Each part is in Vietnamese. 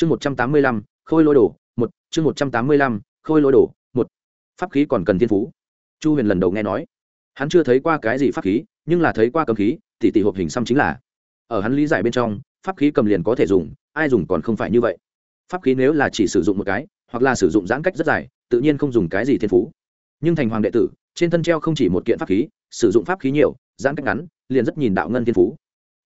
chương một trăm tám mươi lăm, khôi lôi đổ một. Chương một trăm tám mươi lăm, khôi lôi đổ một. Pháp khí còn cần thiên phú. Chu huyền lần đầu nghe nói. Hắn chưa thấy qua cái gì pháp khí, nhưng là thấy qua cầm khí thì tỷ hộp hình xăm chính là. Ở hắn lý giải bên trong, pháp khí cầm liền có thể dùng, ai dùng còn không phải như vậy. Pháp khí nếu là chỉ sử dụng một cái, hoặc là sử dụng giãn cách rất dài, tự nhiên không dùng cái gì thiên phú. Nhưng thành hoàng đệ tử, trên thân treo không chỉ một kiện pháp khí, sử dụng pháp khí nhiều, giãn cách ngắn, liền rất nhìn đạo ngân thiên phú.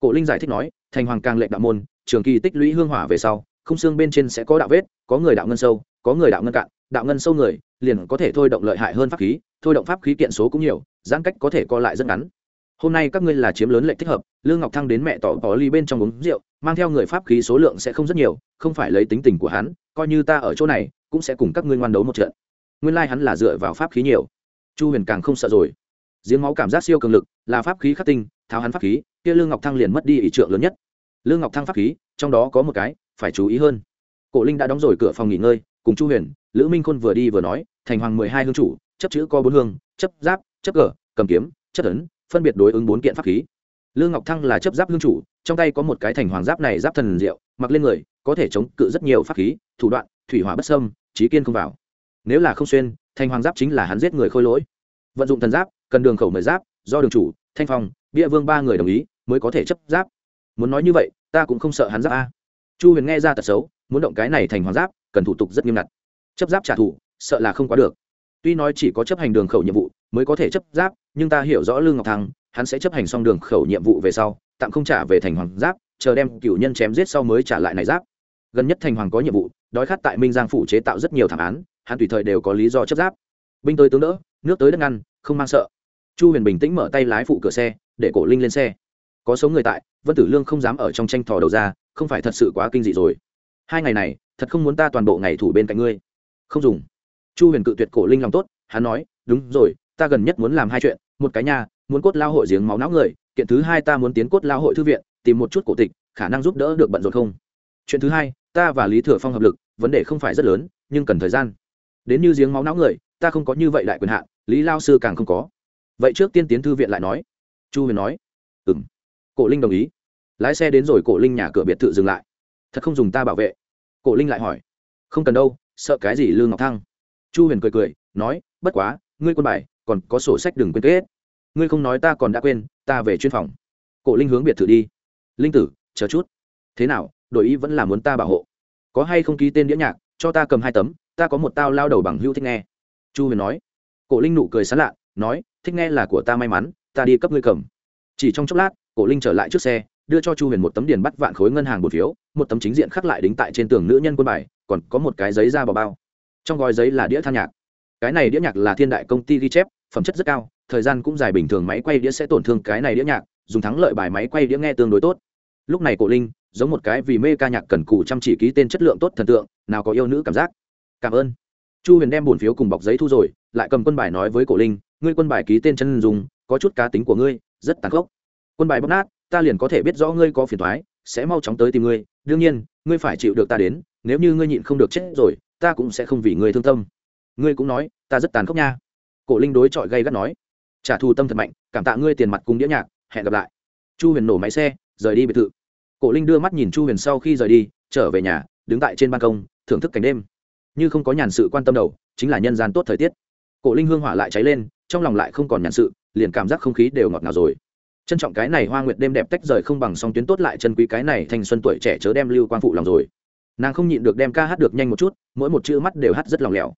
Cổ linh giải thích nói, thành hoàng càng lệnh đạo môn, trường kỳ tích lũy hương hỏa về sau không xương bên trên sẽ có đạo vết, có người đạo ngân sâu, có người đạo ngân cạn, đạo ngân sâu người liền có thể thôi động lợi hại hơn pháp khí, thôi động pháp khí kiện số cũng nhiều, giãn cách có thể co lại rất ngắn. Hôm nay các ngươi là chiếm lớn lệnh thích hợp, lương ngọc thăng đến mẹ tỏ có ly bên trong uống rượu, mang theo người pháp khí số lượng sẽ không rất nhiều, không phải lấy tính tình của hắn, coi như ta ở chỗ này, cũng sẽ cùng các ngươi ngoan đấu một trận. Nguyên lai、like、hắn là dựa vào pháp khí nhiều. Chu huyền càng không sợ rồi. Giếng máu cảm giác siêu cường lực, là pháp khí khắc tinh, tháo hắn pháp khí, kia lương ngọc thăng liền mất đi ỷ trượng lớn nhất. Lương ngọc thăng pháp khí, trong đó có một cái phải chú ý hơn. Cổ linh đã đóng rồi cửa phòng nghỉ ngơi, cùng chu huyền, lữ minh khôn vừa đi vừa nói, thành hoàng mười hai hương chủ, chấp chữ có bốn hương, chấp giáp, chấp cờ, cầm kiếm chất ấn, phân biệt đối ứng bốn kiện pháp khí. Lương ngọc thăng là chấp giáp hương chủ, trong tay có một cái thành hoàng giáp này giáp thần diệu, mặc lên người, có thể chống cự rất nhiều pháp khí, thủ đoạn, thủy hỏa bất sâm trí kiên không vào. Nếu là không xuyên, thành hoàng giáp chính là hắn giết người khôi lỗi. Vận dụng thần giáp, cần đường khẩu mười giáp, do đường chủ, thanh phong, bia vương ba người đồng ý, mới có thể chấp giáp. Muốn nói như vậy, ta cũng không sợ hắn giáp a chu huyền nghe ra tật xấu, muốn động cái này thành hoàng giáp, cần thủ tục rất nghiêm ngặt. Chấp giáp trả thù, sợ là không quá được. Tuy nói chỉ có chấp hành đường khẩu nhiệm vụ mới có thể chấp giáp, nhưng ta hiểu rõ lương ngọc thăng, hắn sẽ chấp hành xong đường khẩu nhiệm vụ về sau, tạm không trả về thành hoàng giáp, chờ đem cựu nhân chém giết sau mới trả lại này giáp. Gần nhất thành hoàng có nhiệm vụ, đói khát tại minh giang phủ chế tạo rất nhiều thảm án, hắn tùy thời đều có lý do chấp giáp. Binh tới tướng đỡ, nước tới đất ngăn, không mang sợ. Chu huyền bình tĩnh mở tay lái phụ cửa xe, để cổ linh lên xe. Có số người tại, vân tử lương không dám ở trong tranh thò đầu ra không phải thật sự quá kinh dị rồi. Hai ngày này, thật không muốn ta toàn bộ ngày thủ bên cạnh ngươi. Không dùng. Chu huyền cự tuyệt cổ linh lòng tốt, hắn nói, đúng rồi, ta gần nhất muốn làm hai chuyện. Một cái nhà muốn cốt lao hội giếng máu não người, kiện thứ hai ta muốn tiến cốt lao hội thư viện, tìm một chút cổ tịch, khả năng giúp đỡ được bận rộn không? Chuyện thứ hai, ta và lý thừa phong hợp lực, vấn đề không phải rất lớn, nhưng cần thời gian. Đến như giếng máu não người, ta không có như vậy đại quyền hạn, lý lao sư càng không có. Vậy trước tiên tiến thư viện lại nói. Chu huyền nói. Ừ m cổ linh đồng ý lái xe đến rồi cổ linh nhà cửa biệt thự dừng lại. Thật không dùng ta bảo vệ. Cổ linh lại hỏi. Không cần đâu, sợ cái gì lương ngọc thăng? Chu huyền cười cười, nói, bất quá, ngươi quân bài, còn có sổ sách đừng quên kết. Ngươi không nói ta còn đã quên, ta về chuyên phòng. Cổ linh hướng biệt thự đi. Linh tử, chờ chút. Thế nào, đội ý vẫn là muốn ta bảo hộ? Có hay không ký tên đĩa nhạc, cho ta cầm hai tấm, ta có một tao lao đầu bằng hưu thích nghe. Chu huyền nói. Cổ linh nụ cười sán lạ, nói, thích nghe là của ta may mắn, ta đi cấp ngươi cầm. Chỉ trong chốc lát, cổ linh trở lại trước xe đưa cho chu huyền một tấm điền bắt vạn khối ngân hàng một phiếu, một tấm chính diện khắc lại đính tại trên tường nữ nhân quân bài, còn có một cái giấy ra vào bao. Trong gói giấy là đĩa than nhạc. Cái này đĩa nhạc là thiên đại công ty ghi chép, phẩm chất rất cao, thời gian cũng dài bình thường, máy quay đĩa sẽ tổn thương cái này đĩa nhạc, dùng thắng lợi bài máy quay đĩa nghe tương đối tốt. Lúc này cổ linh, giống một cái vì mê ca nhạc cần cù chăm chỉ ký tên chất lượng tốt thần tượng, nào có yêu nữ cảm giác. Cảm ơn. Chu huyền đem bổn phiếu cùng bọc giấy thu rồi, lại cầm quân bài nói với cổ linh, ngươi quân bài ký tên chân dùng có chút cá tính của ngươi, rất tàn khốc. Quân bài bóc nát ta liền có thể biết rõ ngươi có phiền thoái, sẽ mau chóng tới tìm ngươi. Đương nhiên, ngươi phải chịu được ta đến, nếu như ngươi nhịn không được chết rồi, ta cũng sẽ không vì ngươi thương tâm. Ngươi cũng nói, ta rất tàn khốc nha. Cổ linh đối chọi gay gắt nói, trả thù tâm thật mạnh, cảm tạ ngươi tiền mặt cùng đĩa nhạc, hẹn gặp lại. Chu huyền nổ máy xe, rời đi biệt thự. Cổ linh đưa mắt nhìn chu huyền sau khi rời đi, trở về nhà, đứng tại trên ban công, thưởng thức cảnh đêm. Như không có nhàn sự quan tâm đầu, chính là nhân gian tốt thời tiết. Cổ linh hương hỏa lại cháy lên, trong lòng lại không còn nhàn sự, liền cảm giác không khí đều ngọt ngào rồi trân trọng cái này hoa nguyệt đêm đẹp tách rời không bằng song tuyến tốt lại chân quý cái này thành xuân tuổi trẻ chớ đem lưu quan phụ lòng rồi. Nàng không nhịn được đem ca hát được nhanh một chút, mỗi một chữ mắt đều hát rất lòng lẻo.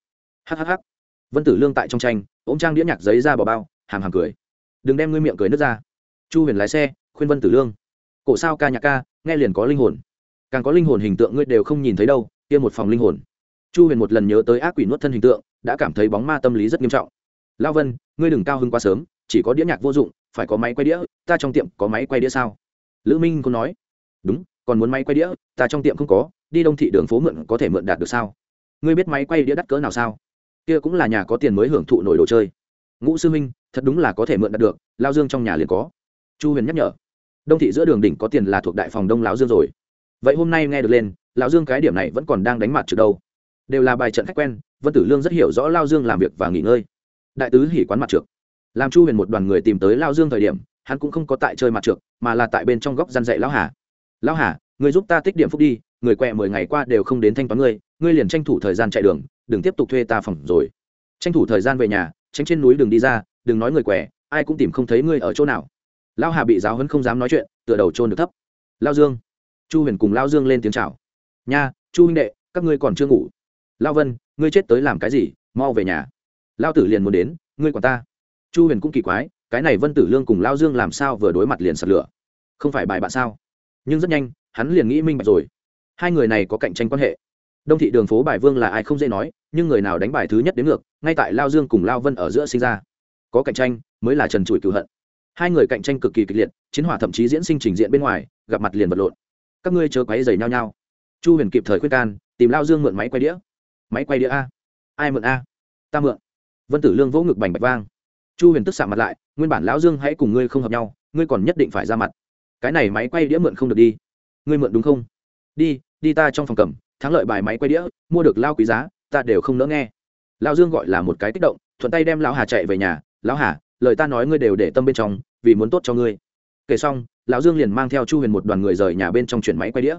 Hhh vân tử lương tại trong tranh, ôm trang đĩa nhạc giấy ra bỏ bao, hàm hàm cười. Đừng đem ngươi miệng cười nước ra. Chu huyền lái xe, khuyên vân tử lương. Cổ sao ca nhạc ca, nghe liền có linh hồn. Càng có linh hồn hình tượng ngươi đều không nhìn thấy đâu, kia một phòng linh hồn. Chu huyền một lần nhớ tới ác quỷ nuốt thân hình tượng, đã cảm thấy bóng ma tâm lý rất nghiêm trọng. Lao vân, ngươi đừng cao hưng quá sớm, chỉ có đĩa nhạc vô dụng phải có máy quay đĩa, ta trong tiệm có máy quay đĩa sao? Lữ minh cũng nói. Đúng, còn muốn máy quay đĩa, ta trong tiệm không có, đi đông thị đường phố mượn có thể mượn đạt được sao? Ngươi biết máy quay đĩa đắt cỡ nào sao? Kia cũng là nhà có tiền mới hưởng thụ nổi đồ chơi. Ngũ sư minh thật đúng là có thể mượn đạt được, lao dương trong nhà liền có. Chu huyền nhắc nhở. Đông thị giữa đường đỉnh có tiền là thuộc đại phòng đông lão dương rồi. Vậy hôm nay nghe được lên, lão dương cái điểm này vẫn còn đang đánh mặt trực đâu. Đều là bài trận khách quen, vân tử lương rất hiểu rõ lao dương làm việc và nghỉ ngơi. Đại tứ hỉ quán mặt trượt làm chu huyền một đoàn người tìm tới lao dương thời điểm hắn cũng không có tại chơi mặt trượt mà là tại bên trong góc gian dạy lão hà. Lão hà người giúp ta tích điểm phúc đi người quẹ mười ngày qua đều không đến thanh toán ngươi ngươi liền tranh thủ thời gian chạy đường đừng tiếp tục thuê ta phòng rồi. Tranh thủ thời gian về nhà tránh trên núi đừng đi ra đừng nói người què, ai cũng tìm không thấy ngươi ở chỗ nào. Lao hà bị giáo hấn không dám nói chuyện tựa đầu trôn được thấp. Lao dương. Chu huyền cùng lao dương lên tiếng c h à o nha chu huynh đệ các ngươi còn chưa ngủ. Lao vân ngươi chết tới làm cái gì mau về nhà. Lao tử liền muốn đến ngươi còn ta chu huyền cũng kỳ quái, cái này vân tử lương cùng lao dương làm sao vừa đối mặt liền sạt lửa? Không phải bài bạn sao? Nhưng rất nhanh, hắn liền nghĩ minh bạch rồi. Hai người này có cạnh tranh quan hệ. Đông thị đường phố bài vương là ai không dễ nói, nhưng người nào đánh bài thứ nhất đến ngược, ngay tại lao dương cùng lao vân ở giữa sinh ra. Có cạnh tranh, mới là trần trụi cựu hận. Hai người cạnh tranh cực kỳ kịch liệt, chiến hỏa thậm chí diễn sinh trình diện bên ngoài, gặp mặt liền vật lộn. Các ngươi chớ quáy dày nhau nhau. Chu huyền kịp thời khuyên can, tìm lao dương mượn máy quay đĩa. Máy quay đĩa a. Ai mượn a? Ta mượn. Vân tử lương vỗ ngực bành bạch vang chu huyền tức xạ mặt lại, nguyên bản lão dương hãy cùng ngươi không hợp nhau, ngươi còn nhất định phải ra mặt. Cái này máy quay đĩa mượn không được đi. Ngươi mượn đúng không? Đi đi ta trong phòng cầm, thắng lợi bài máy quay đĩa, mua được lao quý giá, ta đều không nỡ nghe. Lão dương gọi là một cái kích động, thuận tay đem lão hà chạy về nhà. Lão hà, lời ta nói ngươi đều để tâm bên trong, vì muốn tốt cho ngươi. Kể xong, lão dương liền mang theo chu huyền một đoàn người rời nhà bên trong chuyển máy quay đĩa.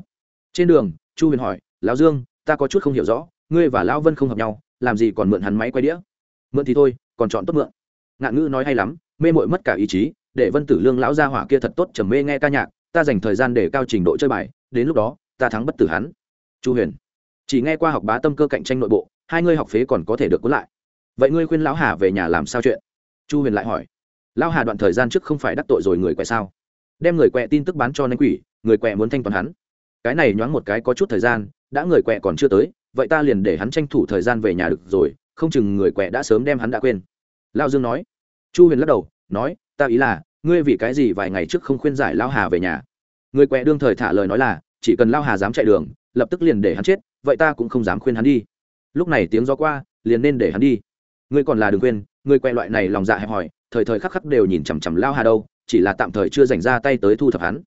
Trên đường, chu huyền hỏi, lão dương, ta có chút không hiểu rõ, ngươi và lão vân không hợp nhau, làm gì còn mượn hắn máy quay đĩa? Mượn thì thôi, còn chọn tốt mượn ngạn ngữ nói hay lắm, mê mội mất cả ý chí, để vân tử lương lão gia hỏa kia thật tốt trầm mê nghe ca nhạc, ta dành thời gian để cao trình độ chơi bài, đến lúc đó, ta thắng bất tử hắn. Chu huyền. Chỉ nghe qua học bá tâm cơ cạnh tranh nội bộ, hai ngươi học phế còn có thể được cuốn lại. Vậy ngươi khuyên lão hà về nhà làm sao chuyện? Chu huyền lại hỏi. Lão hà đoạn thời gian trước không phải đắc tội rồi người quẹ sao? Đem người quẹ tin tức bán cho nanh quỷ, người quẹ muốn thanh toán hắn. Cái này nhoáng một cái có chút thời gian, đã người quẹ còn chưa tới, vậy ta liền để hắn tranh thủ thời gian về nhà được rồi, không chừng người quẹ đã sớm đem hắn đã quên. Lao dương nói chu huyền lắc đầu nói ta ý là ngươi vì cái gì vài ngày trước không khuyên giải lao hà về nhà? Người quẹ đương thời thả lời nói là chỉ cần lao hà dám chạy đường lập tức liền để hắn chết vậy ta cũng không dám khuyên hắn đi. Lúc này tiếng gió qua liền nên để hắn đi. Ngươi còn là đừng khuyên, ngươi quẹ loại này lòng dạ hẹp hòi thời thời khắc khắc đều nhìn chằm chằm lao hà đâu chỉ là tạm thời chưa dành ra tay tới thu thập hắn.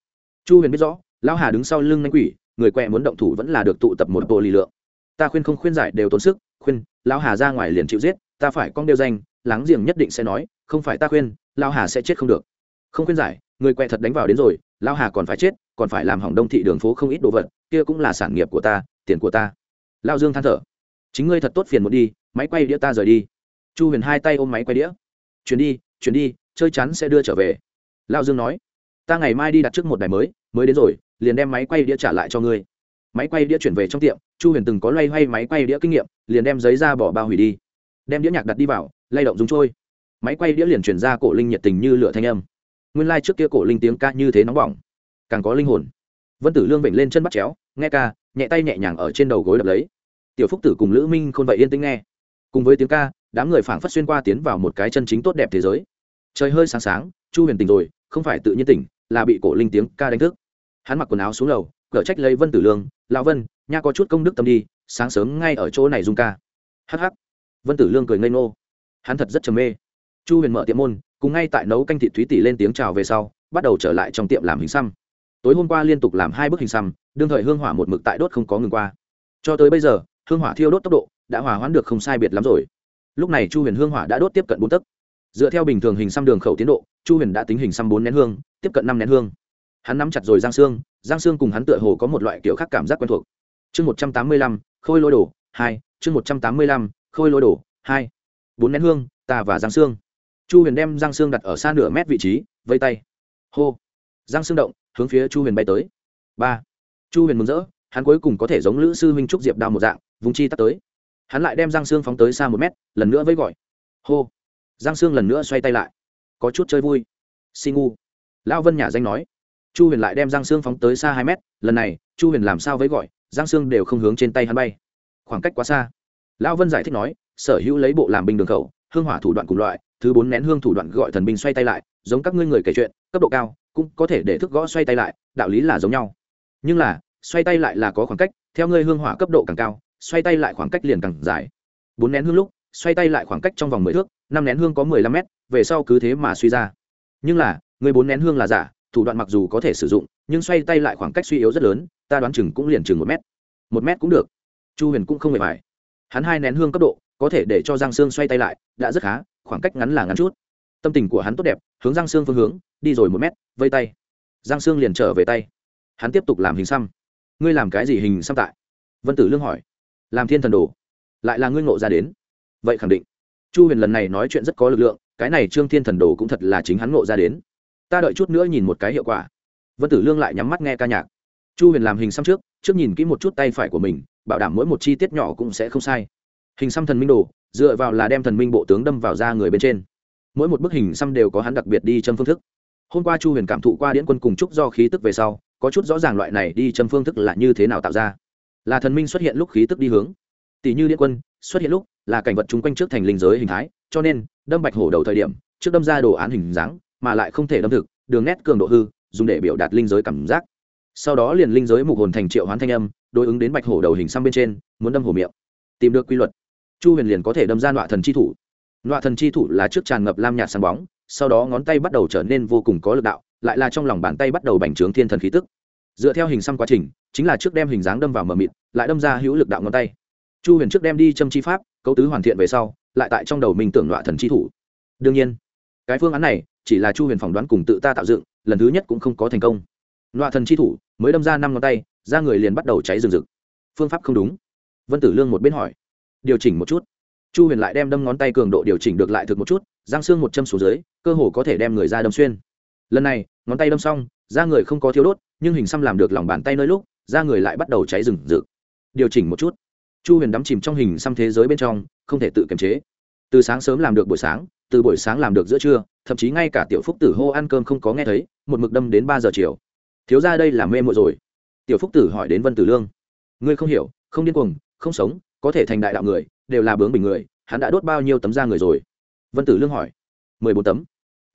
Chu huyền biết rõ lao hà đứng sau lưng nanh quỷ người quẹ muốn động thủ vẫn là được tụ tập một bộ lì lượng. Ta khuyên không khuyên giải đều tốn sức khuyên lao hà ra ngoài liền chịu giết ta phải con đeo danh láng giềng nhất định sẽ nói không phải ta khuyên lao hà sẽ chết không được. Không khuyên giải, người quẹ thật đánh vào đến rồi lao hà còn phải chết, còn phải làm hỏng đông thị đường phố không ít đồ vật, kia cũng là sản nghiệp của ta, tiền của ta. Lao dương than thở. Chính ngươi thật tốt phiền một đi, máy quay đĩa ta rời đi. Chu huyền hai tay ôm máy quay đĩa. Chuyển đi chuyển đi, chơi chắn sẽ đưa trở về. Lao dương nói. Ta ngày mai đi đặt trước một đài mới mới đến rồi, liền đem máy quay đĩa trả lại cho ngươi. Máy quay đĩa chuyển về trong tiệm, chu huyền từng có loay hoay máy quay đĩa kinh nghiệm, liền đem giấy ra bỏ bao hủy đi. Đem đĩa nhạc đặt đi vào, lay động dùng trôi máy quay đĩa liền chuyển ra cổ linh nhiệt tình như lửa thanh âm. Nguyên lai、like、trước kia cổ linh tiếng ca như thế nóng bỏng, càng có linh hồn. Vân tử lương bệnh lên chân bắt chéo, nghe ca, nhẹ tay nhẹ nhàng ở trên đầu gối đập lấy. Tiểu phúc tử cùng lữ minh khôn vậy yên tĩnh nghe. Cùng với tiếng ca, đám người phảng phất xuyên qua tiến vào một cái chân chính tốt đẹp thế giới. Trời hơi sáng sáng, chu huyền tỉnh rồi, không phải tự nhiên tỉnh, là bị cổ linh tiếng ca đánh thức. Hắn mặc quần áo xuống lầu, cở trách lấy vân tử lương, lão vân, nha có chút công đức tâm đi, sáng sớm ngay ở chỗ này dung ca. Hh vân tử lương cười ngây ngô. Hắn thật rất trầm mê chu huyền mở tiệm môn, cùng ngay tại nấu canh thị thúy tỷ lên tiếng chào về sau, bắt đầu trở lại trong tiệm làm hình xăm. Tối hôm qua liên tục làm hai bức hình xăm, đương thời hương hỏa một mực tại đốt không có ngừng qua. Cho tới bây giờ, hương hỏa thiêu đốt tốc độ đã hòa hoãn được không sai biệt lắm rồi. Lúc này chu huyền hương hỏa đã đốt tiếp cận bốn tấc. Dựa theo bình thường hình xăm đường khẩu tiến độ, chu huyền đã tính hình xăm bốn nén hương, tiếp cận năm nén hương. Hắn nắm chặt rồi giang xương giang xương cùng hắn tựa hồ có một loại kiểu khác cảm giác quen thuộc. Chương một trăm tám mươi lăm, khôi lôi đồ hai, chương một trăm tám mươi lăm, khôi lôi đồ hai. Bốn nén hương, ta và giang xương chu huyền đem giang xương đặt ở xa nửa mét vị trí, vây tay. Hô. Giang xương động, hướng phía chu huyền bay tới. Ba. Chu huyền mừng rỡ, hắn cuối cùng có thể giống lữ sư huynh trúc diệp đào một dạng, vùng chi tắt tới. Hắn lại đem giang xương phóng tới xa một mét, lần nữa với gọi. Hô. Giang xương lần nữa xoay tay lại. Có chút chơi vui. Xin ngu. Lão vân nhà danh nói. Chu huyền lại đem giang xương phóng tới xa hai mét, lần này, chu huyền làm sao với gọi, giang xương đều không hướng trên tay hắn bay. Khoảng cách quá xa. Lão vân giải thích nói, sở hữu lấy bộ làm binh đường khẩu, hương hỏa thủ đoạn cùng loại thứ bốn nén hương thủ đoạn gọi thần binh xoay tay lại, giống các ngươi người kể chuyện, cấp độ cao, cũng có thể để thức gõ xoay tay lại, đạo lý là giống nhau. Nhưng là, xoay tay lại là có khoảng cách, theo ngươi hương hỏa cấp độ càng cao, xoay tay lại khoảng cách liền càng dài. Bốn nén hương lúc, xoay tay lại khoảng cách trong vòng mười thước, năm nén hương có mười lăm mét, về sau cứ thế mà suy ra. Nhưng là người bốn nén hương là giả, thủ đoạn mặc dù có thể sử dụng, nhưng xoay tay lại khoảng cách suy yếu rất lớn, ta đoán chừng cũng liền chừng một mét. Một mét cũng được. Chu huyền cũng không hề phải hắn hai nén hương cấp độ, có thể để cho giang xương xoay tay lại, đã rất khá khoảng cách ngắn là ngắn chút. Tâm tình của hắn tốt đẹp, hướng giang xương phương hướng, đi rồi một mét, vây tay. Giang xương liền trở về tay. Hắn tiếp tục làm hình xăm. Ngươi làm cái gì hình xăm tại? Vân tử lương hỏi. Làm thiên thần đồ. Lại là ngươi ngộ ra đến. Vậy khẳng định. Chu huyền lần này nói chuyện rất có lực lượng, cái này trương thiên thần đồ cũng thật là chính hắn ngộ ra đến. Ta đợi chút nữa nhìn một cái hiệu quả. Vân tử lương lại nhắm mắt nghe ca nhạc. Chu huyền làm hình xăm trước trước nhìn kỹ một chút tay phải của mình, bảo đảm mỗi một chi tiết nhỏ cũng sẽ không sai hình xăm thần minh đồ, dựa vào là đem thần minh bộ tướng đâm vào da người bên trên. Mỗi một bức hình xăm đều có hắn đặc biệt đi châm phương thức. Hôm qua chu huyền cảm thụ qua điễn quân cùng trúc do khí tức về sau, có chút rõ ràng loại này đi châm phương thức là như thế nào tạo ra. Là thần minh xuất hiện lúc khí tức đi hướng. Tỷ như điễn quân, xuất hiện lúc là cảnh vật chung quanh trước thành linh giới hình thái, cho nên, đâm bạch hổ đầu thời điểm, trước đâm ra đồ án hình dáng, mà lại không thể đâm thực, đường nét cường độ hư, dùng để biểu đạt linh giới cảm giác. Sau đó liền linh giới mục hồn thành triệu hoán thanh âm, đối ứng đến bạch hổ đầu hình xăm bên trên, muốn đâm hổ miệng. Tìm được quy luật chu huyền liền có thể đâm ra nọa thần chi thủ. Nọa thần chi thủ là trước tràn ngập lam nhạt sáng bóng, sau đó ngón tay bắt đầu trở nên vô cùng có lực đạo, lại là trong lòng bàn tay bắt đầu bành trướng thiên thần khí tức. Dựa theo hình xăm quá trình, chính là trước đem hình dáng đâm vào mờ mịt, lại đâm ra hữu lực đạo ngón tay. Chu huyền trước đem đi châm chi pháp, cấu tứ hoàn thiện về sau, lại tại trong đầu mình tưởng nọa thần chi thủ. Đương nhiên, cái phương án này chỉ là chu huyền phỏng đoán cùng tự ta tạo dựng, lần thứ nhất cũng không có thành công. Nọa thần chi thủ mới đâm ra năm ngón tay ra người liền bắt đầu cháy rừng rực. Phương pháp không đúng. Vân tử lương một bên hỏi điều chỉnh một chút. Chu huyền lại đem đâm ngón tay cường độ điều chỉnh được lại thực một chút, giang xương một châm xuống dưới, cơ hồ có thể đem người ra đâm xuyên. Lần này, ngón tay đâm xong, da người không có thiếu đốt, nhưng hình xăm làm được lòng bàn tay nơi lúc, da người lại bắt đầu cháy rừng rực. Điều chỉnh một chút. Chu huyền đắm chìm trong hình xăm thế giới bên trong, không thể tự kiềm chế. Từ sáng sớm làm được buổi sáng, từ buổi sáng làm được giữa trưa, thậm chí ngay cả tiểu phúc tử hô ăn cơm không có nghe thấy, một mực đâm đến ba giờ chiều. Thiếu ra đây là mê mộ rồi. Tiểu phúc tử hỏi đến vân tử lương. Ngươi không hiểu, không điên cuồng, không sống có thể thành đại đạo người, đều là bướng bình người, hắn đã đốt bao nhiêu tấm da người rồi? Vân tử lương hỏi. Mười bốn tấm.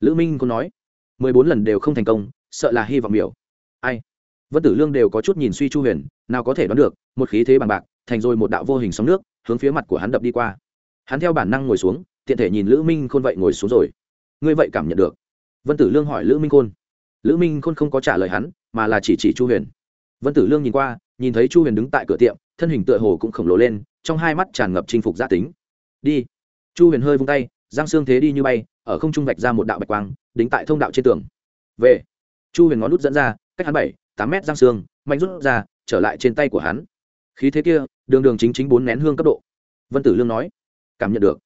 Lữ minh cũng nói. Mười bốn lần đều không thành công, sợ là hy vọng miểu ai? Vân tử lương đều có chút nhìn suy chu huyền, nào có thể đoán được, một khí thế bằng bạc, thành rồi một đạo vô hình sóng nước, hướng phía mặt của hắn đập đi qua. Hắn theo bản năng ngồi xuống, tiện thể nhìn lữ minh khôn vậy ngồi xuống rồi. Ngươi vậy cảm nhận được? Vân tử lương hỏi lữ minh khôn. Lữ minh khôn không có trả lời hắn, mà là chỉ chỉ chu huyền. Vân tử lương nhìn qua, nhìn thấy chu huyền đứng tại cửa tiệm, thân hình tựa hồ cũng khổng lồ lên trong hai mắt tràn ngập chinh phục gia tính. Đi. Chu huyền hơi vung tay, giang xương thế đi như bay, ở không trung vạch ra một đạo bạch quang, đính tại thông đạo trên tường. Về. Chu huyền ngón nút dẫn ra, cách hắn bảy, tám mét giang xương, mạnh rút ra, trở lại trên tay của hắn. Khí thế kia, đường đường chính chính bốn nén hương cấp độ. Vân tử lương nói, cảm nhận được.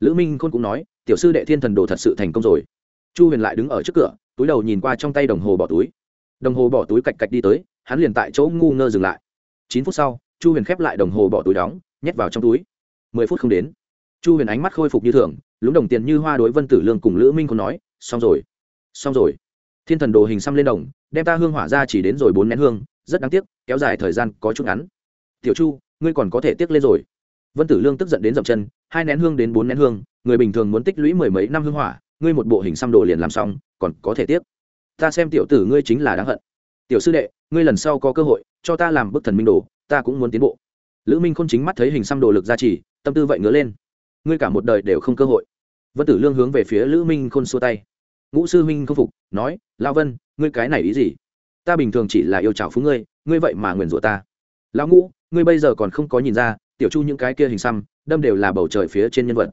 Lữ minh khôn cũng nói, tiểu sư đệ thiên thần đồ thật sự thành công rồi. Chu huyền lại đứng ở trước cửa, túi đầu nhìn qua trong tay đồng hồ bỏ túi. Đồng hồ bỏ túi cạch cạch đi tới, hắn liền tại chỗ ngu ngơ dừng lại. Chín phút sau, chu huyền khép lại đồng hồ bỏ túi đóng nhét vào trong túi. Mười phút không đến. Chu huyền ánh mắt khôi phục như thường, lúng đồng tiền như hoa đối vân tử lương cùng lữ minh còn nói, xong rồi xong rồi. Thiên thần đồ hình xăm lên đồng, đem ta hương hỏa ra chỉ đến rồi bốn nén hương, rất đáng tiếc, kéo dài thời gian có chút ngắn. Tiểu chu, ngươi còn có thể tiếc lên rồi. Vân tử lương tức giận đến dậm chân, hai nén hương đến bốn nén hương, người bình thường muốn tích lũy mười mấy năm hương hỏa, ngươi một bộ hình xăm đồ liền làm xong, còn có thể tiếc. Ta xem tiểu tử ngươi chính là đáng hận. Tiểu sư đệ, ngươi lần sau có cơ hội, cho ta làm bức thần minh đồ, ta cũng muốn tiến bộ lữ minh khôn chính mắt thấy hình xăm đồ lực gia trì, tâm tư vậy ngứa lên. Ngươi cả một đời đều không cơ hội. Vân tử lương hướng về phía lữ minh khôn xua tay. Ngũ sư minh không phục, nói lao vân, ngươi cái này ý gì? Ta bình thường chỉ là yêu chào phú ngươi ngươi vậy mà nguyền rủa ta. Lão ngũ, ngươi bây giờ còn không có nhìn ra, tiểu chu những cái kia hình xăm, đâm đều là bầu trời phía trên nhân vật.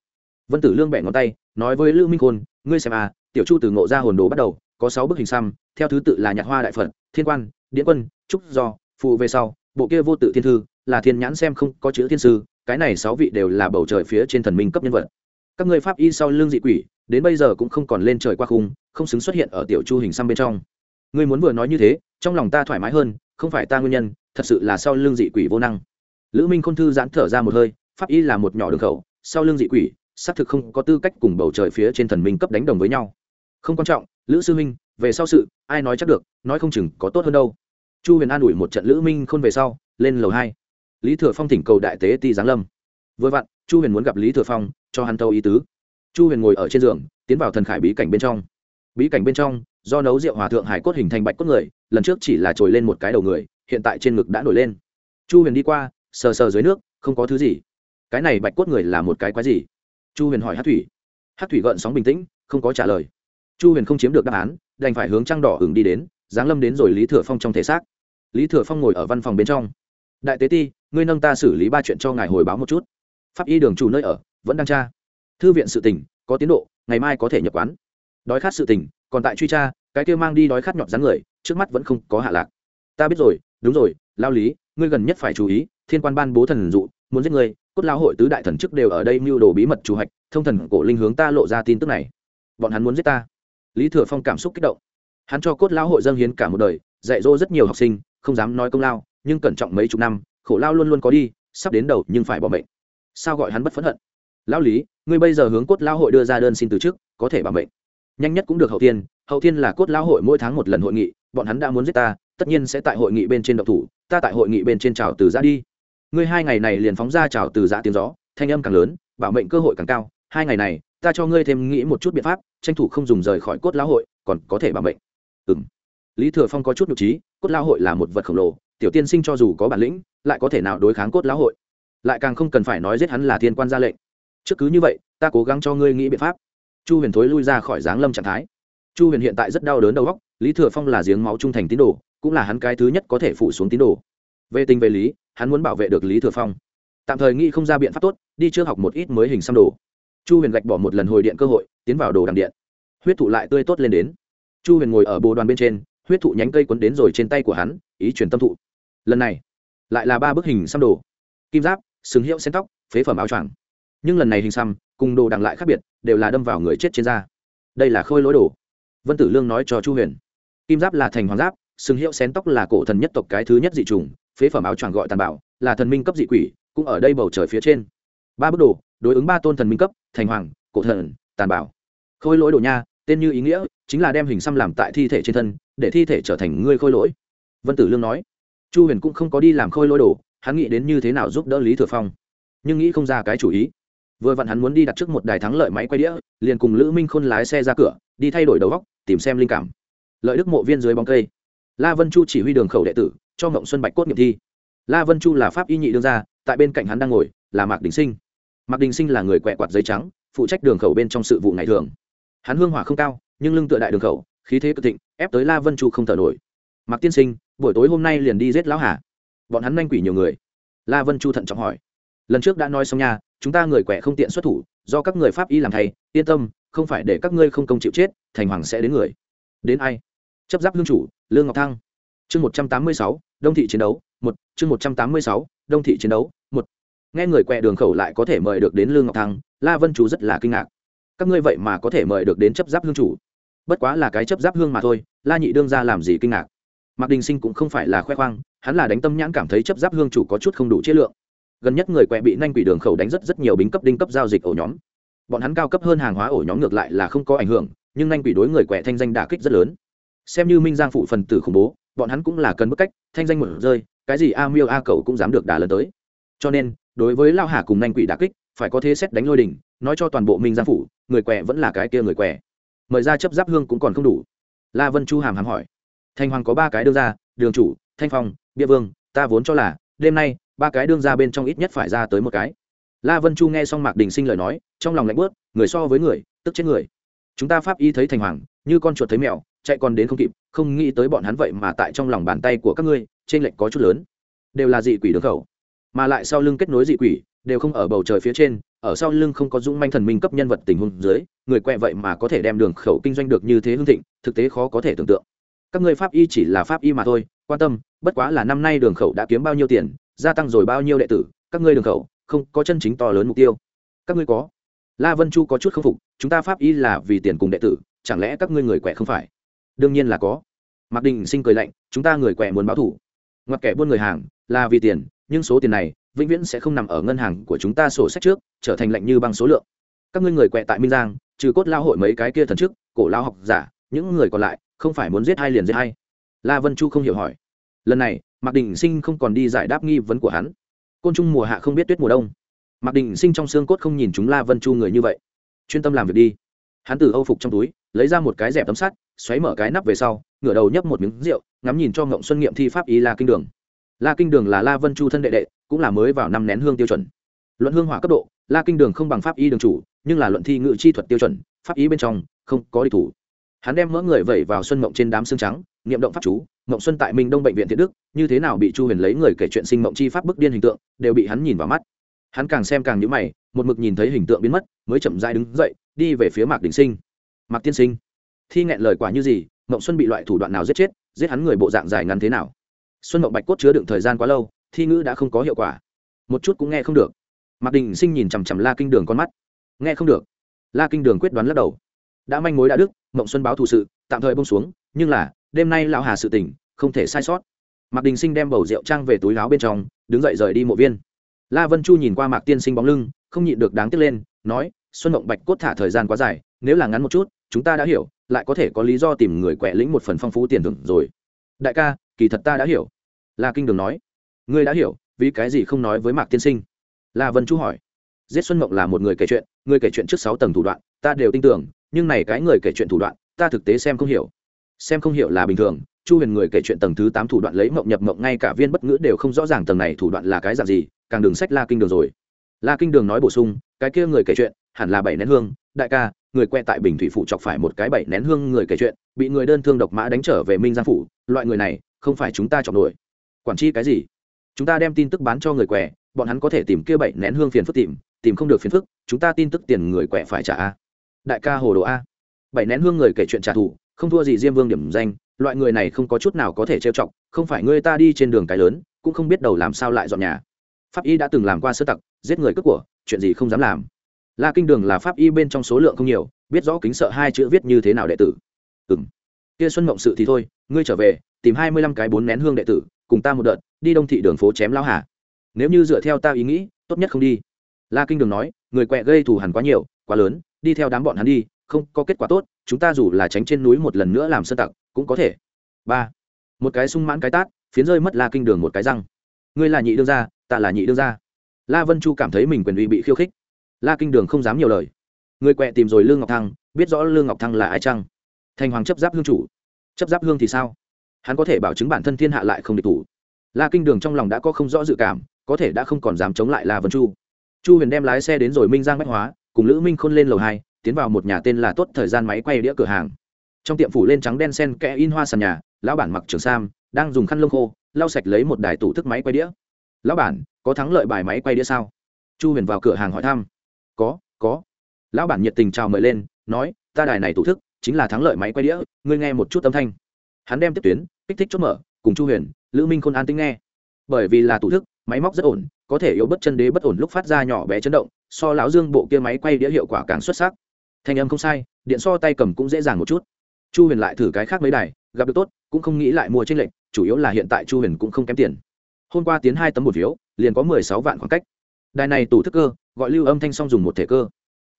Vân tử lương bẻ ngón tay, nói với lữ minh khôn, ngươi xem à tiểu chu từ ngộ ra hồn đồ bắt đầu, có sáu bức hình xăm, theo thứ tự là nhạc hoa đại phật, thiên quan, điện quân, trúc do phụ về sau, bộ kia vô tự thiên thư là thiên nhãn xem không có chữ thiên sư, cái này sáu vị đều là bầu trời phía trên thần minh cấp nhân vật. Các ngươi pháp y sau lưng dị quỷ, đến bây giờ cũng không còn lên trời qua khung, không xứng xuất hiện ở tiểu chu hình xăm bên trong. Ngươi muốn vừa nói như thế, trong lòng ta thoải mái hơn, không phải ta nguyên nhân, thật sự là sau lưng dị quỷ vô năng. Lữ minh khôn thư giãn thở ra một hơi, pháp y là một nhỏ đường khẩu, sau lưng dị quỷ, xác thực không có tư cách cùng bầu trời phía trên thần minh cấp đánh đồng với nhau. Không quan trọng, lữ sư minh, về sau sự, ai nói chắc được, nói không chừng có tốt hơn đâu. Chu huyền an ủi một trận lữ minh khôn về sau, lên lầu hai lý thừa phong thỉnh cầu đại tế ti giáng lâm. Vừa vặn, chu huyền muốn gặp lý thừa phong, cho hắn tâu ý tứ. Chu huyền ngồi ở trên giường, tiến vào thần khải bí cảnh bên trong. Bí cảnh bên trong, do nấu rượu hòa thượng hải cốt hình thành bạch cốt người, lần trước chỉ là trồi lên một cái đầu người, hiện tại trên ngực đã nổi lên. Chu huyền đi qua, sờ sờ dưới nước, không có thứ gì. Cái này bạch cốt người là một cái quái gì? Chu huyền hỏi hát thủy. Hát thủy gợn sóng bình tĩnh, không có trả lời. Chu huyền không chiếm được đáp án, đành phải hướng trăng đỏ hừng đi đến, giáng lâm đến rồi lý thừa phong trong thể xác. Lý thừa phong ngồi ở văn phòng bên trong. Đại tế ti ngươi nâng ta xử lý ba chuyện cho ngài hồi báo một chút. Pháp y đường chủ nơi ở, vẫn đang tra. Thư viện sự tỉnh có tiến độ, ngày mai có thể nhập quán. Đói khát sự tỉnh còn tại truy tra, cái kia mang đi đói khát nhọt rắn người, trước mắt vẫn không có hạ lạc. Ta biết rồi, đúng rồi, lao lý, ngươi gần nhất phải chú ý, thiên quan ban bố thần dụ, muốn giết ngươi, cốt lao hội tứ đại thần chức đều ở đây mưu đồ bí mật chủ hạch, thông thần cổ linh hướng ta lộ ra tin tức này. Bọn hắn muốn giết ta. Lý thừa phong cảm xúc kích động. Hắn cho cốt lao hội dâng hiến cả một đời, dạy dỗ rất nhiều học sinh, không dám nói công lao, nhưng cẩn trọng mấy chục năm khổ lao luôn luôn có đi, sắp đến đầu nhưng phải bỏ mệnh. Sao gọi hắn bất phẫn hận? Lão lý, ngươi bây giờ hướng cốt lao hội đưa ra đơn xin từ chức, có thể bảo mệnh. Nhanh nhất cũng được hậu tiên hậu tiên là cốt lao hội mỗi tháng một lần hội nghị, bọn hắn đã muốn giết ta, tất nhiên sẽ tại hội nghị bên trên độc thủ, ta tại hội nghị bên trên trào từ giã đi. Ngươi hai ngày này liền phóng ra trào từ giã tiếng gió, thanh âm càng lớn, bảo mệnh cơ hội càng cao. Hai ngày này, ta cho ngươi thêm nghĩ một chút biện pháp, tranh thủ không dùng rời khỏi cốt lao hội, còn có thể bảo mệnh. Ừ m lý thừa phong có chút nhục trí, cốt lao hội là một vật khổng lồ, tiểu tiên sinh cho dù có bản lĩnh lại có thể nào đối kháng cốt lão hội? Lại càng không cần phải nói giết hắn là thiên quan ra lệnh. Trước cứ như vậy, ta cố gắng cho ngươi nghĩ biện pháp. Chu huyền thối lui ra khỏi giáng lâm trạng thái. Chu huyền hiện tại rất đau đớn đầu góc lý thừa phong là giếng máu trung thành tín đồ, cũng là hắn cái thứ nhất có thể phụ xuống tín đồ. Về tình về lý, hắn muốn bảo vệ được lý thừa phong. Tạm thời nghĩ không ra biện pháp tốt, đi trước học một ít mới hình xăm đồ. Chu huyền gạch bỏ một lần hồi điện cơ hội, tiến vào đồ đằng điện. Huyết thụ lại tươi tốt lên đến. Chu huyền ngồi ở bồ đoàn bên trên, huyết thụ nhánh cây quấn đến rồi trên tay của hắn, ý truyền tâm thụ. Lần này lại là ba bức hình xăm đồ. Kim giáp, sừng hiệu xen tóc, phế phẩm áo choàng. Nhưng lần này hình xăm cùng đồ đằng lại khác biệt, đều là đâm vào người chết trên da. Đây là khôi lỗi đồ. Vân tử lương nói cho chu huyền. Kim giáp là thành hoàng giáp, sừng hiệu xén tóc là cổ thần nhất tộc cái thứ nhất dị trùng phế phẩm áo choàng gọi tàn bảo là thần minh cấp dị quỷ, cũng ở đây bầu trời phía trên. Ba bức đồ, đối ứng ba tôn thần minh cấp, thành hoàng, cổ thần, tàn bảo khôi lỗi đồ nha, tên như ý nghĩa, chính là đem hình xăm làm tại thi thể trên thân, để thi thể trở thành ngươi khôi lỗi. Vân tử lương nói chu huyền cũng không có đi làm khôi lôi đồ, hắn nghĩ đến như thế nào giúp đỡ lý thừa phong. Nhưng nghĩ không ra cái chủ ý. Vừa vặn hắn muốn đi đặt trước một đài thắng lợi máy quay đĩa, liền cùng lữ minh khôn lái xe ra cửa, đi thay đổi đầu góc tìm xem linh cảm. Lợi đức mộ viên dưới bóng cây. La vân chu chỉ huy đường khẩu đệ tử, cho mộng xuân bạch cốt nghiệm thi. La vân chu là pháp y nhị đương gia, tại bên cạnh hắn đang ngồi, là mạc đình sinh. Mạc đình sinh là người quẹ quạt giấy trắng, phụ trách đường khẩu bên trong sự vụ ngày thường. Hắn hương hỏa không cao, nhưng lưng tựa đại đường khẩu, khí thế cực thịnh, ép tới la vân chu không thở nổi mạc tiên sinh, buổi tối hôm nay liền đi giết lão hà. Bọn hắn nhanh quỷ nhiều người. La vân chu thận trọng hỏi. Lần trước đã nói xong nha, chúng ta người quẻ không tiện xuất thủ, do các người pháp y làm thầy, yên tâm, không phải để các ngươi không công chịu chết, thành hoàng sẽ đến người. Đến ai? Chấp giáp lương chủ, lương ngọc thăng. Chương một trăm tám mươi sáu, đông thị chiến đấu, một, chương một trăm tám mươi sáu, đông thị chiến đấu, một. Nghe người quẹ đường khẩu lại có thể mời được đến lương ngọc thăng, la vân chú rất là kinh ngạc. Các ngươi vậy mà có thể mời được đến chấp giáp hương chủ. Bất quá là cái chấp giáp hương mà thôi, la nhị đương ra làm gì kinh ngạc? Mạc đình sinh cũng không phải là khoe khoang, hắn là đánh tâm nhãn cảm thấy chấp giáp hương chủ có chút không đủ chất lượng. Gần nhất người quẹ bị nanh quỷ đường khẩu đánh rất rất nhiều bính cấp đinh cấp giao dịch ổ nhóm. Bọn hắn cao cấp hơn hàng hóa ổ nhóm ngược lại là không có ảnh hưởng, nhưng nanh quỷ đối người quẹ thanh danh đả kích rất lớn. Xem như minh giang phụ phần tử khủng bố, bọn hắn cũng là cần bức cách, thanh danh một rơi, cái gì a miêu a cầu cũng dám được đả lần tới. Cho nên, đối với lao hà cùng nanh quỷ đả kích, phải có thế xét đánh lôi đỉnh nói cho toàn bộ minh giang phủ, người quẹ vẫn là cái kia người quẹ. Mời ra chấp giáp hương cũng còn không đủ. La vân chu hàm hàm hỏi thanh hoàng có ba cái đương ra đường chủ, thanh phong, bia vương, ta vốn cho là, đêm nay, ba cái đương ra bên trong ít nhất phải ra tới một cái. La vân chu nghe xong mạc đình sinh lời nói, trong lòng lạnh bớt người so với người, tức chết người. Chúng ta pháp y thấy thành hoàng, như con chuột thấy mèo, chạy còn đến không kịp, không nghĩ tới bọn hắn vậy mà tại trong lòng bàn tay của các ngươi, trên lệnh có chút lớn. Đều là dị quỷ đường khẩu, mà lại sau lưng kết nối dị quỷ, đều không ở bầu trời phía trên, ở sau lưng không có dũng manh thần minh cấp nhân vật tình huống dưới, người quẹ vậy mà có thể đem đường khẩu kinh doanh được như thế hương thịnh, thực tế khó có thể tưởng tượng các ngươi pháp y chỉ là pháp y mà thôi, quan tâm, bất quá là năm nay đường khẩu đã kiếm bao nhiêu tiền, gia tăng rồi bao nhiêu đệ tử, các ngươi đường khẩu, không, có chân chính to lớn mục tiêu. Các ngươi có. La vân chu có chút k phục, chúng ta pháp y là vì tiền cùng đệ tử, chẳng lẽ các ngươi người quẻ không phải? Đương nhiên là có. Mặc đình sinh cười lạnh, chúng ta người quẻ muốn báo thủ. Ngoặc kẻ buôn người hàng, là vì tiền, nhưng số tiền này, vĩnh viễn sẽ không nằm ở ngân hàng của chúng ta sổ sách trước, trở thành lệnh như bằng số lượng. Các ngươi người quẹ tại minh giang, trừ cốt lao hội mấy cái kia thần chức, cổ lao học giả, những người còn lại không phải muốn giết hai liền giết hai la vân chu không hiểu hỏi. Lần này, mạc đình sinh không còn đi giải đáp nghi vấn của hắn. Côn trùng mùa hạ không biết tuyết mùa đông. Mạc đình sinh trong xương cốt không nhìn chúng la vân chu người như vậy. Chuyên tâm làm việc đi. Hắn từ âu phục trong túi, lấy ra một cái dẹp tấm sắt, xoáy mở cái nắp về sau, ngửa đầu nhấp một miếng rượu, ngắm nhìn cho ngộng xuân nghiệm thi pháp ý la kinh đường. La kinh đường là la vân chu thân đệ đệ, cũng là mới vào năm nén hương tiêu chuẩn. Luận hương hỏa cấp độ, la kinh đường không bằng pháp y đường chủ, nhưng là luận thi ngự chi thuật tiêu chuẩn, pháp ý bên trong, không có địch thủ hắn đem mỡ người vẩy vào xuân mộng trên đám xương trắng, niệm động pháp chú, mộng xuân tại minh đông bệnh viện thiện đức, như thế nào bị chu huyền lấy người kể chuyện sinh mộng chi pháp bức điên hình tượng, đều bị hắn nhìn vào mắt. Hắn càng xem càng nhữ mày, một mực nhìn thấy hình tượng biến mất, mới chậm dai đứng dậy, đi về phía mạc đình sinh. Mạc tiên sinh, thi nghẹn lời quả như gì, mộng xuân bị loại thủ đoạn nào giết chết, giết hắn người bộ dạng dài ngắn thế nào? Xuân mộng bạch cốt chứa đựng thời gian quá lâu, thi ngữ đã không có hiệu quả. Một chút cũng nghe không được. Mạc đình sinh nhìn chằm chằm la kinh đường con mắt. Nghe không được. La kinh đường quyết đoán lắc đầu đã manh mối đã đức mộng xuân báo thù sự, tạm thời bông xuống, nhưng là, đêm nay lão hà sự tỉnh không thể sai sót. Mạc đình sinh đem bầu rượu trang về túi láo bên trong, đứng dậy rời đi mộ viên. La vân chu nhìn qua mạc tiên sinh bóng lưng, không nhịn được đáng tiếc lên, nói, xuân mộng bạch cốt thả thời gian quá dài, nếu là ngắn một chút, chúng ta đã hiểu, lại có thể có lý do tìm người quẹ lĩnh một phần phong phú tiền thưởng rồi. Đại ca, kỳ thật ta đã hiểu. La kinh đường nói. Ngươi đã hiểu, vì cái gì không nói với mạc tiên sinh? La vân chu hỏi. Giết xuân mộng là một người kể chuyện, người kể chuyện trước sáu tầng thủ đoạn, ta đều tin tưởng nhưng này cái người kể chuyện thủ đoạn, ta thực tế xem không hiểu. Xem không hiểu là bình thường, chu huyền người kể chuyện tầng thứ tám thủ đoạn lấy mộng nhập mộng, ngay cả viên bất ngữ đều không rõ ràng tầng này thủ đoạn là cái dạng gì, càng đường sách la kinh đường rồi. La kinh đường nói bổ sung, cái kia người kể chuyện, hẳn là bảy nén hương, đại ca, người quen tại bình thủy phủ chọc phải một cái bảy nén hương người kể chuyện, bị người đơn thương độc mã đánh trở về minh giang phủ, loại người này, không phải chúng ta chọc nổi. Quản chi cái gì? Chúng ta đem tin tức bán cho người què bọn hắn có thể tìm kia bảy nén hương phiền phức tìm tìm không được phiền phức, chúng ta tin tức tiền người què phải trả a đại ca hồ đồ a. Bảy nén hương người kể chuyện trả thù, không thua gì diêm vương điểm danh, loại người này không có chút nào có thể trêu chọc, không phải người ta đi trên đường cái lớn, cũng không biết đầu làm sao lại dọn nhà. Pháp y đã từng làm qua sơ tặc, giết người cướp của, chuyện gì không dám làm. La kinh đường là pháp y bên trong số lượng không nhiều, biết rõ kính sợ hai chữ viết như thế nào đệ tử. Ừ m kia xuân mộng sự thì thôi, ngươi trở về, tìm hai mươi lăm cái bốn nén hương đệ tử, cùng ta một đợt, đi đông thị đường phố chém lao hà. Nếu như dựa theo ta ý nghĩ, tốt nhất không đi. La kinh đường nói, người quẹ gây thù hẳn quá nhiều quá lớn, đi theo đám bọn hắn đi, không có kết quả tốt, chúng ta dù là tránh trên núi một lần nữa làm sơ tặc, cũng có thể. Ba, một cái sung mãn cái tát, phiến rơi mất la kinh đường một cái răng. Ngươi là nhị đương gia, ta là nhị đương gia. La vân chu cảm thấy mình quyền uy bị khiêu khích. La kinh đường không dám nhiều lời. Người quẹ tìm rồi lương ngọc thăng, biết rõ lương ngọc thăng là ai chăng? Thành hoàng chấp giáp hương chủ. Chấp giáp hương thì sao? Hắn có thể bảo chứng bản thân thiên hạ lại không địch thủ. La kinh đường trong lòng đã có không rõ dự cảm, có thể đã không còn dám chống lại la vân chu. Chu huyền đem lái xe đến rồi minh giang bách hóa cùng lữ minh khôn lên lầu hai, tiến vào một nhà tên là tốt thời gian máy quay đĩa cửa hàng. Trong tiệm phủ lên trắng đen sen kẽ in hoa sàn nhà, lão bản mặc trường sam, đang dùng khăn lông khô, lau sạch lấy một đài tủ thức máy quay đĩa. Lão bản, có thắng lợi bài máy quay đĩa sao? Chu huyền vào cửa hàng hỏi thăm. Có có. Lão bản nhiệt tình chào mời lên, nói, ta đài này tủ thức chính là thắng lợi máy quay đĩa, ngươi nghe một chút âm thanh. Hắn đem tiếp tuyến, kích thích chốt mở, cùng chu huyền, lữ minh khôn an tính nghe. Bởi vì là tủ thức, máy móc rất ổn, có thể yếu bất chân đế bất ổn lúc phát ra nhỏ bé chấn động so lão dương bộ kia máy quay đĩa hiệu quả càng xuất sắc. Thanh âm không sai, điện so tay cầm cũng dễ dàng một chút. Chu huyền lại thử cái khác mấy đài, gặp được tốt, cũng không nghĩ lại mua trên lệnh chủ yếu là hiện tại chu huyền cũng không kém tiền. Hôm qua tiến hai tấm một phiếu, liền có mười sáu vạn khoảng cách. Đài này tủ thức cơ, gọi lưu âm thanh xong dùng một thể cơ.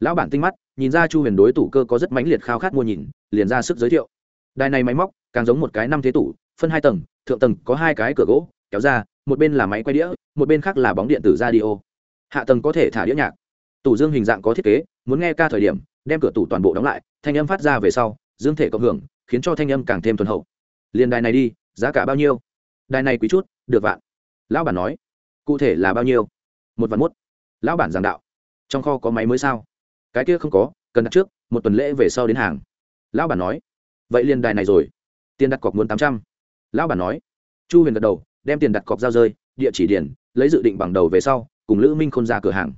Lão bản tinh mắt, nhìn ra chu huyền đối tủ cơ có rất mãnh liệt khao khát mua nhìn, liền ra sức giới thiệu. Đài này máy móc, càng giống một cái năm thế tủ, phân hai tầng, thượng tầng có hai cái cửa gỗ, kéo ra, một bên là máy quay đĩa, một bên khác là bóng điện tử radio. Hạ tầng có thể thả đĩa nhạc tủ dương hình dạng có thiết kế, muốn nghe ca thời điểm, đem cửa tủ toàn bộ đóng lại, thanh âm phát ra về sau, dương thể cộng hưởng, khiến cho thanh âm càng thêm thuần hậu. Liền đài này đi, giá cả bao nhiêu? Đài này quý chút, được vạn. Lão bản nói, cụ thể là bao nhiêu? Một vạn mốt. Lão bản giảng đạo, trong kho có máy mới sao? Cái kia không có, cần đặt trước, một tuần lễ về sau đến hàng. Lão bản nói, vậy liền đài này rồi. Tiền đặt cọc muốn tám trăm. Lão bản nói, chu huyền gật đầu, đem tiền đặt cọc giao rơi, địa chỉ điển lấy dự định bằng đầu về sau, cùng lữ minh khôn ra cửa hàng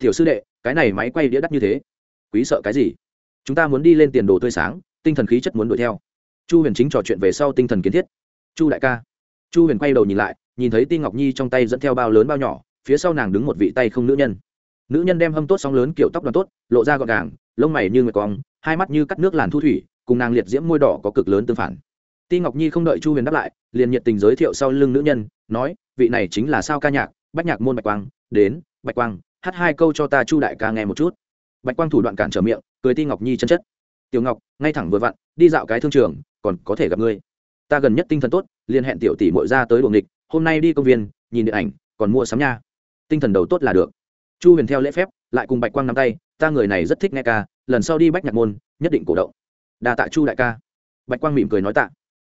tiểu sư đệ, cái này máy quay đĩa đắt như thế. Quý sợ cái gì? Chúng ta muốn đi lên tiền đồ tươi sáng, tinh thần khí chất muốn đuổi theo. Chu huyền chính trò chuyện về sau tinh thần kiến thiết. Chu đại ca. Chu huyền quay đầu nhìn lại, nhìn thấy ti ngọc nhi trong tay dẫn theo bao lớn bao nhỏ, phía sau nàng đứng một vị tay không nữ nhân. Nữ nhân đem hâm tốt sóng lớn kiểu tóc đoàn tốt, lộ ra gọn gàng, lông mày như người cong hai mắt như cắt nước làn thu thủy, cùng nàng liệt diễm môi đỏ có cực lớn tương phản. Ti ngọc nhi không đợi chu huyền đáp lại, liền nhiệt tình giới thiệu sau lưng nữ nhân, nói, vị này chính là sao ca nhạc, bách nhạc môn bạch quang, đến, bạch quang hát hai câu cho ta chu đại ca nghe một chút. Bạch quang thủ đoạn cản trở miệng, cười ti ngọc nhi chân chất. Tiểu ngọc, ngay thẳng vừa vặn, đi dạo cái thương trường, còn có thể gặp ngươi. Ta gần nhất tinh thần tốt liên hẹn tiểu tỷ mội ra tới buồng địch hôm nay đi công viên, nhìn điện ảnh, còn mua sắm nha. Tinh thần đầu tốt là được. Chu huyền theo lễ phép, lại cùng bạch quang nắm tay, ta người này rất thích nghe ca, lần sau đi bách nhạc môn, nhất định cổ động. Đà tạ chu đại ca. Bạch quang mỉm cười nói tạ.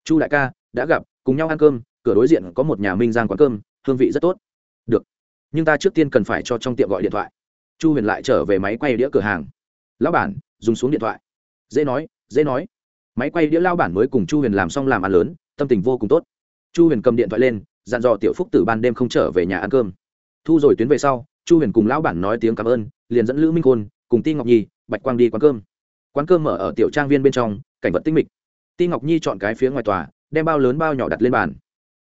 Chu đại ca, đã gặp, cùng nhau ăn cơm, cửa đối diện có một nhà minh giang quán cơm, hương vị rất tốt nhưng ta trước tiên cần phải cho trong tiệm gọi điện thoại. Chu huyền lại trở về máy quay đĩa cửa hàng. Lão bản, dùng xuống điện thoại. Dễ nói dễ nói. Máy quay đĩa lao bản mới cùng chu huyền làm xong làm ăn lớn, tâm tình vô cùng tốt. Chu huyền cầm điện thoại lên, dặn dò tiểu phúc từ ban đêm không trở về nhà ăn cơm. Thu rồi tuyến về sau, chu huyền cùng lão bản nói tiếng cảm ơn, liền dẫn lữ minh khôn cùng ti ngọc nhi, bạch quang đi quán cơm. Quán cơm mở ở tiểu trang viên bên trong, cảnh vật tinh mịch. Ti ngọc nhi chọn cái phía ngoài tòa, đem bao lớn bao nhỏ đặt lên bàn.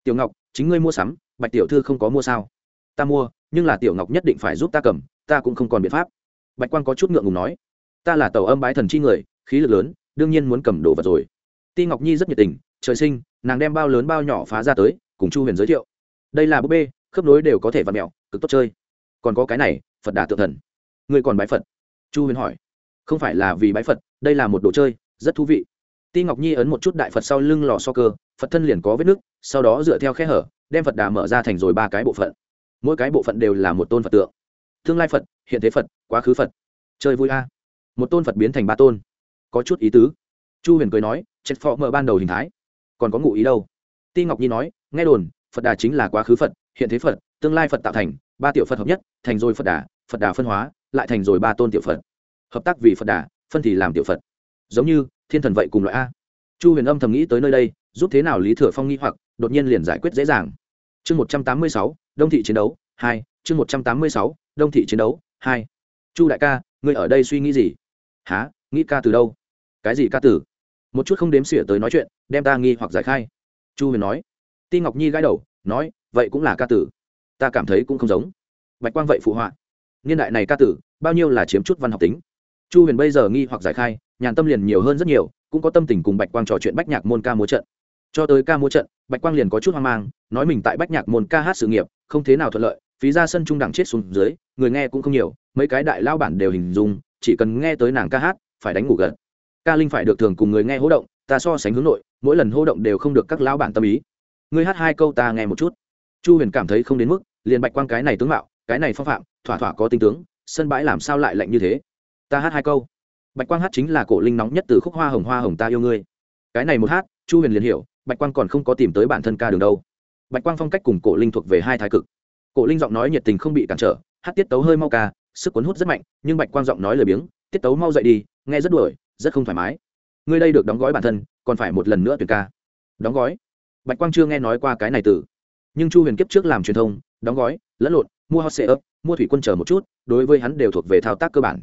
Tiểu ngọc, chính ngươi mua sắm, bạch tiểu thư không có mua sao? Ta mua nhưng là tiểu ngọc nhất định phải giúp ta cầm, ta cũng không còn biện pháp. Bạch quang có chút ngượng ngùng nói, ta là tàu âm bái thần chi người, khí lực lớn, đương nhiên muốn cầm đồ vật rồi. Ti ngọc nhi rất nhiệt tình, trời sinh, nàng đem bao lớn bao nhỏ phá ra tới, cùng chu huyền giới thiệu. Đây là búp bê, khớp nối đều có thể vặt mẹo, cực tốt chơi. Còn có cái này, phật đà tự thần. Ngươi còn bái phật? Chu huyền hỏi. Không phải là vì bái phật, đây là một đồ chơi, rất thú vị. Ti ngọc nhi ấn một chút đại phật sau lưng lò so cơ, phật thân liền có vết nứt sau đó dựa theo khe hở, đem phật đà mở ra thành rồi ba cái bộ phận mỗi cái bộ phận đều là một tôn phật tượng tương lai phật hiện thế phật quá khứ phật chơi vui a một tôn phật biến thành ba tôn có chút ý tứ chu huyền cười nói chết phó mở ban đầu hình thái còn có ngụ ý đâu ti ngọc nhi nói nghe đồn phật đà chính là quá khứ phật hiện thế phật tương lai phật tạo thành ba tiểu phật hợp nhất thành rồi phật đà phật đà phân hóa lại thành rồi ba tôn tiểu phật hợp tác vì phật đà phân thì làm tiểu phật giống như thiên thần vậy cùng loại a chu huyền âm thầm nghĩ tới nơi đây giúp thế nào lý thừa phong nghi hoặc đột nhiên liền giải quyết dễ dàng chương một trăm tám mươi sáu đông thị chiến đấu, hai, chương một trăm tám mươi sáu, đông thị chiến đấu, hai. Chu đại ca, ngươi ở đây suy nghĩ gì? Há nghĩ ca từ đâu? Cái gì ca tử một chút không đếm xỉa tới nói chuyện, đem ta nghi hoặc giải khai. Chu huyền nói. Ti ngọc nhi gãi đầu, nói, vậy cũng là ca tử ta cảm thấy cũng không giống. Bạch quang vậy phụ họa. Niên đại này ca tử bao nhiêu là chiếm chút văn học tính. Chu huyền bây giờ nghi hoặc giải khai, nhàn tâm liền nhiều hơn rất nhiều, cũng có tâm tình cùng bạch quang trò chuyện bách nhạc môn ca múa trận. Cho tới ca múa trận, bạch quang liền có chút hoang mang, nói mình tại bách nhạc môn ca hát sự nghiệp không thế nào thuận lợi, phí ra sân trung đẳng chết xuống dưới, người nghe cũng không nhiều, mấy cái đại lao bản đều hình dung, chỉ cần nghe tới nàng ca hát, phải đánh ngủ gật. Ca linh phải được thường cùng người nghe hỗ động, ta so sánh hướng nội, mỗi lần hô động đều không được các lão bản tâm ý. Ngươi hát hai câu ta nghe một chút. Chu huyền cảm thấy không đến mức, liền bạch quang cái này tướng mạo, cái này phong phạm, thỏa thỏa có tinh tướng, sân bãi làm sao lại lạnh như thế? Ta hát hai câu. Bạch quang hát chính là cổ linh nóng nhất từ khúc hoa hồng hoa hồng ta yêu ngươi. Cái này một hát, chu huyền liền hiểu, bạch quang còn không có tìm tới bản thân ca đường đâu bạch quang phong cách cùng cổ linh thuộc về hai thái cực. Cổ linh giọng nói nhiệt tình không bị cản trở, hát tiết tấu hơi mau ca, sức cuốn hút rất mạnh, nhưng bạch quang giọng nói lười biếng, tiết tấu mau dậy đi, nghe rất đuổi, rất không thoải mái. Ngươi đây được đóng gói bản thân, còn phải một lần nữa tuyển ca. Đóng gói? Bạch quang chưa nghe nói qua cái này từ. Nhưng chu huyền kiếp trước làm truyền thông, đóng gói, lẫn lộn, mua hot sệ ấp mua thủy quân chờ một chút, đối với hắn đều thuộc về thao tác cơ bản.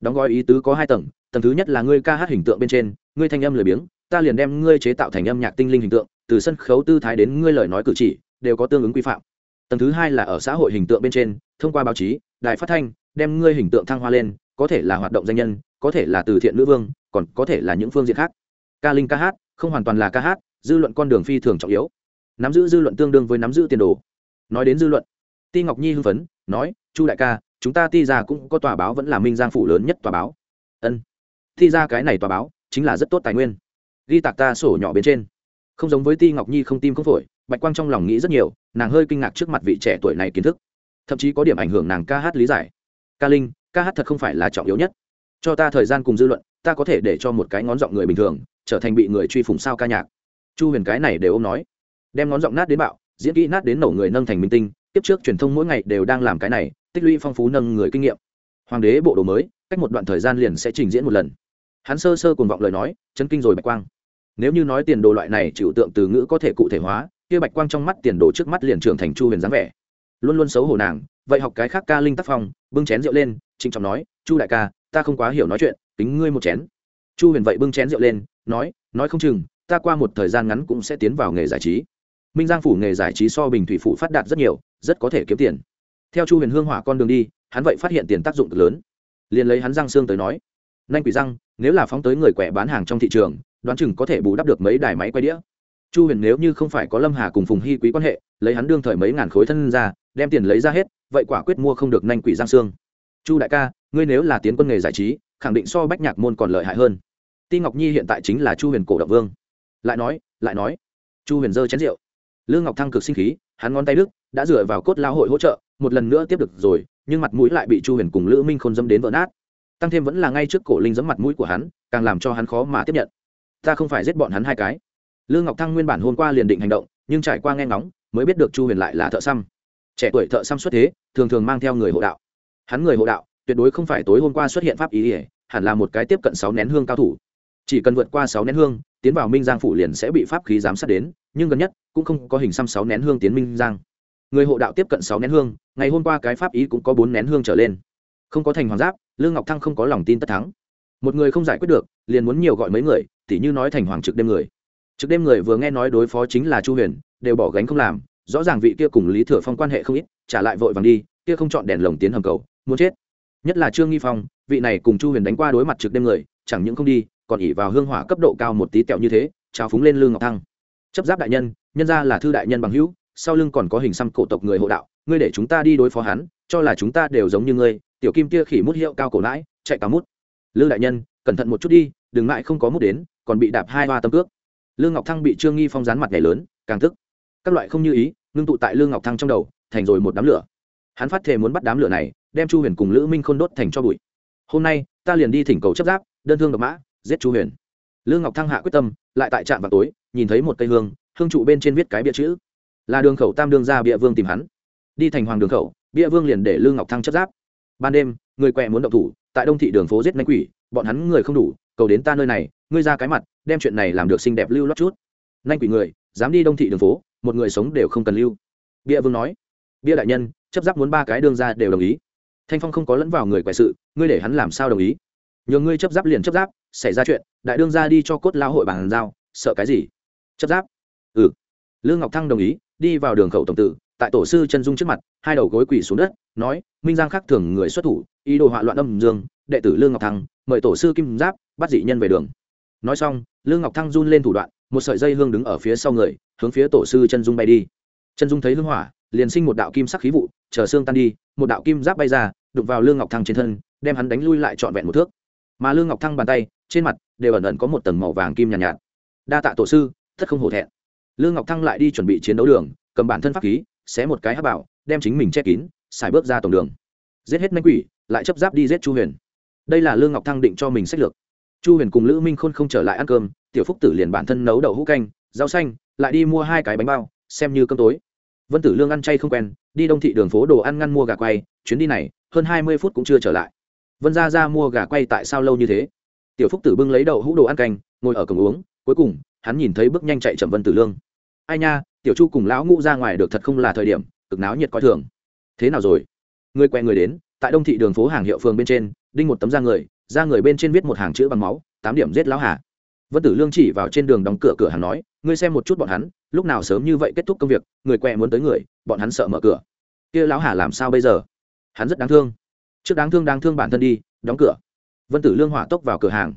Đóng gói ý tứ có hai tầng tầng thứ nhất là ngươi ca hát hình tượng bên trên, ngươi thanh âm lười biếng, ta liền đem ngươi chế tạo thành âm nhạc tinh linh hình tượng từ sân khấu tư thái đến ngươi lời nói cử chỉ, đều có tương ứng quy phạm. Tầng thứ hai là ở xã hội hình tượng bên trên, thông qua báo chí, đài phát thanh, đem ngươi hình tượng thăng hoa lên, có thể là hoạt động danh nhân, có thể là từ thiện nữ vương, còn có thể là những phương diện khác. Ca linh ca hát, không hoàn toàn là ca hát, dư luận con đường phi thường trọng yếu. Nắm giữ dư luận tương đương với nắm giữ tiền đồ. Nói đến dư luận, ti ngọc nhi hưng phấn, nói, chu đại ca, chúng ta ti ra cũng có tòa báo vẫn là minh giang phủ lớn nhất tòa báo. Ân. Ti ra cái này tòa báo chính là rất tốt tài nguyên. Ghi tạc ta sổ nhỏ bên trên không giống với ti ngọc nhi không tim không phổi bạch quang trong lòng nghĩ rất nhiều nàng hơi kinh ngạc trước mặt vị trẻ tuổi này kiến thức thậm chí có điểm ảnh hưởng nàng ca hát lý giải ca linh ca hát thật không phải là trọng yếu nhất cho ta thời gian cùng dư luận ta có thể để cho một cái ngón giọng người bình thường trở thành bị người truy phủng sao ca nhạc chu huyền cái này đều ô m nói đem ngón giọng nát đến bạo diễn kỹ nát đến nổ người nâng thành minh tinh tiếp trước truyền thông mỗi ngày đều đang làm cái này tích lũy phong phú nâng người kinh nghiệm hoàng đế bộ đồ mới cách một đoạn thời gian liền sẽ trình diễn một lần hắn sơ sơ cùng vọng lời nói chân kinh rồi bạch quang nếu như nói tiền đồ loại này chịu tượng từ ngữ có thể cụ thể hóa, kia bạch quang trong mắt tiền đồ trước mắt liền trưởng thành chu huyền dáng vẻ. Luôn luôn xấu hổ nàng, vậy học cái khác ca linh tác phong, bưng chén rượu lên, trịnh trọng nói, chu đại ca, ta không quá hiểu nói chuyện tính ngươi một chén. Chu huyền vậy bưng chén rượu lên, nói nói không chừng, ta qua một thời gian ngắn cũng sẽ tiến vào nghề giải trí. Minh giang phủ nghề giải trí so bình thủy phủ phát đạt rất nhiều, rất có thể kiếm tiền. Theo chu huyền hương hỏa con đường đi, hắn vậy phát hiện tiền tác dụng cực lớn. Liền lấy hắn răng xương tới nói, nanh quỷ răng, nếu là phóng tới người quẻ bán hàng trong thị trường đoán chừng có thể bù đắp được mấy đài máy quay đĩa. Chu huyền nếu như không phải có lâm hà cùng phùng hy quý quan hệ, lấy hắn đương thời mấy ngàn khối thân ra, đem tiền lấy ra hết, vậy quả quyết mua không được nanh quỷ giang xương. Chu đại ca, ngươi nếu là tiến quân nghề giải trí, khẳng định so bách nhạc môn còn lợi hại hơn. Ti ngọc nhi hiện tại chính là chu huyền cổ động vương. Lại nói lại nói. Chu huyền dơ chén rượu. Lương ngọc thăng cực sinh khí, hắn ngón tay đức đã dựa vào cốt lao hội hỗ trợ, một lần nữa tiếp được rồi, nhưng mặt mũi lại bị chu huyền cùng lữ minh khôn dâm đến vỡ nát. Tăng thêm vẫn là ngay trước cổ linh dẫm mặt mũi của hắn, càng làm cho hắn khó mà tiếp nhận ta không phải giết bọn hắn hai cái. Lương ngọc thăng nguyên bản hôm qua liền định hành động, nhưng trải qua nghe ngóng, mới biết được chu huyền lại là thợ xăm. Trẻ tuổi thợ xăm xuất thế, thường thường mang theo người hộ đạo. Hắn người hộ đạo, tuyệt đối không phải tối hôm qua xuất hiện pháp ý ỉa hẳn là một cái tiếp cận sáu nén hương cao thủ. Chỉ cần vượt qua sáu nén hương, tiến vào minh giang phủ liền sẽ bị pháp khí giám sát đến, nhưng gần nhất, cũng không có hình xăm sáu nén hương tiến minh giang. Người hộ đạo tiếp cận sáu nén hương, ngày hôm qua cái pháp ý cũng có bốn nén hương trở lên. Không có thành hoàng giáp lương ngọc thăng không có lòng tin tất thắng. Một người không giải quyết được, liền muốn nhiều gọi mấy người tỉ như nói thành hoàng trực đêm người. Trực đêm người vừa nghe nói đối phó chính là chu huyền, đều bỏ gánh không làm, rõ ràng vị kia cùng lý thừa phong quan hệ không ít, trả lại vội vàng đi, kia không chọn đèn lồng tiến hầm cầu, muốn chết. Nhất là trương nghi phong, vị này cùng chu huyền đánh qua đối mặt trực đêm người, chẳng những không đi, còn ỉ vào hương hỏa cấp độ cao một tí tẹo như thế, trao phúng lên lương ngọc thăng. Chấp giáp đại nhân nhân ra là thư đại nhân bằng hữu, sau lưng còn có hình xăm cổ tộc người hộ đạo, ngươi để chúng ta đi đối phó hắn, cho là chúng ta đều giống như ngươi, tiểu kim kia khỉ mút hiệu cao cổ lãi chạy cả mút. Lư đại nhân, cẩn thận một chút đi, đừng ngại không có mút đến còn bị đạp hai ba tâm cước. Lương ngọc thăng bị trương nghi phong rán mặt ngày lớn, càng tức. Các loại không như ý, ngưng tụ tại lương ngọc thăng trong đầu, thành rồi một đám lửa. Hắn phát thề muốn bắt đám lửa này, đem chu huyền cùng lữ minh khôn đốt thành cho bụi. Hôm nay, ta liền đi thỉnh cầu chấp giáp, đơn thương độc mã, giết chu huyền. Lương ngọc thăng hạ quyết tâm, lại tại trạm vào tối, nhìn thấy một cây hương hương trụ bên trên viết cái bịa chữ. Là đường khẩu tam đương ra bịa vương tìm hắn. Đi thành hoàng đường khẩu, bịa vương liền để lương ngọc thăng chấp giáp. Ban đêm, người quẹ muốn động thủ, tại đông thị đường phố giết nanh quỷ, bọn hắn người không đủ, cầu đến ta nơi này ngươi ra cái mặt, đem chuyện này làm được xinh đẹp lưu lót chút. Nanh quỷ người, dám đi đông thị đường phố, một người sống đều không cần lưu. Bia vương nói. Bia đại nhân, chấp giáp muốn ba cái đương ra đều đồng ý. Thanh phong không có lẫn vào người quậy sự, ngươi để hắn làm sao đồng ý? Nhờ ngươi chấp giáp liền chấp giáp, xảy ra chuyện, đại đương ra đi cho cốt lao hội bàn giao, sợ cái gì? Chấp giáp? Ừ. Lương ngọc thăng đồng ý, đi vào đường khẩu tổng tự tại tổ sư chân dung trước mặt, hai đầu gối quỳ xuống đất, nói, minh giang khắc thường người xuất thủ, ý đồ họa loạn âm dương, đệ tử lương ngọc thăng, mời tổ sư kim giáp bắt dị nhân về đường nói xong lương ngọc thăng run lên thủ đoạn một sợi dây hương đứng ở phía sau người hướng phía tổ sư chân dung bay đi. Chân dung thấy hương hỏa liền sinh một đạo kim sắc khí vụ chờ xương tan đi một đạo kim giáp bay ra đục vào lương ngọc thăng trên thân đem hắn đánh lui lại trọn vẹn một thước. Mà lương ngọc thăng bàn tay trên mặt đều ẩn ẩn có một tầng màu vàng kim nhàn nhạt, nhạt. Đa tạ tổ sư thất không hổ thẹn. Lương ngọc thăng lại đi chuẩn bị chiến đấu đường cầm bản thân pháp khí xé một cái hát bảo đem chính mình che kín xài bước ra tổng đường. Giết hết manh quỷ lại chấp giáp đi giết chu huyền. Đây là lương ngọc thăng định cho mình sách lược chu huyền cùng lữ minh khôn không trở lại ăn cơm, tiểu phúc tử liền bản thân nấu đậu hũ canh, rau xanh, lại đi mua hai cái bánh bao, xem như cơm tối. Vân tử lương ăn chay không quen, đi đông thị đường phố đồ ăn ngăn mua gà quay, chuyến đi này, hơn hai mươi phút cũng chưa trở lại. Vân ra ra mua gà quay tại sao lâu như thế? Tiểu phúc tử bưng lấy đậu hũ đồ ăn canh, ngồi ở cổng uống, cuối cùng, hắn nhìn thấy bước nhanh chạy chậm vân tử lương. Ai nha, tiểu chu cùng lão ngũ ra ngoài được thật không là thời điểm, cực náo nhiệt coi thường. Thế nào rồi? Người quen người đến, tại đông thị đường phố hàng hiệu phường bên trên, đinh một tấm da người ra người bên trên viết một hàng chữ bằng máu, tám điểm giết lão hà. Vân tử lương chỉ vào trên đường đóng cửa cửa hàng nói, ngươi xem một chút bọn hắn, lúc nào sớm như vậy kết thúc công việc, người quẹ muốn tới người, bọn hắn sợ mở cửa. Kia lão hà làm sao bây giờ? Hắn rất đáng thương. Trước đáng thương đáng thương bản thân đi, đóng cửa. Vân tử lương hỏa tốc vào cửa hàng.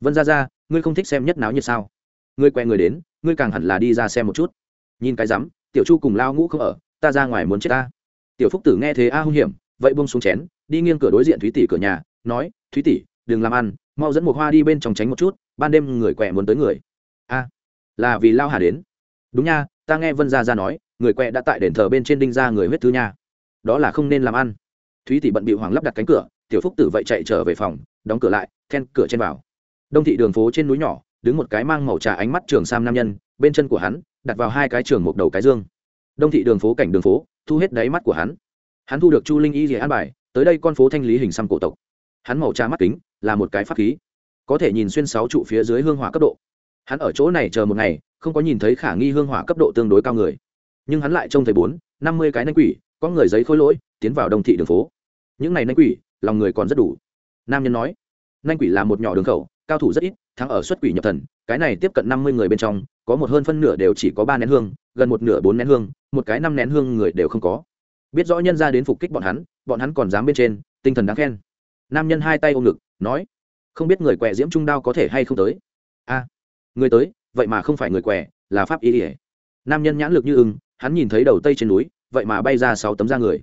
Vân ra ra ngươi không thích xem nhất náo nhiệt sao? Ngươi quẹ người đến, ngươi càng hẳn là đi ra xem một chút. Nhìn cái rắm, tiểu chu cùng lao ngũ không ở, ta ra ngoài muốn chết ta. Tiểu phúc tử nghe thế a hung hiểm, vậy bông xuống chén, đi nghiêng cửa đối diện thúy tỷ cửa nhà nói, thúy tỷ, đừng làm ăn, mau dẫn một hoa đi bên trong tránh một chút, ban đêm người quẹ muốn tới người. A, là vì lao hà đến. Đúng nha, ta nghe vân gia ra nói, người quẹ đã tại đền thờ bên trên đinh ra người huyết thứ nha. Đó là không nên làm ăn. Thúy tỷ bận bị hoàng lắp đặt cánh cửa, tiểu phúc tử vậy chạy trở về phòng, đóng cửa lại, then cửa trên vào. Đông thị đường phố trên núi nhỏ, đứng một cái mang màu trà ánh mắt trường sam nam nhân, bên chân của hắn, đặt vào hai cái trường một đầu cái dương. Đông thị đường phố cảnh đường phố, thu hết đáy mắt của hắn. Hắn thu được chu linh y dì an bài, tới đây con phố thanh lý hình xăm cổ tộc hắn màu trà mắt kính, là một cái pháp khí. Có thể nhìn xuyên sáu trụ phía dưới hương hỏa cấp độ. Hắn ở chỗ này chờ một ngày, không có nhìn thấy khả nghi hương hỏa cấp độ tương đối cao người. Nhưng hắn lại trông thấy bốn, năm mươi cái nanh quỷ, có người giấy khối lỗi, tiến vào đông thị đường phố. Những này nanh quỷ, lòng người còn rất đủ. Nam nhân nói, nanh quỷ là một nhỏ đường khẩu, cao thủ rất ít, thắng ở xuất quỷ nhập thần, cái này tiếp cận năm mươi người bên trong, có một hơn phân nửa đều chỉ có ba nén hương, gần một nửa bốn nén hương, một cái năm nén hương người đều không có. Biết rõ nhân ra đến phục kích bọn hắn bọn hắn còn dám bên trên, tinh thần đáng khen nam nhân hai tay ôm ngực, nói, không biết người quẹ diễm trung đao có thể hay không tới? A, người tới, vậy mà không phải người quẹ là pháp y ỉa nam nhân nhãn lực như ưng, hắn nhìn thấy đầu tây trên núi, vậy mà bay ra sáu tấm da người.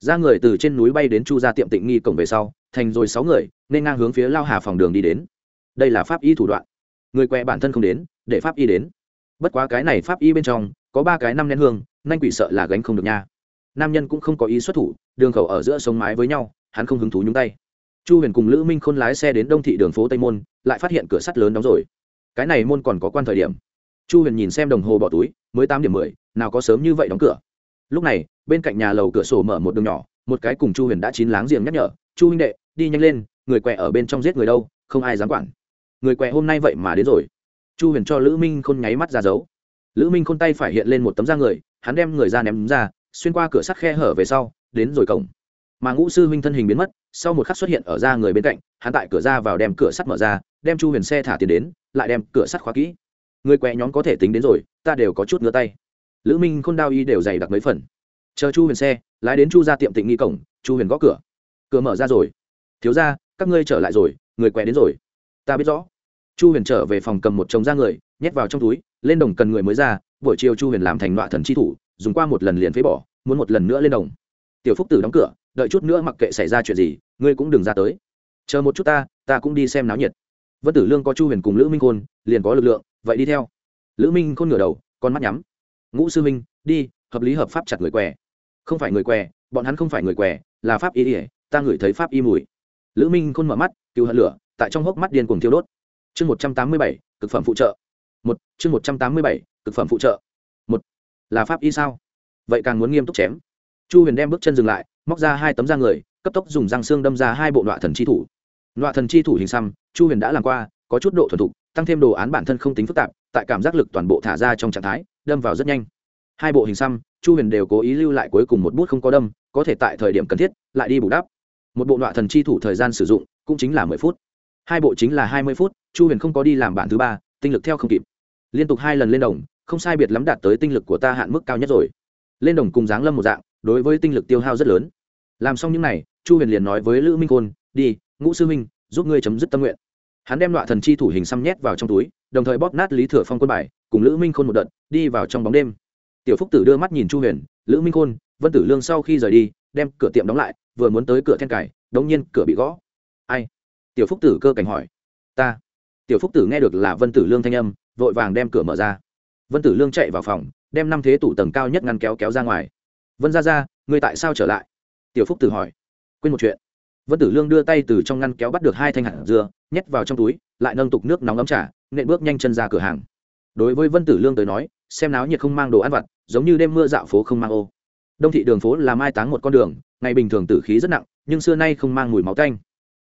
Da người từ trên núi bay đến chu ra tiệm tịnh nghi cổng về sau, thành rồi sáu người, nên ngang hướng phía lao hà phòng đường đi đến. Đây là pháp y thủ đoạn. Người quẹ bản thân không đến, để pháp y đến. Bất quá cái này pháp y bên trong, có ba cái năm nén hương, nanh quỷ sợ là gánh không được nha. Nam nhân cũng không có ý xuất thủ, đường khẩu ở giữa sống mái với nhau, hắn không hứng thú nhúng tay chu huyền cùng lữ minh khôn lái xe đến đông thị đường phố tây môn, lại phát hiện cửa sắt lớn đóng rồi. Cái này môn còn có quan thời điểm. Chu huyền nhìn xem đồng hồ bỏ túi, mới tám điểm mười, nào có sớm như vậy đóng cửa. Lúc này, bên cạnh nhà lầu cửa sổ mở một đường nhỏ, một cái cùng chu huyền đã chín láng giềng nhắc nhở, chu huynh đệ, đi nhanh lên, người quẹ ở bên trong giết người đâu, không ai dám quản. Người quẹ hôm nay vậy mà đến rồi. Chu huyền cho lữ minh khôn nháy mắt ra dấu. Lữ minh khôn tay phải hiện lên một tấm da người, hắn đem người ra ném ra, xuyên qua cửa sắt khe hở về sau, đến rồi cổng mà ngũ sư huynh thân hình biến mất, sau một khắc xuất hiện ở ra người bên cạnh, hắn tại cửa ra vào đem cửa sắt mở ra, đem chu huyền xe thả tiền đến, lại đem cửa sắt khóa kỹ. Người quẹ nhóm có thể tính đến rồi, ta đều có chút ngứa tay. Lữ minh, khôn đao y đều dày đặc mấy phần. Chờ chu huyền xe, lái đến chu ra tiệm tịnh nghi cổng, chu huyền gõ cửa. Cửa mở ra rồi. Thiếu ra các ngươi trở lại rồi, người quẹ đến rồi. Ta biết rõ. Chu huyền trở về phòng cầm một chồng ra người, nhét vào trong túi, lên đồng cần người mới ra, buổi chiều chu huyền làm thành nọa thần chi thủ, dùng qua một lần liền phế bỏ, muốn một lần nữa lên đồng. Tiểu phúc tử đóng cửa đợi chút nữa mặc kệ xảy ra chuyện gì, ngươi cũng đừng ra tới. Chờ một chút ta ta cũng đi xem náo nhiệt. Vân tử lương có chu huyền cùng lữ minh khôn, liền có lực lượng, vậy đi theo. Lữ minh khôn ngửa đầu, con mắt nhắm. Ngũ sư minh đi, hợp lý hợp pháp chặt người què. Không phải người què, bọn hắn không phải người què, là pháp y ỉa ta ngửi thấy pháp y mùi. Lữ minh khôn mở mắt, cứu hận lửa, tại trong hốc mắt điên cuồng thiêu đốt. Chương một trăm tám mươi bảy, cực phẩm phụ trợ. Một, chương một trăm tám mươi bảy, cực phẩm phụ trợ. Một, là pháp y sao? Vậy càng muốn nghiêm túc chém. Chu huyền đem bước chân dừng lại móc ra hai tấm da người, cấp tốc dùng răng xương đâm ra hai bộ nọa thần chi thủ. Nọa thần chi thủ hình xăm, chu huyền đã làm qua, có chút độ thuần thục, tăng thêm đồ án bản thân không tính phức tạp, tại cảm giác lực toàn bộ thả ra trong trạng thái, đâm vào rất nhanh. Hai bộ hình xăm, chu huyền đều cố ý lưu lại cuối cùng một bút không có đâm, có thể tại thời điểm cần thiết, lại đi bù đắp. Một bộ nọa thần chi thủ thời gian sử dụng, cũng chính là mười phút. Hai bộ chính là hai mươi phút, chu huyền không có đi làm bản thứ ba, tinh lực theo không kịp. Liên tục hai lần lên đồng, không sai biệt lắm đạt tới tinh lực của ta hạn mức cao nhất rồi. Lên đồng cùng giáng lâm một dạng đối với tinh lực tiêu hao rất lớn. Làm xong những n à y chu huyền liền nói với lữ minh khôn, đi, ngũ sư minh giúp ngươi chấm dứt tâm nguyện. Hắn đem loại thần chi thủ hình xăm nhét vào trong túi, đồng thời bóp nát lý thừa phong quân bài, cùng lữ minh khôn một đợt, đi vào trong bóng đêm. Tiểu phúc tử đưa mắt nhìn chu huyền, lữ minh khôn, vân tử lương sau khi rời đi, đem cửa tiệm đóng lại, vừa muốn tới cửa then cài, đống nhiên cửa bị gõ. Ai? Tiểu phúc tử cơ cảnh hỏi. Ta. Tiểu phúc tử nghe được là vân tử lương thanh âm, vội vàng đem cửa mở ra. Vân tử lương chạy vào phòng, đem năm thế tủ tầng cao nhất ngăn kéo kéo ra ngoài vân ra ra ngươi tại sao trở lại? Tiểu phúc tử hỏi. Quên một chuyện. Vân tử lương đưa tay từ trong ngăn kéo bắt được hai thanh hạt dưa, nhét vào trong túi, lại nâng tục nước nóng ấm trả nện bước nhanh chân ra cửa hàng. Đối với vân tử lương tới nói, xem náo nhiệt không mang đồ ăn vặt, giống như đêm mưa dạo phố không mang ô. Đông thị đường phố là mai táng một con đường, ngày bình thường tử khí rất nặng, nhưng xưa nay không mang mùi máu tanh.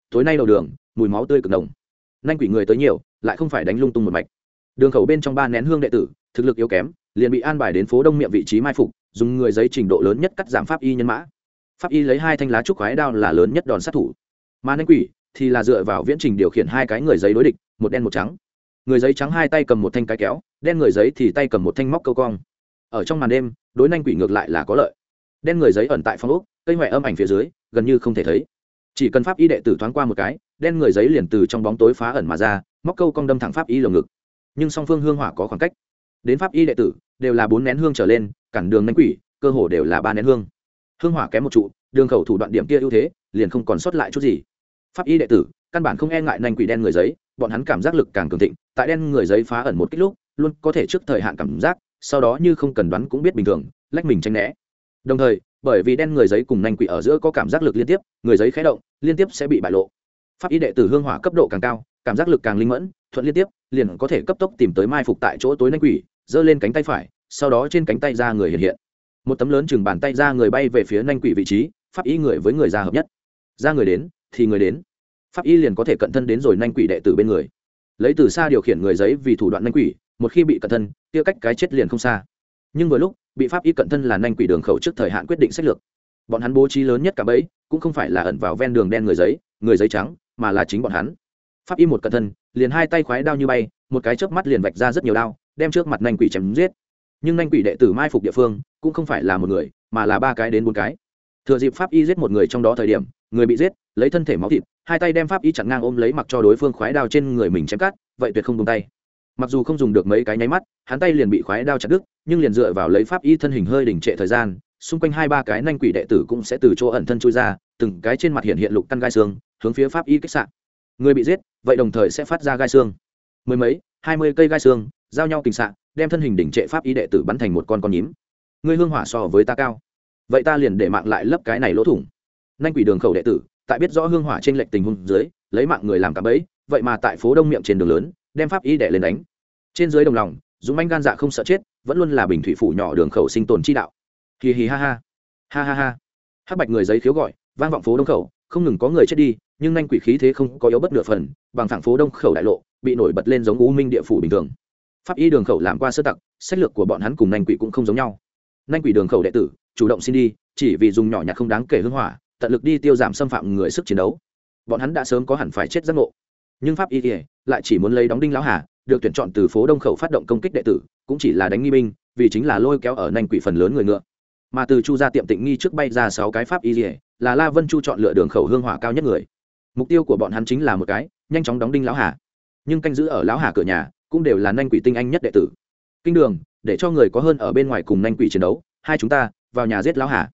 Tối nay đầu đường, mùi máu tươi cực đồng nanh quỷ người tới nhiều, lại không phải đánh lung tung một mạch. Đường khẩu bên trong ba nén hương đệ tử, thực lực yếu kém, liền bị an bài đến phố đông miệng vị trí mai phục dùng người giấy trình độ lớn nhất cắt giảm pháp y nhân mã. Pháp y lấy hai thanh lá trúc khoái đao là lớn nhất đòn sát thủ. Mà nanh quỷ thì là dựa vào viễn trình điều khiển hai cái người giấy đối địch, một đen một trắng. Người giấy trắng hai tay cầm một thanh cái kéo, đen người giấy thì tay cầm một thanh móc câu cong. Ở trong màn đêm, đối nanh quỷ ngược lại là có lợi. Đen người giấy ẩn tại phong úc cây huệ âm ảnh phía dưới, gần như không thể thấy. Chỉ cần pháp y đệ tử thoáng qua một cái, đen người giấy liền từ trong bóng tối phá ẩn mà ra, móc câu cong đâm thẳng pháp y lồng ngực. Nhưng song phương hương hỏa có khoảng cách. Đến pháp y đệ tử đều là bốn nén hương trở lên, cản đường nén quỷ, cơ hồ đều là ba nén hương. Hương hỏa kém một trụ, đường khẩu thủ đoạn điểm kia ưu thế, liền không còn sót lại chút gì. Pháp y đệ tử, căn bản không e ngại nành quỷ đen người giấy, bọn hắn cảm giác lực càng cường thịnh, tại đen người giấy phá ẩn một kích lúc, luôn có thể trước thời hạn cảm giác, sau đó như không cần đoán cũng biết bình thường, lách mình tranh né. Đồng thời, bởi vì đen người giấy cùng nành quỷ ở giữa có cảm giác lực liên tiếp, người giấy khé động, liên tiếp sẽ bị bại lộ. Pháp y đệ tử hương hỏa cấp độ càng cao, cảm giác lực càng linh mẫn, thuận liên tiếp, liền có thể cấp tốc tìm tới mai phục tại chỗ tối nanh quỷ giơ lên cánh tay phải, sau đó trên cánh tay ra người hiện hiện. Một tấm lớn chừng bàn tay ra người bay về phía nanh quỷ vị trí, pháp y người với người ra hợp nhất. Ra người đến, thì người đến. Pháp y liền có thể cận thân đến rồi nanh quỷ đệ tử bên người. Lấy từ xa điều khiển người giấy vì thủ đoạn nanh quỷ, một khi bị cận thân, kia cách cái chết liền không xa. Nhưng vừa lúc, bị pháp y cận thân là nanh quỷ đường khẩu trước thời hạn quyết định sách lược. Bọn hắn bố trí lớn nhất cả bấy cũng không phải là ẩn vào ven đường đen người giấy người giấy trắng, mà là chính bọn hắn. Pháp y một cận thân, liền hai tay khoái đao như bay, một cái chớp mắt liền vạch ra rất nhiều đao đem trước mặt nanh quỷ chém giết. Nhưng nanh quỷ đệ tử mai phục địa phương cũng không phải là một người, mà là ba cái đến bốn cái. Thừa dịp pháp y giết một người trong đó thời điểm, người bị giết, lấy thân thể máu thịt, hai tay đem pháp y chặn ngang ôm lấy mặc cho đối phương khoái đao trên người mình chém cắt, vậy tuyệt không tung tay. Mặc dù không dùng được mấy cái nháy mắt, hắn tay liền bị khoái đao chặt đứt, nhưng liền dựa vào lấy pháp y thân hình hơi đỉnh trệ thời gian, xung quanh hai ba cái nanh quỷ đệ tử cũng sẽ từ chỗ ẩn thân chui ra, từng cái trên mặt hiện hiện lục căn gai xương, hướng phía pháp y kích sạn người bị giết, vậy đồng thời sẽ phát ra gai xương. Mười mấy, hai mươi cây gai xương giao nhau kình xạ, đem thân hình đỉnh trệ pháp y đệ tử bắn thành một con con nhím. Ngươi hương hỏa so với ta cao. Vậy ta liền để mạng lại lấp cái này lỗ thủng. Nhanh quỷ đường khẩu đệ tử, tại biết rõ hương hỏa trên lệnh tình huống dưới, lấy mạng người làm cả bẫy, vậy mà tại phố đông miệng trên đường lớn, đem pháp y đệ lên đánh. Trên dưới đồng lòng, dũng anh gan dạ không sợ chết, vẫn luôn là bình thủy phủ nhỏ đường khẩu sinh tồn chi đạo. Hì hì ha ha. Ha ha ha. Hắc bạch người giấy khiếu gọi, vang vọng phố đông khẩu, không ngừng có người chết đi, nhưng nhanh quỷ khí thế không có yếu bất nửa phần, bằng thẳng phố đông khẩu đại lộ, bị nổi bật lên giống u minh địa phủ bình thường pháp y đường khẩu làm qua sơ tặc, sách lược của bọn hắn cùng nanh quỷ cũng không giống nhau. Nanh quỷ đường khẩu đệ tử, chủ động xin đi, chỉ vì dùng nhỏ nhặt không đáng kể hưng hỏa, tận lực đi tiêu giảm xâm phạm người sức chiến đấu. Bọn hắn đã sớm có hẳn phải chết giác ngộ. Nhưng pháp y lại chỉ muốn lấy đóng đinh lão hà, được tuyển chọn từ phố đông khẩu phát động công kích đệ tử, cũng chỉ là đánh nghi binh, vì chính là lôi kéo ở nanh quỷ phần lớn người ngựa. Mà từ chu ra tiệm tịnh nghi trước bay ra sáu cái pháp y kể là la vân chu chọn lựa đường khẩu hương hỏa cao nhất người. Mục tiêu của bọn hắn chính là một cái, nhanh chóng đóng đinh lão hà. Nhưng canh giữ ở lão hà cửa nhà cũng đều là nanh quỷ tinh anh nhất đệ tử. Kinh đường, để cho người có hơn ở bên ngoài cùng nanh quỷ chiến đấu, hai chúng ta, vào nhà giết lao hà.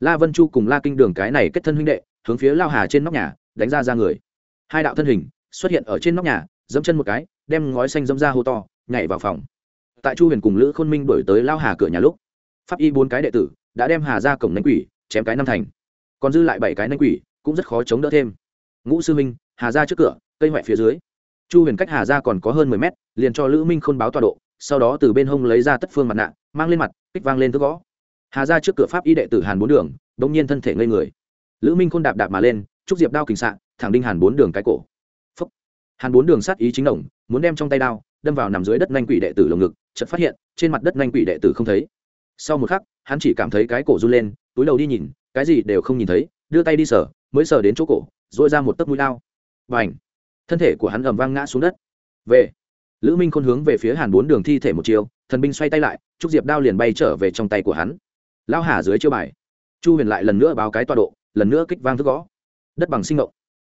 La vân chu cùng la kinh đường cái này kết thân huynh đệ, hướng phía lao hà trên nóc nhà, đánh ra ra người. Hai đạo thân hình xuất hiện ở trên nóc nhà dẫm chân một cái, đem ngói xanh dẫm ra hô to, nhảy vào phòng. Tại chu huyền cùng lữ khôn minh đổi tới lao hà cửa nhà lúc, pháp y bốn cái đệ tử đã đem hà ra cổng nánh quỷ, chém cái năm thành. Còn dư lại bảy cái nánh quỷ, cũng rất khó chống đỡ thêm. Ngũ sư minh hà ra trước cửa, cây ngoại phía dưới chu huyền cách hà ra còn có hơn mười mét, liền cho lữ minh khôn báo tọa độ, sau đó từ bên hông lấy ra tất phương mặt nạ, mang lên mặt, kích vang lên thức gõ. Hà ra trước cửa pháp y đệ tử hàn bốn đường đ ỗ n g nhiên thân thể ngây người. Lữ minh khôn đạp đạp mà lên trúc diệp đao kình xạ, thẳng đinh hàn bốn đường cái cổ. Phúc. hàn bốn đường sát ý chính đồng, muốn đem trong tay đao, đâm vào nằm dưới đất nanh quỷ đệ tử lồng ngực, chợt phát hiện, trên mặt đất nanh quỷ đệ tử không thấy. Sau một khắc, hắn chỉ cảm thấy cái cổ run lên, túi đầu đi nhìn, cái gì đều không nhìn thấy, đưa tay đi sờ, mới sờ đến chỗ cổ dội ra một tấc mũi lao và ảnh thân thể của hắn ầm vang ngã xuống đất. Về lữ minh khôn hướng về phía hàn bốn đường thi thể một chiều thần binh xoay tay lại trúc diệp đao liền bay trở về trong tay của hắn. Lao hà dưới chiêu bài chu huyền lại lần nữa báo cái tọa độ lần nữa kích vang thức gõ. Đất bằng sinh ngộng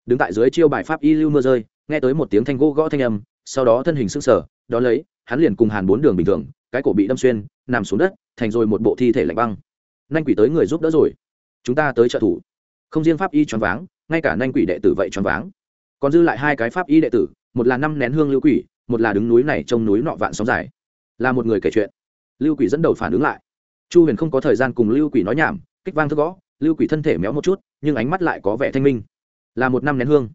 đứng tại dưới chiêu bài pháp y lưu mưa rơi nghe tới một tiếng thanh gỗ gõ thanh âm sau đó thân hình sưng sở, đó lấy hắn liền cùng hàn bốn đường bình thường cái cổ bị đâm xuyên nằm xuống đất thành rồi một bộ thi thể lạnh băng. Nanh quỷ tới người giúp đỡ rồi. Chúng ta tới trợ thủ. Không riêng pháp y choáng váng ngay cả nanh quỷ đệ tử vậy choáng váng còn dư lại hai cái pháp y đệ tử, một là năm nén hương lưu quỷ, một là đứng núi này trông núi nọ vạn sóng dài. Là một người kể chuyện. Lưu quỷ dẫn đầu phản ứng lại. Chu huyền không có thời gian cùng lưu quỷ nói nhảm, kích vang thức gõ, lưu quỷ thân thể méo một chút, nhưng ánh mắt lại có vẻ thanh minh. Là một năm nén hương.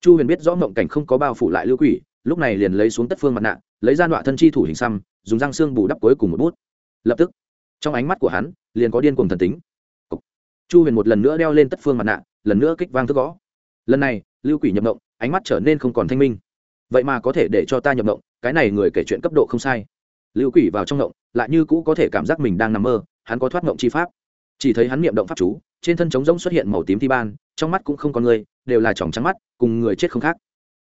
Chu huyền biết rõ mộng cảnh không có bao phủ lại lưu quỷ, lúc này liền lấy xuống tất phương mặt nạ, lấy ra đoạn thân chi thủ hình xăm, dùng răng xương bù đắp cuối cùng một bút. Lập tức, trong ánh mắt của hắn, liền có điên cuồng thần tính. Chu huyền một lần nữa đeo lên tất phương mặt nạ, lần nữa kích vang thức gõ. Lần này, lưu quỷ nhập động ánh mắt trở nên không còn thanh minh. Vậy mà có thể để cho ta nhập động cái này người kể chuyện cấp độ không sai. Lưu quỷ vào trong động lại như cũ có thể cảm giác mình đang nằm mơ hắn có thoát động chi pháp. Chỉ thấy hắn niệm động pháp chú trên thân trống rỗng xuất hiện màu tím thi ban trong mắt cũng không còn người đều là tròng trắng mắt cùng người chết không khác.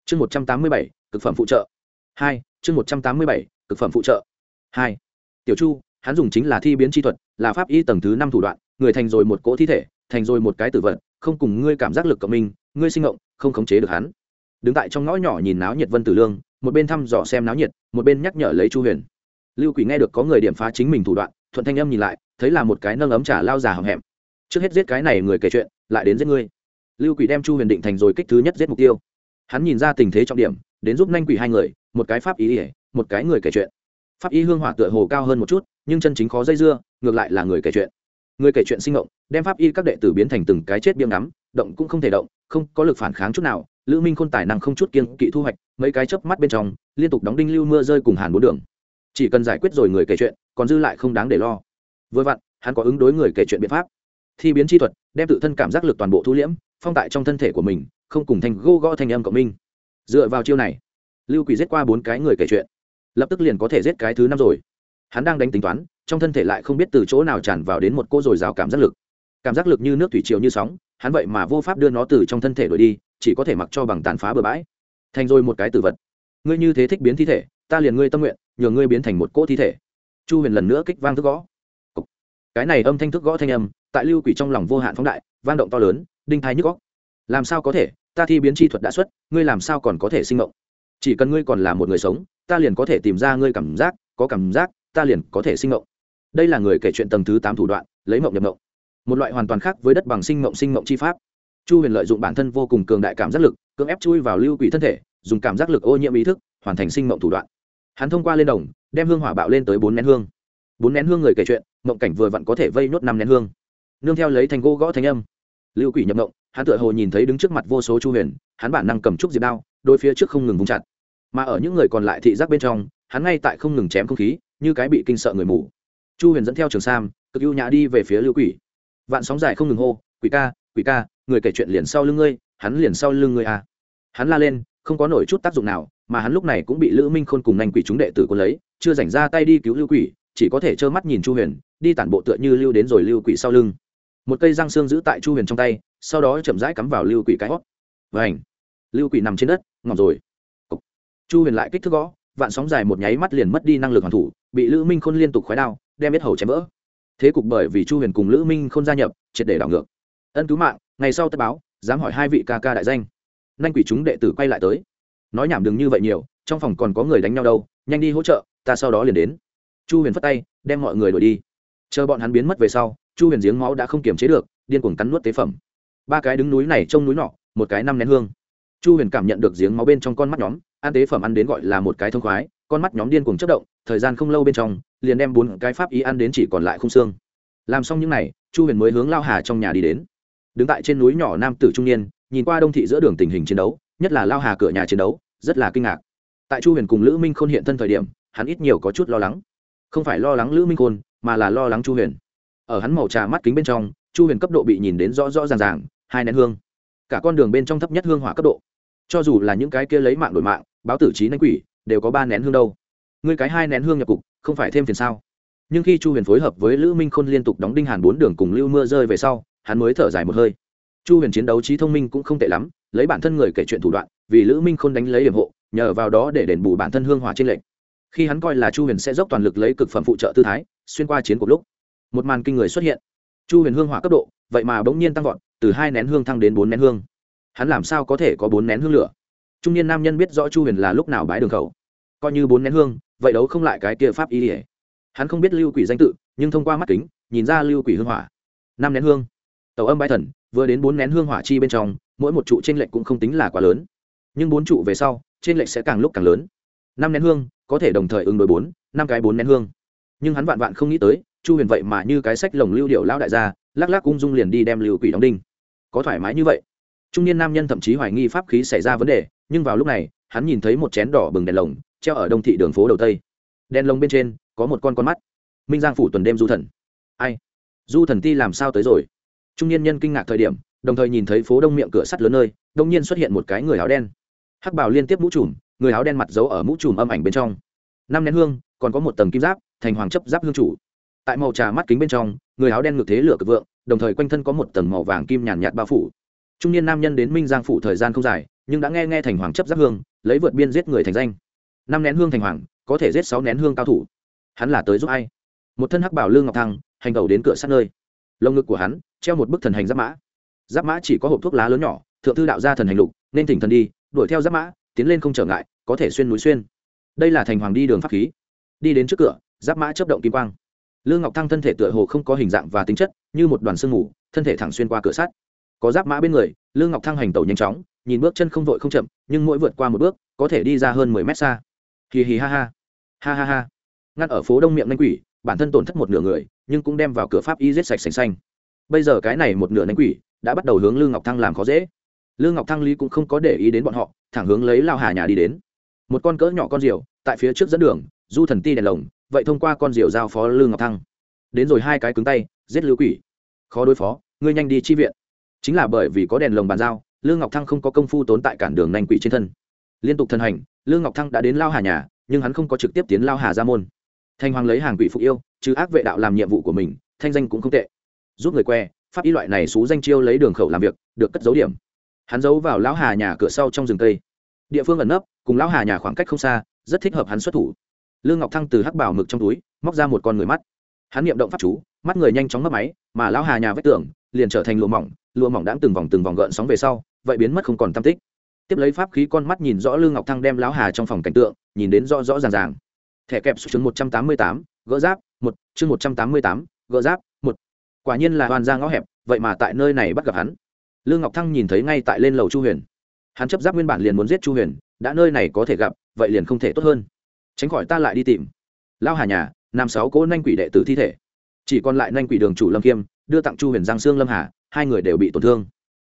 Chương một trăm tám mươi bảy cực phẩm phụ trợ. Hai chương một trăm tám mươi bảy cực phẩm phụ trợ. Hai. Tiểu chu hắn dùng chính là thi biến chi thuật là pháp y tầng thứ năm thủ đoạn người thành rồi một cỗ thi thể thành rồi một cái tử vật không cùng ngươi cảm giác lực cộng minh ngươi sinh động, không khống chế được hắn đứng tại trong ngõ nhỏ nhìn náo nhiệt vân tử lương, một bên thăm dò xem náo nhiệt, một bên nhắc nhở lấy chu huyền. Lưu quỷ nghe được có người điểm phá chính mình thủ đoạn, thuận thanh âm nhìn lại, thấy là một cái nâng ấm trả lao già hầm hẹm. Trước hết giết cái này người kể chuyện, lại đến giết ngươi. Lưu quỷ đem chu huyền định thành rồi kích thứ nhất giết mục tiêu. Hắn nhìn ra tình thế trọng điểm, đến giúp nhanh quỷ hai người, một cái pháp ý ỉa một cái người kể chuyện. Pháp ý hương hỏa tựa hồ cao hơn một chút, nhưng chân chính khó dây dưa, ngược lại là người kể chuyện. Người kể chuyện sinh động, đem pháp y các đệ tử biến thành từng cái chết biếng ngắm, động cũng không thể động, không có lực phản kháng chút nào lữ minh khôn tài năng không chút kiên kỵ thu hoạch, mấy cái chớp mắt bên trong, liên tục đóng đinh lưu mưa rơi cùng hàn bốn đường. Chỉ cần giải quyết rồi người kể chuyện, còn dư lại không đáng để lo. Vừa vặn, hắn có ứng đối người kể chuyện biện pháp. Thi biến chi thuật, đem tự thân cảm giác lực toàn bộ thu liễm, phong tại trong thân thể của mình, không cùng thành gô gõ thành âm cộng minh. Dựa vào chiêu này, lưu quỷ giết qua bốn cái người kể chuyện. Lập tức liền có thể giết cái thứ năm rồi. Hắn đang đánh tính toán, trong thân thể lại không biết từ chỗ nào tràn vào đến một cô dồi dào cảm giác lực. Cảm giác lực như nước thủy triều như sóng hắn vậy mà vô pháp đưa nó từ trong thân thể đổi đi, chỉ có thể mặc cho bằng tàn phá bừa bãi. Thành rồi một cái tử vật. Ngươi như thế thích biến thi thể, ta liền ngươi tâm nguyện, nhờ ngươi biến thành một cỗ thi thể. Chu huyền lần nữa kích vang thức gõ. Cái này âm thanh thức gõ thanh âm, tại lưu quỷ trong lòng vô hạn phóng đại, vang động to lớn, đinh thái nhức góc làm sao có thể? Ta thi biến chi thuật đã xuất, ngươi làm sao còn có thể sinh mộng? Chỉ cần ngươi còn là một người sống, ta liền có thể tìm ra ngươi cảm giác, có cảm giác, ta liền có thể sinh mộng. Đây là người kể chuyện tầng thứ tám thủ đoạn, lấy mộng nhập mộng một loại hoàn toàn khác với đất bằng sinh mộng sinh mộng chi pháp. Chu huyền lợi dụng bản thân vô cùng cường đại cảm giác lực, cưỡng ép chui vào lưu quỷ thân thể, dùng cảm giác lực ô nhiễm ý thức, hoàn thành sinh mộng thủ đoạn. Hắn thông qua lên đồng, đem hương hỏa bạo lên tới bốn nén hương. Bốn nén hương người kể chuyện, mộng cảnh vừa vặn có thể vây nốt năm nén hương. Nương theo lấy thành gỗ gõ thanh âm. Lưu quỷ nhập mộng, hắn tựa hồ nhìn thấy đứng trước mặt vô số chu huyền, hắn bản năng cầm trúc diệp đao, đôi phía trước không ngừng vùng chặt. Mà ở những người còn lại thị giác bên trong, hắn ngay tại không ngừng chém không khí, như cái bị kinh sợ người mù. Chu huyền dẫn theo trường sam, cực ưu nhã đi về phía lưu quỷ vạn sóng dài không ngừng hô, quỷ ca quỷ ca, người kể chuyện liền sau lưng ngươi, hắn liền sau lưng ngươi à. hắn la lên, không có nổi chút tác dụng nào, mà hắn lúc này cũng bị lữ minh khôn cùng nhanh quỷ chúng đệ tử quân lấy, chưa dành ra tay đi cứu lưu quỷ, chỉ có thể trơ mắt nhìn chu huyền, đi tản bộ tựa như lưu đến rồi lưu quỷ sau lưng. Một cây răng xương giữ tại chu huyền trong tay, sau đó chậm rãi cắm vào lưu quỷ cái hót. Và ảnh lưu quỷ nằm trên đất ngọc rồi. Chu huyền lại kích thước gõ, vạn sóng dài một nháy mắt liền mất đi năng lực hoàn thủ, bị lữ minh khôn liên tục khoái đao, đem biết hầu chém vỡ thế cục bởi vì chu huyền cùng lữ minh không gia nhập, triệt để đảo ngược. Ân cứu mạng, ngày sau tất báo, dám hỏi hai vị ca ca đại danh. Nhanh quỷ chúng đệ tử quay lại tới. Nói nhảm đừng như vậy nhiều, trong phòng còn có người đánh nhau đâu, nhanh đi hỗ trợ, ta sau đó liền đến. Chu huyền phất tay, đem mọi người đuổi đi. Chờ bọn hắn biến mất về sau, chu huyền giếng máu đã không kiềm chế được, điên cuồng cắn nuốt tế phẩm. Ba cái đứng núi này trông núi nọ, một cái năm nén hương. Chu huyền cảm nhận được giếng máu bên trong con mắt nhóm, ăn tế phẩm ăn đến gọi là một cái thông khoái, con mắt nhóm điên cuồng chất động, thời gian không lâu bên trong liền đem bốn cái pháp ý ăn đến chỉ còn lại không xương. Làm xong những n à y chu huyền mới hướng lao hà trong nhà đi đến. Đứng tại trên núi nhỏ nam tử trung niên, nhìn qua đông thị giữa đường tình hình chiến đấu, nhất là lao hà cửa nhà chiến đấu, rất là kinh ngạc. Tại chu huyền cùng lữ minh khôn hiện thân thời điểm, hắn ít nhiều có chút lo lắng. Không phải lo lắng lữ minh khôn, mà là lo lắng chu huyền. Ở hắn màu trà mắt kính bên trong, chu huyền cấp độ bị nhìn đến rõ rõ ràng ràng, hai nén hương. Cả con đường bên trong thấp nhất hương hỏa cấp độ. Cho dù là những cái kia lấy mạng đổi mạng, báo tử trí nén quỷ, đều có ba nén hương đâu. Ngươi cái hai nén hương nhập cục không phải thêm phiền sao? Nhưng khi chu huyền phối hợp với lữ minh khôn liên tục đóng đinh hàn bốn đường cùng lưu mưa rơi về sau, hắn mới thở dài một hơi. Chu huyền chiến đấu trí thông minh cũng không tệ lắm, lấy bản thân người kể chuyện thủ đoạn, vì lữ minh khôn đánh lấy hiểm hộ, nhờ vào đó để đền bù bản thân hương hỏa trên lệnh khi hắn coi là chu huyền sẽ dốc toàn lực lấy cực phẩm phụ trợ tư thái, xuyên qua chiến cuộc lúc, một màn kinh người xuất hiện. Chu huyền hương hỏa cấp độ, vậy mà bỗng nhiên tăng vọt, từ hai nén hương thăng đến bốn nén hương. Hắn làm sao có thể có bốn nén hương lửa? Trung niên nam nhân biết rõ chu huyền là lúc nào bái đường khẩu. Coi như bốn nén hương vậy đấu không lại cái kia pháp y ỉa hắn không biết lưu quỷ danh tự, nhưng thông qua mắt kính, nhìn ra lưu quỷ hương hỏa. Năm nén hương. Tàu âm bái thần, vừa đến bốn nén hương hỏa chi bên trong, mỗi một trụ trên lệch cũng không tính là quá lớn. Nhưng bốn trụ về sau trên lệch sẽ càng lúc càng lớn. Năm nén hương, có thể đồng thời ứng đối bốn, năm cái bốn nén hương. Nhưng hắn vạn vạn không nghĩ tới, chu huyền vậy mà như cái sách lồng lưu điệu lão đại gia, lắc lắc ung dung liền đi đem lưu quỷ đóng đinh. Có thoải mái như vậy. Trung niên nam nhân thậm chí hoài nghi pháp khí xảy ra vấn đề, nhưng vào lúc này, hắn nhìn thấy một chén đỏ bừng đèn lồng treo ở đông thị đường phố đầu tây. Đen lông bên trên, có một con con mắt. Minh giang phủ tuần đêm du thần. Ai? Du thần ti làm sao tới rồi? Trung niên nhân kinh ngạc thời điểm, đồng thời nhìn thấy phố đông miệng cửa sắt lớn nơi, đông nhiên xuất hiện một cái người áo đen. Hắc bảo liên tiếp mũ trùm, người áo đen mặt giấu ở mũ trùm âm ảnh bên trong. Năm nén hương, còn có một tầng kim giáp, thành hoàng chấp giáp hương chủ. Tại màu trà mắt kính bên trong, người áo đen ngược thế lửa cực vượng, đồng thời quanh thân có một tầng màu vàng kim nhàn nhạt bao phủ. Trung niên nam nhân đến minh giang phủ thời gian không dài, nhưng đã nghe nghe thành hoàng chấp giáp hương, lấy vượt biên giết người thành danh năm nén hương thành hoàng, có thể giết sáu nén hương cao thủ. Hắn là tới giúp ai? Một thân hắc bảo lương ngọc thăng, hành đầu đến cửa sát nơi. Lồng ngực của hắn, treo một bức thần hành giáp mã. Giáp mã chỉ có hộp thuốc lá lớn nhỏ, thượng thư đạo gia thần hành lục, nên thỉnh thần đi, đuổi theo giáp mã, tiến lên không trở ngại, có thể xuyên núi xuyên. Đây là thành hoàng đi đường pháp khí. Đi đến trước cửa, giáp mã chấp động kim quang. Lương ngọc thăng thân thể tựa hồ không có hình dạng và tính chất, như một đoàn sương mù, thân thể thẳng xuyên qua cửa sắt. Có giáp mã bên người, lương ngọc thăng hành tẩu nhanh chóng, nhìn bước chân không vội không chậm, nhưng mỗi vượt qua một bước, có thể đi ra hơn mười mét xa hì hì ha ha. Ha ha ha. Ngăn ở phố đông miệng nanh quỷ, bản thân tổn thất một nửa người, nhưng cũng đem vào cửa pháp y giết sạch sành xanh. Bây giờ cái này một nửa nanh quỷ đã bắt đầu hướng lương ngọc thăng làm khó dễ. Lương ngọc thăng lý cũng không có để ý đến bọn họ, thẳng hướng lấy lao hà nhà đi đến. Một con cỡ nhỏ con rượu tại phía trước dẫn đường, du thần ti đèn lồng, vậy thông qua con rượu giao phó lương ngọc thăng. Đến rồi hai cái cứng tay, giết lưu quỷ. Khó đối phó, ngươi nhanh đi chi viện. Chính là bởi vì có đèn lồng bàn giao lương ngọc thăng không có công phu tốn tại cản đường nanh quỷ trên thân liên tục thân hành, lương ngọc thăng đã đến lao hà nhà, nhưng hắn không có trực tiếp tiến lao hà ra môn. Thanh hoàng lấy hàng quỷ phục yêu chứ ác vệ đạo làm nhiệm vụ của mình, thanh danh cũng không tệ. Giúp người que, pháp y loại này xú danh chiêu lấy đường khẩu làm việc, được cất dấu điểm. Hắn giấu vào lão hà nhà cửa sau trong rừng cây. Địa phương ẩn nấp, cùng lão hà nhà khoảng cách không xa, rất thích hợp hắn xuất thủ. Lương ngọc thăng từ hắc bảo mực trong túi, móc ra một con người mắt. Hắn niệm động pháp chú, mắt người nhanh chóng mất máy, mà lão hà nhà vách tường, liền trở thành lụa mỏng lụa mỏng đãng từng vòng từng vòng gợn sóng về sau, vậy biến mất không còn tam tích tiếp lấy pháp khí con mắt nhìn rõ lương ngọc thăng đem lão hà trong phòng cảnh tượng, nhìn đến rõ rõ ràng ràng. Thẻ kẹp số chương một trăm tám mươi tám, gỡ giáp, một, chương một trăm tám mươi tám, gỡ giáp, một. Quả nhiên là hoàn ra ngõ hẹp, vậy mà tại nơi này bắt gặp hắn. Lương ngọc thăng nhìn thấy ngay tại lên lầu chu huyền. Hắn chấp giáp nguyên bản liền muốn giết chu huyền, đã nơi này có thể gặp, vậy liền không thể tốt hơn. Tránh khỏi ta lại đi tìm. Lao hà nhà, nam sáu cỗ nanh quỷ đệ tử thi thể. Chỉ còn lại nanh quỷ đường chủ lâm kiêm, đưa tặng chu huyền giang sương lâm hà, hai người đều bị tổn thương.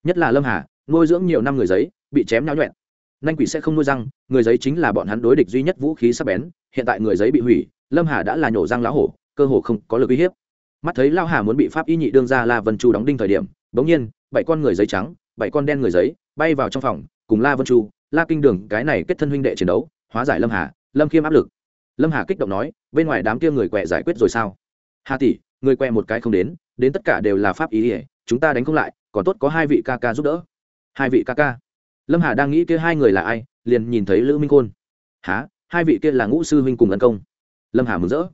Nhất là lâm hà, nuôi dưỡng nhiều năm người giấy bị chém náo nhuẹn. Nanh quỷ sẽ không nuôi răng, người giấy chính là bọn hắn đối địch duy nhất vũ khí sắp bén, hiện tại người giấy bị hủy, lâm hà đã là nhổ răng lá hổ, cơ hồ không có lực uy hiếp. Mắt thấy lao hà muốn bị pháp y nhị đương ra la vân chu đóng đinh thời điểm, bỗng nhiên, bảy con người giấy trắng, bảy con đen người giấy bay vào trong phòng, cùng la vân chu, la kinh đường, cái này kết thân huynh đệ chiến đấu, hóa giải lâm hà, lâm khiêm áp lực. Lâm hà kích động nói, bên ngoài đám kia người quẹ giải quyết rồi sao? Hà tỷ, người quẹ một cái không đến đến tất cả đều là pháp ý ỉa chúng ta đánh không lại, còn tốt có hai vị ca ca giúp đỡ. Hai vị ca ca lâm hà đang nghĩ kia hai người là ai, liền nhìn thấy lữ minh côn há hai vị kia là ngũ sư huynh cùng tấn công? Lâm hà mừng rỡ.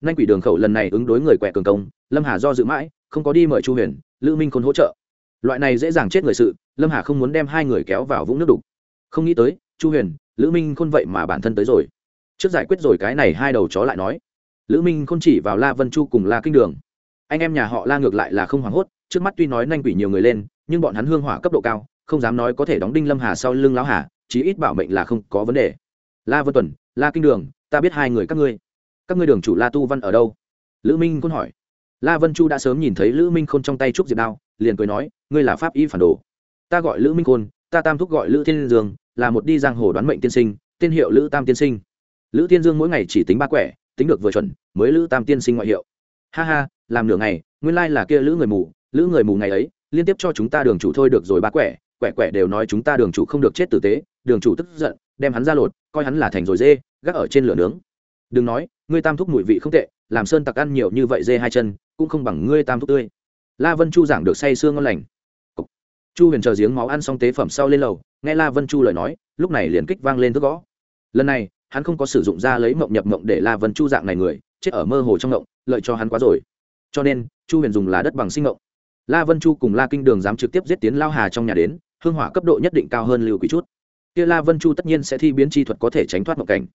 Nhanh quỷ đường khẩu lần này ứng đối người quẹ cường công, lâm hà do dự mãi, không có đi mời chu huyền, lữ minh khôn hỗ trợ. Loại này dễ dàng chết người sự, lâm hà không muốn đem hai người kéo vào vũng nước đục. Không nghĩ tới, chu huyền, lữ minh khôn vậy mà bản thân tới rồi. Trước giải quyết rồi cái này hai đầu chó lại nói. Lữ minh khôn chỉ vào la vân chu cùng la kinh đường. Anh em nhà họ la ngược lại là không hoảng hốt, trước mắt tuy nói nanh quỷ nhiều người lên, nhưng bọn hắn hương hỏa cấp độ cao không dám nói có thể đóng đinh lâm hà sau lưng lão hà, chí ít bảo mệnh là không có vấn đề. La vân tuần, la kinh đường, ta biết hai người các ngươi. Các ngươi đường chủ la tu văn ở đâu? Lữ minh khôn hỏi. La vân chu đã sớm nhìn thấy lữ minh khôn trong tay trúc diệp đao, liền cười nói, ngươi là pháp y phản đồ. Ta gọi lữ minh khôn, ta tam thúc gọi lữ thiên dương, là một đi giang hồ đoán mệnh tiên sinh, tên hiệu lữ tam tiên sinh. Lữ thiên dương mỗi ngày chỉ tính ba quẻ, tính được vừa chuẩn, mới lữ tam tiên sinh ngoại hiệu. Ha ha, làm nửa ngày, nguyên lai là kia lữ người mù, lữ người mù ngày ấy, liên tiếp cho chúng ta đường chủ thôi được rồi ba quẻ quẻ quẻ đều nói chúng ta đường chủ không được chết tử tế, đường chủ tức giận, đem hắn ra lột, coi hắn là thành rồi dê, gác ở trên lửa nướng. Đừng nói, ngươi tam thúc mùi vị không tệ, làm sơn tặc ăn nhiều như vậy dê hai chân, cũng không bằng ngươi tam thúc tươi. La vân chu giảng được say sương ngon lành. Chu huyền chờ giếng máu ăn xong tế phẩm sau lên lầu, nghe la vân chu lời nói, lúc này liền kích vang lên thức gõ. Lần này, hắn không có sử dụng ra lấy mộng nhập mộng để la vân chu dạng này người, chết ở mơ hồ trong mộng, lợi cho hắn quá rồi. Cho nên, chu huyền dùng là đất bằng sinh mộng. La vân chu cùng la kinh đường dám trực tiếp giết tiến lao hà trong nhà đến hương hỏa cấp độ nhất định cao hơn lưu quỷ chút. Kia la vân chu tất nhiên sẽ thi biến chi thuật có thể tránh thoát mộng cảnh.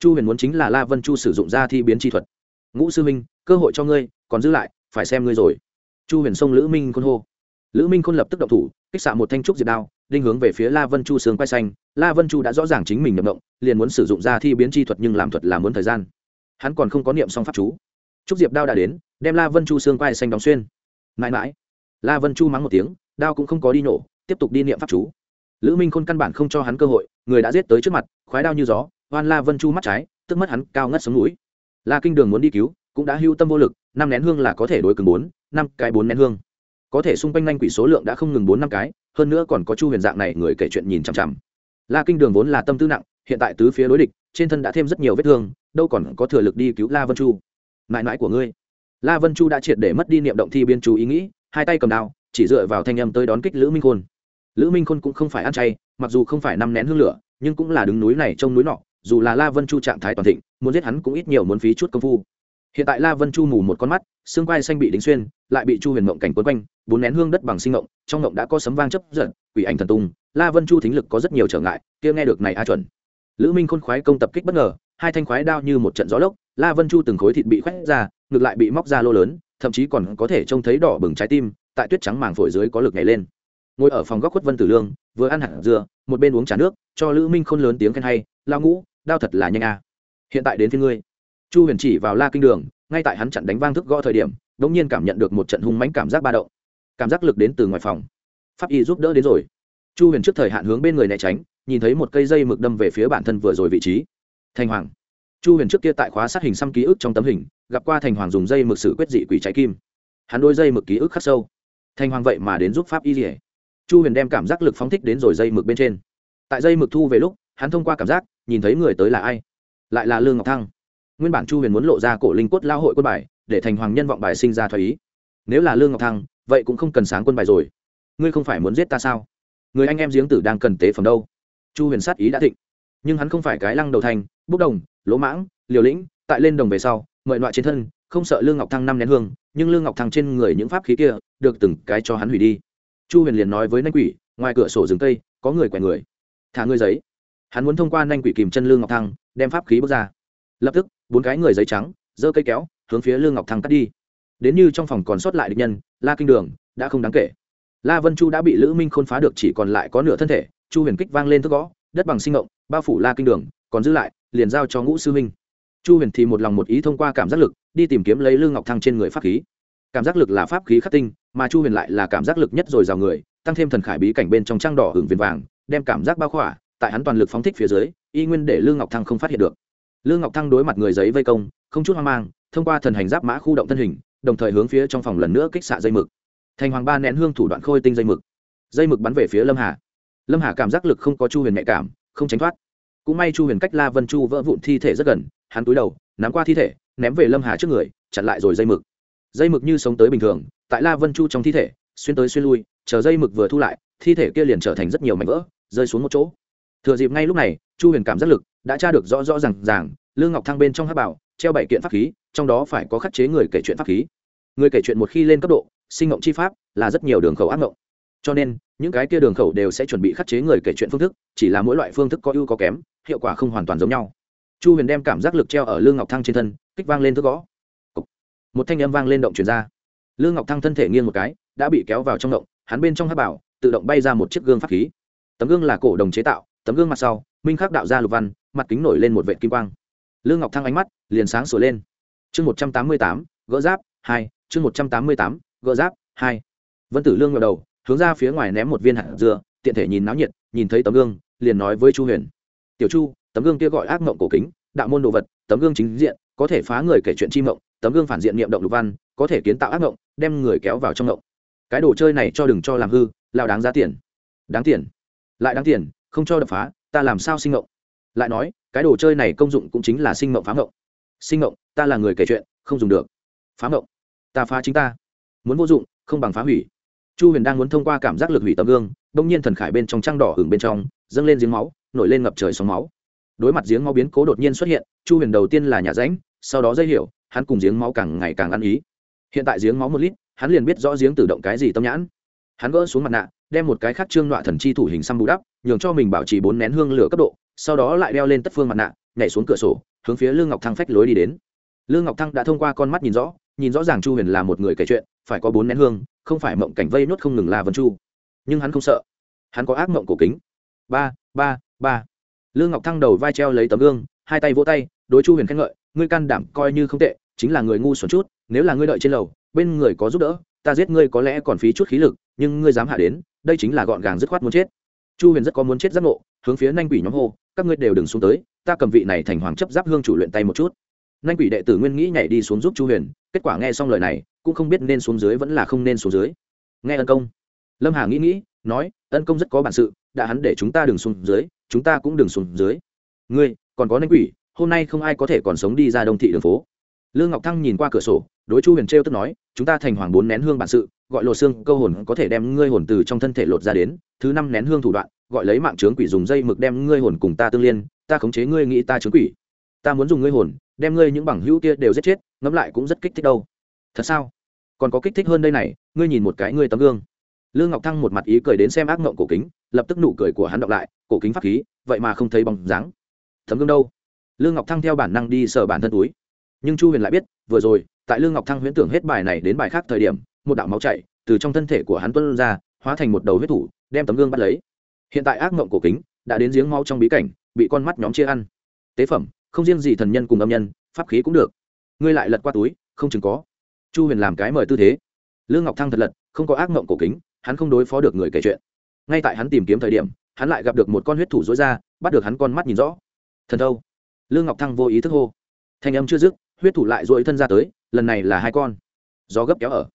Chu huyền muốn chính là la vân chu sử dụng ra thi biến chi thuật. Ngũ sư minh cơ hội cho ngươi, còn giữ lại, phải xem ngươi rồi. Chu huyền sông lữ minh khôn hô. Lữ minh khôn lập tức động thủ, kích xạ một thanh trúc diệt đao, đinh hướng về phía la vân chu sướng quay xanh. La vân chu đã rõ ràng chính mình nhập động, liền muốn sử dụng ra thi biến chi thuật nhưng làm thuật là muốn thời gian. Hắn còn không có niệm xong pháp chú. Trúc diệp đao đã đến, đem la vân chu xương quai xanh đóng xuyên. Mãi mãi. La vân chu mắng một tiếng, đao cũng không có đi nổ tiếp tục đi niệm pháp chú. Lữ minh khôn căn bản không cho hắn cơ hội người đã giết tới trước mặt khoái đao như gió hoan la vân chu mắt trái tức mất hắn cao ngất sống núi, la kinh đường muốn đi cứu cũng đã hưu tâm vô lực năm nén hương là có thể đối cứng bốn năm cái bốn nén hương. Có thể xung quanh nhanh quỷ số lượng đã không ngừng bốn năm cái hơn nữa còn có chu huyền dạng này người kể chuyện nhìn chằm chằm. La kinh đường vốn là tâm tư nặng hiện tại tứ phía đối địch trên thân đã thêm rất nhiều vết thương đâu còn có thừa lực đi cứu la vân chu. Mãi mãi của ngươi. La vân chu đã triệt để mất đi niệm động thi biên chú ý nghĩ hai tay cầm đao chỉ dựa vào thanh âm tới đón kích lữ minh khôn lữ minh khôn cũng không phải ăn chay, mặc dù không phải năm nén hương lửa, nhưng cũng là đứng núi này trông núi nọ, dù là la vân chu trạng thái toàn thịnh, muốn giết hắn cũng ít nhiều muốn phí chút công phu. Hiện tại la vân chu mù một con mắt, xương quai xanh bị đính xuyên, lại bị chu huyền mộng cảnh quấn quanh, bốn nén hương đất bằng sinh mộng, trong mộng đã có sấm vang chấp giận quỷ ảnh thần tung, la vân chu thính lực có rất nhiều trở ngại, kia nghe được này a chuẩn. Lữ minh khôn khoái công tập kích bất ngờ, hai thanh khoái đao như một trận gió lốc, la vân chu từng khối thịt bị khoét ra, ngược lại bị móc ra lô lớn, thậm chí còn có thể trông thấy đỏ bừng trái tim, tại tuyết trắng màng phổi dưới có lực nhảy lên ngồi ở phòng góc khuất vân tử lương, vừa ăn hạt dưa, một bên uống trà nước, cho lữ minh khôn lớn tiếng khen hay lao ngũ, đao thật là nhanh a. Hiện tại đến phía ngươi. Chu huyền chỉ vào la kinh đường, ngay tại hắn chặn đánh vang thức gõ thời điểm đ ỗ n g nhiên cảm nhận được một trận hung mánh cảm giác ba động. Cảm giác lực đến từ ngoài phòng. Pháp y giúp đỡ đến rồi. Chu huyền trước thời hạn hướng bên người né tránh, nhìn thấy một cây dây mực đâm về phía bản thân vừa rồi vị trí. Thành hoàng. Chu huyền trước kia tại khóa sát hình xăm ký ức trong tấm hình, gặp qua thành hoàng dùng dây mực xử quyết dị quỷ trái kim. Hắn đôi dây mực ký ức khắc sâu. Thành hoàng vậy mà đến giúp pháp y rỉa chu huyền đem cảm giác lực phóng thích đến rồi dây mực bên trên. Tại dây mực thu về lúc, hắn thông qua cảm giác, nhìn thấy người tới là ai? Lại là lương ngọc thăng. Nguyên bản chu huyền muốn lộ ra cổ linh quất lao hội quân bài, để thành hoàng nhân vọng bài sinh ra thoái ý. Nếu là lương ngọc thăng, vậy cũng không cần sáng quân bài rồi. Ngươi không phải muốn giết ta sao? Người anh em giếng tử đang cần tế phẩm đâu? Chu huyền sát ý đã thịnh. Nhưng hắn không phải cái lăng đầu thành, bốc đồng, lỗ mãng, liều lĩnh, tại lên đồng về sau mời loại trên thân, không sợ lương ngọc thăng năm nén hương, nhưng lương ngọc thăng trên người những pháp khí kia, được từng cái cho hắn hủy đi chu huyền liền nói với nanh quỷ, ngoài cửa sổ rừng cây, có người quẻ người. Thả ngươi giấy. Hắn muốn thông qua nanh quỷ kìm chân lương ngọc thăng, đem pháp khí bước ra. Lập tức, bốn cái người giấy trắng, giơ cây kéo, hướng phía lương ngọc thăng cắt đi. Đến như trong phòng còn sót lại địch nhân, la kinh đường, đã không đáng kể. La vân chu đã bị lữ minh khôn phá được, chỉ còn lại có nửa thân thể, chu huyền kích vang lên thức gõ, đất bằng sinh ngộng, bao phủ la kinh đường, còn giữ lại, liền giao cho ngũ sư minh. Chu huyền thì một lòng một ý thông qua cảm giác lực, đi tìm kiếm lấy lương ngọc thăng trên người pháp khí cảm giác lực là pháp khí khắc tinh, mà chu huyền lại là cảm giác lực nhất rồi rào người, tăng thêm thần khải bí cảnh bên trong trang đỏ hưởng viền vàng, đem cảm giác bao khỏa, tại hắn toàn lực phóng thích phía dưới, y nguyên để lương ngọc thăng không phát hiện được. Lương ngọc thăng đối mặt người giấy vây công, không chút hoang mang, thông qua thần hành giáp mã khu động thân hình, đồng thời hướng phía trong phòng lần nữa kích xạ dây mực. Thành hoàng ba nén hương thủ đoạn khôi tinh dây mực. Dây mực bắn về phía lâm hà. Lâm hà cảm giác lực không có chu huyền nhạy cảm, không tránh thoát. Cũng may chu huyền cách la vân chu vỡ vụn thi thể rất gần, hắn túi đầu, nắm qua thi thể, ném về lâm hà trước người, chặn lại rồi dây mực dây mực như sống tới bình thường, tại la vân chu trong thi thể, xuyên tới xuyên lui, chờ dây mực vừa thu lại, thi thể kia liền trở thành rất nhiều mảnh vỡ, rơi xuống một chỗ. Thừa dịp ngay lúc này, chu huyền cảm giác lực đã tra được rõ rõ r à n g ràng, lương ngọc thăng bên trong hát bảo, treo bảy kiện pháp khí, trong đó phải có khắc chế người kể chuyện pháp khí. Người kể chuyện một khi lên cấp độ, sinh ngộng chi pháp là rất nhiều đường khẩu ác ngộng cho nên, những cái kia đường khẩu đều sẽ chuẩn bị khắc chế người kể chuyện phương thức, chỉ là mỗi loại phương thức có ưu có kém, hiệu quả không hoàn toàn giống nhau. Chu huyền đem cảm giác lực treo ở lương ngọc thăng trên thân, kích vang lên thức gõ một thanh âm vang lên động chuyển ra. Lương ngọc thăng thân thể nghiêng một cái, đã bị kéo vào trong động, hắn bên trong hát bảo, tự động bay ra một chiếc gương pháp khí. Tấm gương là cổ đồng chế tạo, tấm gương mặt sau, minh khắc đạo ra lục văn, mặt kính nổi lên một vệ kim quang. Lương ngọc thăng ánh mắt liền sáng sửa lên. Chương một trăm tám mươi tám, gỡ giáp hai, chương một trăm tám mươi tám, gỡ giáp hai. Vân tử lương ngẩng đầu, hướng ra phía ngoài ném một viên hạt dưa, tiện thể nhìn náo nhiệt, nhìn thấy tấm gương, liền nói với chu huyền. Tiểu chu, tấm gương kia gọi ác mộng cổ kính, đạo môn đồ vật, tấm gương chính diện, có thể phá người kể chuyện chi mộng tấm gương phản diện niệm động lục văn, có thể kiến tạo ác ngộng, đem người kéo vào trong ngộng. Cái đồ chơi này cho đừng cho làm hư lao đáng giá tiền. Đáng tiền? Lại đáng tiền, không cho đập phá, ta làm sao sinh ngộng? Lại nói, cái đồ chơi này công dụng cũng chính là sinh ngộng phá ngộng. Sinh ngộng, ta là người kể chuyện, không dùng được. Phá ngộng? Ta phá chính ta. Muốn vô dụng, không bằng phá hủy. Chu huyền đang muốn thông qua cảm giác lực hủy tấm gương đông nhiên thần khải bên trong trăng đỏ hưởng bên trong, dâng lên giếng máu, nổi lên ngập trời sóng máu. Đối mặt giếng máu biến cố đột nhiên xuất hiện, chu huyền đầu tiên là nhà ránh sau đó dây hiểu hắn cùng giếng máu càng ngày càng ăn ý. Hiện tại giếng máu một lít, hắn liền biết rõ giếng tự động cái gì tâm nhãn. Hắn gỡ xuống mặt nạ, đem một cái khác trương nọa thần chi thủ hình xăm bù đắp, nhường cho mình bảo trì bốn nén hương lửa cấp độ, sau đó lại đeo lên tất phương mặt nạ, nhảy xuống cửa sổ, hướng phía lương ngọc thăng phách lối đi đến. Lương ngọc thăng đã thông qua con mắt nhìn rõ nhìn rõ ràng chu huyền là một người kể chuyện, phải có bốn nén hương, không phải mộng cảnh vây nuốt không ngừng là vân chu. Nhưng hắn không sợ. Hắn có ác mộng cổ kính. Ba ba ba. Lương ngọc thăng đầu vai treo lấy tấm gương, hai tay vỗ tay, đối chu huyền khen ngợi, ngươi can đảm coi như không tệ chính là người ngu xuẩn chút, nếu là ngươi đợi trên lầu, bên người có giúp đỡ, ta giết ngươi có lẽ còn phí chút khí lực, nhưng ngươi dám hạ đến, đây chính là gọn gàng dứt khoát muốn chết. Chu huyền rất có muốn chết giác ngộ, hướng phía nanh quỷ nhóm hô, các ngươi đều đừng xuống tới, ta cầm vị này thành hoàng chấp giáp hương chủ luyện tay một chút. Nanh quỷ đệ tử nguyên nghĩ nhảy đi xuống giúp chu huyền, kết quả nghe xong lời này, cũng không biết nên xuống dưới vẫn là không nên xuống dưới. Nghe ân công. Lâm hà nghĩ nghĩ, nói, ân công rất có bản sự, đã hắn để chúng ta đừng xuống dưới, chúng ta cũng đừng xuống dưới. Ngươi, còn có nanh quỷ, hôm nay không ai có thể còn sống đi ra đông thị đường phố lương ngọc thăng nhìn qua cửa sổ, đối chu huyền trêu tức nói, chúng ta thành hoàng bốn nén hương bản sự, gọi lột xương câu hồn có thể đem ngươi hồn từ trong thân thể lột ra đến, thứ năm nén hương thủ đoạn, gọi lấy mạng trướng quỷ dùng dây mực đem ngươi hồn cùng ta tương liên, ta khống chế ngươi nghĩ ta trướng quỷ. Ta muốn dùng ngươi hồn, đem ngươi những bằng hữu kia đều giết chết, ngẫm lại cũng rất kích thích đâu. Thật sao? Còn có kích thích hơn đây này, ngươi nhìn một cái ngươi tấm gương. Lương ngọc thăng một mặt ý cười đến xem ác mộng cổ kính, lập tức nụ cười của hắn đọc lại, cổ kính pháp khí, vậy mà không thấy bóng dáng. Tấm gương đâu? Lương ngọc thăng theo bản năng đi sờ bản thân túi nhưng chu huyền lại biết, vừa rồi, tại lương ngọc thăng huyễn tưởng hết bài này đến bài khác thời điểm, một đạo máu chạy từ trong thân thể của hắn tuân ra, hóa thành một đầu huyết thủ, đem tấm gương bắt lấy. Hiện tại ác mộng cổ kính đã đến giếng máu trong bí cảnh, bị con mắt nhóm chia ăn. Tế phẩm, không riêng gì thần nhân cùng âm nhân, pháp khí cũng được. Ngươi lại lật qua túi, không chừng có. Chu huyền làm cái mời tư thế. Lương ngọc thăng thật lật, không có ác mộng cổ kính, hắn không đối phó được người kể chuyện. Ngay tại hắn tìm kiếm thời điểm, hắn lại gặp được một con huyết thủ dối ra, bắt được hắn con mắt nhìn rõ. Thần đâu lương ngọc thăng vô ý thức hô. Thanh âm chưa dứt huyết thủ lại dội thân ra tới, lần này là hai con. Do gấp kéo ở.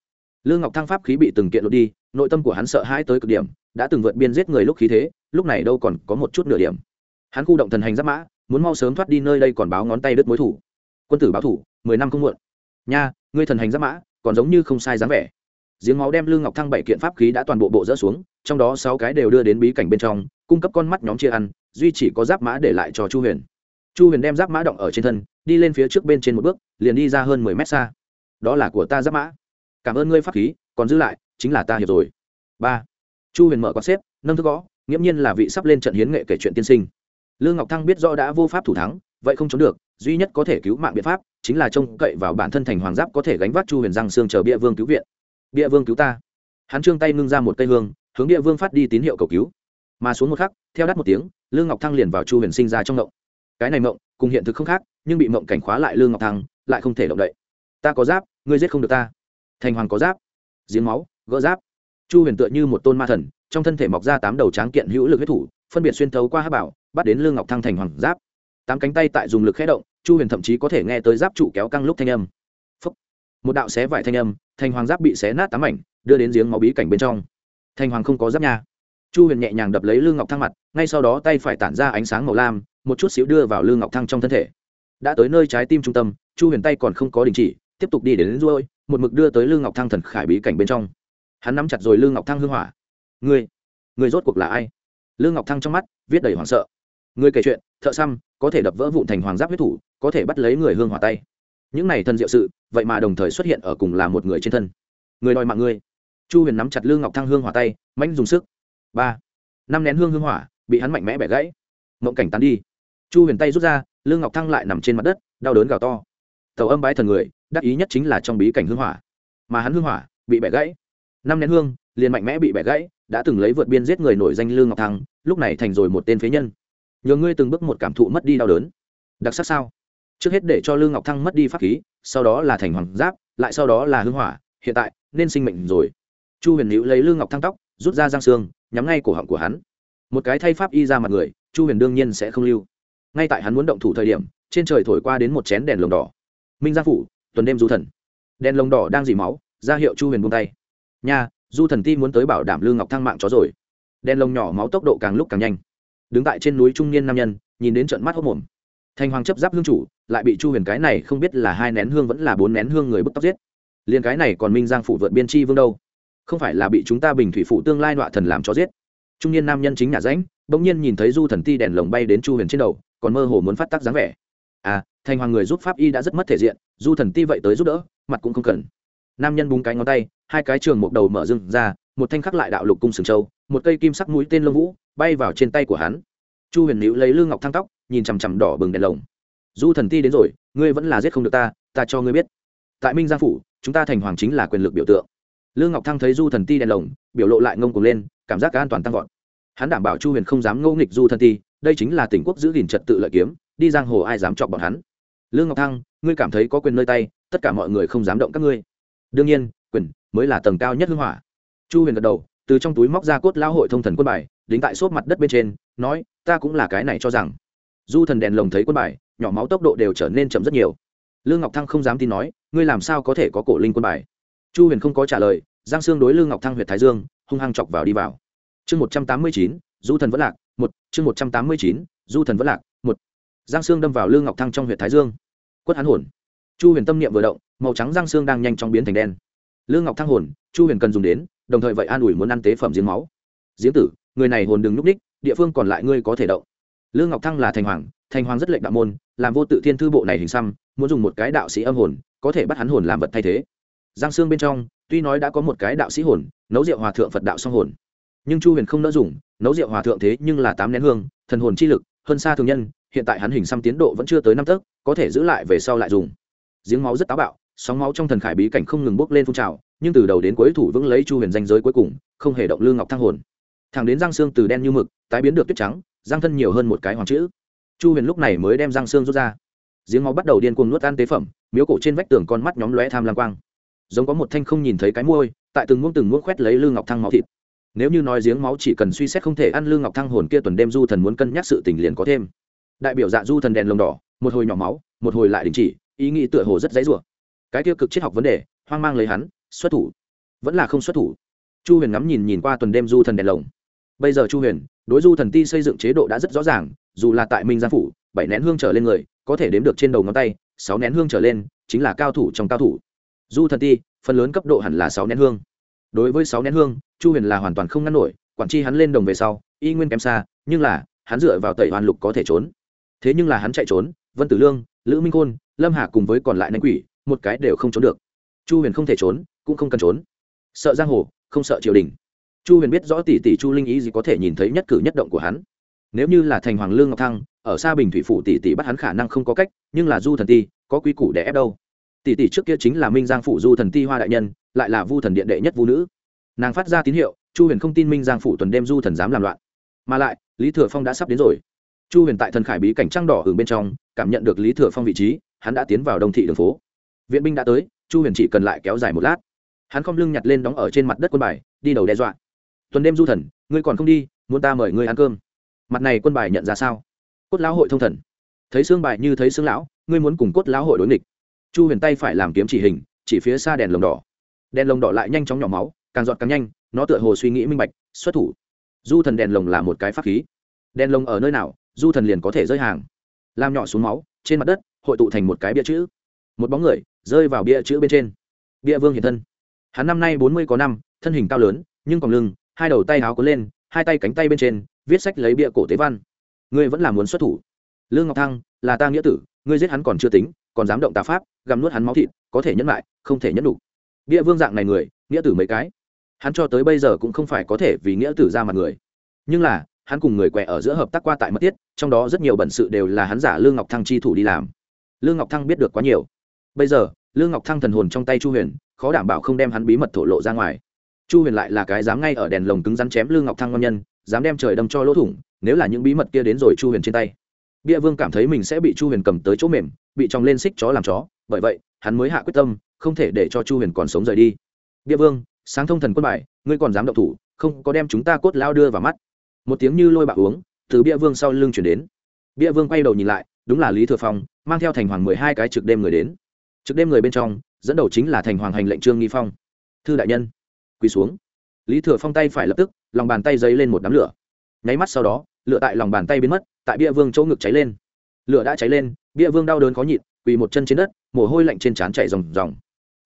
Lương ngọc thăng pháp khí bị từng kiện lột đi, nội tâm của hắn sợ hãi tới cực điểm, đã từng vượt biên giết người lúc khí thế, lúc này đâu còn có một chút nửa điểm. Hắn khu động thần hành giáp mã, muốn mau sớm thoát đi nơi đây còn báo ngón tay đứt mối thủ. Quân tử báo thủ, mười năm không muộn. Nha, ngươi thần hành giáp mã, còn giống như không sai dáng vẻ. Giếng máu đem lương ngọc thăng bảy kiện pháp khí đã toàn bộ bộ dỡ xuống, trong đó sáu cái đều đưa đến bí cảnh bên trong, cung cấp con mắt nhóm chia ăn, duy chỉ có giáp mã để lại cho chu huyền chu huyền đem giáp mã động ở trên thân, đi lên phía trước bên trên một bước, liền đi ra hơn mười mét xa. Đó là của ta giáp mã. Cảm ơn ngươi pháp khí, còn giữ lại, chính là ta hiểu rồi. Ba. Chu huyền mở quạt xếp, nâng thức gõ, nghiễm nhiên là vị sắp lên trận hiến nghệ kể chuyện tiên sinh. Lương ngọc thăng biết rõ đã vô pháp thủ thắng, vậy không trốn được, duy nhất có thể cứu mạng biện pháp, chính là trông cậy vào bản thân thành hoàng giáp có thể gánh vác chu huyền răng xương chờ bia vương cứu viện. Bia vương cứu ta. Hắn trương tay ngưng ra một cây hương, hướng địa vương phát đi tín hiệu cầu cứu. Mà xuống một khắc, theo đắt một tiếng, lương ngọc thăng liền vào chu huyền sinh ra trong ngộng cái này mộng, cùng hiện thực không khác, nhưng bị mộng cảnh khóa lại lương ngọc thăng, lại không thể động đậy. Ta có giáp, ngươi giết không được ta. Thành hoàng có giáp, giếng máu, gỡ giáp. Chu huyền tựa như một tôn ma thần, trong thân thể mọc ra tám đầu tráng kiện hữu lực huyết thủ, phân biệt xuyên thấu qua hát bảo, bắt đến lương ngọc thăng thành hoàng giáp. Tám cánh tay tại dùng lực khé động, chu huyền thậm chí có thể nghe tới giáp trụ kéo căng lúc thanh âm. Phúc. một đạo xé vải thanh âm, thành hoàng giáp bị xé nát tám mảnh, đưa đến giếng máu bí cảnh bên trong. Thành hoàng không có giáp nha. Chu huyền nhẹ nhàng đập lấy lương ngọc thăng mặt, ngay sau đó tay phải tản ra ánh sáng màu lam một chút xíu đưa vào lương ngọc thăng trong thân thể. Đã tới nơi trái tim trung tâm chu huyền tay còn không có đình chỉ tiếp tục đi đến, đến ruôi một mực đưa tới lương ngọc thăng thần khải bí cảnh bên trong. Hắn nắm chặt rồi lương ngọc thăng hưng hỏa. Người người rốt cuộc là ai? Lương ngọc thăng trong mắt viết đầy hoảng sợ. Người kể chuyện thợ xăm có thể đập vỡ vụn thành hoàng giáp huyết thủ có thể bắt lấy người hương hỏa tay. Những này thần diệu sự vậy mà đồng thời xuất hiện ở cùng là một người trên thân. Người đòi mạng ngươi. Chu huyền nắm chặt lương ngọc thăng hương hỏa tay mạnh dùng sức. Ba năm nén hương hương hỏa bị hắn mạnh mẽ bẻ gãy. Mộng cảnh tán đi chu huyền tay rút ra, lương ngọc thăng lại nằm trên mặt đất, đau đớn gào to. Tàu âm bái thần người, đắc ý nhất chính là trong bí cảnh hương hỏa. Mà hắn hương hỏa, bị bẻ gãy. Năm nén hương, liền mạnh mẽ bị bẻ gãy, đã từng lấy vượt biên giết người nổi danh lương ngọc thăng, lúc này thành rồi một tên phế nhân. Nhờ ngươi từng bước một cảm thụ mất đi đau đớn. Đặc sắc sao? Trước hết để cho lương ngọc thăng mất đi pháp khí, sau đó là thành hoàng giáp, lại sau đó là hương hỏa, hiện tại, nên sinh mệnh rồi. Chu huyền hữu lấy lương ngọc thăng tóc, rút ra giang xương, nhắm ngay cổ họng của hắn. Một cái thay pháp y ra mặt người, chu huyền đương nhiên sẽ không lưu ngay tại hắn muốn động thủ thời điểm trên trời thổi qua đến một chén đèn lồng đỏ. Minh gia phủ tuần đêm du thần. Đèn lồng đỏ đang dỉ máu ra hiệu chu huyền buông tay. Nha du thần ti muốn tới bảo đảm lương ngọc thăng mạng chó rồi. Đèn lồng nhỏ máu tốc độ càng lúc càng nhanh. Đứng tại trên núi trung niên nam nhân nhìn đến trận mắt hốc mồm thanh hoàng chấp giáp hương chủ lại bị chu huyền cái này không biết là hai nén hương vẫn là bốn nén hương người bức tóc giết. Liền cái này còn minh giang phủ vượt biên chi vương đâu? Không phải là bị chúng ta bình thủy phụ tương lai nọa thần làm cho giết? Trung niên nam nhân chính nhà ránh, bỗng nhiên nhìn thấy du thần ti đèn lồng bay đến chu huyền trên đầu còn mơ hồ muốn phát tác dáng vẻ. À thành hoàng người giúp pháp y đã rất mất thể diện, du thần ti vậy tới giúp đỡ, mặt cũng không cần. Nam nhân búng cái ngón tay, hai cái trường một đầu mở rừng ra, một thanh khắc lại đạo lục cung sừng châu, một cây kim sắc mũi tên lông vũ, bay vào trên tay của hắn. Chu huyền nữ lấy lương ngọc thăng tóc, nhìn chằm chằm đỏ bừng đèn lồng. Du thần ti đến rồi, ngươi vẫn là giết không được ta ta cho ngươi biết. Tại minh giang phủ, chúng ta thành hoàng chính là quyền lực biểu tượng. Lương ngọc thăng thấy du thần ti đèn lồng, biểu lộ lại ngông cuồng lên, cảm giác cả an toàn tăng vọt. Hắn đảm bảo chu huyền không dám ngẫu nghịch du thần ti đây chính là tỉnh quốc giữ gìn trật tự lợi kiếm, đi giang hồ ai dám chọc bọn hắn? Lương ngọc thăng, ngươi cảm thấy có quyền nơi tay, tất cả mọi người không dám động các ngươi. Đương nhiên, quyền mới là tầng cao nhất hưng hỏa. Chu huyền gật đầu, từ trong túi móc ra cốt lão hội thông thần quân bài, đính tại xốp mặt đất bên trên, nói, ta cũng là cái này cho rằng. Du thần đèn lồng thấy quân bài, nhỏ máu tốc độ đều trở nên chậm rất nhiều. Lương ngọc thăng không dám tin nói, ngươi làm sao có thể có cổ linh quân bài? Chu huyền không có trả lời, giang sương đối lương ngọc thăng huyện thái dương, hung hăng chọc vào đi vào. Chương một trăm tám mươi chín, du thần vẫn lạc một, chương một trăm tám mươi chín, du thần vẫn lạc, một. Giang sương đâm vào lương ngọc thăng trong huyện thái dương. Quất hắn hồn. Chu huyền tâm niệm vừa động, màu trắng giang sương đang nhanh chóng biến thành đen. Lương ngọc thăng hồn, chu huyền cần dùng đến, đồng thời vậy an ủi muốn ăn tế phẩm giếng máu. Giếng tử, người này hồn đừng núp ních, địa phương còn lại ngươi có thể động. Lương ngọc thăng là thành hoàng thành hoàng rất lệnh đạo môn, làm vô tự thiên thư bộ này hình xăm, muốn dùng một cái đạo sĩ âm hồn, có thể bắt hắn hồn làm vật thay thế. Giang xương bên trong, tuy nói đã có một cái đạo sĩ hồn, nấu rượu hòa thượng phật đạo song hồn nhưng chu huyền không nỡ dùng, nấu rượu hòa thượng thế nhưng là tám nén hương, thần hồn chi lực, hơn xa thường nhân, hiện tại hắn hình xăm tiến độ vẫn chưa tới năm tấc, có thể giữ lại về sau lại dùng. Giếng máu rất táo bạo, sóng máu trong thần khải bí cảnh không ngừng bốc lên phun trào, nhưng từ đầu đến cuối thủ vững lấy chu huyền danh giới cuối cùng, không hề động lương ngọc thăng hồn. Thẳng đến răng xương từ đen như mực, tái biến được tuyết trắng răng thân nhiều hơn một cái hoàng chữ. Chu huyền lúc này mới đem răng xương rút ra. Giếng máu bắt đầu điên cuồng nuốt ăn tế phẩm, miếu cổ trên vách tường con mắt nhóm lóe tham lam quang. Giống có một thanh không nhìn thấy cái môi tại từng muỗng từng muỗng khoét lấy lương ngọc thăng máu thịt nếu như nói giếng máu chỉ cần suy xét không thể ăn lương ngọc thăng hồn kia tuần đêm du thần muốn cân nhắc sự tình liền có thêm. Đại biểu dạ du thần đèn lồng đỏ, một hồi nhỏ máu, một hồi lại đình chỉ, ý nghĩ tựa hồ rất dãy rủa. Cái tiêu cực triết học vấn đề, hoang mang lấy hắn, xuất thủ. Vẫn là không xuất thủ. Chu huyền ngắm nhìn nhìn qua tuần đêm du thần đèn lồng. Bây giờ chu huyền, đối du thần ti xây dựng chế độ đã rất rõ ràng, dù là tại minh gia phủ, bảy nén hương trở lên người, có thể đếm được trên đầu ngón tay, sáu nén hương trở lên, chính là cao thủ trong cao thủ. Du thần ti, phần lớn cấp độ hẳn là sáu nén hương đối với sáu nén hương, chu huyền là hoàn toàn không ngăn nổi, quản tri hắn lên đồng về sau, y nguyên kém xa, nhưng là, hắn dựa vào tẩy hoàn lục có thể trốn. Thế nhưng là hắn chạy trốn, vân tử lương, lữ minh khôn, lâm hà cùng với còn lại nanh quỷ, một cái đều không trốn được. Chu huyền không thể trốn, cũng không cần trốn. Sợ giang hồ, không sợ triều đình. Chu huyền biết rõ tỷ tỷ chu linh ý gì có thể nhìn thấy nhất cử nhất động của hắn. Nếu như là thành hoàng lương ngọc thăng, ở xa bình thủy phủ tỷ tỷ bắt hắn khả năng không có cách, nhưng là du thần ti, có quy củ để ép đâu. Tỷ tỷ trước kia chính là minh giang phủ du thần ti hoa đại nhân lại là vu thần điện đệ nhất vu nữ. Nàng phát ra tín hiệu, chu huyền không tin minh giang phủ tuần đêm du thần dám làm loạn. Mà lại, lý thừa phong đã sắp đến rồi. Chu huyền tại thần khải bí cảnh trăng đỏ hưởng bên trong, cảm nhận được lý thừa phong vị trí, hắn đã tiến vào đông thị đường phố. Viện binh đã tới, chu huyền chỉ cần lại kéo dài một lát. Hắn không lưng nhặt lên đóng ở trên mặt đất quân bài, đi đầu đe dọa. Tuần đêm du thần, ngươi còn không đi, muốn ta mời ngươi ăn cơm. Mặt này quân bài nhận ra sao? Cốt lão hội thông thần. Thấy xương bài như thấy xương lão, ngươi muốn cùng cốt lão hội đối nghịch. Chu huyền tay phải làm kiếm chỉ hình, chỉ phía xa đèn lồng đỏ đèn lồng đỏ lại nhanh chóng nhỏ máu, càng giọt càng nhanh, nó tựa hồ suy nghĩ minh bạch, xuất thủ. Du thần đèn lồng là một cái pháp khí. Đèn lồng ở nơi nào, du thần liền có thể rơi hàng. Làm nhỏ xuống máu, trên mặt đất, hội tụ thành một cái bia chữ. Một bóng người, rơi vào bia chữ bên trên. Bia vương hiện thân. Hắn năm nay bốn mươi có năm, thân hình cao lớn, nhưng còn lưng, hai đầu tay áo có lên, hai tay cánh tay bên trên, viết sách lấy bia cổ tế văn. Ngươi vẫn là muốn xuất thủ. Lương ngọc thăng, là ta nghĩa tử, ngươi giết hắn còn chưa tính, còn dám động tà pháp, gặm nuốt hắn máu thịt, có thể nhẫn lại, không thể nhẫn đủ nghĩa vương dạng này người, nghĩa tử mấy cái. Hắn cho tới bây giờ cũng không phải có thể vì nghĩa tử ra mặt người. Nhưng là, hắn cùng người quẹ ở giữa hợp tác qua tại mất tiết trong đó rất nhiều bẩn sự đều là hắn giả lương ngọc thăng chi thủ đi làm. Lương ngọc thăng biết được quá nhiều. Bây giờ, lương ngọc thăng thần hồn trong tay chu huyền, khó đảm bảo không đem hắn bí mật thổ lộ ra ngoài. Chu huyền lại là cái dám ngay ở đèn lồng cứng rắn chém lương ngọc thăng ngon nhân, dám đem trời đâm cho lỗ thủng, nếu là những bí mật kia đến rồi chu huyền trên tay bia vương cảm thấy mình sẽ bị chu huyền cầm tới chỗ mềm, bị tròng lên xích chó làm chó, bởi vậy, hắn mới hạ quyết tâm, không thể để cho chu huyền còn sống rời đi. Bia vương, sáng thông thần quân bài, ngươi còn dám động thủ, không có đem chúng ta cốt lao đưa vào mắt. Một tiếng như lôi bạc uống, từ bia vương sau lưng chuyển đến. Bia vương quay đầu nhìn lại, đúng là lý thừa phong, mang theo thành hoàng mười hai cái trực đêm người đến. Trực đêm người bên trong, dẫn đầu chính là thành hoàng hành lệnh trương nghi phong. Thư đại nhân, quỳ xuống. Lý thừa phong tay phải lập tức, lòng bàn tay dấy lên một đám lửa. Nháy mắt sau đó, lửa tại lòng bàn tay biến mất tại bia vương chỗ ngực cháy lên. Lửa đã cháy lên, bia vương đau đớn khó nhịn, quỳ một chân trên đất, mồ hôi lạnh trên trán chảy ròng ròng.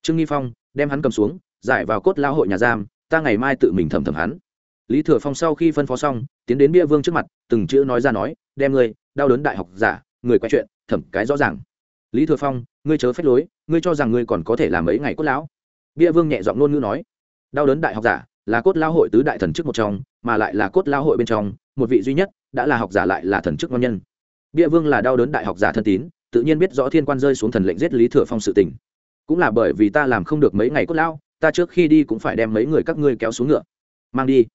Trương nghi phong đem hắn cầm xuống, giải vào cốt lao hội nhà giam, ta ngày mai tự mình thẩm thẩm hắn. Lý thừa phong sau khi phân phó xong, tiến đến bia vương trước mặt, từng chữ nói ra nói, đem ngươi, đau đớn đại học giả, người quay chuyện, thẩm cái rõ ràng. Lý thừa phong, ngươi chớ phép lối, ngươi cho rằng ngươi còn có thể làm mấy ngày cốt lão? Bia vương nhẹ giọng ngôn ngữ nói, đau đớn đại học giả là cốt lao hội tứ đại thần trước một trong, mà lại là cốt lao hội bên trong, một vị duy nhất đã là học giả lại là thần chức ngon nhân. Bia vương là đau đớn đại học giả thân tín, tự nhiên biết rõ thiên quan rơi xuống thần lệnh giết lý thừa phong sự tình. Cũng là bởi vì ta làm không được mấy ngày cốt lao ta trước khi đi cũng phải đem mấy người các ngươi kéo xuống ngựa. Mang đi.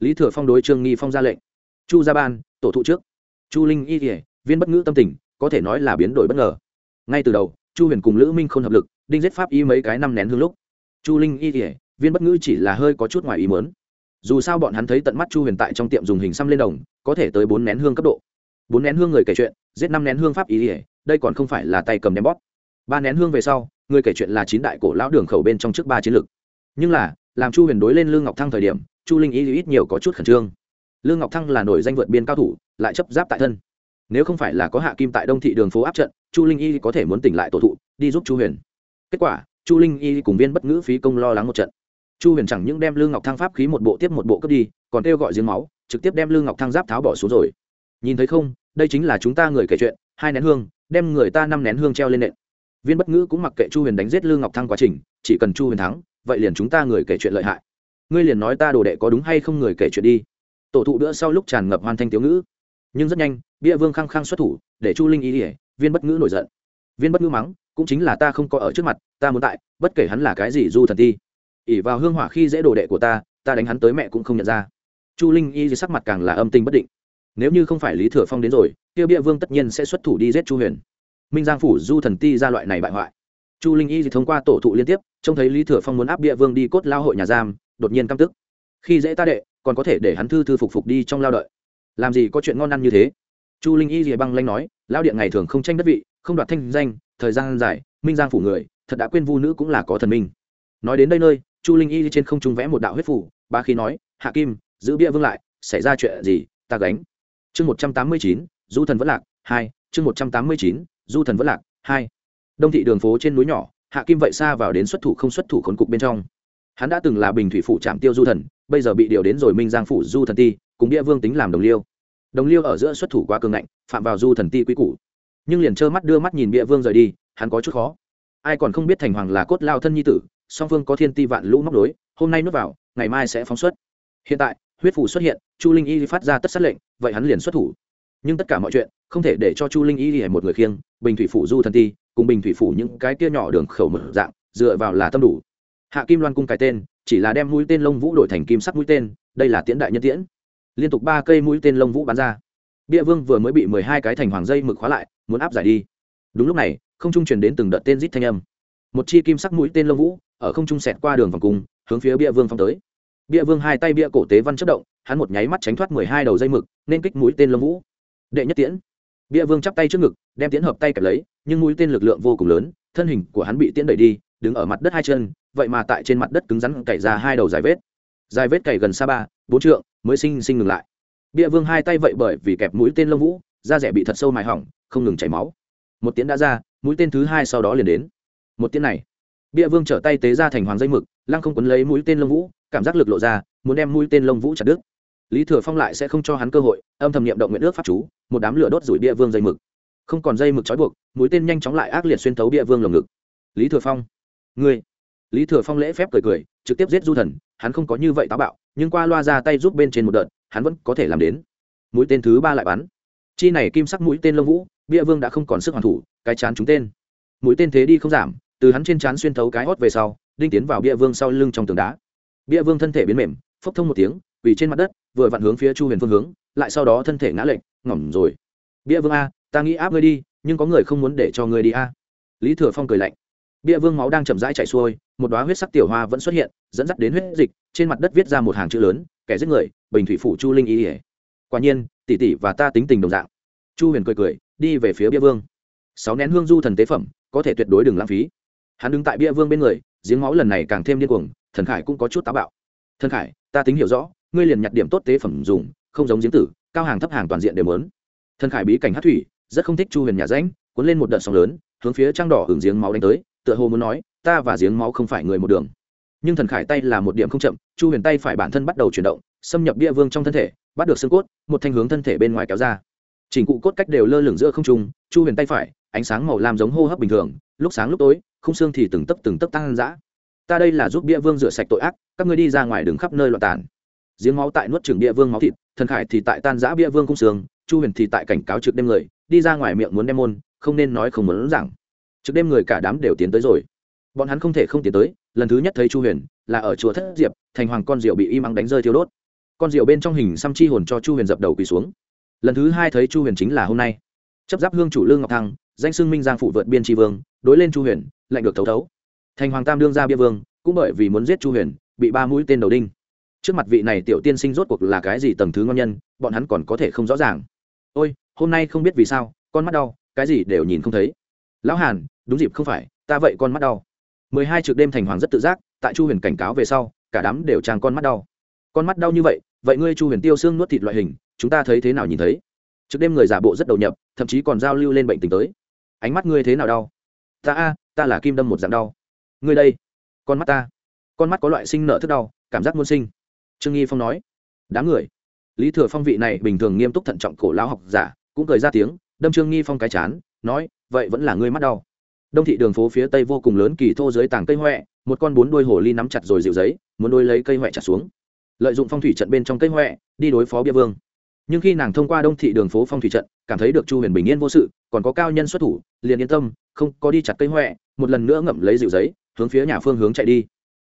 Lý thừa phong đối trương nghi phong ra lệnh. Chu gia ban, tổ thụ trước. Chu linh y kỉa viên bất ngữ tâm tình, có thể nói là biến đổi bất ngờ. Ngay từ đầu, chu huyền cùng lữ minh không hợp lực, đinh giết pháp y mấy cái năm nén hương lúc. Chu linh y kỉa viên bất ngữ chỉ là hơi có chút ngoài ý mớn dù sao bọn hắn thấy tận mắt chu huyền tại trong tiệm dùng hình xăm lên đồng, có thể tới bốn nén hương cấp độ. Bốn nén hương người kể chuyện, giết năm nén hương pháp ý ỉa đây còn không phải là tay cầm ném bóp. Ba nén hương về sau, người kể chuyện là chín đại cổ lão đường khẩu bên trong trước ba chiến lược. Nhưng là, làm chu huyền đối lên lương ngọc thăng thời điểm, chu linh ý ít nhiều có chút khẩn trương. Lương ngọc thăng là nổi danh vượt biên cao thủ, lại chấp giáp tại thân. Nếu không phải là có hạ kim tại đông thị đường phố áp trận, chu linh y có thể muốn tỉnh lại tổ thụ, đi giúp chu huyền. Kết quả, chu linh y cùng viên bất ngữ phí công lo lắng một trận chu huyền chẳng những đem lương ngọc thăng pháp khí một bộ tiếp một bộ cướp đi, còn kêu gọi giếng máu, trực tiếp đem lương ngọc thăng giáp tháo bỏ xuống rồi. Nhìn thấy không, đây chính là chúng ta người kể chuyện, hai nén hương, đem người ta năm nén hương treo lên nện. Viên bất ngữ cũng mặc kệ chu huyền đánh giết lương ngọc thăng quá trình, chỉ cần chu huyền thắng, vậy liền chúng ta người kể chuyện lợi hại. Ngươi liền nói ta đồ đệ có đúng hay không người kể chuyện đi. Tổ thụ đỡ sau lúc tràn ngập hoàn thanh tiếu ngữ. Nhưng rất nhanh, bia vương khăng khăng xuất thủ, để chu linh ý ỉa viên bất ngữ nổi giận. Viên bất ngữ mắng, cũng chính là ta không có ở trước mặt, ta muốn tại, bất kể hắn là cái gì du thần ti ỉ vào hương hỏa khi dễ đồ đệ của ta ta đánh hắn tới mẹ cũng không nhận ra. Chu linh y sắc mặt càng là âm tinh bất định. Nếu như không phải lý thừa phong đến rồi Tiêu bia vương tất nhiên sẽ xuất thủ đi giết chu huyền. Minh giang phủ du thần ti ra loại này bại hoại. Chu linh y thì thông qua tổ thụ liên tiếp, trông thấy lý thừa phong muốn áp bia vương đi cốt lao hội nhà giam, đột nhiên căm tức. Khi dễ ta đệ, còn có thể để hắn thư thư phục phục đi trong lao đợi. Làm gì có chuyện ngon ăn như thế? Chu linh y rìa băng lanh nói, lao điện ngày thường không tranh đất vị, không đoạt thanh danh, thời gian dài, minh giang phủ người, thật đã quên vu nữ cũng là có thần minh. Nói đến đây nơi chu linh y trên không trung vẽ một đạo huyết phủ, ba khi nói, hạ kim, giữ bia vương lại, xảy ra chuyện gì, ta gánh. Chương một trăm tám mươi chín, du thần vẫn lạc hai, chương một trăm tám mươi chín, du thần vẫn lạc hai. Đông thị đường phố trên núi nhỏ, hạ kim vậy xa vào đến xuất thủ không xuất thủ khốn cục bên trong. Hắn đã từng là bình thủy phủ trạm tiêu du thần, bây giờ bị điều đến rồi minh giang phủ du thần ti, cùng địa vương tính làm đồng liêu. Đồng liêu ở giữa xuất thủ quá cường ngạnh, phạm vào du thần ti quý cũ nhưng liền trơ mắt đưa mắt nhìn địa vương rời đi, hắn có chút khó. Ai còn không biết thành hoàng là cốt lao thân nhi tử song phương có thiên ti vạn lũ móc đối hôm nay nuốt vào, ngày mai sẽ phóng xuất. Hiện tại, huyết phủ xuất hiện, chu linh y phát ra tất sát lệnh, vậy hắn liền xuất thủ. Nhưng tất cả mọi chuyện, không thể để cho chu linh y hề một người khiêng, bình thủy phủ du thần ti, cùng bình thủy phủ những cái kia nhỏ đường khẩu mở dạng, dựa vào là tâm đủ. Hạ kim loan cung cái tên, chỉ là đem mũi tên lông vũ đổi thành kim sắc mũi tên, đây là tiễn đại nhân tiễn. Liên tục ba cây mũi tên lông vũ bắn ra. Bia vương vừa mới bị mười hai cái thành hoàng dây mực khóa lại, muốn áp giải đi. Đúng lúc này, không trung truyền đến từng đợt tên rít thanh âm. Một chi kim sắc mũi tên lông vũ ở không trung sẹt qua đường vòng cung, hướng phía bia vương phong tới. Bia vương hai tay bia cổ tế văn chất động, hắn một nháy mắt tránh thoát mười hai đầu dây mực, nên kích mũi tên lông vũ. Đệ nhất tiễn. Bia vương chắp tay trước ngực, đem tiễn hợp tay kẹp lấy, nhưng mũi tên lực lượng vô cùng lớn, thân hình của hắn bị tiễn đẩy đi, đứng ở mặt đất hai chân, vậy mà tại trên mặt đất cứng rắn cày ra hai đầu dài vết. Dài vết cày gần xa ba, bốn trượng, mới sinh sinh ngừng lại. Bia vương hai tay vậy bởi vì kẹp mũi tên lông vũ, da rẻ bị thật sâu mài hỏng, không ngừng chảy máu. Một tiễn đã ra, mũi tên thứ hai sau đó liền đến. Một tiễn này bia vương trở tay tế ra thành hoàng dây mực, lăng không quấn lấy mũi tên lông vũ, cảm giác lực lộ ra, muốn đem mũi tên lông vũ chặt đứt. Lý thừa phong lại sẽ không cho hắn cơ hội, âm thầm niệm động nguyện ước pháp chú, một đám lửa đốt rủi bia vương dây mực. Không còn dây mực trói buộc, mũi tên nhanh chóng lại ác liệt xuyên thấu bia vương lồng ngực. Lý thừa phong, ngươi. Lý thừa phong lễ phép cười cười, trực tiếp giết du thần, hắn không có như vậy táo bạo, nhưng qua loa ra tay giúp bên trên một đợt, hắn vẫn có thể làm đến. Mũi tên thứ ba lại bắn. Chi này kim sắc mũi tên lông vũ, bia vương đã không còn sức hoàn thủ, cái chán chúng tên. Mũi tên thế đi không giảm từ hắn trên chán xuyên thấu cái hót về sau, đinh tiến vào bia vương sau lưng trong tường đá. Bia vương thân thể biến mềm, phốc thông một tiếng vì trên mặt đất, vừa vặn hướng phía chu huyền phương hướng, lại sau đó thân thể ngã lệch, ngỏm rồi. Bia vương a, ta nghĩ áp ngươi đi, nhưng có người không muốn để cho ngươi đi a. Lý thừa phong cười lạnh. Bia vương máu đang chậm rãi chảy xuôi, một đoá huyết sắc tiểu hoa vẫn xuất hiện, dẫn dắt đến huyết dịch, trên mặt đất viết ra một hàng chữ lớn, kẻ giết người, bình thủy phủ chu linh y ỉa quả nhiên, tỷ tỷ và ta tính tình đồng dạng. Chu huyền cười cười, đi về phía bia vương. Sáu nén hương du thần tế phẩm, có thể tuyệt đối đừng lãng phí hắn đứng tại bia vương bên người, giếng máu lần này càng thêm điên cuồng, thần khải cũng có chút táo bạo. Thần khải, ta tính hiểu rõ, ngươi liền nhặt điểm tốt tế phẩm dùng, không giống giếng tử, cao hàng thấp hàng toàn diện đều lớn thần khải bí cảnh hát thủy, rất không thích chu huyền nhà ránh cuốn lên một đợt sóng lớn, hướng phía trăng đỏ hưởng giếng máu đánh tới, tựa hồ muốn nói, ta và giếng máu không phải người một đường. Nhưng thần khải tay là một điểm không chậm, chu huyền tay phải bản thân bắt đầu chuyển động, xâm nhập bia vương trong thân thể, bắt được xương cốt, một thanh hướng thân thể bên ngoài kéo ra. Chỉnh cụ cốt cách đều lơ lửng giữa không trung, chu huyền tay phải, ánh sáng màu lam giống hô hấp bình thường, lúc sáng lúc tối không xương thì từng tấc từng tấc tăng dã. Ta đây là giúp bia vương rửa sạch tội ác, các ngươi đi ra ngoài đường khắp nơi loạn tàn. Giếng máu tại nuốt trường bia vương máu thịt, thần khải thì tại tan giã bia vương cung xương, chu huyền thì tại cảnh cáo trực đêm người, đi ra ngoài miệng muốn đem môn, không nên nói không muốn rằng trực đêm người cả đám đều tiến tới rồi. Bọn hắn không thể không tiến tới, lần thứ nhất thấy chu huyền, là ở chùa thất diệp, thành hoàng con diệu bị im ắng đánh rơi thiếu đốt. Con diệu bên trong hình xăm chi hồn cho chu huyền dập đầu quỳ xuống. Lần thứ hai thấy chu huyền chính là hôm nay. Chấp giáp hương chủ lương ngọc thăng, danh xưng minh giang phụ vượt biên tri vương, đối lên chu huyền lạnh được thấu thấu. Thành hoàng tam đương ra bia vương, cũng bởi vì muốn giết chu huyền, bị ba mũi tên đầu đinh. Trước mặt vị này tiểu tiên sinh rốt cuộc là cái gì tầng thứ ngon nhân, bọn hắn còn có thể không rõ ràng. Ôi, hôm nay không biết vì sao, con mắt đau, cái gì đều nhìn không thấy. Lão hàn, đúng dịp không phải, ta vậy con mắt đau. Mười hai trực đêm thành hoàng rất tự giác, tại chu huyền cảnh cáo về sau, cả đám đều trang con mắt đau. Con mắt đau như vậy vậy ngươi chu huyền tiêu xương nuốt thịt loại hình, chúng ta thấy thế nào nhìn thấy? Trước đêm người giả bộ rất đầu nhập, thậm chí còn giao lưu lên bệnh tình tới. Ánh mắt ngươi thế nào đau? Ta a ta là kim đâm một dạng đau. Ngươi đây, con mắt ta. Con mắt có loại sinh nợ thức đau, cảm giác muôn sinh. Trương nghi phong nói. Đám người. Lý thừa phong vị này bình thường nghiêm túc thận trọng cổ lão học giả, cũng cười ra tiếng, đâm trương nghi phong cái chán, nói, vậy vẫn là ngươi mắt đau. Đông thị đường phố phía tây vô cùng lớn kỳ thô dưới tảng cây huệ một con bốn đuôi hồ ly nắm chặt rồi dịu giấy, muốn đôi lấy cây huệ chặt xuống. Lợi dụng phong thủy trận bên trong cây huệ đi đối phó bia vương. Nhưng khi nàng thông qua đông thị đường phố phong thủy trận, cảm thấy được chu huyền bình yên vô sự, còn có cao nhân xuất thủ, liền yên tâm, không có đi chặt cây huệ một lần nữa ngậm lấy dịu giấy, hướng phía nhà phương hướng chạy đi.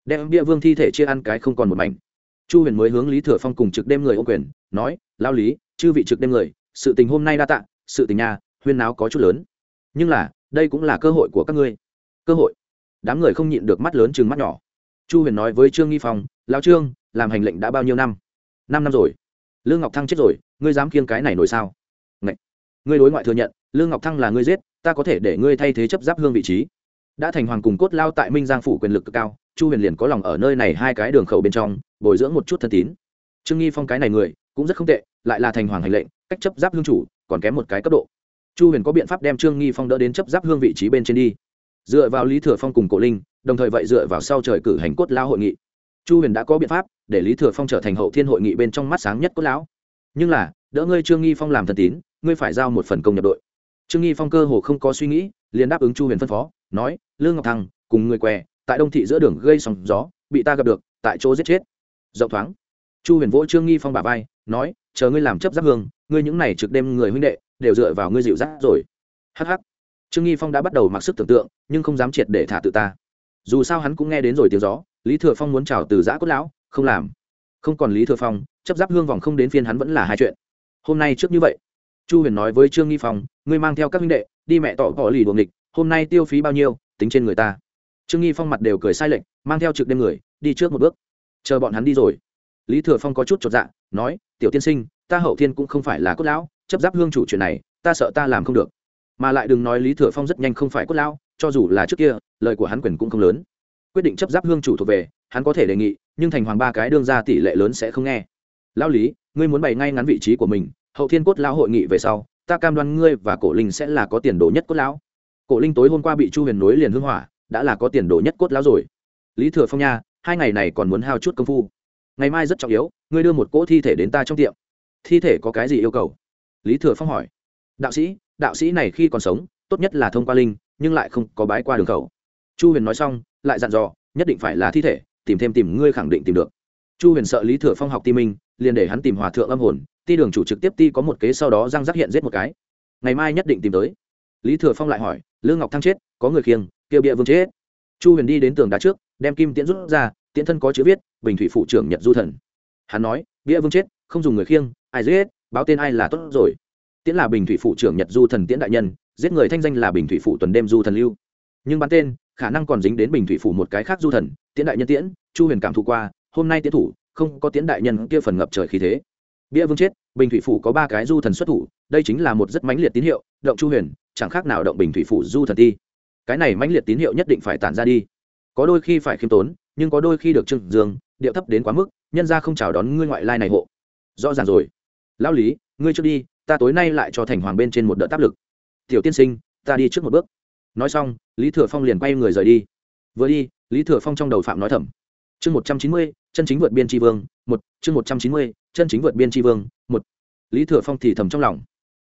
Đem bia vương thi thể chia ăn cái không còn một mảnh. Chu huyền mới hướng lý thừa phong cùng trực đêm người ô quyền, nói lao lý, chư vị trực đêm người, sự tình hôm nay đa tạ, sự tình nhà, huyên náo có chút lớn. Nhưng là, đây cũng là cơ hội của các ngươi. Cơ hội. Đám người không nhịn được mắt lớn chừng mắt nhỏ. Chu huyền nói với trương nghi phong lao trương, làm hành lệnh đã bao nhiêu năm? Năm năm rồi. Lương ngọc thăng chết rồi, ngươi dám kiêng cái này nổi sao? Ngậy. ngươi đối ngoại thừa nhận, lương ngọc thăng là ngươi giết, ta có thể để ngươi thay thế chấp giáp hương vị trí đã thành hoàng cùng cốt lao tại minh giang phủ quyền lực cực cao, chu huyền liền có lòng ở nơi này hai cái đường khẩu bên trong, bồi dưỡng một chút thân tín. Trương nghi phong cái này người, cũng rất không tệ, lại là thành hoàng hành lệnh, cách chấp giáp hương chủ, còn kém một cái cấp độ. Chu huyền có biện pháp đem trương nghi phong đỡ đến chấp giáp hương vị trí bên trên đi. Dựa vào lý thừa phong cùng cổ linh, đồng thời vậy dựa vào sau trời cử hành cốt lao hội nghị. Chu huyền đã có biện pháp để lý thừa phong trở thành hậu thiên hội nghị bên trong mắt sáng nhất cốt lão. Nhưng là, đỡ ngươi trương nghi phong làm thần tín, ngươi phải giao một phần công nhập đội. Trương nghi phong cơ hồ không có suy nghĩ, liền đáp ứng chu huyền phân phó nói lương ngọc thăng, cùng người què, tại đông thị giữa đường gây sóng gió, bị ta gặp được, tại chỗ giết chết. Rộng thoáng, chu huyền vỗ trương nghi phong bà vai, nói, chờ ngươi làm chấp giáp hương, ngươi những này trực đêm người huynh đệ, đều dựa vào ngươi dịu dắt rồi. Hh trương nghi phong đã bắt đầu mặc sức tưởng tượng, nhưng không dám triệt để thả tự ta. Dù sao hắn cũng nghe đến rồi tiếng gió, lý thừa phong muốn chào từ giã cốt lão, không làm. Không còn lý thừa phong, chấp giáp hương vòng không đến phiên hắn vẫn là hai chuyện. Hôm nay trước như vậy, chu huyền nói với trương nghi phong, ngươi mang theo các huynh đệ, đi mẹ tỏ bỏ lì đuồng địch hôm nay tiêu phí bao nhiêu, tính trên người ta. Trương nghi phong mặt đều cười sai lệch, mang theo trực đêm người, đi trước một bước. Chờ bọn hắn đi rồi. Lý thừa phong có chút chột dạ nói, tiểu tiên sinh, ta hậu thiên cũng không phải là cốt lão, chấp giáp hương chủ chuyện này, ta sợ ta làm không được. Mà lại đừng nói lý thừa phong rất nhanh không phải cốt lão, cho dù là trước kia, lời của hắn quyền cũng không lớn. Quyết định chấp giáp hương chủ thuộc về, hắn có thể đề nghị, nhưng thành hoàng ba cái đương ra tỷ lệ lớn sẽ không nghe. Lão lý, ngươi muốn bày ngay ngắn vị trí của mình, hậu thiên cốt lão hội nghị về sau, ta cam đoan ngươi và cổ linh sẽ là có tiền đồ nhất cốt lão cổ linh tối hôm qua bị chu huyền nối liền hưng hỏa, đã là có tiền đồ nhất cốt lão rồi. Lý thừa phong nha, hai ngày này còn muốn hao chút công phu. Ngày mai rất trọng yếu, ngươi đưa một cỗ thi thể đến ta trong tiệm. Thi thể có cái gì yêu cầu? Lý thừa phong hỏi. Đạo sĩ đạo sĩ này khi còn sống, tốt nhất là thông qua linh, nhưng lại không có bái qua đường khẩu. Chu huyền nói xong, lại dặn dò, nhất định phải là thi thể, tìm thêm tìm ngươi khẳng định tìm được. Chu huyền sợ lý thừa phong học ti minh, liền để hắn tìm hòa thượng âm hồn, ti đường chủ trực tiếp ti có một kế sau đó răng rắc hiện giết một cái. Ngày mai nhất định tìm tới lý thừa phong lại hỏi lương ngọc thăng chết, có người khiêng kia bịa vương chết. Chu huyền đi đến tường đá trước, đem kim tiễn rút ra, tiễn thân có chữ viết, bình thủy phụ trưởng nhật du thần. Hắn nói, bịa vương chết, không dùng người khiêng, ai giết báo tên ai là tốt rồi. Tiễn là bình thủy phụ trưởng nhật du thần tiễn đại nhân, giết người thanh danh là bình thủy phụ tuần đêm du thần lưu. Nhưng bắn tên, khả năng còn dính đến bình thủy phụ một cái khác du thần, tiễn đại nhân tiễn, chu huyền cảm thụ qua, hôm nay tiễn thủ, không có tiễn đại nhân kia phần ngập trời khí thế bia vương chết, bình thủy phủ có ba cái du thần xuất thủ, đây chính là một rất mãnh liệt tín hiệu, động chu huyền, chẳng khác nào động bình thủy phủ du thần ti. Cái này mãnh liệt tín hiệu nhất định phải tản ra đi. Có đôi khi phải khiêm tốn, nhưng có đôi khi được trưng dương, điệu thấp đến quá mức, nhân ra không chào đón ngươi ngoại lai này hộ. Rõ ràng rồi. Lão lý, ngươi trước đi, ta tối nay lại cho thành hoàng bên trên một đợt áp lực. Tiểu tiên sinh, ta đi trước một bước. Nói xong, lý thừa phong liền quay người rời đi. Vừa đi, lý thừa phong trong đầu phạm nói thầm. Chương một trăm chín mươi, chân chính vượt biên tri vương, một, chương một trăm chín mươi chân chính vượt biên tri vương, một. Lý thừa phong thì thầm trong lòng.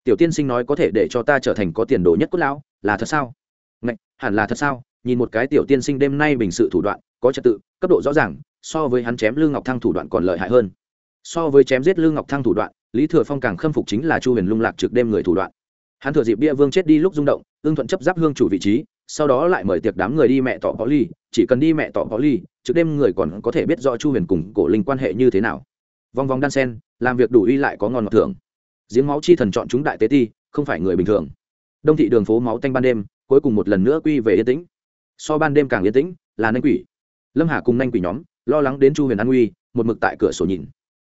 Tiểu tiên sinh nói có thể để cho ta trở thành có tiền đồ nhất cốt lão, là thật sao? Ngạch, hẳn là thật sao? Nhìn một cái tiểu tiên sinh đêm nay bình sự thủ đoạn, có trật tự, cấp độ rõ ràng, so với hắn chém lương ngọc thăng thủ đoạn còn lợi hại hơn. So với chém giết lương ngọc thăng thủ đoạn, lý thừa phong càng khâm phục chính là chu huyền lung lạc trực đêm người thủ đoạn. Hắn thừa dịp bia vương chết đi lúc rung động ương thuận chấp giáp hương chủ vị trí, sau đó lại mời tiệc đám người đi mẹ tỏ có ly, chỉ cần đi mẹ tỏ có ly, trực đêm người còn có thể biết rõ chu huyền cùng cổ linh quan hệ như thế nào vòng vòng đan sen, làm việc đủ uy lại có ngon ngọt thưởng. Giếng máu chi thần chọn chúng đại tế ti, không phải người bình thường. Đông thị đường phố máu tanh ban đêm, cuối cùng một lần nữa quy về yên tĩnh. So ban đêm càng yên tĩnh, là nanh quỷ. Lâm hà cùng nanh quỷ nhóm, lo lắng đến chu huyền an nguy một mực tại cửa sổ nhìn.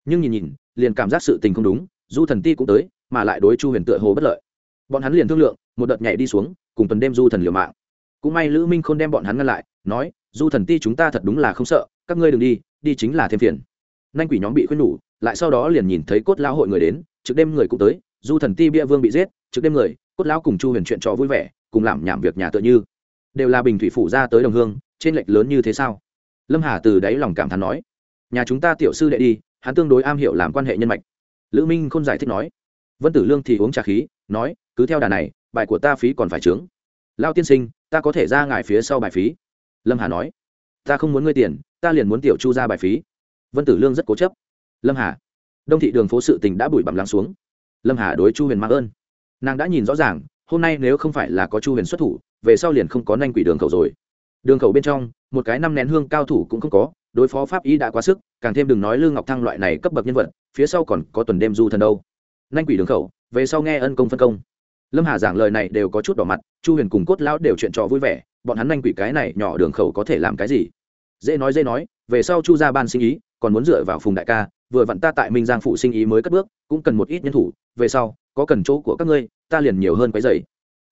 Nhưng nhìn nhìn, liền cảm giác sự tình không đúng, du thần ti cũng tới, mà lại đối chu huyền tựa hồ bất lợi. Bọn hắn liền thương lượng, một đợt nhảy đi xuống, cùng tuần đêm du thần liều mạng. Cũng may lữ minh k h ô n đem bọn hắn ngăn lại, nói, du thần ti chúng ta thật đúng là không sợ, các ngươi đừng đi đi chính là thêm phiền nanh quỷ nhóm bị khuyên nhủ, lại sau đó liền nhìn thấy cốt lão hội người đến trước đêm người cũng tới, du thần ti bia vương bị giết trước đêm người, cốt lão cùng chu huyền chuyện trò vui vẻ, cùng làm nhảm việc nhà tựa như. Đều là bình thủy phủ ra tới đồng hương, trên lệch lớn như thế sao? Lâm hà từ đáy lòng cảm thán nói. Nhà chúng ta tiểu sư đệ đi, hắn tương đối am hiểu làm quan hệ nhân mạch. Lữ minh không giải thích nói. Vân tử lương thì uống trà khí, nói, cứ theo đà này, bài của ta phí còn phải trướng lao tiên sinh, ta có thể ra ngài phía sau bài phí. Lâm hà nói. Ta không muốn ngươi tiền, ta liền muốn tiểu chu ra bài phí vân tử lương rất cố chấp. Lâm hà. Đông thị đường phố sự tình đã bụi bặm lắng xuống. Lâm hà đối chu huyền mạng ơn. Nàng đã nhìn rõ ràng, hôm nay nếu không phải là có chu huyền xuất thủ, về sau liền không có nanh quỷ đường khẩu rồi. Đường khẩu bên trong, một cái năm nén hương cao thủ cũng không có, đối phó pháp y đã quá sức, càng thêm đừng nói lương ngọc thăng loại này cấp bậc nhân vật, phía sau còn có tuần đêm du thần đâu. Nanh quỷ đường khẩu, về sau nghe ân công phân công. Lâm hà giảng lời này đều có chút đỏ mặt, chu huyền cùng cốt lão đều chuyện trò vui vẻ, bọn hắn nhanh quỷ cái này nhỏ đường khẩu có thể làm cái gì? Dễ nói dễ nói về sau chu ra ban sinh ý, còn muốn dựa vào phùng đại ca, vừa vặn ta tại minh giang phụ sinh ý mới cất bước, cũng cần một ít nhân thủ, về sau, có cần chỗ của các ngươi, ta liền nhiều hơn cái giày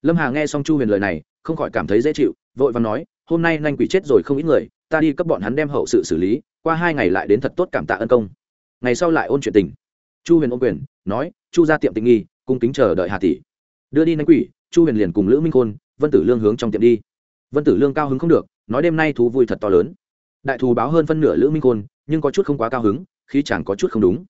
lâm hà nghe xong chu huyền lời này, không khỏi cảm thấy dễ chịu, vội và nói, hôm nay nhanh quỷ chết rồi không ít người, ta đi cấp bọn hắn đem hậu sự xử lý, qua hai ngày lại đến thật tốt cảm tạ ân công. Ngày sau lại ôn chuyện tình. Chu huyền ôn quyền, nói, chu ra tiệm tình nghi, cung kính chờ đợi hà tỷ. Đưa đi nanh quỷ, chu huyền liền cùng lữ minh khôn, vân tử lương hướng trong tiệm đi. Vân tử lương cao hứng không được, nói, đêm nay thú vui thật to lớn đại thù báo hơn phân nửa lữ minh khôn, nhưng có chút không quá cao hứng khi chàng có chút không đúng.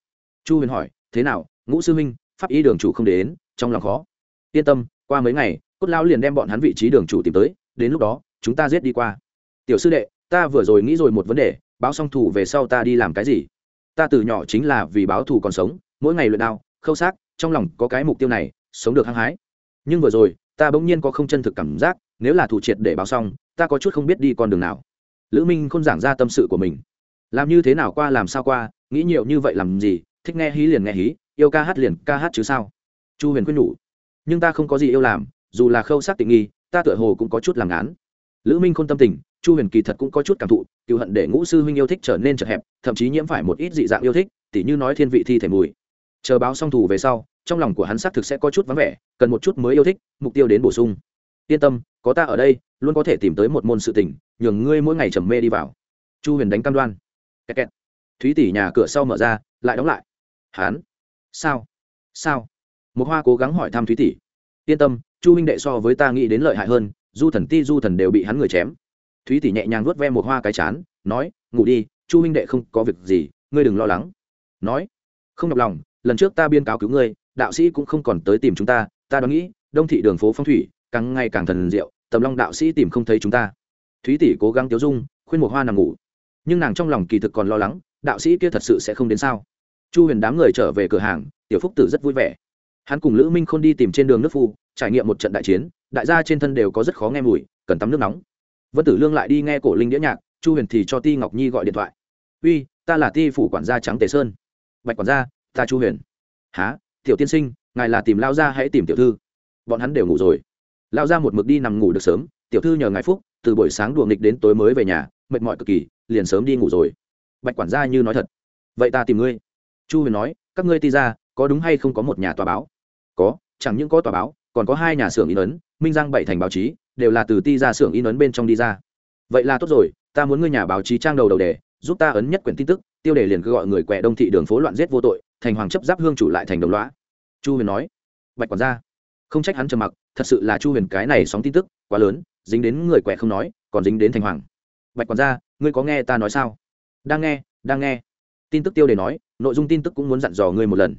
Chu huyền hỏi, thế nào, ngũ sư minh pháp y đường chủ không đến, trong lòng khó? Yên tâm, qua mấy ngày, cốt lao liền đem bọn hắn vị trí đường chủ tìm tới, đến lúc đó, chúng ta giết đi qua. Tiểu sư đệ, ta vừa rồi nghĩ rồi một vấn đề, báo xong thủ về sau ta đi làm cái gì? Ta từ nhỏ chính là vì báo thù còn sống, mỗi ngày luyện đao, khâu xác, trong lòng có cái mục tiêu này, sống được hăng hái. Nhưng vừa rồi, ta bỗng nhiên có không chân thực cảm giác, nếu là thủ triệt để báo xong, ta có chút không biết đi con đường nào lữ minh không giảng ra tâm sự của mình. Làm như thế nào qua, làm sao qua, nghĩ nhiều như vậy làm gì, thích nghe hí liền nghe hí, yêu ca hát liền ca hát chứ sao? Chu huyền quyết nhủ. Nhưng ta không có gì yêu làm, dù là khâu sắc tình nghi, ta tựa hồ cũng có chút làm ngán. Lữ minh không tâm tình, chu huyền kỳ thật cũng có chút cảm thụ, cựu hận để ngũ sư huynh yêu thích trở nên chật hẹp, thậm chí nhiễm phải một ít dị dạng yêu thích, tỉ như nói thiên vị thi thể mùi. Chờ báo song thù về sau, trong lòng của hắn xác thực sẽ có chút vắng vẻ, cần một chút mới yêu thích, mục tiêu đến bổ sung yên tâm, có ta ở đây, luôn có thể tìm tới một môn sự tình, nhường ngươi mỗi ngày trầm mê đi vào. Chu huyền đánh cam đoan. Kẹt kẹt. thúy tỷ nhà cửa sau mở ra, lại đóng lại. Hán. Sao? Sao? Một hoa cố gắng hỏi thăm thúy tỷ. Yên tâm, chu minh đệ so với ta nghĩ đến lợi hại hơn, du thần ti du thần đều bị hắn người chém. Thúy tỷ nhẹ nhàng vuốt ve một hoa cái chán, nói, ngủ đi, chu minh đệ không có việc gì, ngươi đừng lo lắng. Nói, không nhọc lòng, lần trước ta biên cáo cứu ngươi, đạo sĩ cũng không còn tới tìm chúng ta ta đoán nghĩ, đông thị đường phố phong thủy càng ngày càng thần diệu, tầm long đạo sĩ tìm không thấy chúng ta. Thúy tỷ cố gắng tiêu dung, khuyên một hoa nằm ngủ. Nhưng nàng trong lòng kỳ thực còn lo lắng, đạo sĩ kia thật sự sẽ không đến sao? Chu huyền đám người trở về cửa hàng, tiểu phúc tử rất vui vẻ. Hắn cùng lữ minh k h ô n đi tìm trên đường nước phu, trải nghiệm một trận đại chiến, đại gia trên thân đều có rất khó nghe mùi, cần tắm nước nóng. Vân tử lương lại đi nghe cổ linh đĩa nhạc, chu huyền thì cho ti ngọc nhi gọi điện thoại. Uy, ta là ti phủ quản gia trắng tề sơn. Bạch quản gia, ta chu huyền. Há tiểu tiên sinh, ngài là tìm lao gia hãy tìm tiểu thư? Bọn hắn đều ngủ rồi lao gia một mực đi nằm ngủ được sớm, tiểu thư nhờ ngài phúc, từ buổi sáng đùa nghịch đến tối mới về nhà, mệt mỏi cực kỳ, liền sớm đi ngủ rồi. Bạch quản gia như nói thật. Vậy ta tìm ngươi. Chu huyền nói, các ngươi ti ra có đúng hay không có một nhà tòa báo? Có, chẳng những có tòa báo, còn có hai nhà xưởng in ấn, minh giang bảy thành báo chí, đều là từ ti ra xưởng in ấn bên trong đi ra. Vậy là tốt rồi, ta muốn ngươi nhà báo chí trang đầu đầu đề giúp ta ấn nhất quyển tin tức, tiêu đề liền cứ gọi người quẹ đông thị đường phố loạn giết vô tội, thành hoàng chấp giáp hương chủ lại thành đồng loá chu huyền nói. Bạch quản gia. Không trách hắn trầm mặc thật sự là chu huyền cái này sóng tin tức quá lớn, dính đến người quẻ không nói, còn dính đến thành hoàng. Bạch quản gia, ngươi có nghe ta nói sao? Đang nghe đang nghe. Tin tức tiêu đề nói, nội dung tin tức cũng muốn dặn dò ngươi một lần.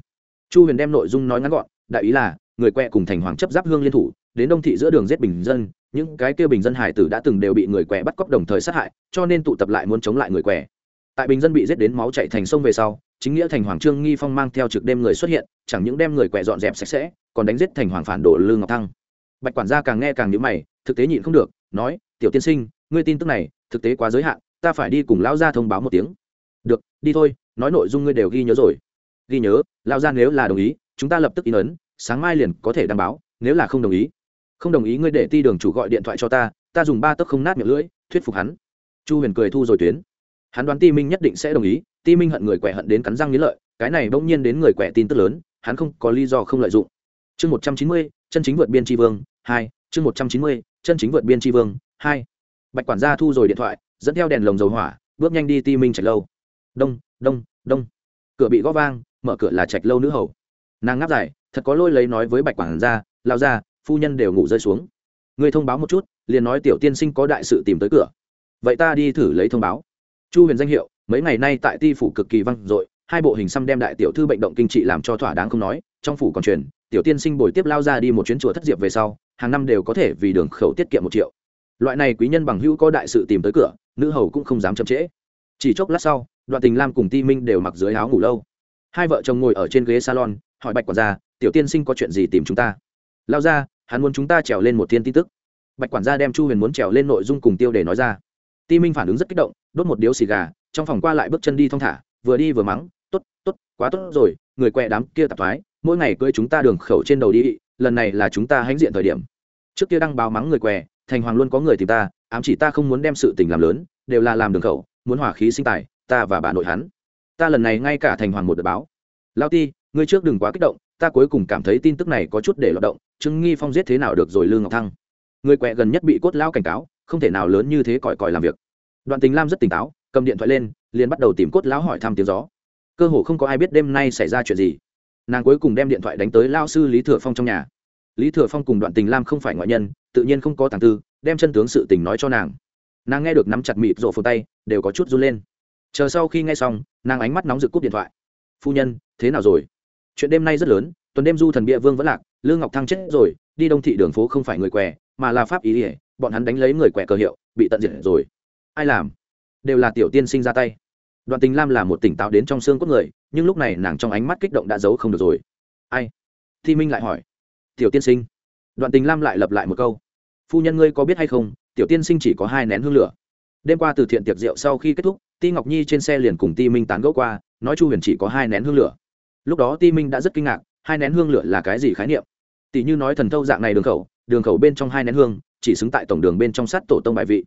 Chu huyền đem nội dung nói ngắn gọn, đại ý là, người quẹ cùng thành hoàng chấp giáp hương liên thủ, đến đông thị giữa đường giết bình dân, những cái kêu bình dân hải tử đã từng đều bị người quẹ bắt cóc đồng thời sát hại, cho nên tụ tập lại muốn chống lại người quẹ tại bình dân bị giết đến máu chạy thành sông về sau, chính nghĩa thành hoàng trương nghi phong mang theo trực đêm người xuất hiện, chẳng những đem người quẹ dọn dẹp sạch sẽ, còn đánh giết thành hoàng phản đổ lương ngọc thăng bạch quản gia càng nghe càng nhớ mày, thực tế nhịn không được, nói, tiểu tiên sinh, ngươi tin tức này, thực tế quá giới hạn, ta phải đi cùng lão gia thông báo một tiếng. Được, đi thôi, nói nội dung ngươi đều ghi nhớ rồi. Ghi nhớ, lão gia nếu là đồng ý, chúng ta lập tức in ấn, sáng mai liền có thể đăng báo, nếu là không đồng ý. Không đồng ý ngươi để ti đường chủ gọi điện thoại cho ta ta dùng ba tấc không nát miệng lưỡi, thuyết phục hắn. Chu huyền cười thu rồi tuyến. Hắn đoán ti minh nhất định sẽ đồng ý, ti minh hận người quẻ hận đến cắn răng nghĩ lợi, cái này bỗng nhiên đến người quẻ tin tức lớn, hắn không có lý do không lợi dụng. Chương một trăm chín mươi chân chính vượt biên tri vương, hai, chương một trăm chín mươi, chân chính vượt biên tri vương, hai. Bạch quản gia thu rồi điện thoại, dẫn theo đèn lồng dầu hỏa, bước nhanh đi ti minh chạy lâu. Đông đông đông. Cửa bị gõ vang, mở cửa là trạch lâu nữ hầu. Nàng ngáp dài, thật có lôi lấy nói với bạch quản gia lao ra phu nhân đều ngủ rơi xuống. Người thông báo một chút, liền nói tiểu tiên sinh có đại sự tìm tới cửa. Vậy ta đi thử lấy thông báo. Chu huyền danh hiệu, mấy ngày nay tại ti phủ cực kỳ văng dội, hai bộ hình xăm đem đại tiểu thư bệnh động kinh trị làm cho thỏa đáng không nói trong phủ còn truyền, tiểu tiên sinh bồi tiếp lao ra đi một chuyến chùa thất diệp về sau, hàng năm đều có thể vì đường khẩu tiết kiệm một triệu. Loại này quý nhân bằng hữu có đại sự tìm tới cửa, nữ hầu cũng không dám chậm trễ. Chỉ chốc lát sau, đoạn tình lam cùng ti minh đều mặc dưới áo ngủ lâu. Hai vợ chồng ngồi ở trên ghế salon, hỏi bạch quản gia, tiểu tiên sinh có chuyện gì tìm chúng ta? Lao ra, hắn muốn chúng ta trèo lên một thiên tin tức. Bạch quản gia đem chu huyền muốn trèo lên nội dung cùng tiêu để nói ra. Ti minh phản ứng rất kích động, đốt một điếu xì gà, trong phòng qua lại bước chân đi thong thả, vừa đi vừa mắng t ố t t ố t quá tốt rồi, người quẹ đám kia tạp thoái mỗi ngày cưới chúng ta đường khẩu trên đầu đi, lần này là chúng ta hãnh diện thời điểm. Trước kia đăng báo mắng người què, thành hoàng luôn có người tìm ta, ám chỉ ta không muốn đem sự tình làm lớn, đều là làm đường khẩu, muốn hỏa khí sinh tài, ta và bà nội hắn. Ta lần này ngay cả thành hoàng một đợt báo. Lao ti, ngươi trước đừng quá kích động, ta cuối cùng cảm thấy tin tức này có chút để lọt động chứng nghi phong giết thế nào được rồi lương ngọc thăng. Người quẹ gần nhất bị cốt lao cảnh cáo, không thể nào lớn như thế còi còi làm việc. Đoạn tình lam rất tỉnh táo, cầm điện thoại lên, liền bắt đầu tìm cốt lão hỏi thăm tiếng gió. Cơ hồ không có ai biết đêm nay xảy ra chuyện gì nàng cuối cùng đem điện thoại đánh tới lao sư lý thừa phong trong nhà lý thừa phong cùng đoạn tình lam không phải ngoại nhân tự nhiên không có tàng tư đem chân tướng sự tình nói cho nàng nàng nghe được nắm chặt mịt rộ phồng tay đều có chút run lên chờ sau khi nghe xong nàng ánh mắt nóng rực cúp điện thoại phu nhân thế nào rồi chuyện đêm nay rất lớn tuần đêm du thần bia vương vẫn lạc lương ngọc thăng chết rồi đi đông thị đường phố không phải người què mà là pháp ý ỉa bọn hắn đánh lấy người què cờ hiệu bị tận diệt rồi ai làm đều là tiểu tiên sinh ra tay đoạn tình lam là một tỉnh táo đến trong xương cốt người, nhưng lúc này nàng trong ánh mắt kích động đã giấu không được rồi. Ai? Thi minh lại hỏi. Tiểu tiên sinh. Đoạn tình lam lại lặp lại một câu. Phu nhân ngươi có biết hay không, tiểu tiên sinh chỉ có hai nén hương lửa. Đêm qua từ thiện tiệc rượu sau khi kết thúc, ti ngọc nhi trên xe liền cùng ti minh tán gẫu qua, nói chu huyền chỉ có hai nén hương lửa. Lúc đó ti minh đã rất kinh ngạc, hai nén hương lửa là cái gì khái niệm? Tỷ như nói thần thâu dạng này đường khẩu đường khẩu bên trong hai nén hương, chỉ xứng tại tổng đường bên trong sắt tổ tông bài vị.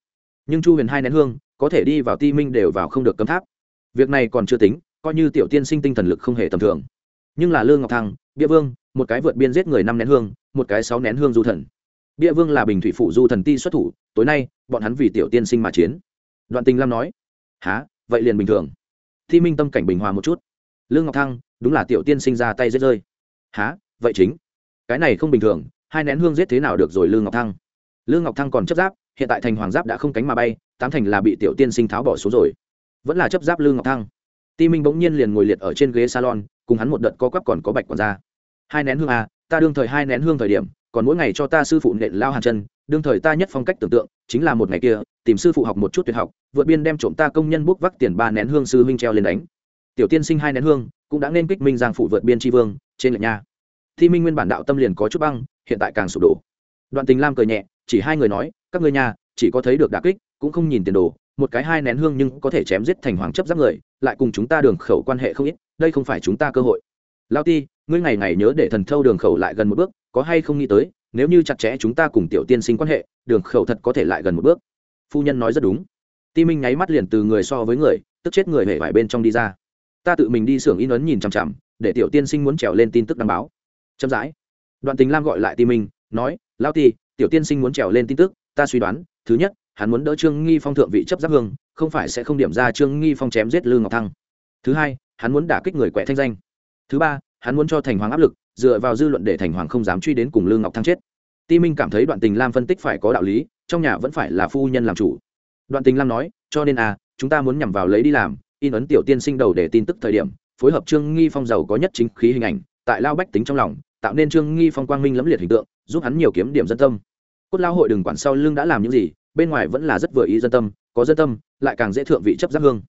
Nhưng chu huyền hai nén hương, có thể đi vào ti minh đều vào không được cấm tháp việc này còn chưa tính, coi như tiểu tiên sinh tinh thần lực không hề tầm thường. Nhưng là lương ngọc thăng, bia vương, một cái vượt biên giết người năm nén hương, một cái sáu nén hương du thần. Bia vương là bình thủy phụ du thần ti xuất thủ, tối nay, bọn hắn vì tiểu tiên sinh mà chiến. Đoạn tình lam nói há vậy liền bình thường. Thi minh tâm cảnh bình hòa một chút. Lương ngọc thăng, đúng là tiểu tiên sinh ra tay giết rơi. Há vậy chính? Cái này không bình thường, hai nén hương giết thế nào được rồi lương ngọc thăng? Lương ngọc thăng còn chấp giáp, hiện tại thành hoàng giáp đã không cánh mà bay, tám thành là bị tiểu tiên sinh tháo bỏ xuống rồi vẫn là chấp giáp lương ngọc thăng ti minh bỗng nhiên liền ngồi liệt ở trên ghế salon cùng hắn một đợt co quắp còn có bạch còn ra hai nén hương à ta đương thời hai nén hương thời điểm, còn mỗi ngày cho ta sư phụ nện lao hàn chân, đương thời ta nhất phong cách tưởng tượng, chính là một ngày kia, tìm sư phụ học một chút tuyệt học, vượt biên đem trộm ta công nhân bốc vác tiền ba nén hương sư huynh treo lên đánh. Tiểu tiên sinh hai nén hương, cũng đã nên kích minh giang phụ vượt biên tri vương, trên lệnh nha. Thi minh nguyên bản đạo tâm liền có chút băng, hiện tại càng sụp đổ. Đoạn tình lam cười nhẹ, chỉ hai người nói, các ngươi nhà, chỉ có thấy được đà kích, cũng không nhìn tiền đồ một cái hai nén hương nhưng có thể chém giết thành hoàng chấp giáp người, lại cùng chúng ta đường khẩu quan hệ không ít, đây không phải chúng ta cơ hội. Lao ti, ngươi ngày ngày nhớ để thần thâu đường khẩu lại gần một bước, có hay không nghĩ tới, nếu như chặt chẽ chúng ta cùng tiểu tiên sinh quan hệ, đường khẩu thật có thể lại gần một bước. Phu nhân nói rất đúng. Ti minh nháy mắt liền từ người so với người, tức chết người hề vải bên trong đi ra. Ta tự mình đi xưởng in ấn nhìn chằm chằm, để tiểu tiên sinh muốn trèo lên tin tức đăng báo. Chậm rãi. Đoạn tình lam gọi lại ti minh, nói, lao ti, tiểu tiên sinh muốn trèo lên tin tức, ta suy đoán, thứ nhất hắn muốn đỡ trương nghi phong thượng vị chấp giáp hương, không phải sẽ không điểm ra trương nghi phong chém giết lương ngọc thăng. Thứ hai, hắn muốn đả kích người quẻ thanh danh. Thứ ba, hắn muốn cho thành hoàng áp lực, dựa vào dư luận để thành hoàng không dám truy đến cùng lương ngọc thăng chết. Ti minh cảm thấy đoạn tình lam phân tích phải có đạo lý, trong nhà vẫn phải là phu nhân làm chủ. Đoạn tình lam nói, cho nên à chúng ta muốn nhằm vào lấy đi làm, in ấn tiểu tiên sinh đầu để tin tức thời điểm, phối hợp trương nghi phong giàu có nhất chính khí hình ảnh, tại lao bách tính trong lòng, tạo nên trương nghi phong quang minh lẫm liệt hình tượng, giúp hắn nhiều kiếm điểm dân tâm. Cốt lao hội đừng quản sau lưng đã làm những gì bên ngoài vẫn là rất vừa ý dân tâm, có dân tâm, lại càng dễ thượng vị chấp giáp hương.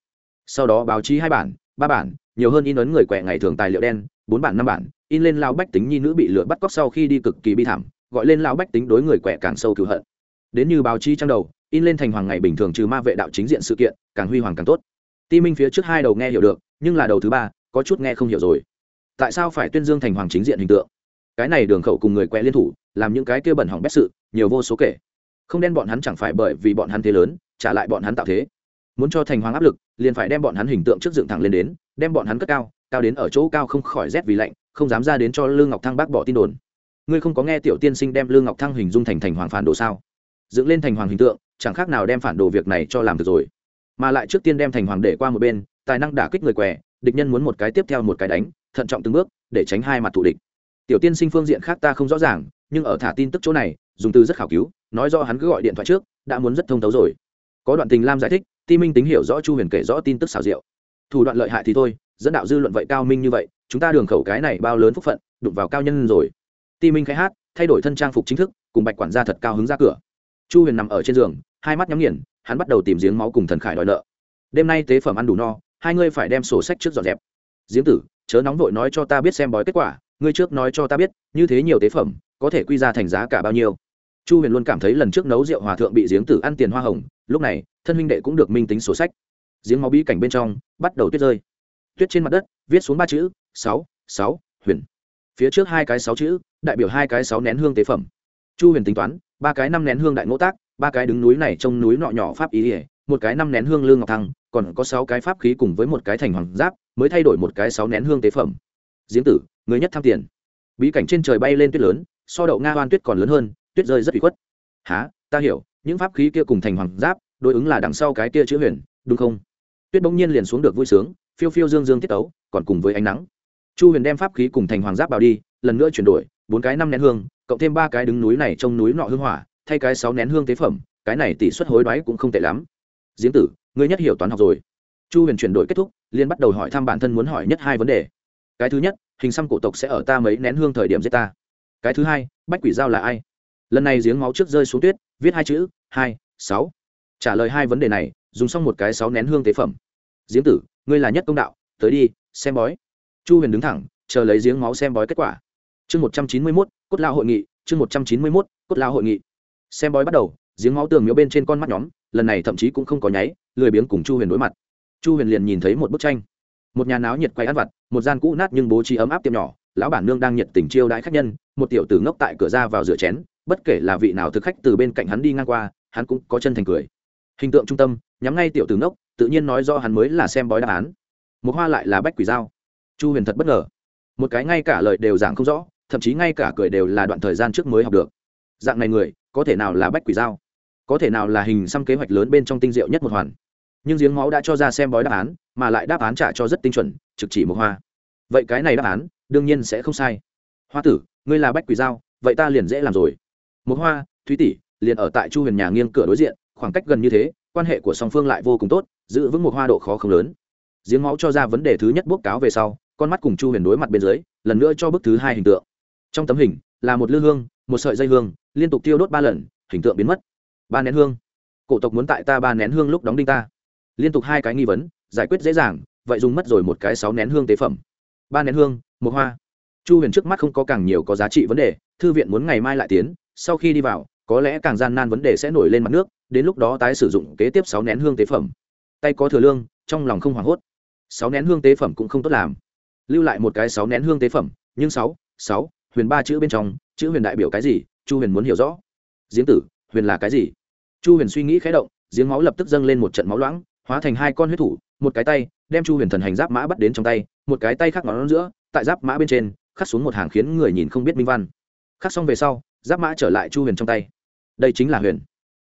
Sau đó báo chí hai bản, ba bản, nhiều hơn in ấn người quẹ ngày thường tài liệu đen, bốn bản, năm bản, in lên lao bách tính nhi nữ bị lửa bắt cóc sau khi đi cực kỳ bi thảm, gọi lên lao bách tính đối người quẹ càng sâu cửu hận. Đến như báo chí trang đầu, in lên thành hoàng ngày bình thường trừ ma vệ đạo chính diện sự kiện, càng huy hoàng càng tốt. Ti minh phía trước hai đầu nghe hiểu được, nhưng là đầu thứ ba, có chút nghe không hiểu rồi. Tại sao phải tuyên dương thành hoàng chính diện hình tượng? Cái này đường khẩu cùng người quẹ liên thủ, làm những cái kia bẩn hỏng bét sự, nhiều vô số kể không đen bọn hắn chẳng phải bởi vì bọn hắn thế lớn, trả lại bọn hắn tạo thế. Muốn cho thành hoàng áp lực, liền phải đem bọn hắn hình tượng trước dựng thẳng lên đến, đem bọn hắn cất cao cao đến ở chỗ cao không khỏi rét vì lạnh, không dám ra đến cho lương ngọc thăng bác bỏ tin đồn. Ngươi không có nghe tiểu tiên sinh đem lương ngọc thăng hình dung thành thành hoàng phản đồ sao? Dựng lên thành hoàng hình tượng, chẳng khác nào đem phản đồ việc này cho làm được rồi. Mà lại trước tiên đem thành hoàng để qua một bên, tài năng đả kích người què, địch nhân muốn một cái tiếp theo một cái đánh, thận trọng từng bước, để tránh hai mặt thù địch. Tiểu tiên sinh phương diện khác ta không rõ ràng, nhưng ở thả tin tức chỗ này, dùng từ rất khảo cứu nói do hắn cứ gọi điện thoại trước, đã muốn rất thông thấu rồi. Có đoạn tình lam giải thích, ti minh tính hiểu rõ chu huyền kể rõ tin tức xảo diệu. Thủ đoạn lợi hại thì thôi, dẫn đạo dư luận vậy cao minh như vậy, chúng ta đường khẩu cái này bao lớn phúc phận, đụng vào cao nhân rồi. Ti minh khai hát, thay đổi thân trang phục chính thức, cùng bạch quản gia thật cao hứng ra cửa. Chu huyền nằm ở trên giường, hai mắt nhắm nghiền, hắn bắt đầu tìm giếng máu cùng thần khải đòi nợ. Đêm nay tế phẩm ăn đủ no, hai ngươi phải đem sổ sách trước dọn dẹp. Giếng tử, chớ nóng vội nói cho ta biết xem bói kết quả, ngươi trước nói cho ta biết, như thế nhiều tế phẩm, có thể quy ra thành giá cả bao nhiêu chu huyền luôn cảm thấy lần trước nấu rượu hòa thượng bị giếng tử ăn tiền hoa hồng, lúc này, thân huynh đệ cũng được minh tính sổ sách. Giếng máu bí cảnh bên trong, bắt đầu tuyết rơi. Tuyết trên mặt đất, viết xuống ba chữ, sáu sáu, huyền. Phía trước hai cái sáu chữ, đại biểu hai cái sáu nén hương tế phẩm. Chu huyền tính toán, ba cái năm nén hương đại ngỗ tác, ba cái đứng núi này trông núi nọ nhỏ pháp ý ỉa, một cái năm nén hương lương ngọc thăng, còn có sáu cái pháp khí cùng với một cái thành hoàng giáp, mới thay đổi một cái sáu nén hương tế phẩm. Giếng tử, người nhất tham tiền. Bí cảnh trên trời bay lên tuyết lớn, so đậu nga hoan tuyết còn lớn hơn tuyết rơi rất bị khuất. Há ta hiểu, những pháp khí kia cùng thành hoàng giáp, đối ứng là đằng sau cái kia chữ huyền, đúng không? Tuyết bỗng nhiên liền xuống được vui sướng, phiêu phiêu dương dương tiết tấu, còn cùng với ánh nắng. Chu huyền đem pháp khí cùng thành hoàng giáp vào đi, lần nữa chuyển đổi, bốn cái năm nén hương, cộng thêm ba cái đứng núi này trong núi nọ hương hỏa, thay cái sáu nén hương tế phẩm, cái này tỷ suất hối đoái cũng không tệ lắm. Diễm tử, ngươi nhất hiểu toán học rồi. Chu huyền chuyển đổi kết thúc liên bắt đầu hỏi thăm bản thân muốn hỏi nhất hai vấn đề. Cái thứ nhất, hình xăm cổ tộc sẽ ở ta mấy nén hương thời điểm giết ta? Cái thứ hai, bách quỷ giao là ai? Lần này giếng máu trước rơi xuống tuyết, viết hai chữ, hai, sáu. Trả lời hai vấn đề này, dùng xong một cái sáu nén hương tế phẩm. Giếng tử, ngươi là nhất công đạo, tới đi, xem bói. Chu huyền đứng thẳng, chờ lấy giếng máu xem bói kết quả. Chương một trăm chín mươi mốt, cốt lao hội nghị, chương một trăm chín mươi mốt, cốt lao hội nghị. Xem bói bắt đầu, giếng máu tường miếu bên trên con mắt nhóm, lần này thậm chí cũng không có nháy, lười biếng cùng chu huyền đối mặt. Chu huyền liền nhìn thấy một bức tranh. Một nhà náo nhiệt quay ăn vặt, một gian cũ nát nhưng bố trí ấm áp tiệm nhỏ, lão bản nương đang nhiệt tình chiêu đãi khách nhân, một tiểu tử ngốc tại cửa ra vào rửa chén bất kể là vị nào thực khách từ bên cạnh hắn đi ngang qua hắn cũng có chân thành cười. Hình tượng trung tâm nhắm ngay tiểu tử nốc, tự nhiên nói do hắn mới là xem bói đáp án. Một hoa lại là bách quỷ dao chu huyền thật bất ngờ. Một cái ngay cả lời đều giảng không rõ thậm chí ngay cả cười đều là đoạn thời gian trước mới học được. Dạng này người có thể nào là bách quỷ dao có thể nào là hình xăm kế hoạch lớn bên trong tinh diệu nhất một hoàn? Nhưng giếng máu đã cho ra xem bói đáp án mà lại đáp án trả cho rất tinh chuẩn trực chỉ một hoa. Vậy cái này đáp án đương nhiên sẽ không sai. Hoa tử ngươi là bách quỷ dao vậy ta liền dễ làm rồi một hoa, thúy tỷ liền ở tại chu huyền nhà nghiêng cửa đối diện, khoảng cách gần như thế, quan hệ của song phương lại vô cùng tốt, giữ vững một hoa độ khó không lớn. Giếng máu cho ra vấn đề thứ nhất bốc cáo về sau, con mắt cùng chu huyền đối mặt bên dưới, lần nữa cho bức thứ hai hình tượng. Trong tấm hình, là một lư hương, một sợi dây hương, liên tục tiêu đốt ba lần, hình tượng biến mất. Ba nén hương. Cổ tộc muốn tại ta ba nén hương lúc đóng đinh ta. Liên tục hai cái nghi vấn, giải quyết dễ dàng, vậy dùng mất rồi một cái sáu nén hương tế phẩm. Ba nén hương một hoa. Chu huyền trước mắt không có càng nhiều có giá trị vấn đề, thư viện muốn ngày mai lại tiến sau khi đi vào, có lẽ càng gian nan vấn đề sẽ nổi lên mặt nước, đến lúc đó tái sử dụng kế tiếp sáu nén hương tế phẩm. Tay có thừa lương, trong lòng không hoảng hốt. Sáu nén hương tế phẩm cũng không tốt làm. Lưu lại một cái sáu nén hương tế phẩm, nhưng sáu sáu, huyền ba chữ bên trong, chữ huyền đại biểu cái gì, chu huyền muốn hiểu rõ. Giếng tử, huyền là cái gì? Chu huyền suy nghĩ khé động, giếng máu lập tức dâng lên một trận máu loãng, hóa thành hai con huyết thủ, một cái tay, đem chu huyền thần hành giáp mã bắt đến trong tay, một cái tay khác ngón giữa, tại giáp mã bên trên, khắc xuống một hàng khiến người nhìn không biết minh văn. Khắc xong về sau giáp mã trở lại chu huyền trong tay. Đây chính là huyền.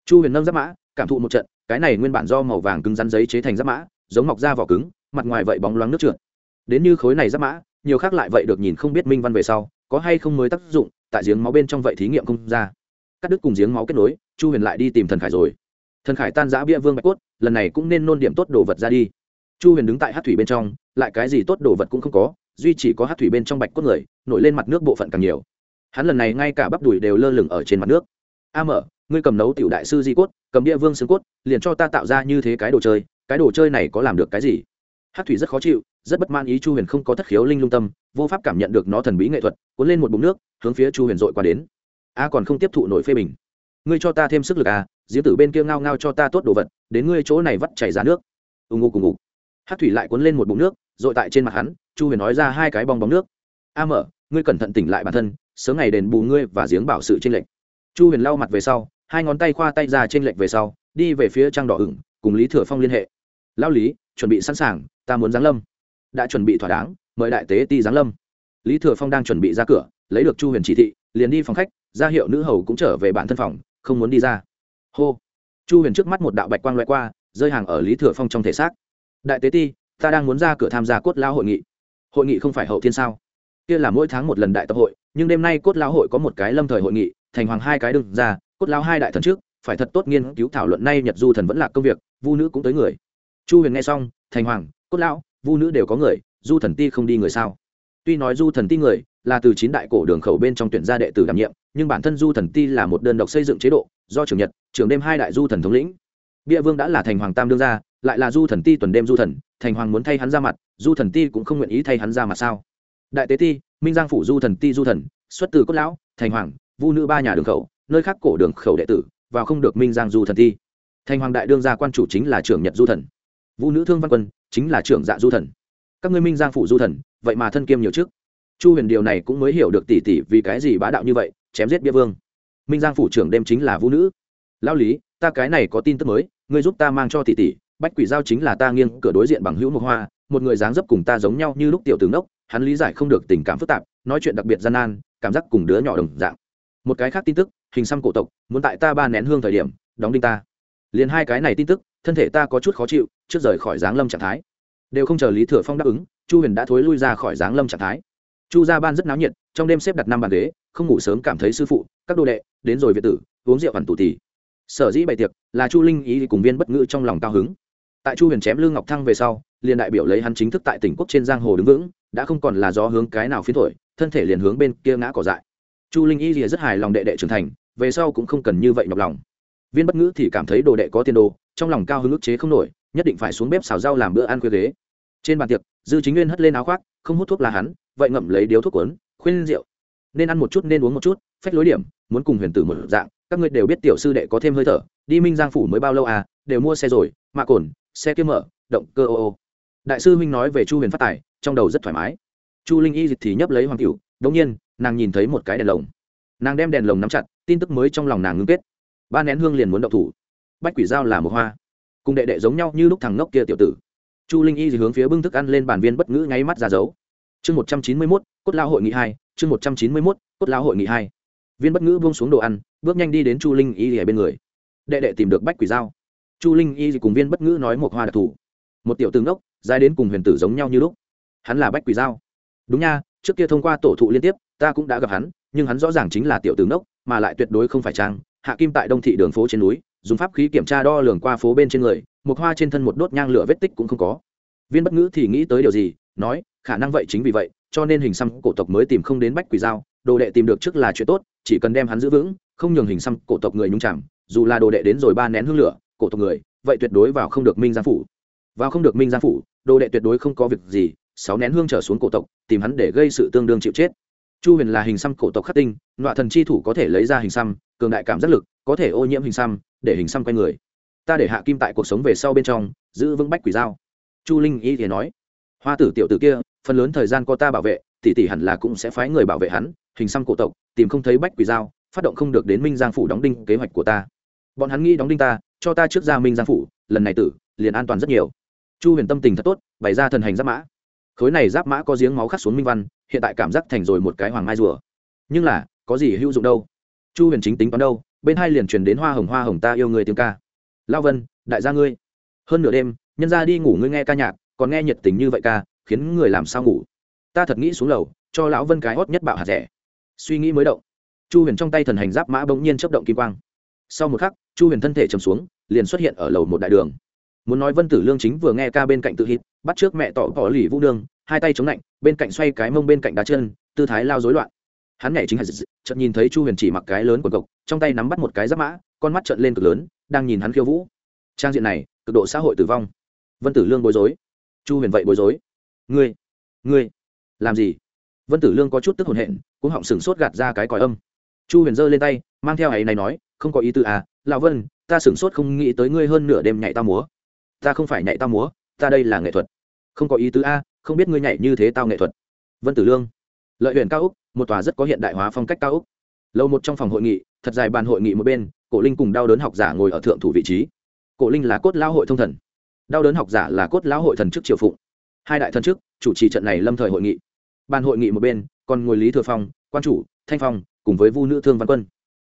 Chu huyền nâng giáp mã, cảm thụ một trận, cái này nguyên bản do màu vàng cứng rắn giấy chế thành giáp mã, giống mọc da vỏ cứng, mặt ngoài vậy bóng loáng nước trượt. Đến như khối này giáp mã, nhiều khác lại vậy được nhìn không biết minh văn về sau, có hay không mới tác dụng, tại giếng máu bên trong vậy thí nghiệm không ra. Cắt đứt cùng giếng máu kết nối, chu huyền lại đi tìm thần khải rồi. Thần khải tan giã bia vương bạch cốt, lần này cũng nên nôn điểm tốt đồ vật ra đi. Chu huyền đứng tại hát thủy bên trong, lại cái gì tốt đồ vật cũng không có, duy chỉ có hát thủy bên trong bạch cốt người, nổi lên mặt nước bộ phận càng nhiều hắn lần này ngay cả bắp đùi đều lơ lửng ở trên mặt nước. A mở, ngươi cầm nấu tiểu đại sư di cốt, cầm địa vương xương cốt, liền cho ta tạo ra như thế cái đồ chơi, cái đồ chơi này có làm được cái gì? Hát thủy rất khó chịu, rất bất man ý chu huyền không có thất khiếu linh lung tâm, vô pháp cảm nhận được nó thần bí nghệ thuật, cuốn lên một bụng nước, hướng phía chu huyền dội qua đến. A còn không tiếp thụ nổi phê bình. Ngươi cho ta thêm sức lực à diễm tử bên kia ngao ngao cho ta tốt đồ vật, đến ngươi chỗ này vắt chảy ra nước. Ù ngụ cùng ngụ hát thủy lại cuốn lên một bụng nước, dội tại trên mặt hắn, chu huyền nói ra hai cái bong bóng nước. A mở, ngươi cẩn thận tỉnh lại bản thân sớm ngày đền bù ngươi và giếng bảo sự trên lệnh chu huyền lau mặt về sau, hai ngón tay khoa tay ra trên lệnh về sau, đi về phía trang đỏ ửng, cùng lý thừa phong liên hệ. Lao lý, chuẩn bị sẵn sàng, ta muốn giáng lâm. Đã chuẩn bị thỏa đáng, mời đại tế ti giáng lâm. Lý thừa phong đang chuẩn bị ra cửa, lấy được chu huyền chỉ thị, liền đi phòng khách, ra hiệu nữ hầu cũng trở về bản thân phòng, không muốn đi ra. Hô. Chu huyền trước mắt một đạo bạch quang loại qua, rơi hàng ở lý thừa phong trong thể xác. Đại tế ti, ta đang muốn ra cửa tham gia cốt lao hội nghị. Hội nghị không phải hậu thiên sao? Kia là mỗi tháng một lần đại tập hội nhưng đêm nay cốt lão hội có một cái lâm thời hội nghị, thành hoàng hai cái đừng ra, cốt lão hai đại thần trước, phải thật tốt nghiên cứu thảo luận nay nhật du thần vẫn là công việc, vu nữ cũng tới người. Chu huyền nghe xong, thành hoàng, cốt lão, vu nữ đều có người, du thần ti không đi người sao? Tuy nói du thần ti người là từ chín đại cổ đường khẩu bên trong tuyển gia đệ tử đảm nhiệm, nhưng bản thân du thần ti là một đơn độc xây dựng chế độ, do trường nhật trường đêm hai đại du thần thống lĩnh. Bia vương đã là thành hoàng tam đương gia, lại là du thần ti tuần đêm du thần, thành hoàng muốn thay hắn ra mặt, du thần ti cũng không nguyện ý thay hắn ra mặt sao? Đại tế ti minh giang phủ du thần ti du thần, xuất từ cốt lão, thành hoàng, vu nữ ba nhà đường khẩu, nơi khác cổ đường khẩu đệ tử, và không được minh giang du thần ti. Thành hoàng đại đương gia quan chủ chính là trưởng nhật du thần. Vũ nữ thương văn quân chính là trưởng dạ du thần. Các ngươi minh giang phủ du thần, vậy mà thân kiêm nhiều chức. chu huyền điều này cũng mới hiểu được tỷ tỷ vì cái gì bá đạo như vậy, chém giết bia vương. Minh giang phủ trưởng đêm chính là vũ nữ. Lao lý, ta cái này có tin tức mới, ngươi giúp ta mang cho tỷ tỷ bách quỷ giao chính là ta nghiêng cửa đối diện bằng hữu Mộc hoa, một người dáng dấp cùng ta giống nhau như lúc tiểu tướng đốc hắn lý giải không được tình cảm phức tạp, nói chuyện đặc biệt gian nan, cảm giác cùng đứa nhỏ đồng dạng. Một cái khác tin tức, hình xăm cổ tộc, muốn tại ta ba nén hương thời điểm, đóng đinh ta. Liền hai cái này tin tức, thân thể ta có chút khó chịu, trước rời khỏi giáng lâm trạng thái. Đều không chờ lý thừa phong đáp ứng, chu huyền đã thối lui ra khỏi giáng lâm trạng thái. Chu gia ban rất náo nhiệt, trong đêm xếp đặt năm bàn ghế, không ngủ sớm cảm thấy sư phụ, các đồ đệ, đến rồi việt tử, uống rượu hoàn tù tì. Sở dĩ bày tiệc, là chu linh ý cùng viên bất ngữ trong lòng cao hứng. Tại chu huyền chém lương ngọc thăng về sau, liền đại biểu lấy hắn chính thức tại tỉnh quốc trên giang hồ đứng vững đã không còn là gió hướng cái nào phiến thổi, thân thể liền hướng bên kia ngã cỏ dại. Chu linh y lìa rất hài lòng đệ đệ trưởng thành, về sau cũng không cần như vậy nhọc lòng. Viên bất ngữ thì cảm thấy đồ đệ có tiền đồ, trong lòng cao hứng ức chế không nổi, nhất định phải xuống bếp xào rau làm bữa ăn khuya ghế. Trên bàn tiệc, dư chính nguyên hất lên áo khoác, không hút thuốc là hắn, vậy ngậm lấy điếu thuốc quấn khuyên rượu. Nên ăn một chút, nên uống một chút, phách lối điểm, muốn cùng huyền tử một dạng, các ngươi đều biết tiểu sư đệ có thêm hơi thở, đi minh giang phủ mới bao lâu à đều mua xe rồi, mạ cồn, xe kia mở, động cơ ô ô. Đại sư huynh nói về chu huyền phát tài trong đầu rất thoải mái. Chu linh y dịch thì nhấp lấy hoàng cửu đống nhiên, nàng nhìn thấy một cái đèn lồng. Nàng đem đèn lồng nắm chặt, tin tức mới trong lòng nàng ngưng kết. Ba nén hương liền muốn động thủ. Bách quỷ dao là một hoa. Cùng đệ đệ giống nhau như lúc thằng ngốc kia tiểu tử. Chu linh y thì hướng phía bưng thức ăn lên bàn viên bất ngữ nháy mắt ra dấu. Chương một trăm chín mươi mốt, cốt lao hội nghị hai, chương một trăm chín mươi mốt, cốt lao hội nghị hai. Viên bất ngữ buông xuống đồ ăn, bước nhanh đi đến chu linh y ở bên người. Đệ đệ tìm được bách quỷ dao. chu linh y cùng viên bất ngữ nói một hoa đặc thù. Một tiểu tướng ngốc, dài đến cùng huyền tử giống nhau như lúc hắn là bách quỷ giao. Đúng nha, trước kia thông qua tổ thụ liên tiếp, ta cũng đã gặp hắn, nhưng hắn rõ ràng chính là tiểu tướng đốc mà lại tuyệt đối không phải trang. Hạ kim tại đông thị đường phố trên núi, dùng pháp khí kiểm tra đo lường qua phố bên trên người, một hoa trên thân một đốt nhang lửa vết tích cũng không có. Viên bất ngữ thì nghĩ tới điều gì, nói, khả năng vậy chính vì vậy, cho nên hình xăm cổ tộc mới tìm không đến bách quỷ dao đồ đệ tìm được trước là chuyện tốt, chỉ cần đem hắn giữ vững, không nhường hình xăm cổ tộc người nhung chẳng dù là đồ đệ đến rồi ba nén hương lửa, cổ tộc người, vậy tuyệt đối vào không được minh giang phủ. Vào không được minh giang phủ, đồ đệ tuyệt đối không có việc gì sáu nén hương trở xuống cổ tộc, tìm hắn để gây sự tương đương chịu chết. Chu huyền là hình xăm cổ tộc khắc tinh, nọa thần chi thủ có thể lấy ra hình xăm, cường đại cảm giác lực, có thể ô nhiễm hình xăm, để hình xăm quay người. Ta để hạ kim tại cuộc sống về sau bên trong, giữ vững bách quỷ dao chu linh y thì nói, hoa tử tiểu tử kia, phần lớn thời gian có ta bảo vệ, tỷ tỷ hẳn là cũng sẽ phái người bảo vệ hắn, hình xăm cổ tộc, tìm không thấy bách quỷ dao phát động không được đến minh giang phủ đóng đinh kế hoạch của ta. Bọn hắn nghĩ đóng đinh ta, cho ta trước ra minh giang phủ, lần này tử, liền an toàn rất nhiều. Chu huyền tâm tình thật tốt, bày ra thần hành giáp mã khối này giáp mã có giếng máu khắc xuống minh văn, hiện tại cảm giác thành rồi một cái hoàng mai rùa. Nhưng là, có gì hữu dụng đâu? Chu huyền chính tính toán đâu? Bên hai liền truyền đến hoa hồng hoa hồng ta yêu người tiếng ca. Lao vân, đại gia ngươi. Hơn nửa đêm, nhân ra đi ngủ ngươi nghe ca nhạc, còn nghe nhiệt tình như vậy ca, khiến người làm sao ngủ? Ta thật nghĩ xuống lầu, cho lão vân cái hót nhất bạo hạt rẻ. Suy nghĩ mới động. Chu huyền trong tay thần hành giáp mã bỗng nhiên chấp động kim quang. Sau một khắc, chu huyền thân thể chầm xuống, liền xuất hiện ở lầu một đại đường. Muốn nói vân tử lương chính vừa nghe ca bên cạnh tự hít bắt trước mẹ tỏ tỏ lì vũ đường hai tay chống lạnh, bên cạnh xoay cái mông bên cạnh đá chân, tư thái lao dối loạn. Hắn nhảy chính hạt chợt nhìn thấy chu huyền chỉ mặc cái lớn của cộc, trong tay nắm bắt một cái giáp mã, con mắt trợn lên cực lớn, đang nhìn hắn khiêu vũ. Trang diện này, cực độ xã hội tử vong. Vân tử lương bối rối. Chu huyền vậy bối rối. Ngươi ngươi, làm gì? Vân tử lương có chút tức hồn hện cũng họng sừng sốt gạt ra cái còi âm. Chu huyền giơ lên tay, mang theo ấy này nói, không có ý tư à lão vân, ta sửng sốt không nghĩ tới ngươi hơn nửa đêm nhảy ta múa. Ta không phải nhảy ta múa, ta đây là nghệ thuật không có ý tứ a, không biết ngươi nhảy như thế tao nghệ thuật. Vân tử lương, lợi huyện cao úc, một tòa rất có hiện đại hóa phong cách cao úc. Lâu một trong phòng hội nghị, thật dài bàn hội nghị một bên, cổ linh cùng đau đớn học giả ngồi ở thượng thủ vị trí. Cổ linh là cốt lão hội thông thần. Đau đớn học giả là cốt lão hội thần chức triều phụng. Hai đại thần chức, chủ trì trận này lâm thời hội nghị. Bàn hội nghị một bên, còn ngồi lý thừa phong, quan chủ, thanh phong, cùng với vu nữ thương văn quân.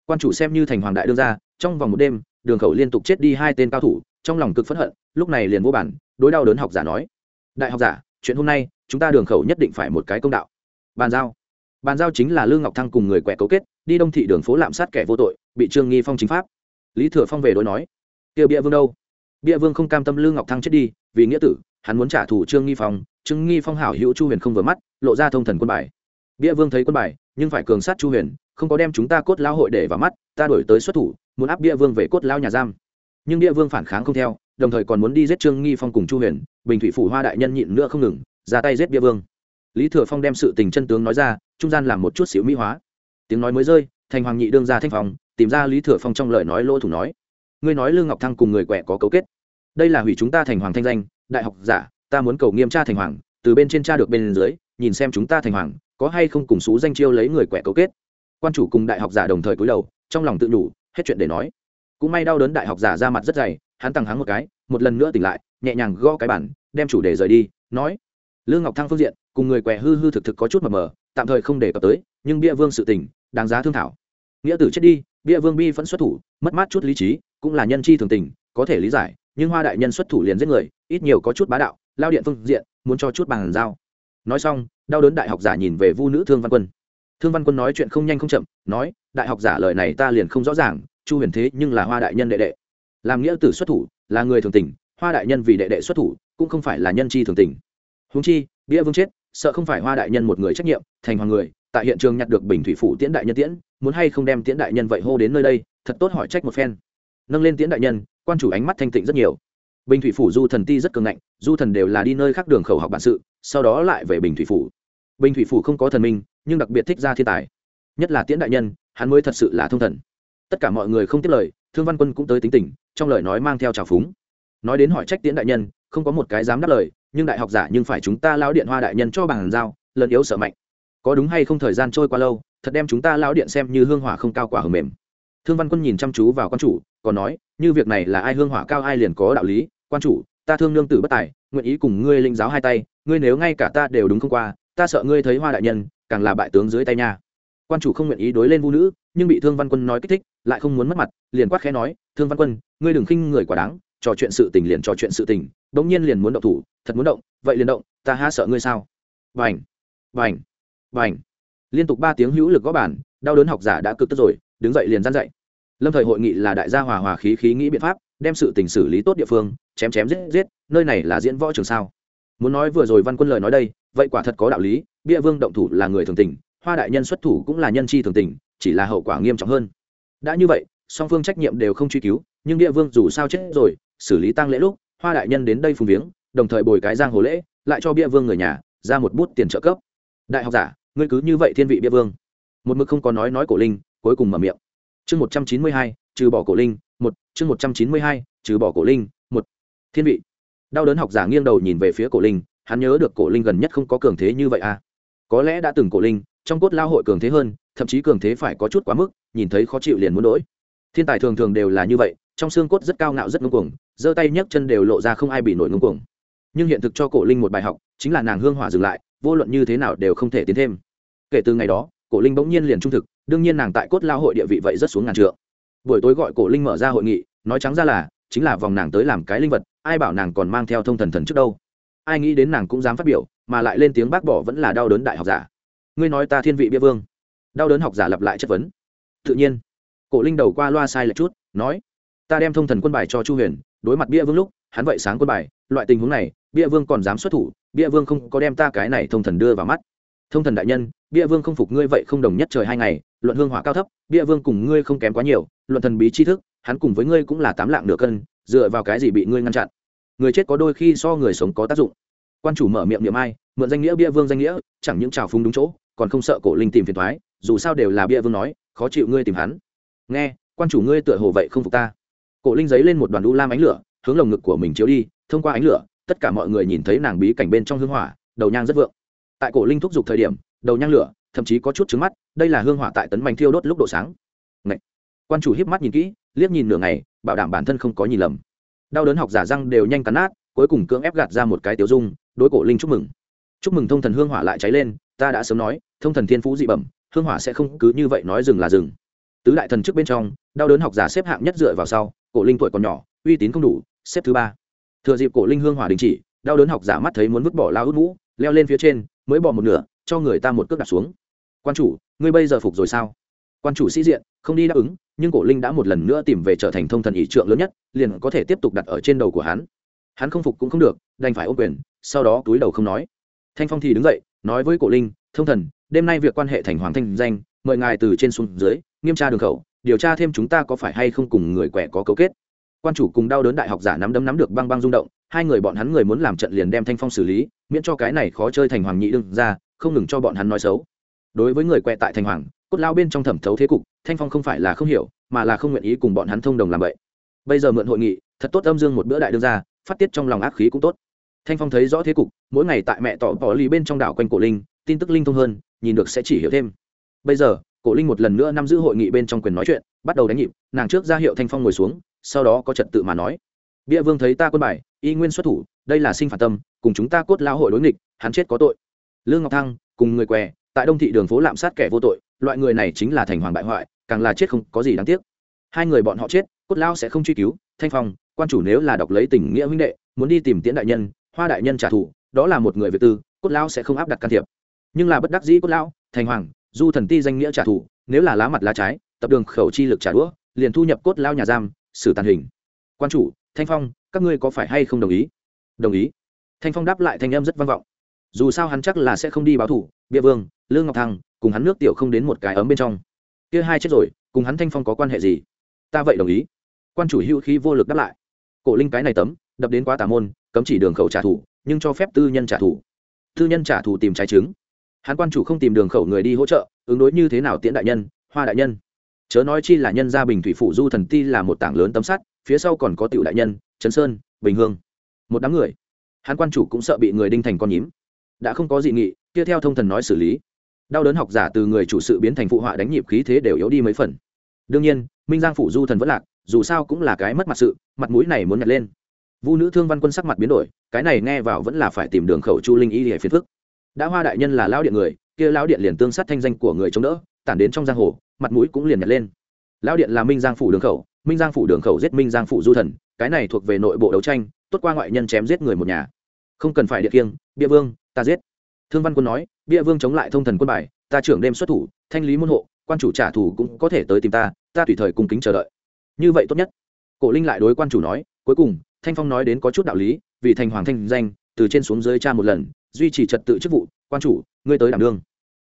Quan chủ xem như thành hoàng đại đương gia, trong vòng một đêm, đường khẩu liên tục chết đi hai tên cao thủ, trong lòng cực phẫn hận, lúc này liền vô bản, đối đau đớn học giả nói đại học giả, chuyện hôm nay, chúng ta đường khẩu nhất định phải một cái công đạo. Bàn giao. Bàn giao chính là lương ngọc thăng cùng người quẻ cấu kết, đi đông thị đường phố lạm sát kẻ vô tội, bị trương nghi phong chính pháp. Lý thừa phong về đối nói kia Bịa vương đâu? Bịa vương không cam tâm lương ngọc thăng chết đi, vì nghĩa tử, hắn muốn trả thù trương nghi phong, trương nghi phong hảo hữu chu huyền không vừa mắt, lộ ra thông thần quân bài. Bịa vương thấy quân bài, nhưng phải cường sát chu huyền, không có đem chúng ta cốt lao hội để vào mắt, ta đổi tới xuất thủ, muốn áp Bịa vương về cốt lao nhà giam. Nhưng Bịa vương phản kháng không theo đồng thời còn muốn đi giết trương nghi phong cùng chu huyền, bình thủy phủ hoa đại nhân nhịn nữa không ngừng, ra tay giết bia vương. Lý thừa phong đem sự tình chân tướng nói ra, trung gian làm một chút xíu mỹ hóa. Tiếng nói mới rơi, thành hoàng nhị đương ra thanh phòng tìm ra lý thừa phong trong lời nói lỗ thủ nói, ngươi nói lương ngọc thăng cùng người quẻ có cấu kết. Đây là hủy chúng ta thành hoàng thanh danh, đại học giả, ta muốn cầu nghiêm tra thành hoàng, từ bên trên tra được bên dưới, nhìn xem chúng ta thành hoàng, có hay không cùng xú danh chiêu lấy người quẻ cấu kết. Quan chủ cùng đại học giả đồng thời cúi đầu, trong lòng tự nhủ, hết chuyện để nói. Cũng may đau đớn đại học giả ra mặt rất dày hắn tăng hắng một cái, một lần nữa tỉnh lại, nhẹ nhàng gõ cái bản đem chủ đề rời đi, nói, lương ngọc thăng phương diện, cùng người què hư hư thực thực có chút mờ mờ, tạm thời không đề cập tới, nhưng bia vương sự tình, đáng giá thương thảo. Nghĩa tử chết đi, bia vương bi vẫn xuất thủ, mất mát chút lý trí, cũng là nhân chi thường tình, có thể lý giải, nhưng hoa đại nhân xuất thủ liền giết người, ít nhiều có chút bá đạo, lao điện phương diện, muốn cho chút bằng giao. Nói xong, đau đớn đại học giả nhìn về vu nữ thương văn quân. Thương văn quân nói chuyện không nhanh không chậm, nói, đại học giả lời này ta liền không rõ ràng, chu huyền thế nhưng là hoa đại nhân đệ đệ làm nghĩa tử xuất thủ, là người thường tình, hoa đại nhân vì đệ đệ xuất thủ, cũng không phải là nhân chi thường tình. Húng chi nghĩa vương chết, sợ không phải hoa đại nhân một người trách nhiệm, thành hoàng người, tại hiện trường nhặt được bình thủy phủ tiễn đại nhân tiễn, muốn hay không đem tiễn đại nhân vậy hô đến nơi đây, thật tốt hỏi trách một phen. Nâng lên tiễn đại nhân, quan chủ ánh mắt thanh tịnh rất nhiều. Bình thủy phủ du thần ti rất cường ngạnh, du thần đều là đi nơi khác đường khẩu học bản sự, sau đó lại về bình thủy phủ. Bình thủy phủ không có thần minh, nhưng đặc biệt thích ra thiên tài. Nhất là tiễn đại nhân, hắn mới thật sự là thông thần. Tất cả mọi người không tiếp lời thương văn quân cũng tới tính tình, trong lời nói mang theo trào phúng. Nói đến hỏi trách tiễn đại nhân, không có một cái dám đáp lời, nhưng đại học giả nhưng phải chúng ta lao điện hoa đại nhân cho bằng giao, lần yếu sợ mạnh. Có đúng hay không thời gian trôi qua lâu, thật đem chúng ta lao điện xem như hương hỏa không cao quả hầm mềm. Thương văn quân nhìn chăm chú vào quan chủ, còn nói, như việc này là ai hương hỏa cao ai liền có đạo lý. Quan chủ, ta thương nương tử bất tài, nguyện ý cùng ngươi linh giáo hai tay, ngươi nếu ngay cả ta đều đúng không qua, ta sợ ngươi thấy hoa đại nhân, càng là bại tướng dưới tay nha. Quan chủ không nguyện ý đối lên vũ nữ nhưng bị thương văn quân nói kích thích, lại không muốn mất mặt, liền quát khẽ nói, thương văn quân, ngươi đừng khinh người quả đáng, trò chuyện sự tình liền trò chuyện sự tình, bỗng nhiên liền muốn động thủ, thật muốn động, vậy liền động, ta há sợ ngươi sao? Vành vành vành liên tục ba tiếng hữu lực gõ bản đau đớn học giả đã cực tức rồi, đứng dậy liền gian dậy. Lâm thời hội nghị là đại gia hòa hòa khí khí nghĩ biện pháp, đem sự tình xử lý tốt địa phương, chém chém giết giết, nơi này là diễn võ trường sao? Muốn nói vừa rồi văn quân lời nói đây, vậy quả thật có đạo lý, bia vương động thủ là người thường tình, hoa đại nhân xuất thủ cũng là nhân chi thường tình chỉ là hậu quả nghiêm trọng hơn. Đã như vậy, song phương trách nhiệm đều không truy cứu, nhưng địa vương dù sao chết rồi, xử lý tăng lễ lúc, hoa đại nhân đến đây phùng viếng, đồng thời bồi cái giang hồ lễ, lại cho bia vương người nhà ra một bút tiền trợ cấp. Đại học giả, ngươi cứ như vậy thiên vị bia vương. Một mực không có nói nói cổ linh, cuối cùng mở miệng. Chương một trăm chín mươi hai, trừ bỏ cổ linh, một, chương một trăm chín mươi hai, trừ bỏ cổ linh, một. Thiên vị. Đau đớn học giả nghiêng đầu nhìn về phía cổ linh, hắn nhớ được cổ linh gần nhất không có cường thế như vậy à? Có lẽ đã từng cổ linh trong cốt lao hội cường thế hơn, thậm chí cường thế phải có chút quá mức, nhìn thấy khó chịu liền muốn đỗi thiên tài thường thường đều là như vậy, trong xương cốt rất cao ngạo rất ngưng cuồng, giơ tay nhấc chân đều lộ ra không ai bị nổi ngưng cuồng. Nhưng hiện thực cho cổ linh một bài học, chính là nàng hương hỏa dừng lại, vô luận như thế nào đều không thể tiến thêm. Kể từ ngày đó, cổ linh bỗng nhiên liền trung thực, đương nhiên nàng tại cốt lao hội địa vị vậy rất xuống ngàn trượng. Buổi tối gọi cổ linh mở ra hội nghị, nói trắng ra là, chính là vòng nàng tới làm cái linh vật, ai bảo nàng còn mang theo thông thần thần trước đâu. Ai nghĩ đến nàng cũng dám phát biểu, mà lại lên tiếng bác bỏ vẫn là đau đớn đại học giả ngươi nói ta thiên vị bia vương. Đau đớn học giả lặp lại chất vấn. Tự nhiên. Cổ linh đầu qua loa sai lệch chút, nói, ta đem thông thần quân bài cho chu huyền, đối mặt bia vương lúc, hắn vậy sáng quân bài, loại tình huống này, bia vương còn dám xuất thủ, bia vương không có đem ta cái này thông thần đưa vào mắt. Thông thần đại nhân, bia vương không phục ngươi vậy không đồng nhất trời hai ngày, luận hương hỏa cao thấp, bia vương cùng ngươi không kém quá nhiều, luận thần bí tri thức, hắn cùng với ngươi cũng là tám lạng nửa cân, dựa vào cái gì bị ngươi ngăn chặn? Người chết có đôi khi so người sống có tác dụng. Quan chủ mở miệng niệm ai, mượn danh nghĩa bia vương danh nghĩa, chẳng những trào phúng đúng chỗ còn không sợ cổ linh tìm phiền thoái, dù sao đều là bia vương nói, khó chịu ngươi tìm hắn. Nghe, quan chủ ngươi tựa hồ vậy không phục ta. Cổ linh giấy lên một đoàn đu lam ánh lửa, hướng lồng ngực của mình chiếu đi, thông qua ánh lửa, tất cả mọi người nhìn thấy nàng bí cảnh bên trong hương hỏa, đầu nhang rất vượng. Tại cổ linh thúc giục thời điểm, đầu nhang lửa, thậm chí có chút trứng mắt, đây là hương hỏa tại tấn mảnh thiêu đốt lúc độ sáng. Ngậy. quan chủ hiếp mắt nhìn kỹ, liếc nhìn nửa ngày, bảo đảm bản thân không có nhìn lầm. Đau đớn học giả răng đều nhanh cắn nát, cuối cùng cưỡng ép gạt ra một cái tiểu dung, đối cổ linh chúc mừng. Chúc mừng thông thần hương hỏa lại cháy lên ta đã sớm nói, thông thần thiên phú dị bẩm, hương hỏa sẽ không cứ như vậy nói dừng là dừng. Tứ đại thần trước bên trong, đau đớn học giả xếp hạng nhất dựa vào sau, cổ linh tuổi còn nhỏ, uy tín không đủ, xếp thứ ba. Thừa dịp cổ linh hương hỏa đình chỉ, đau đớn học giả mắt thấy muốn vứt bỏ lao út mũ, leo lên phía trên, mới bỏ một nửa, cho người ta một cước đặt xuống. Quan chủ, ngươi bây giờ phục rồi sao? Quan chủ sĩ diện, không đi đáp ứng, nhưng cổ linh đã một lần nữa tìm về trở thành thông thần ý trượng lớn nhất, liền có thể tiếp tục đặt ở trên đầu của hắn. Hắn không phục cũng không được, đành phải ô quyền, sau đó túi đầu không nói. Thanh phong thì đứng dậy nói với cổ linh, thông thần, đêm nay việc quan hệ thành hoàng thanh danh, mời ngài từ trên xuống dưới, nghiêm tra đường khẩu, điều tra thêm chúng ta có phải hay không cùng người quẻ có cấu kết. Quan chủ cùng đau đớn đại học giả nắm đấm nắm được băng băng rung động, hai người bọn hắn người muốn làm trận liền đem thanh phong xử lý, miễn cho cái này khó chơi thành hoàng nhị đương ra, không ngừng cho bọn hắn nói xấu. Đối với người quẹ tại thành hoàng, cốt lao bên trong thẩm thấu thế cục, thanh phong không phải là không hiểu, mà là không nguyện ý cùng bọn hắn thông đồng làm vậy. Bây giờ mượn hội nghị, thật tốt âm dương một bữa đại đương ra, phát tiết trong lòng ác khí cũng tốt thanh phong thấy rõ thế cục, mỗi ngày tại mẹ tỏ bỏ lì bên trong đảo quanh cổ linh, tin tức linh thông hơn, nhìn được sẽ chỉ hiểu thêm. Bây giờ, cổ linh một lần nữa nắm giữ hội nghị bên trong quyền nói chuyện, bắt đầu đánh nhịp, nàng trước ra hiệu thanh phong ngồi xuống, sau đó có trật tự mà nói. Bia vương thấy ta quân bài, y nguyên xuất thủ, đây là sinh phản tâm, cùng chúng ta cốt lao hội đối nghịch, hắn chết có tội. Lương ngọc thăng, cùng người què, tại đông thị đường phố lạm sát kẻ vô tội, loại người này chính là thành hoàng bại hoại, càng là chết không có gì đáng tiếc. Hai người bọn họ chết, cốt lao sẽ không truy cứu. Thanh phong, quan chủ nếu là đọc lấy tình nghĩa huynh đệ, muốn đi tìm tiễn đại nhân hoa đại nhân trả thù, đó là một người việt tư, cốt lao sẽ không áp đặt can thiệp. Nhưng là bất đắc dĩ cốt lao thành hoàng, du thần ti danh nghĩa trả thù, nếu là lá mặt lá trái, tập đường khẩu chi lực trả đũa, liền thu nhập cốt lao nhà giam, xử tàn hình. Quan chủ, thanh phong, các ngươi có phải hay không đồng ý? Đồng ý. Thanh phong đáp lại thanh âm rất vang vọng. Dù sao hắn chắc là sẽ không đi báo thủ bia vương, lương ngọc thăng, cùng hắn nước tiểu không đến một cái ấm bên trong. Kia hai chết rồi, cùng hắn thanh phong có quan hệ gì? Ta vậy đồng ý. Quan chủ hữu khí vô lực đáp lại. Cổ linh cái này tấm đập đến quá tà môn, cấm chỉ đường khẩu trả thù, nhưng cho phép tư nhân trả thù. Tư nhân trả thù tìm trái chứng hắn quan chủ không tìm đường khẩu người đi hỗ trợ, ứng đối như thế nào tiễn đại nhân, hoa đại nhân? Chớ nói chi là nhân gia bình thủy phủ du thần ti là một tảng lớn tấm sắt, phía sau còn có tiểu đại nhân, trấn sơn, bình hương. Một đám người. Hắn quan chủ cũng sợ bị người đinh thành con nhím. Đã không có dị nghị, kia theo thông thần nói xử lý. Đau đớn học giả từ người chủ sự biến thành phụ họa đánh nhịp khí thế đều yếu đi mấy phần. Đương nhiên, minh giang phủ du thần vẫn lạc, dù sao cũng là cái mất mặt sự, mặt mũi này muốn nhặt lên vu nữ thương văn quân sắc mặt biến đổi, cái này nghe vào vẫn là phải tìm đường khẩu chu linh y hệ phiền phức. Đã hoa đại nhân là lao điện người, kia lao điện liền tương sát thanh danh của người chống đỡ, tản đến trong giang hồ, mặt mũi cũng liền nhặt lên. Lao điện là minh giang phủ đường khẩu, minh giang phủ đường khẩu giết minh giang phủ du thần, cái này thuộc về nội bộ đấu tranh, tốt qua ngoại nhân chém giết người một nhà. Không cần phải địa kiêng, bia vương, ta giết. Thương văn quân nói, bia vương chống lại thông thần quân bài, ta trưởng đêm xuất thủ, thanh lý môn hộ, quan chủ trả thù cũng có thể tới tìm ta ta tùy thời cung kính chờ đợi. Như vậy tốt nhất. Cổ linh lại đối quan chủ nói, cuối cùng thanh phong nói đến có chút đạo lý, vì thành hoàng thanh danh, từ trên xuống dưới cha một lần, duy trì trật tự chức vụ, quan chủ, ngươi tới đảm đương.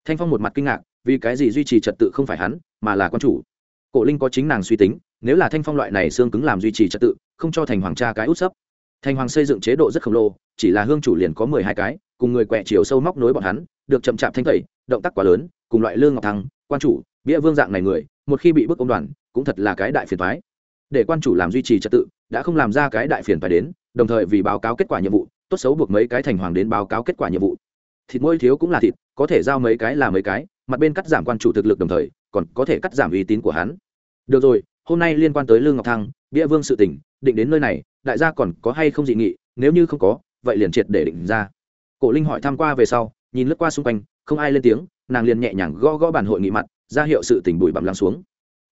Thanh phong một mặt kinh ngạc, vì cái gì duy trì trật tự không phải hắn, mà là quan chủ. Cổ linh có chính nàng suy tính, nếu là thanh phong loại này xương cứng làm duy trì trật tự, không cho thành hoàng cha cái út sấp. Thành hoàng xây dựng chế độ rất khổng lồ, chỉ là hương chủ liền có mười hai cái, cùng người quẹ chiều sâu móc nối bọn hắn, được chậm chạp thanh tẩy, động tác quá lớn, cùng loại lương ngọc thăng, quan chủ bịa vương dạng này người, một khi bị bức ông đoàn, cũng thật là cái đại phiền thoái để quan chủ làm duy trì trật tự đã không làm ra cái đại phiền phải đến, đồng thời vì báo cáo kết quả nhiệm vụ, tốt xấu buộc mấy cái thành hoàng đến báo cáo kết quả nhiệm vụ. Thịt môi thiếu cũng là thịt, có thể giao mấy cái là mấy cái, mặt bên cắt giảm quan chủ thực lực đồng thời, còn có thể cắt giảm uy tín của hắn. Được rồi, hôm nay liên quan tới lương ngọc thăng, bia vương sự tỉnh định đến nơi này, đại gia còn có hay không dị nghị, nếu như không có, vậy liền triệt để định ra. Cổ linh hỏi tham q u a về sau, nhìn lướt qua xung quanh, không ai lên tiếng, nàng liền nhẹ nhàng gõ gõ bản hội nghị mặt, ra hiệu sự tỉnh bụi bặm lắng xuống.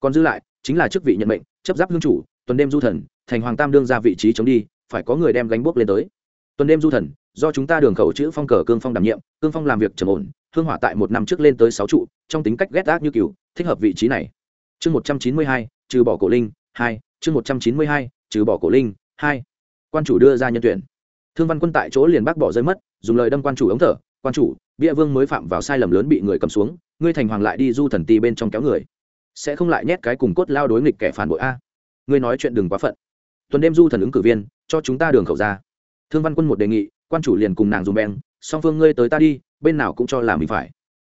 Còn dư lại, chính là chức vị nhận mệnh, chấp giáp hương chủ, tuần đêm du thần thành hoàng tam đương ra vị trí chống đi, phải có người đem gánh bốc lên tới. Tuần đêm du thần, do chúng ta đường khẩu chữ phong cờ cương phong đảm nhiệm, cương phong làm việc trầm ổn, hương hỏa tại một năm trước lên tới sáu trụ, trong tính cách ghét ác như cừu, thích hợp vị trí này. Chương một trăm chín mươi hai, trừ bỏ cổ linh, hai, chương một trăm chín mươi hai, trừ bỏ cổ linh, hai. Quan chủ đưa ra nhân tuyển. Thương văn quân tại chỗ liền bác bỏ rơi mất, dùng lời đâm quan chủ ống thở, quan chủ, bia vương mới phạm vào sai lầm lớn bị người cầm xuống, ngươi thành hoàng lại đi du thần ti bên trong kéo người. Sẽ không lại nhét cái cùng cốt lao đối nghịch kẻ phản bội a. Ngươi nói chuyện đừng quá phận tuần đêm du thần ứng cử viên, cho chúng ta đường khẩu ra. Thương văn quân một đề nghị, quan chủ liền cùng nàng dùng beng, song phương ngươi tới ta đi, bên nào cũng cho là mình phải.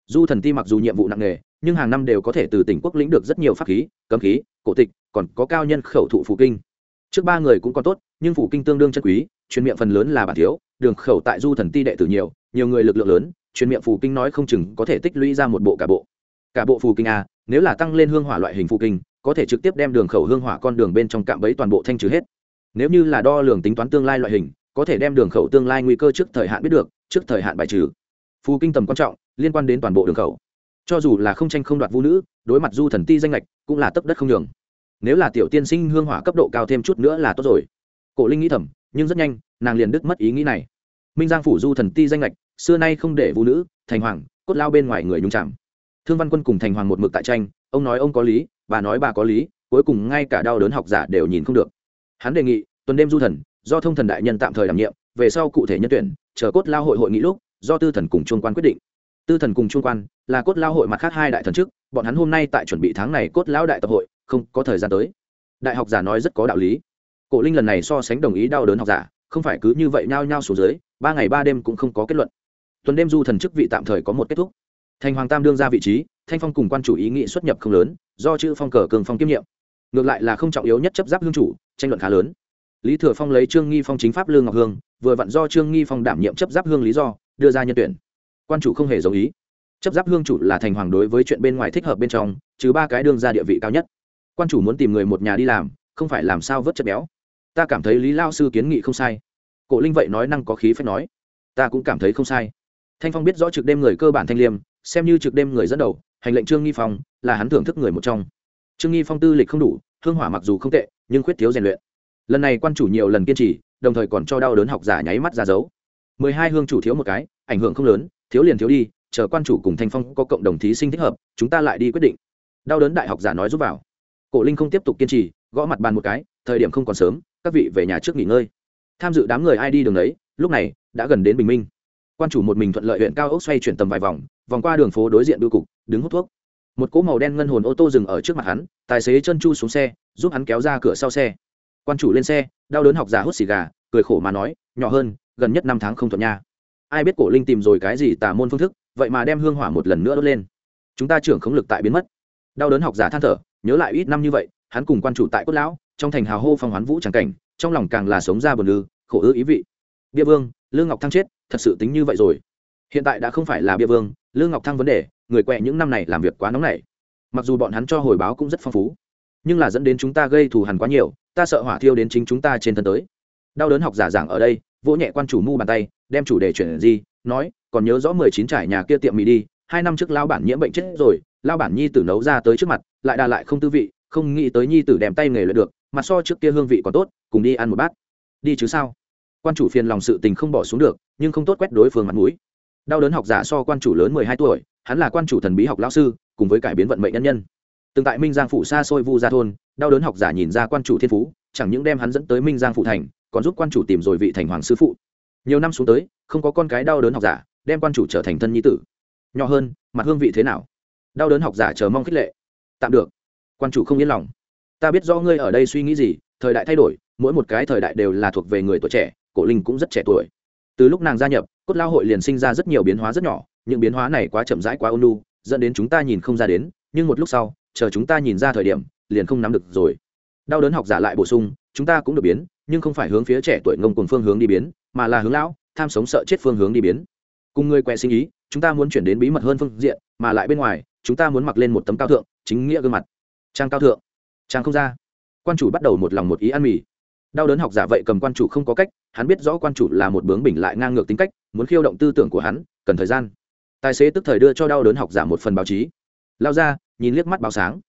Du thần ti mặc dù nhiệm vụ nặng nề, nhưng hàng năm đều có thể từ tỉnh quốc lĩnh được rất nhiều pháp khí, cấm khí, cổ tịch, còn có cao nhân khẩu thụ phụ kinh. Trước ba người cũng còn tốt, nhưng phụ kinh tương đương chân quý truyền miệng phần lớn là bản thiếu, đường khẩu tại du thần ti đệ tử nhiều nhiều người lực lượng lớn truyền miệng phù kinh nói không chừng có thể tích lũy ra một bộ cả bộ. Cả bộ phù kinh a nếu là tăng lên hương hỏa loại hình phù kinh có thể trực tiếp đem đường khẩu hương hỏa con đường bên trong cạm bẫy toàn bộ thanh trừ hết. Nếu như là đo lường tính toán tương lai loại hình, có thể đem đường khẩu tương lai nguy cơ trước thời hạn biết được, trước thời hạn bài trừ. Phù kinh tầm quan trọng, liên quan đến toàn bộ đường khẩu. Cho dù là không tranh không đoạt vũ nữ, đối mặt du thần ti danh lệch cũng là tấp đất không nhường. Nếu là tiểu tiên sinh hương hỏa cấp độ cao thêm chút nữa là tốt rồi. Cổ linh nghĩ thầm, nhưng rất nhanh, nàng liền đứt mất ý nghĩ này. Minh giang phủ du thần ti danh lệch xưa nay không để vũ nữ, thành hoàng, cốt lao bên ngoài người nhung chạm thương văn quân cùng thành hoàng một mực tại tranh, ông nói ông có lý bà nói bà có lý, cuối cùng ngay cả đau đớn học giả đều nhìn không được. Hắn đề nghị, tuần đêm du thần, do thông thần đại nhân tạm thời đảm nhiệm, về sau cụ thể nhân tuyển, chờ cốt lao hội hội nghị lúc, do tư thần cùng trung quan quyết định. Tư thần cùng trung quan là cốt lao hội mặt khác hai đại thần trước bọn hắn hôm nay tại chuẩn bị tháng này cốt lao đại tập hội, không có thời gian tới. Đại học giả nói rất có đạo lý. Cổ linh lần này so sánh đồng ý đau đớn học giả, không phải cứ như vậy nhao nhao xuống dưới, ba ngày ba đêm cũng không có kết luận. Tuần đêm du thần chức vị tạm thời có một kết thúc thành hoàng tam đương ra vị trí, thanh phong cùng quan chủ ý nghị xuất nhập không lớn, do chữ phong cờ cường phong kiêm nhiệm. Ngược lại là không trọng yếu nhất chấp giáp hương chủ, tranh luận khá lớn. Lý thừa phong lấy trương nghi phong chính pháp lương ngọc hương, vừa vặn do trương nghi phong đảm nhiệm chấp giáp hương lý do, đưa ra nhân tuyển. Quan chủ không hề giống ý. Chấp giáp hương chủ là thành hoàng đối với chuyện bên ngoài thích hợp bên trong chứ ba cái đương ra địa vị cao nhất. Quan chủ muốn tìm người một nhà đi làm, không phải làm sao vớt chất béo. Ta cảm thấy lý lao sư kiến nghị không sai. Cổ linh vậy nói năng có khí phép nói. Ta cũng cảm thấy không sai. Thanh phong biết rõ trực đêm người cơ bản thanh liêm xem như trực đêm người dẫn đầu, hành lệnh trương nghi phong là hắn thưởng thức người một trong. Trương nghi phong tư lịch không đủ, hương hỏa mặc dù không tệ, nhưng khuyết thiếu rèn luyện. Lần này quan chủ nhiều lần kiên trì, đồng thời còn cho đau đớn học giả nháy mắt ra dấu. Mười hai hương chủ thiếu một cái, ảnh hưởng không lớn, thiếu liền thiếu đi, chờ quan chủ cùng thanh phong có cộng đồng thí sinh thích hợp, chúng ta lại đi quyết định. Đau đớn đại học giả nói giúp vào. Cổ linh không tiếp tục kiên trì, gõ mặt bàn một cái, thời điểm không còn sớm, các vị về nhà trước nghỉ ngơi. Tham dự đám người ai đi đường đấy, lúc này đã gần đến bình minh quan chủ một mình thuận lợi huyện cao ốc xoay chuyển tầm vài vòng vòng qua đường phố đối diện bưu cục, đứng hút thuốc. Một cỗ màu đen ngân hồn ô tô dừng ở trước mặt hắn, tài xế chân chu xuống xe, giúp hắn kéo ra cửa sau xe. Quan chủ lên xe, đau đớn học giả hút xì gà, cười khổ mà nói, nhỏ hơn, gần nhất năm tháng không thuận nha. Ai biết cổ linh tìm rồi cái gì tà môn phương thức, vậy mà đem hương hỏa một lần nữa đốt lên. Chúng ta trưởng khống lực tại biến mất. Đau đớn học giả than thở, nhớ lại ít năm như vậy, hắn cùng quan chủ tại cốt lão, trong thành hào hô phong hoán vũ tràng cảnh, trong lòng càng là sống ra bờ lư khổ ư ý vị. Bia vương lương ngọc thăng chết, thật sự tính như vậy rồi. Hiện tại đã không phải là bia vương, lương ngọc thăng vấn đề, người quẹ những năm này làm việc quá nóng nảy. Mặc dù bọn hắn cho hồi báo cũng rất phong phú, nhưng là dẫn đến chúng ta gây thù hằn quá nhiều, ta sợ hỏa thiêu đến chính chúng ta trên thân tới. Đau đớn học giả giảng ở đây, vỗ nhẹ quan chủ mu bàn tay, đem chủ đề chuyển gì, nói, còn nhớ rõ mười chín trải nhà kia tiệm mì đi, hai năm trước lao bản nhiễm bệnh chết rồi lao bản nhi tử nấu ra tới trước mặt, lại đà lại không tư vị, không nghĩ tới nhi tử đem tay nghề lợi được mặt so trước kia hương vị còn tốt, cùng đi ăn một bát. Đi chứ sao? Quan chủ phiền lòng sự tình không bỏ xuống được, nhưng không tốt quét đối phương mặt mũi. Đau đớn học giả so quan chủ lớn mười hai tuổi, hắn là quan chủ thần bí học lão sư, cùng với cải biến vận mệnh nhân nhân. Từng tại minh giang phủ xa xôi vu gia thôn, đau đớn học giả nhìn ra quan chủ thiên phú, chẳng những đem hắn dẫn tới minh giang phụ thành, còn giúp quan chủ tìm rồi vị thành hoàng sư phụ. Nhiều năm xuống tới, không có con cái đau đớn học giả, đem quan chủ trở thành thân nhi tử. Nhỏ hơn, mặt hương vị thế nào? Đau đớn học giả chờ mong khích lệ. Tạm được. Quan chủ không yên lòng. Ta biết do ngươi ở đây suy nghĩ gì, thời đại thay đổi, mỗi một cái thời đại đều là thuộc về người tuổi trẻ cổ linh cũng rất trẻ tuổi. Từ lúc nàng gia nhập, cốt lao hội liền sinh ra rất nhiều biến hóa rất nhỏ, những biến hóa này quá chậm rãi, quá ôn lu dẫn đến chúng ta nhìn không ra đến, nhưng một lúc sau, chờ chúng ta nhìn ra thời điểm, liền không nắm được rồi. Đau đớn học giả lại bổ sung, chúng ta cũng được biến, nhưng không phải hướng phía trẻ tuổi ngông cùng phương hướng đi biến, mà là hướng lão, tham sống sợ chết phương hướng đi biến. Cùng người quẹ sinh ý, chúng ta muốn chuyển đến bí mật hơn phương diện, mà lại bên ngoài, chúng ta muốn mặc lên một tấm cao thượng, chính nghĩa gương mặt. Trang cao thượng. Trang không ra. Quan chủ bắt đầu một lòng một ý ăn mì đau đớn học giả vậy cầm quan chủ không có cách, hắn biết rõ quan chủ là một bướng bỉnh lại ngang ngược tính cách, muốn khiêu động tư tưởng của hắn, cần thời gian. Tài xế tức thời đưa cho đau đớn học giả một phần báo chí. Lao ra, nhìn liếc mắt báo sáng.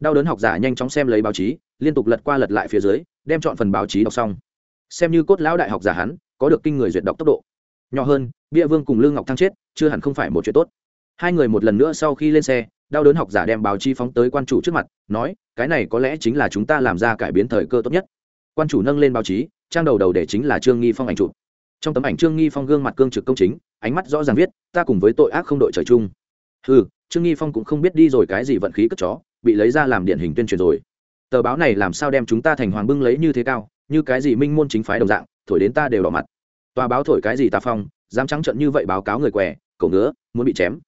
Đau đớn học giả nhanh chóng xem lấy báo chí, liên tục lật qua lật lại phía dưới, đem chọn phần báo chí đọc xong. Xem như cốt lão đại học giả hắn, có được kinh người duyệt đọc tốc độ. Nhỏ hơn, bia vương cùng lương ngọc thăng chết, chưa hẳn không phải một chuyện tốt. Hai người một lần nữa sau khi lên xe, đau đớn học giả đem báo chí phóng tới quan chủ trước mặt, nói, cái này có lẽ chính là chúng ta làm ra cải biến thời cơ tốt nhất quan chủ nâng lên báo chí, trang đầu đầu để chính là trương nghi phong ảnh chụp. Trong tấm ảnh trương nghi phong gương mặt cương trực công chính, ánh mắt rõ ràng viết, ta cùng với tội ác không đội trời chung. Ừ trương nghi phong cũng không biết đi rồi cái gì vận khí cất chó, bị lấy ra làm điển hình tuyên truyền rồi. Tờ báo này làm sao đem chúng ta thành hoàng bưng lấy như thế cao, như cái gì minh môn chính phái đồng dạng, thổi đến ta đều đỏ mặt. Tòa báo thổi cái gì ta phong, dám trắng trận như vậy báo cáo người què, cậu ngứa, muốn bị chém.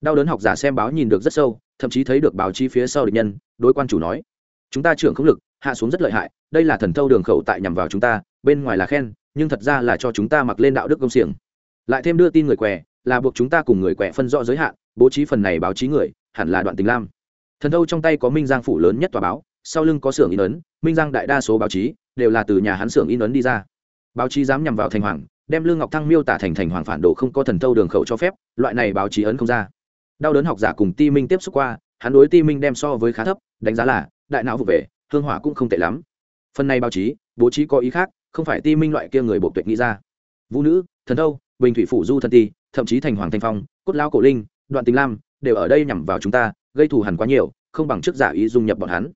Đau đớn học giả xem báo nhìn được rất sâu, thậm chí thấy được báo chí phía sau địch nhân, đối quan chủ nói, chúng ta trưởng không lực, hạ xuống rất lợi hại đây là thần thâu đường khẩu tại nhằm vào chúng ta, bên ngoài là khen, nhưng thật ra là cho chúng ta mặc lên đạo đức công xiềng. Lại thêm đưa tin người què, là buộc chúng ta cùng người què phân rõ giới hạn, bố trí phần này báo chí người, hẳn là đoạn tình lam. Thần thâu trong tay có minh giang phủ lớn nhất tòa báo, sau lưng có xưởng in ấn, minh giang đại đa số báo chí đều là từ nhà hắn xưởng in ấn đi ra. Báo chí dám nhằm vào thành hoàng, đem lương ngọc thăng miêu tả thành thành hoàng phản đồ không có thần thâu đường khẩu cho phép, loại này báo chí ấn không ra. Đau đớn học giả cùng ti minh tiếp xúc qua, hắn đối ti minh đem so với khá thấp, đánh giá là, đại não vụ về, hương hỏa cũng không tệ lắm phần này báo chí, bố trí có ý khác, không phải ti minh loại kia người bộ tuyệt nghĩ ra. Vũ nữ, thần thâu, bình thủy phủ du thần ti, thậm chí thành hoàng thanh phong, cốt lao cổ linh, đoạn tình lam, đều ở đây nhằm vào chúng ta, gây thù hẳn quá nhiều, không bằng trước giả ý dung nhập bọn hắn.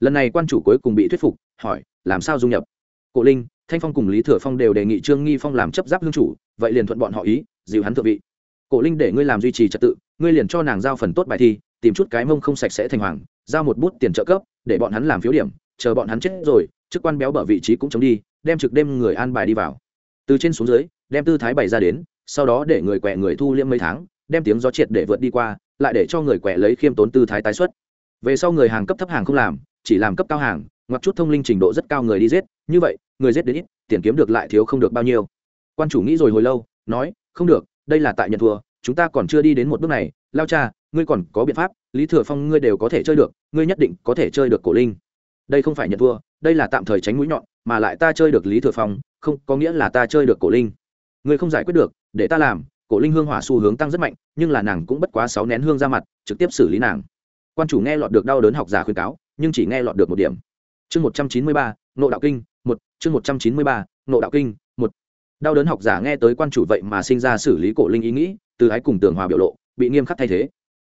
Lần này quan chủ cuối cùng bị thuyết phục, hỏi, làm sao dung nhập? Cổ linh, thanh phong cùng lý thừa phong đều đề nghị trương nghi phong làm chấp giáp hương chủ, vậy liền thuận bọn họ ý, dịu hắn thượng vị. Cổ linh để ngươi làm duy trì trật tự, ngươi liền cho nàng giao phần tốt bài thi, tìm chút cái mông không sạch sẽ thành hoàng, giao một bút tiền trợ cấp, để bọn hắn làm phiếu điểm chờ bọn hắn chết rồi, chức quan béo bở vị trí cũng chống đi, đem trực đêm người an bài đi vào. Từ trên xuống dưới, đem tư thái bày ra đến, sau đó để người quẹ người thu liễm mấy tháng, đem tiếng gió triệt để vượt đi qua, lại để cho người quẹ lấy khiêm tốn tư thái tái xuất. Về sau người hàng cấp thấp hàng không làm, chỉ làm cấp cao hàng, ngoặc chút thông linh trình độ rất cao người đi giết, như vậy, người giết đến ít, tiền kiếm được lại thiếu không được bao nhiêu. Quan chủ nghĩ rồi hồi lâu, nói, không được, đây là tại nhận thua, chúng ta còn chưa đi đến một bước này. Lao cha, ngươi còn có biện pháp, lý thừa phong ngươi đều có thể chơi được, ngươi nhất định có thể chơi được cổ linh đây không phải nhận thua, đây là tạm thời tránh mũi nhọn, mà lại ta chơi được lý thừa phong, không, có nghĩa là ta chơi được cổ linh. Ngươi không giải quyết được, để ta làm, cổ linh hương hỏa xu hướng tăng rất mạnh, nhưng là nàng cũng bất quá sáu nén hương ra mặt, trực tiếp xử lý nàng. Quan chủ nghe lọt được đau đớn học giả khuyên cáo, nhưng chỉ nghe lọt được một điểm. Chương một trăm chín mươi ba nộ đạo kinh, một, chương một trăm chín mươi ba nộ đạo kinh, một. Đau đớn học giả nghe tới quan chủ vậy mà sinh ra xử lý cổ linh ý nghĩ, từ ái cùng tường hòa biểu lộ, bị nghiêm khắc thay thế.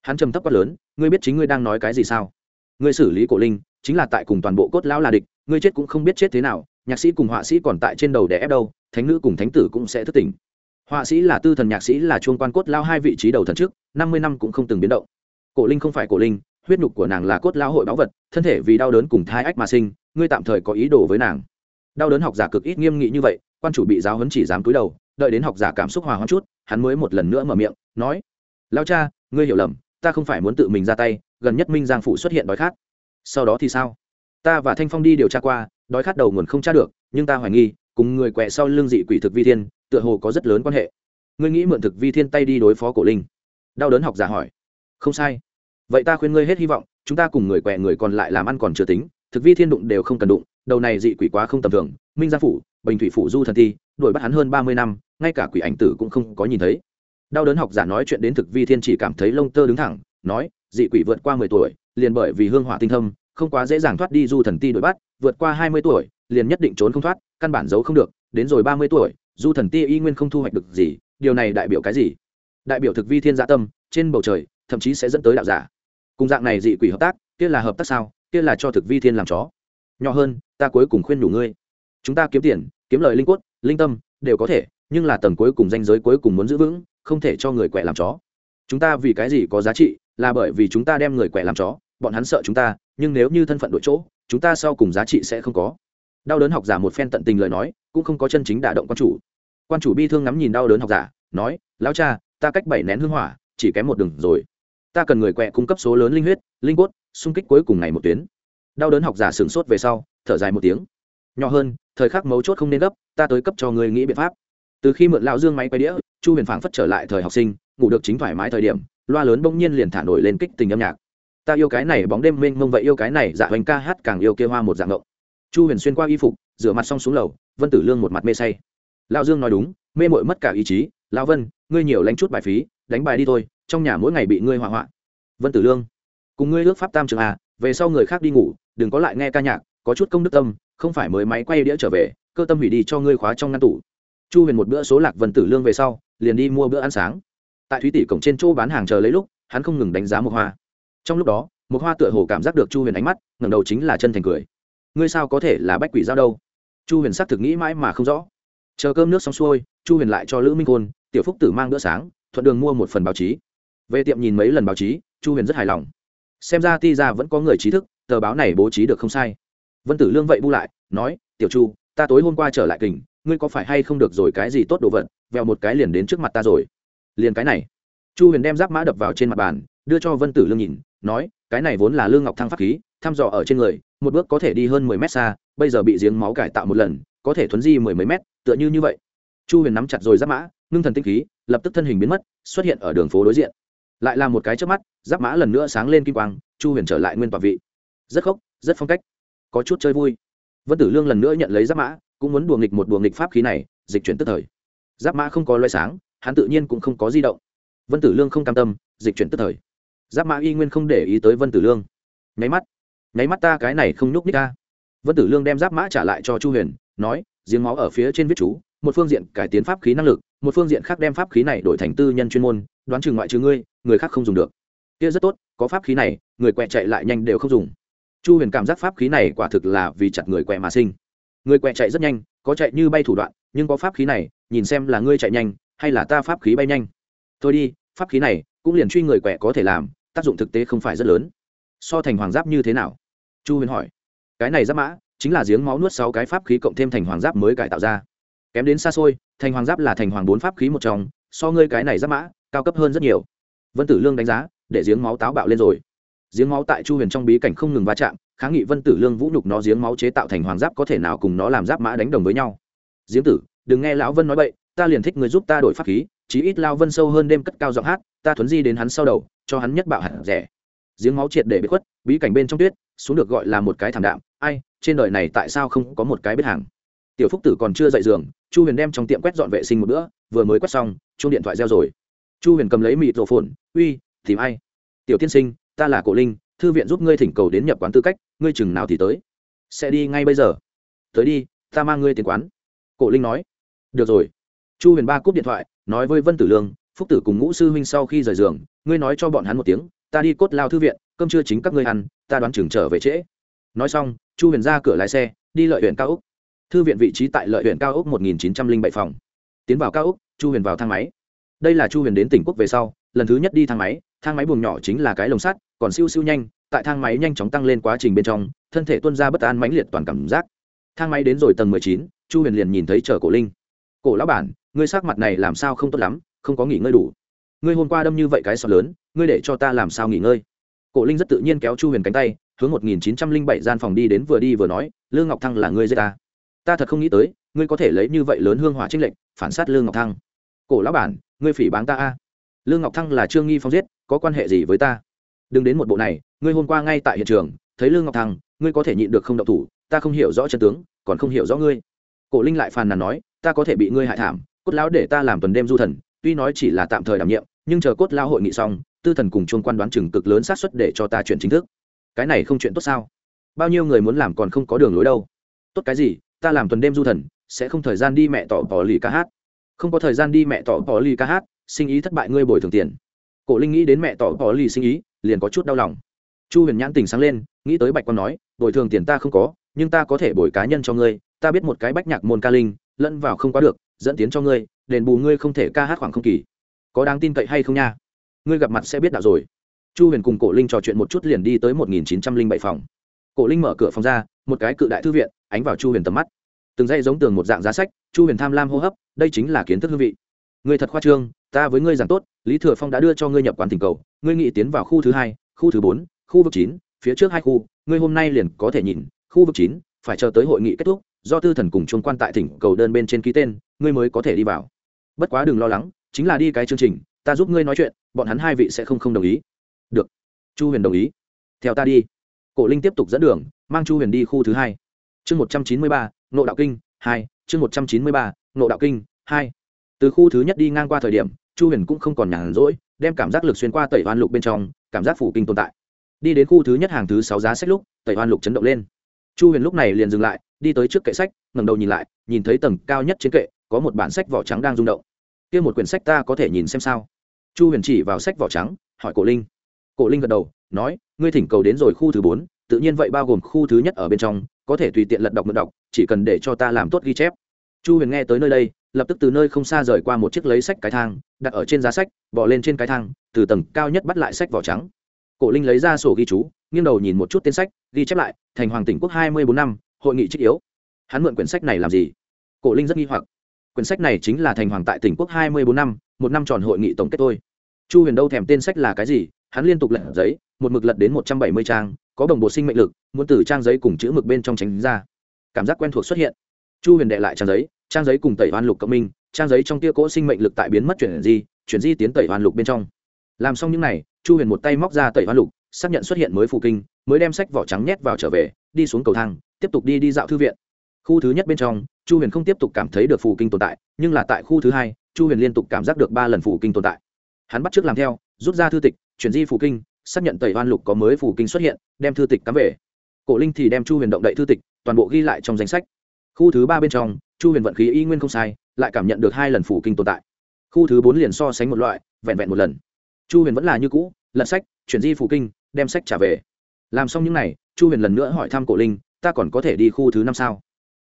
Hắn trầm thấp quát lớn, ngươi biết chính ngươi đang nói cái gì sao? Ngươi xử lý cổ linh chính là tại cùng toàn bộ cốt lão là địch, ngươi chết cũng không biết chết thế nào, nhạc sĩ cùng họa sĩ còn tại trên đầu đè ép đâu, thánh nữ cùng thánh tử cũng sẽ thức tỉnh. Họa sĩ là tư thần, nhạc sĩ là chuông quan cốt lao hai vị trí đầu thần trước, năm mươi năm cũng không từng biến động. Cổ linh không phải cổ linh, huyết nhục của nàng là cốt lao hội báu vật, thân thể vì đau đớn cùng thai ách mà sinh, ngươi tạm thời có ý đồ với nàng. Đau đớn học giả cực ít nghiêm nghị như vậy, quan chủ bị giáo huấn chỉ dám cúi đầu, đợi đến học giả cảm xúc hòa hoãn chút, hắn mới một lần nữa mở miệng, nói lao cha, ngươi hiểu lầm, ta không phải muốn tự mình ra tay, gần nhất minh giang phủ xuất hiện đói khát sau đó thì sao? Ta và thanh phong đi điều tra qua, đói khát đầu nguồn không tra được, nhưng ta hoài nghi, cùng người quẹ sau lưng dị quỷ thực vi thiên, tựa hồ có rất lớn quan hệ. Ngươi nghĩ mượn thực vi thiên tay đi đối phó cổ linh? Đau đớn học giả hỏi. Không sai. Vậy ta khuyên ngươi hết hy vọng, chúng ta cùng người quẹ người còn lại làm ăn còn chưa tính, thực vi thiên đụng đều không cần đụng, đầu này dị quỷ quá không tầm thường, minh gia phủ, bình thủy phủ du thần thi đuổi bắt hắn hơn ba mươi năm, ngay cả quỷ ảnh tử cũng không có nhìn thấy. Đau đớn học giả nói chuyện đến thực vi thiên chỉ cảm thấy lông tơ đứng thẳng, nói, dị quỷ vượt qua mười tuổi liền bởi vì hương hỏa tinh thâm, không quá dễ dàng thoát đi du thần ti đuổi bắt, vượt qua hai mươi tuổi, liền nhất định trốn không thoát, căn bản giấu không được, đến rồi ba mươi tuổi, du thần ti y nguyên không thu hoạch được gì, điều này đại biểu cái gì? Đại biểu thực vi thiên dạ tâm, trên bầu trời, thậm chí sẽ dẫn tới đạo giả. Cùng dạng này dị quỷ hợp tác, kia là hợp tác sao? Kia là cho thực vi thiên làm chó. Nhỏ hơn, ta cuối cùng khuyên đủ ngươi. Chúng ta kiếm tiền, kiếm lời linh quất linh tâm, đều có thể, nhưng là tầng cuối cùng danh giới cuối cùng muốn giữ vững, không thể cho người quẹ làm chó. Chúng ta vì cái gì có giá trị, là bởi vì chúng ta đem người quẻ làm chó bọn hắn sợ chúng ta, nhưng nếu như thân phận đổi chỗ, chúng ta sau cùng giá trị sẽ không có. Đau đớn học giả một phen tận tình lời nói, cũng không có chân chính đả động quan chủ. Quan chủ bi thương ngắm nhìn đau đớn học giả, nói, lão cha, ta cách bảy nén hương hỏa, chỉ kém một đường rồi. Ta cần người quẹ cung cấp số lớn linh huyết, linh cốt, xung kích cuối cùng ngày một tuyến. Đau đớn học giả sửng sốt về sau, thở dài một tiếng. Nhỏ hơn, thời khắc mấu chốt không nên gấp, ta tới cấp cho người nghĩ biện pháp. Từ khi mượn lão dương máy quay đĩa, chu huyền phảng phất trở lại thời học sinh, ngủ được chính thoải mái thời điểm, loa lớn bỗng nhiên liền thả nổi lên kích tình âm nhạc ta yêu cái này bóng đêm mênh mông vậy yêu cái này dạ hoành ca hát càng yêu kia hoa một dạng ngộng. Chu huyền xuyên qua y phục, rửa mặt xong xuống lầu, vân tử lương một mặt mê say. Lão dương nói đúng, mê mội mất cả ý chí. Lão vân, ngươi nhiều lánh chút bài phí, đánh bài đi thôi, trong nhà mỗi ngày bị ngươi hỏa hoạn. Vân tử lương, cùng ngươi ước pháp tam trường à về sau người khác đi ngủ, đừng có lại nghe ca nhạc, có chút công đức tâm, không phải mới máy quay đĩa trở về, cơ tâm hủy đi cho ngươi khóa trong ngăn tủ. Chu huyền một bữa số lạc vân tử lương về sau, liền đi mua bữa ăn sáng. Tại thúy tỷ cổng trên chỗ bán hàng chờ lấy lúc, hắn không ngừng đánh giá một hoa trong lúc đó, một hoa tựa hồ cảm giác được chu huyền ánh mắt, ngẩng đầu chính là chân thành cười. Ngươi sao có thể là bách quỷ giao đâu? Chu huyền xác thực nghĩ mãi mà không rõ. Chờ cơm nước xong xuôi, chu huyền lại cho lữ minh côn tiểu phúc tử mang bữa sáng, thuận đường mua một phần báo chí. Về tiệm nhìn mấy lần báo chí, chu huyền rất hài lòng. Xem ra ti ra vẫn có người trí thức, tờ báo này bố trí được không sai. Vân tử lương vậy bu lại, nói, tiểu chu, ta tối hôm qua trở lại kình, ngươi có phải hay không được rồi cái gì tốt đồ vật, vèo một cái liền đến trước mặt ta rồi. Liền cái này. Chu huyền đem giáp mã đập vào trên mặt bàn, đưa cho vân tử lương nhìn nói, cái này vốn là lương ngọc thăng pháp khí, thăm dò ở trên người, một bước có thể đi hơn mười mét xa, bây giờ bị giếng máu cải tạo một lần, có thể thuấn di mười mấy mét, tựa như như vậy. Chu huyền nắm chặt rồi giáp mã, ngưng thần tinh khí, lập tức thân hình biến mất, xuất hiện ở đường phố đối diện. Lại là một cái trước mắt, giáp mã lần nữa sáng lên kim quang, chu huyền trở lại nguyên tọa vị. Rất khốc, rất phong cách. Có chút chơi vui. Vân tử lương lần nữa nhận lấy giáp mã, cũng muốn đùa nghịch một đùa nghịch pháp khí này, dịch chuyển tức thời. Giáp mã không có loay sáng, hắn tự nhiên cũng không có di động. Vân tử lương không cam tâm, dịch chuyển tức thời giáp mã y nguyên không để ý tới vân tử lương. Nháy mắt nháy mắt ta cái này không nhúc nhích ta. Vân tử lương đem giáp mã trả lại cho chu huyền, nói, giếng máu ở phía trên viết chú, một phương diện cải tiến pháp khí năng lực, một phương diện khác đem pháp khí này đổi thành tư nhân chuyên môn, đoán chừng ngoại trừ ngươi, người khác không dùng được. Kia rất tốt, có pháp khí này, người quẹ chạy lại nhanh đều không dùng. Chu huyền cảm giác pháp khí này quả thực là vì chặt người quẹ mà sinh. Người quẹ chạy rất nhanh, có chạy như bay thủ đoạn, nhưng có pháp khí này, nhìn xem là ngươi chạy nhanh, hay là ta pháp khí bay nhanh. Thôi đi, pháp khí này cũng liền truy người quẹ có thể làm tác dụng thực tế không phải rất lớn. So thành hoàng giáp như thế nào? Chu huyền hỏi. Cái này giáp mã chính là giếng máu nuốt sáu cái pháp khí cộng thêm thành hoàng giáp mới cải tạo ra. Kém đến xa xôi, thành hoàng giáp là thành hoàng bốn pháp khí một trong, so ngươi cái này giáp mã cao cấp hơn rất nhiều. Vân tử lương đánh giá, để giếng máu táo bạo lên rồi. Giếng máu tại chu huyền trong bí cảnh không ngừng va chạm kháng nghị vân tử lương vũ nhục nó giếng máu chế tạo thành hoàng giáp có thể nào cùng nó làm giáp mã đánh đồng với nhau. Giếng tử, đừng nghe lão vân nói bậy, ta liền thích người giúp ta đổi pháp khí, chí ít lao vân sâu hơn đêm cất cao giọng hát, ta thuấn di đến hắn sau đầu cho hắn nhất bạo hẳn rẻ. Giếng máu triệt để bị khuất, bí cảnh bên trong tuyết, xuống được gọi là một cái thảm đạm. Ai, trên đời này tại sao không có một cái biết hàng? Tiểu phúc tử còn chưa dậy giường, chu huyền đem trong tiệm quét dọn vệ sinh một bữa, vừa mới quét xong, chuông điện thoại reo rồi. Chu huyền cầm lấy mịt rổ phồn, uy, tìm ai? Tiểu tiên sinh, ta là cổ linh, thư viện giúp ngươi thỉnh cầu đến nhập quán tư cách, ngươi chừng nào thì tới? Sẽ đi ngay bây giờ. Tới đi, ta mang ngươi tiền quán. Cổ linh nói. Được rồi. Chu huyền ba cúp điện thoại, nói với vân tử lương, phúc tử cùng ngũ sư huynh sau khi rời giường ngươi nói cho bọn hắn một tiếng, ta đi cốt lao thư viện, cơm chưa chính các ngươi ăn, ta đoán chừng trở về trễ. Nói xong, chu huyền ra cửa lái xe, đi lợi huyện cao úc. Thư viện vị trí tại lợi huyện cao úc một nghìn chín trăm linh bảy phòng. Tiến vào cao úc, chu huyền vào thang máy. Đây là chu huyền đến tỉnh quốc về sau, lần thứ nhất đi thang máy thang máy buồng nhỏ chính là cái lồng sắt, còn siêu siêu nhanh, tại thang máy nhanh chóng tăng lên quá trình bên trong, thân thể tuân ra bất an mãnh liệt toàn cảm giác. Thang máy đến rồi tầng mười chín, chu huyền liền nhìn thấy chở cổ linh. Cổ lão bản, ngươi sắc mặt này làm sao không tốt lắm, không có nghỉ ngơi đủ ngươi hôm qua đâm như vậy cái sọt lớn, ngươi để cho ta làm sao nghỉ ngơi? Cổ linh rất tự nhiên kéo chu huyền cánh tay, hướng một nghìn chín trăm linh bảy gian phòng đi đến vừa đi vừa nói, lương ngọc thăng là ngươi giết ta. Ta thật không nghĩ tới, ngươi có thể lấy như vậy lớn hương hỏa trinh lệnh phản sát lương ngọc thăng. Cổ lão bản, ngươi phỉ báng ta a. Lương ngọc thăng là trương nghi phong giết, có quan hệ gì với ta? Đừng đến một bộ này, ngươi hôm qua ngay tại hiện trường, thấy lương ngọc thăng, ngươi có thể nhịn được không độc thủ, ta không hiểu rõ chân tướng, còn không hiểu rõ ngươi. Cổ linh lại phàn nàn nói, ta có thể bị ngươi hại thảm, cốt lão để ta làm tuần đêm du thần, tuy nói chỉ là tạm thời đảm nhiệm nhưng chờ cốt lao hội nghị xong, tư thần cùng chuông quan đoán chừng cực lớn xác suất để cho ta chuyển chính thức. Cái này không chuyện tốt sao? Bao nhiêu người muốn làm còn không có đường lối đâu. Tốt cái gì, ta làm tuần đêm du thần, sẽ không thời gian đi mẹ tỏ bỏ lì ca hát. Không có thời gian đi mẹ tỏ bỏ lì ca hát, sinh ý thất bại ngươi bồi thường tiền. Cổ linh nghĩ đến mẹ tỏ bỏ lì sinh ý, liền có chút đau lòng. Chu huyền nhãn tình sáng lên, nghĩ tới bạch quan nói, bồi thường tiền ta không có, nhưng ta có thể bồi cá nhân cho ngươi, ta biết một cái bách nhạc môn ca linh, lẫn vào không quá được, dẫn tiến cho ngươi, đền bù ngươi không thể ca hát khoảng không kỳ có đáng tin cậy hay không nha? Ngươi gặp mặt sẽ biết đạo rồi. Chu huyền cùng cổ linh trò chuyện một chút liền đi tới một nghìn chín trăm linh bảy phòng. Cổ linh mở cửa phòng ra, một cái cự đại thư viện, ánh vào chu huyền tầm mắt. Từng dây giống tường một dạng giá sách, chu huyền tham lam hô hấp, đây chính là kiến thức hương vị. Người thật khoa trương, ta với ngươi giảng tốt, lý thừa phong đã đưa cho ngươi nhập quán tình cầu, ngươi nghĩ tiến vào khu thứ hai, khu thứ bốn, khu vực chín, phía trước hai khu, ngươi hôm nay liền có thể nhìn, khu vực chín, phải chờ tới hội nghị kết thúc, do tư thần cùng trung quan tại tỉnh cầu đơn bên trên ký tên, ngươi mới có thể đi vào. Bất quá đừng lo lắng chính là đi cái chương trình, ta giúp ngươi nói chuyện, bọn hắn hai vị sẽ không không đồng ý. Được. Chu huyền đồng ý. Theo ta đi. Cổ linh tiếp tục dẫn đường, mang chu huyền đi khu thứ hai. Chương một trăm chín mươi ba nộ đạo kinh hai, chương một trăm chín mươi ba nộ đạo kinh hai. Từ khu thứ nhất đi ngang qua thời điểm, chu huyền cũng không còn nhàn rỗi, đem cảm giác lực xuyên qua tẩy hoan lục bên trong, cảm giác phủ kinh tồn tại. Đi đến khu thứ nhất hàng thứ sáu giá sách lúc, tẩy hoan lục chấn động lên. Chu huyền lúc này liền dừng lại, đi tới trước kệ sách, ngẩng đầu nhìn lại, nhìn thấy tầng cao nhất trên kệ, có một bản sách vỏ trắng đang rung động kia một quyển sách ta có thể nhìn xem sao? Chu huyền chỉ vào sách vỏ trắng, hỏi cổ linh. Cổ linh gật đầu, nói, ngươi thỉnh cầu đến rồi khu thứ bốn, tự nhiên vậy bao gồm khu thứ nhất ở bên trong, có thể tùy tiện lật đọc mượn đọc, chỉ cần để cho ta làm tốt ghi chép. Chu huyền nghe tới nơi đây, lập tức từ nơi không xa rời qua một chiếc lấy sách cái thang, đặt ở trên giá sách, bỏ lên trên cái thang, từ tầng cao nhất bắt lại sách vỏ trắng. Cổ linh lấy ra sổ ghi chú, nghiêng đầu nhìn một chút tên sách, ghi chép lại, thành hoàng tỉnh quốc hai mươi bốn năm, hội nghị trích yếu. Hắn mượn quyển sách này làm gì? Cổ linh rất nghi hoặc quyển sách này chính là thành hoàng tại tỉnh quốc hai mươi bốn năm, một năm tròn hội nghị tổng kết thôi. Chu huyền đâu thèm tên sách là cái gì, hắn liên tục lật giấy, một mực lật đến một trăm bảy mươi trang, có đồng bộ sinh mệnh lực, muốn từ trang giấy cùng chữ mực bên trong tránh ra. Cảm giác quen thuộc xuất hiện. Chu huyền đệ lại trang giấy trang giấy cùng tẩy hoan lục cộng minh, trang giấy trong tia cỗ sinh mệnh lực tại biến mất chuyển di chuyển di tiến tẩy hoan lục bên trong. Làm xong những n à y chu huyền một tay móc ra tẩy hoan lục, xác nhận xuất hiện mới phù kinh, mới đem sách vỏ trắng nhét vào trở về, đi xuống cầu thang, tiếp tục đi đi dạo thư viện khu thứ nhất bên trong, chu huyền không tiếp tục cảm thấy được phù kinh tồn tại, nhưng là tại khu thứ hai, chu huyền liên tục cảm giác được ba lần phù kinh tồn tại. Hắn bắt t r ư ớ c làm theo, rút ra thư tịch, chuyển di phù kinh, xác nhận tẩy hoan lục có mới phù kinh xuất hiện, đem thư tịch cắm về. Cổ linh thì đem chu huyền động đậy thư tịch, toàn bộ ghi lại trong danh sách. Khu thứ ba bên trong, chu huyền vận khí y nguyên không sai, lại cảm nhận được hai lần phù kinh tồn tại. Khu thứ bốn liền so sánh một loại, vẹn vẹn một lần. Chu huyền vẫn là như cũ, lật sách, chuyển di phù kinh, đem sách trả về. Làm xong những n à y chu huyền lần nữa hỏi thăm cổ linh, ta còn có thể đi khu thứ năm sao?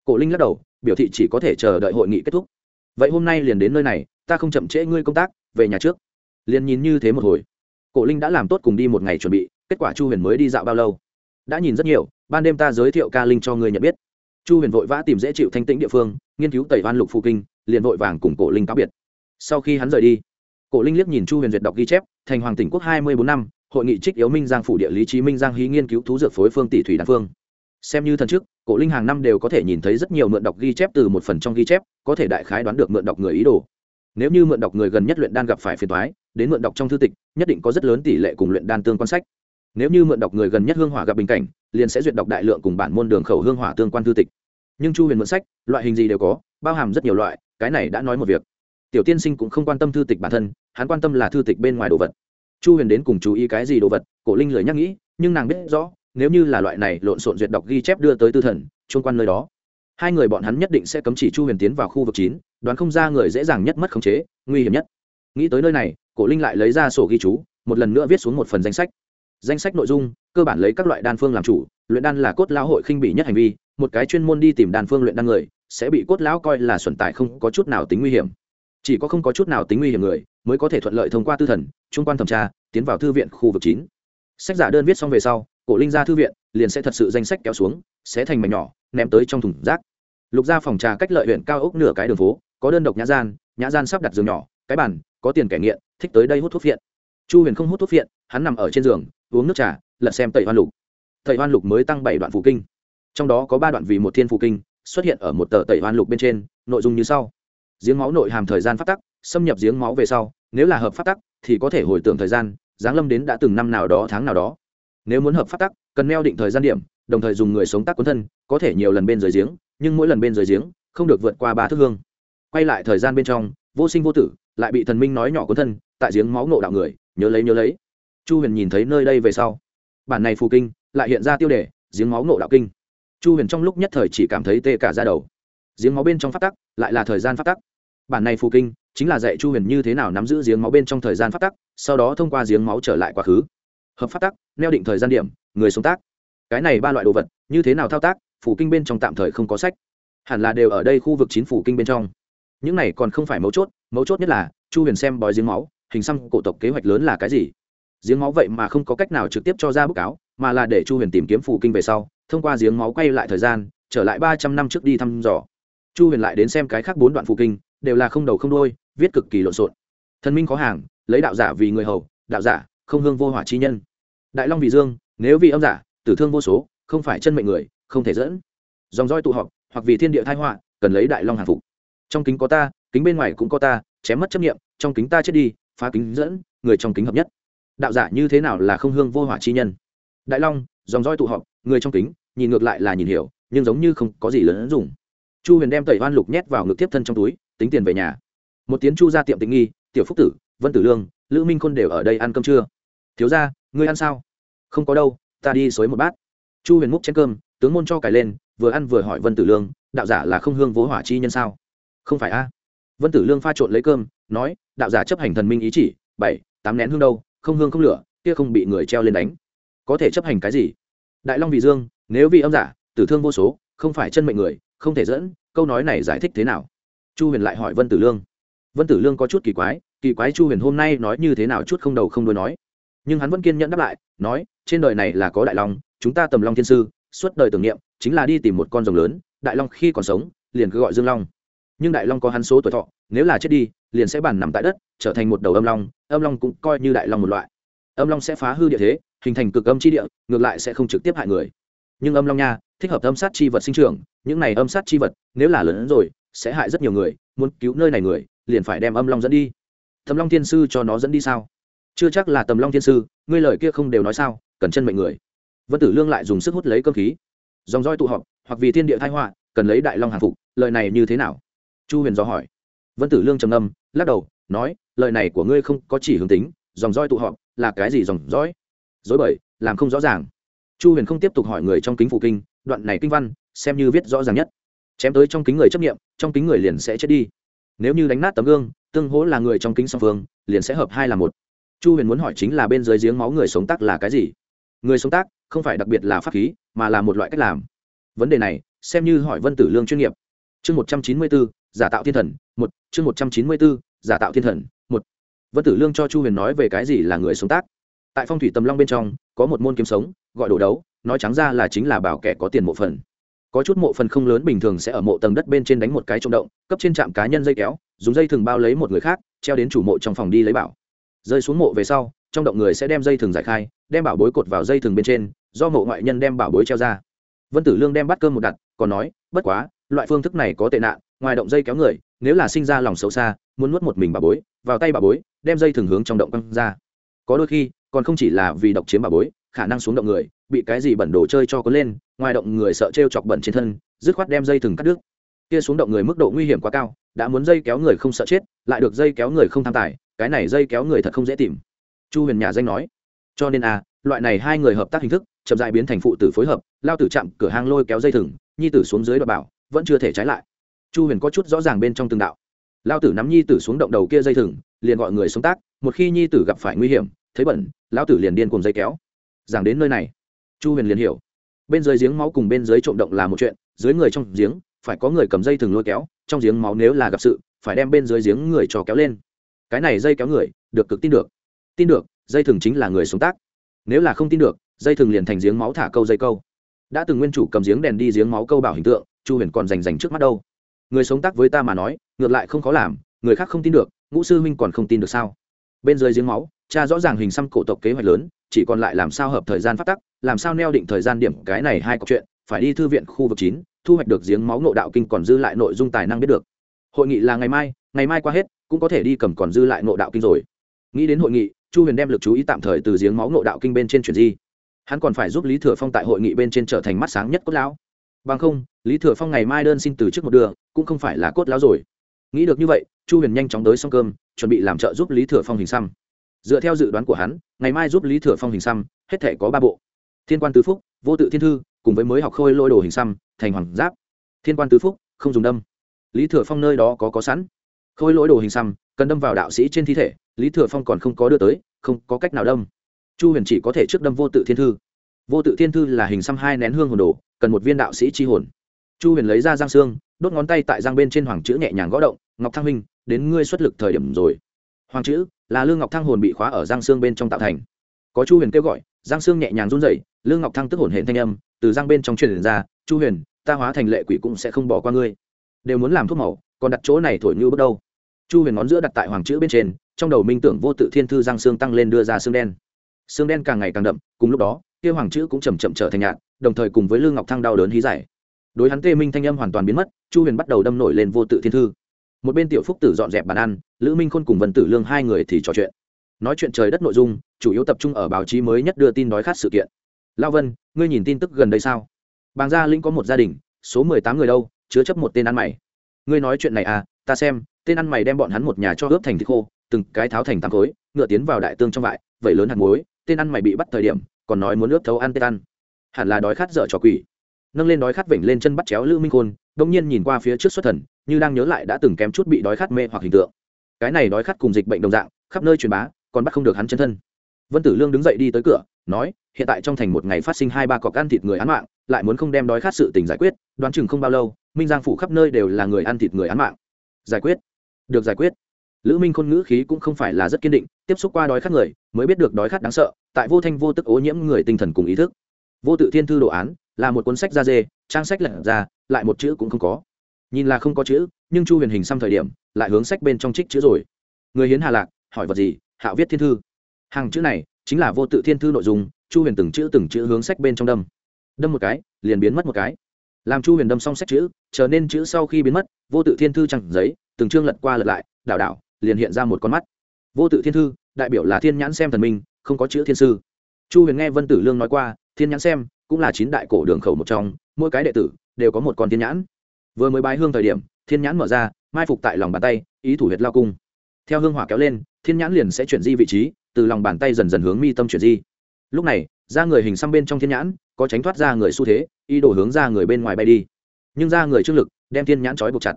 Cổ linh lắc đầu, biểu thị chỉ có thể chờ đợi hội nghị kết thúc. Vậy hôm nay liền đến nơi này, ta không chậm trễ ngươi công tác, về nhà trước. Liền nhìn như thế một hồi. Cổ linh đã làm tốt cùng đi một ngày chuẩn bị, kết quả chu huyền mới đi dạo bao lâu? Đã nhìn rất nhiều, ban đêm ta giới thiệu ca linh cho ngươi nhận biết. Chu huyền vội vã tìm dễ chịu thanh tĩnh địa phương, nghiên cứu tẩy văn lục phụ kinh, liền vội vàng cùng cổ linh cáo biệt. Sau khi hắn rời đi, cổ linh liếc nhìn chu huyền duyệt đọc ghi chép, thành hoàng tỉnh quốc hai mươi bốn năm, hội nghị trích yếu minh giang phủ địa lý trí minh giang hí nghiên cứu thú dược phối phương tỷ thủy đan phương xem như thần trước cổ linh hàng năm đều có thể nhìn thấy rất nhiều mượn đọc ghi chép từ một phần trong ghi chép, có thể đại khái đoán được mượn đọc người ý đồ. Nếu như mượn đọc người gần nhất luyện đan gặp phải phiền thoái đến mượn đọc trong thư tịch, nhất định có rất lớn tỷ lệ cùng luyện đan tương quan sách. Nếu như mượn đọc người gần nhất hương hỏa gặp bình cảnh, liền sẽ duyệt đọc đại lượng cùng bản môn đường khẩu hương hỏa tương quan thư tịch. Nhưng chu huyền mượn sách, loại hình gì đều có, bao hàm rất nhiều loại, cái này đã nói một việc. Tiểu tiên sinh cũng không quan tâm thư tịch bản thân, hắn quan tâm là thư tịch bên ngoài đồ vật. Chu huyền đến cùng chú ý cái gì đồ vật, cổ linh lười nhắc nghĩ, nhưng nàng biết rõ nếu như là loại này lộn xộn duyệt đọc ghi chép đưa tới tư thần trung quan nơi đó. Hai người bọn hắn nhất định sẽ cấm chỉ chu huyền tiến vào khu vực chín, đoán không ra người dễ dàng nhất mất khống chế, nguy hiểm nhất. Nghĩ tới nơi này, cổ linh lại lấy ra sổ ghi chú, một lần nữa viết xuống một phần danh sách. Danh sách nội dung, cơ bản lấy các loại đan phương làm chủ, luyện đan là cốt lão hội khinh bỉ nhất hành vi, một cái chuyên môn đi tìm đan phương luyện đan người, sẽ bị cốt lão coi là xuẩn tài không có chút nào tính nguy hiểm. Chỉ có không có chút nào tính nguy hiểm người, mới có thể thuận lợi thông qua tư thần trung quan thẩm tra, tiến vào thư viện khu vực chín. Sách giả đơn viết xong về sau cổ linh ra thư viện, liền sẽ thật sự danh sách kéo xuống, sẽ thành mảnh nhỏ, ném tới trong thùng rác. Lục ra phòng trà cách lợi huyện cao ốc nửa cái đường phố, có đơn độc nhã gian nhã gian sắp đặt giường nhỏ, cái bàn, có tiền kẻ nghiện, thích tới đây hút thuốc phiện. Chu huyền không hút thuốc phiện, hắn nằm ở trên giường, uống nước trà, lật xem tẩy hoan lục. Tẩy hoan lục mới tăng bảy đoạn phụ kinh. Trong đó có ba đoạn vì một thiên phụ kinh, xuất hiện ở một tờ tẩy hoan lục bên trên, nội dung như sau. Giếng máu nội hàm thời gian phát tắc, xâm nhập giếng máu về sau, nếu là hợp phát tắc, thì có thể hồi tưởng thời gian, giáng lâm đến đã từng năm nào đó, tháng nào đó nếu muốn hợp pháp tắc, cần neo định thời gian điểm, đồng thời dùng người sống tác cuốn thân, có thể nhiều lần bên dưới giếng, nhưng mỗi lần bên dưới giếng, không được vượt qua ba thước hương. Quay lại thời gian bên trong, vô sinh vô tử, lại bị thần minh nói nhỏ cuốn thân, tại giếng máu nộ đạo người, nhớ lấy nhớ lấy. Chu huyền nhìn thấy nơi đây về sau. Bản này phù kinh, lại hiện ra tiêu đề, giếng máu nộ đạo kinh. Chu huyền trong lúc nhất thời chỉ cảm thấy tê cả ra đầu. Giếng máu bên trong phát tắc, lại là thời gian phát tắc. Bản này phù kinh, chính là dạy chu huyền như thế nào nắm giữ giếng máu bên trong thời gian phát tắc, sau đó thông qua giếng máu trở lại quá khứ hợp phát tắc neo định thời gian điểm, người sống tác. Cái này ba loại đồ vật, như thế nào thao tác, phủ kinh bên trong tạm thời không có sách. Hẳn là đều ở đây khu vực chín phủ kinh bên trong. Những này còn không phải mấu chốt mấu chốt nhất là, chu huyền xem bói giếng máu, hình xăm cổ tộc kế hoạch lớn là cái gì? Giếng máu vậy mà không có cách nào trực tiếp cho ra bức cáo, mà là để chu huyền tìm kiếm phủ kinh về sau, thông qua giếng máu quay lại thời gian, trở lại ba trăm năm trước đi thăm dò. Chu huyền lại đến xem cái khác bốn đoạn phủ kinh, đều là không đầu không đôi viết cực kỳ lộn xộn. Thần minh có hàng, lấy đạo giả vì người hầu, đạo giả, không hương vô hỏa chi nhân đại long vì dương, nếu vì âm giả, tử thương vô số, không phải chân mệnh người, không thể dẫn. Dòng roi tụ họp, hoặc vì thiên địa thái họa, cần lấy đại long hàng phục. Trong kính có ta, kính bên ngoài cũng có ta, chém mất chấp nghiệm trong kính ta chết đi, phá kính dẫn, người trong kính hợp nhất. Đạo giả như thế nào là không hương vô hỏa chi nhân? Đại long, dòng roi tụ họp, người trong kính, nhìn ngược lại là nhìn hiểu, nhưng giống như không có gì lớn dùng chu huyền đem tẩy hoan lục nhét vào ngực tiếp thân trong túi, tính tiền về nhà. Một tiếng chu ra tiệm tình nghi, tiểu phúc tử, vân tử lương, lữ minh khôn đều ở đây ăn cơm trưa thiếu ra ngươi ăn sao? Không có đâu, ta đi xối một bát. Chu huyền múc chén cơm, tướng môn cho cài lên, vừa ăn vừa hỏi vân tử lương, đạo giả là không hương vố hỏa chi nhân sao? Không phải a. Vân tử lương pha trộn lấy cơm, nói, đạo giả chấp hành thần minh ý chỉ, bảy, tám nén hương đâu, không hương không lửa, kia không bị người treo lên đánh. Có thể chấp hành cái gì? Đại long vì dương, nếu vì âm giả, tử thương vô số, không phải chân mệnh người, không thể dẫn, câu nói này giải thích thế nào? Chu huyền lại hỏi vân tử lương. Vân tử lương có chút kỳ quái kỳ quái chu huyền hôm nay nói như thế nào chút không đầu không đôi nói. Nhưng hắn vẫn kiên nhẫn đáp lại, nói trên đời này là có đại long, chúng ta tầm long thiên sư, suốt đời tưởng niệm, chính là đi tìm một con rồng lớn, đại long khi còn sống, liền cứ gọi dương long. Nhưng đại long có hắn số tuổi thọ, nếu là chết đi, liền sẽ bàn nằm tại đất, trở thành một đầu âm long âm long cũng coi như đại long một loại. Âm long sẽ phá hư địa thế, hình thành cực âm chi địa, ngược lại sẽ không trực tiếp hại người. Nhưng âm long nha, thích hợp âm sát chi vật sinh trưởng, những này âm sát chi vật, nếu là lớn hơn rồi, sẽ hại rất nhiều người, muốn cứu nơi này người, liền phải đem âm long dẫn đi. Thầm long thiên sư cho nó dẫn đi sao? Chưa chắc là tầm long thiên sư, ngươi lời kia không đều nói sao, cần chân mệnh người. Vân tử lương lại dùng sức hút lấy cơ khí. Dòng roi tụ họp, hoặc vì thiên địa thái họa, cần lấy đại long hàng phục, lời này như thế nào? Chu huyền do hỏi. Vân tử lương trầm âm lắc đầu, nói, lời này của ngươi không có chỉ hướng tính, dòng roi tụ họp là cái gì dòng dõi dối bời, làm không rõ ràng. Chu huyền không tiếp tục hỏi người trong kính Phụ kinh, đoạn này kinh văn, xem như viết rõ ràng nhất. Chém tới trong kính người chấp nghiệm trong kính người liền sẽ chết đi. Nếu như đánh nát tấm gương, tương hỗ là người trong kính song phương, liền sẽ hợp hai là một chu huyền muốn hỏi chính là bên dưới giếng máu người sống tác là cái gì? Người sống tác không phải đặc biệt là pháp khí, mà là một loại cách làm. Vấn đề này, xem như hỏi vân tử lương chuyên nghiệp. Chương một trăm chín mươi bốn giả tạo thiên thần, một, chương một trăm chín mươi bốn giả tạo thiên thần, một. Vân tử lương cho chu huyền nói về cái gì là người sống tác tại phong thủy tầm long bên trong, có một môn kiếm sống, gọi đồ đấu, nói trắng ra là chính là bảo kẻ có tiền mộ phần. Có chút mộ phần không lớn bình thường sẽ ở mộ tầng đất bên trên đánh một cái trông động, cấp trên trạm cá nhân dây kéo, dùng dây thường bao lấy một người khác, treo đến chủ mộ trong phòng đi lấy bảo rơi xuống mộ về sau, trong động người sẽ đem dây thừng giải khai, đem bảo bối cột vào dây thừng bên trên, do mộ ngoại nhân đem bảo bối treo ra. Vân tử lương đem bắt cơm một đặt, còn nói, bất quá, loại phương thức này có tệ nạn, ngoài động dây kéo người, nếu là sinh ra lòng xấu xa, muốn nuốt một mình bảo bối, vào tay bảo bối, đem dây thừng hướng trong động căng ra. Có đôi khi, còn không chỉ là vì độc chiếm bảo bối, khả năng xuống động người, bị cái gì bẩn đồ chơi cho có lên, ngoài động người sợ t r e o chọc bẩn trên thân, dứt khoát đem dây thừng cắt đứt. Kia xuống động người mức độ nguy hiểm quá cao, đã muốn dây kéo người không sợ chết, lại được dây kéo người không tham tài cái này dây kéo người thật không dễ tìm. Chu huyền nhà danh nói. Cho nên à, loại này hai người hợp tác hình thức chậm dại biến thành phụ tử phối hợp lao tử chạm cửa hang lôi kéo dây thừng nhi tử xuống dưới đ bảo vẫn chưa thể trái lại. Chu huyền có chút rõ ràng bên trong từng đạo. Lao tử nắm nhi tử xuống động đầu kia dây thừng liền gọi người sống tác một khi nhi tử gặp phải nguy hiểm thấy bẩn lao tử liền điên cùng dây kéo. Giảng đến nơi này chu huyền liền hiểu. Bên dưới giếng máu cùng bên dưới trộm động là một chuyện dưới người trong giếng phải có người cầm dây thừng lôi kéo trong giếng máu nếu là gặp sự phải đem bên dưới giếng người cho kéo lên cái này dây kéo người, được cực tin được. Tin được, dây thừng chính là người sống tác. Nếu là không tin được, dây thừng liền thành giếng máu thả câu dây câu. Đã từng nguyên chủ cầm giếng đèn đi giếng máu câu bảo hình tượng, chu huyền còn rành rành trước mắt đâu. Người sống tác với ta mà nói, ngược lại không khó làm, người khác không tin được, ngũ sư huynh còn không tin được sao? Bên dưới giếng máu, cha rõ ràng hình xăm cổ tộc kế hoạch lớn, chỉ còn lại làm sao hợp thời gian phát tắc, làm sao neo định thời gian điểm cái này hai câu chuyện, phải đi thư viện khu vực chín, thu hoạch được giếng máu ngộ đạo kinh còn dư lại nội dung tài năng biết được. Hội nghị là ngày mai ngày mai qua hết, cũng có thể đi cầm còn dư lại ngộ đạo kinh rồi. Nghĩ đến hội nghị, chu huyền đem l ự c chú ý tạm thời từ giếng máu ngộ đạo kinh bên trên chuyển di. Hắn còn phải giúp lý thừa phong tại hội nghị bên trên trở thành mắt sáng nhất cốt lão. Bằng không, lý thừa phong ngày mai đơn xin từ trước một đường, cũng không phải là cốt lão rồi. Nghĩ được như vậy, chu huyền nhanh chóng tới xong cơm, chuẩn bị làm trợ giúp lý thừa phong hình xăm. Dựa theo dự đoán của hắn, ngày mai giúp lý thừa phong hình xăm, hết thể có ba bộ. Thiên quan tứ phúc, vô tự thiên thư, cùng với mới học khôi lôi đồ hình xăm, thành hoàng giáp. Thiên quan tứ phúc, không dùng đâm. Lý thừa phong nơi đó có có sẵn khôi lỗi đồ hình xăm, cần đâm vào đạo sĩ trên thi thể, lý thừa phong còn không có đưa tới, không có cách nào đâm. Chu huyền chỉ có thể trước đâm vô tự thiên thư. Vô tự thiên thư là hình xăm hai nén hương hồn đồ, cần một viên đạo sĩ chi hồn. Chu huyền lấy ra giang xương, đốt ngón tay tại giang bên trên hoàng chữ nhẹ nhàng gõ động, ngọc thăng minh đến ngươi xuất lực thời điểm rồi. Hoàng chữ là lương ngọc thăng hồn bị khóa ở giang xương bên trong tạo thành. Có chu huyền kêu gọi, giang xương nhẹ nhàng run rẩy, lương ngọc thăng tức hồn hệ thanh âm từ giang bên trong truyền ra, chu huyền, ta hóa thành lệ quỷ cũng sẽ không bỏ qua ngươi. Đều muốn làm thuốc màu, còn đặt chỗ này thổi như bước đâu chu huyền ngón giữa đặt tại hoàng chữ bên trên, trong đầu minh tưởng vô tự thiên thư giang xương tăng lên đưa ra xương đen. Xương đen càng ngày càng đậm, cùng lúc đó, kia hoàng chữ cũng chầm chậm trở thành nhạt, đồng thời cùng với lương ngọc thăng đau đớn hí giải đối hắn tê minh thanh âm hoàn toàn biến mất, chu huyền bắt đầu đâm nổi lên vô tự thiên thư. Một bên tiểu phúc tử dọn dẹp bàn ăn, lữ minh khôn cùng vân tử lương hai người thì trò chuyện. Nói chuyện trời đất nội dung, chủ yếu tập trung ở báo chí mới nhất đưa tin đói khát sự kiện. Lao vân, ngươi nhìn tin tức gần đây sao? Bàng gia linh có một gia đình, số mười tám người đâu, chứa chấp một tên ăn mày. Ngươi nói chuyện này à ta xem tên ăn mày đem bọn hắn một nhà cho ướp thành thịt khô, từng cái tháo thành tám khối, ngựa tiến vào đại tương trong vại vậy lớn hạt muối, tên ăn mày bị bắt thời điểm, còn nói muốn ướp thấu ăn tết ăn. Hẳn là đói khát dở trò quỷ. Nâng lên đói khát vểnh lên chân bắt chéo lữ minh khôn đông nhiên nhìn qua phía trước xuất thần, như đang nhớ lại đã từng kém chút bị đói khát mê hoặc hình tượng. Cái này đói khát cùng dịch bệnh đồng dạng, khắp nơi truyền bá, còn bắt không được hắn chân thân. Vân tử lương đứng dậy đi tới cửa, nói, hiện tại trong thành một ngày phát sinh hai ba cọc ăn thịt người án mạng, lại muốn không đem đói khát sự tình giải quyết, đoán chừng không bao lâu, minh giang phủ khắp nơi đều là người ăn thịt người án mạng. Giải quyết được giải quyết. Lữ minh khôn ngữ khí cũng không phải là rất kiên định, tiếp xúc qua đói khát người, mới biết được đói khát đáng sợ, tại vô thanh vô tức ô nhiễm người tinh thần cùng ý thức. Vô tự thiên thư đồ án, là một cuốn sách da dê, trang sách lật ra, lại một chữ cũng không có. Nhìn là không có chữ, nhưng chu huyền hình xăm thời điểm, lại hướng sách bên trong trích chữ rồi. Người hiến hà lạc, hỏi vật gì hạo viết thiên thư. Hàng chữ này, chính là vô tự thiên thư nội dung, chu huyền từng chữ từng chữ hướng sách bên trong đâm. Đâm một cái, liền biến mất một cái. Làm chu huyền đâm xong sách chữ, trở nên chữ sau khi biến mất, vô tự thiên thư chẳng giấy từng chương lật qua lật lại, đảo đảo, liền hiện ra một con mắt. Vô tự thiên thư, đại biểu là thiên nhãn xem thần minh, không có chữ thiên sư. Chu huyền nghe vân tử lương nói qua, thiên nhãn xem cũng là chín đại cổ đường khẩu một trong, mỗi cái đệ tử đều có một con thiên nhãn. Vừa mới bái hương thời điểm, thiên nhãn mở ra, mai phục tại lòng bàn tay, ý thủ huyệt lao cung. Theo hương hỏa kéo lên, thiên nhãn liền sẽ chuyển di vị trí, từ lòng bàn tay dần dần hướng mi tâm chuyển di. Lúc này ra người hình xăm bên trong thiên nhãn có tránh thoát ra người xu thế, ý đồ hướng ra người bên ngoài bay đi. Nhưng ra người trương lực đem thiên nhãn trói buộc chặt.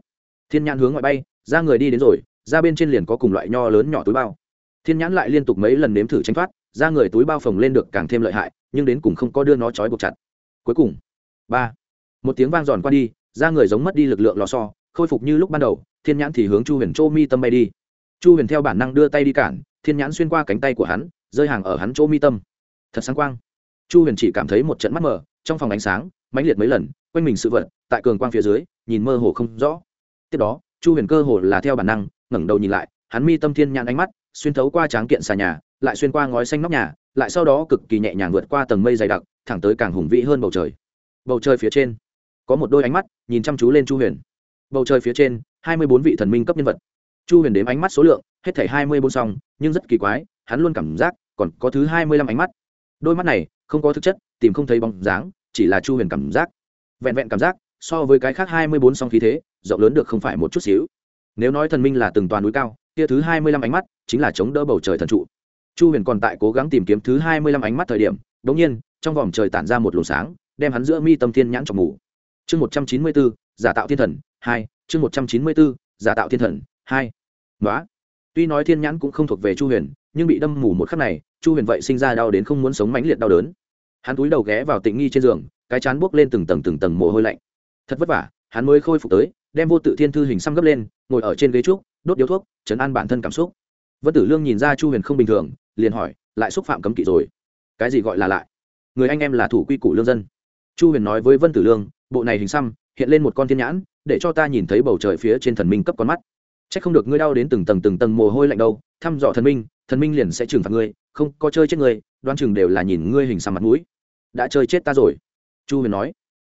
Thiên nhãn hướng ngoại bay ra người đi đến rồi, ra bên trên liền có cùng loại nho lớn nhỏ túi bao. Thiên nhãn lại liên tục mấy lần nếm thử tránh thoát, ra người túi bao phồng lên được càng thêm lợi hại, nhưng đến cùng không có đưa nó trói buộc chặt. Cuối cùng, ba, một tiếng vang giòn qua đi, ra người giống mất đi lực lượng lò so khôi phục như lúc ban đầu, thiên nhãn thì hướng chu huyền chỗ mi tâm bay đi. Chu huyền theo bản năng đưa tay đi cản, thiên nhãn xuyên qua cánh tay của hắn, rơi hàng ở hắn chỗ mi tâm. Thật sáng quang. Chu huyền chỉ cảm thấy một trận mắt mờ, trong phòng ánh sáng, mãnh liệt mấy lần, quanh mình sự vật, tại cường quang phía dưới, nhìn mơ hồ không rõ. Tiếp đó chu huyền cơ hồ là theo bản năng, ngẩng đầu nhìn lại, hắn mi tâm thiên nhãn ánh mắt, xuyên thấu qua tráng kiện xà nhà, lại xuyên qua ngói xanh nóc nhà, lại sau đó cực kỳ nhẹ nhàng vượt qua tầng mây dày đặc, thẳng tới càng hùng vĩ hơn bầu trời. Bầu trời phía trên, có một đôi ánh mắt, nhìn chăm chú lên chu huyền. Bầu trời phía trên, hai mươi bốn vị thần minh cấp nhân vật. Chu huyền đếm ánh mắt số lượng, hết thảy hai mươi bốn song nhưng rất kỳ quái, hắn luôn cảm giác, còn có thứ hai mươi lăm ánh mắt. Đôi mắt này, không có thực chất, tìm không thấy bóng dáng, chỉ là chu huyền cảm giác. Vẹn vẹn cảm giác so với cái khác hai mươi bốn song khí thế, rộng lớn được không phải một chút xíu. Nếu nói thần minh là từng toàn núi cao, kia thứ hai mươi lăm ánh mắt chính là chống đỡ bầu trời thần trụ. Chu huyền còn tại cố gắng tìm kiếm thứ hai mươi lăm ánh mắt thời điểm đ ỗ n g nhiên, trong vòng trời tản ra một luồng sáng, đem hắn giữa mi tâm thiên nhãn trong ngủ chương một trăm chín mươi bốn, giả tạo thiên thần, hai, chương một trăm chín mươi bốn, giả tạo thiên thần, hai. Nói tuy nói thiên nhãn cũng không thuộc về chu huyền, nhưng bị đâm mù một khắc này, chu huyền vậy sinh ra đau đến không muốn sống mãnh liệt đau đớn. Hắn túi đầu ghé vào tịnh nghi trên giường, cái chán buốc lên từng tầng từng tầng mồ hôi lạnh thật vất vả, hắn mới khôi phục tới, đem vô tự thiên thư hình xăm gấp lên, ngồi ở trên ghế trúc, đốt điếu thuốc chấn an bản thân cảm xúc. Vân tử lương nhìn ra chu huyền không bình thường, liền hỏi, lại xúc phạm cấm kỵ rồi? Cái gì gọi là lại? Người anh em là thủ quy củ lương dân. Chu huyền nói với vân tử lương, bộ này hình xăm, hiện lên một con thiên nhãn, để cho ta nhìn thấy bầu trời phía trên thần minh cấp con mắt. C h ắ c không được ngươi đau đến từng tầng từng tầng mồ hôi lạnh đâu, thăm dò thần minh thần minh liền sẽ trừng phạt ngươi, không có chơi chết ngươi đoan chừng đều là nhìn ngươi hình xăm mặt mũi. Đã chơi chết ta rồi. Chu huyền nói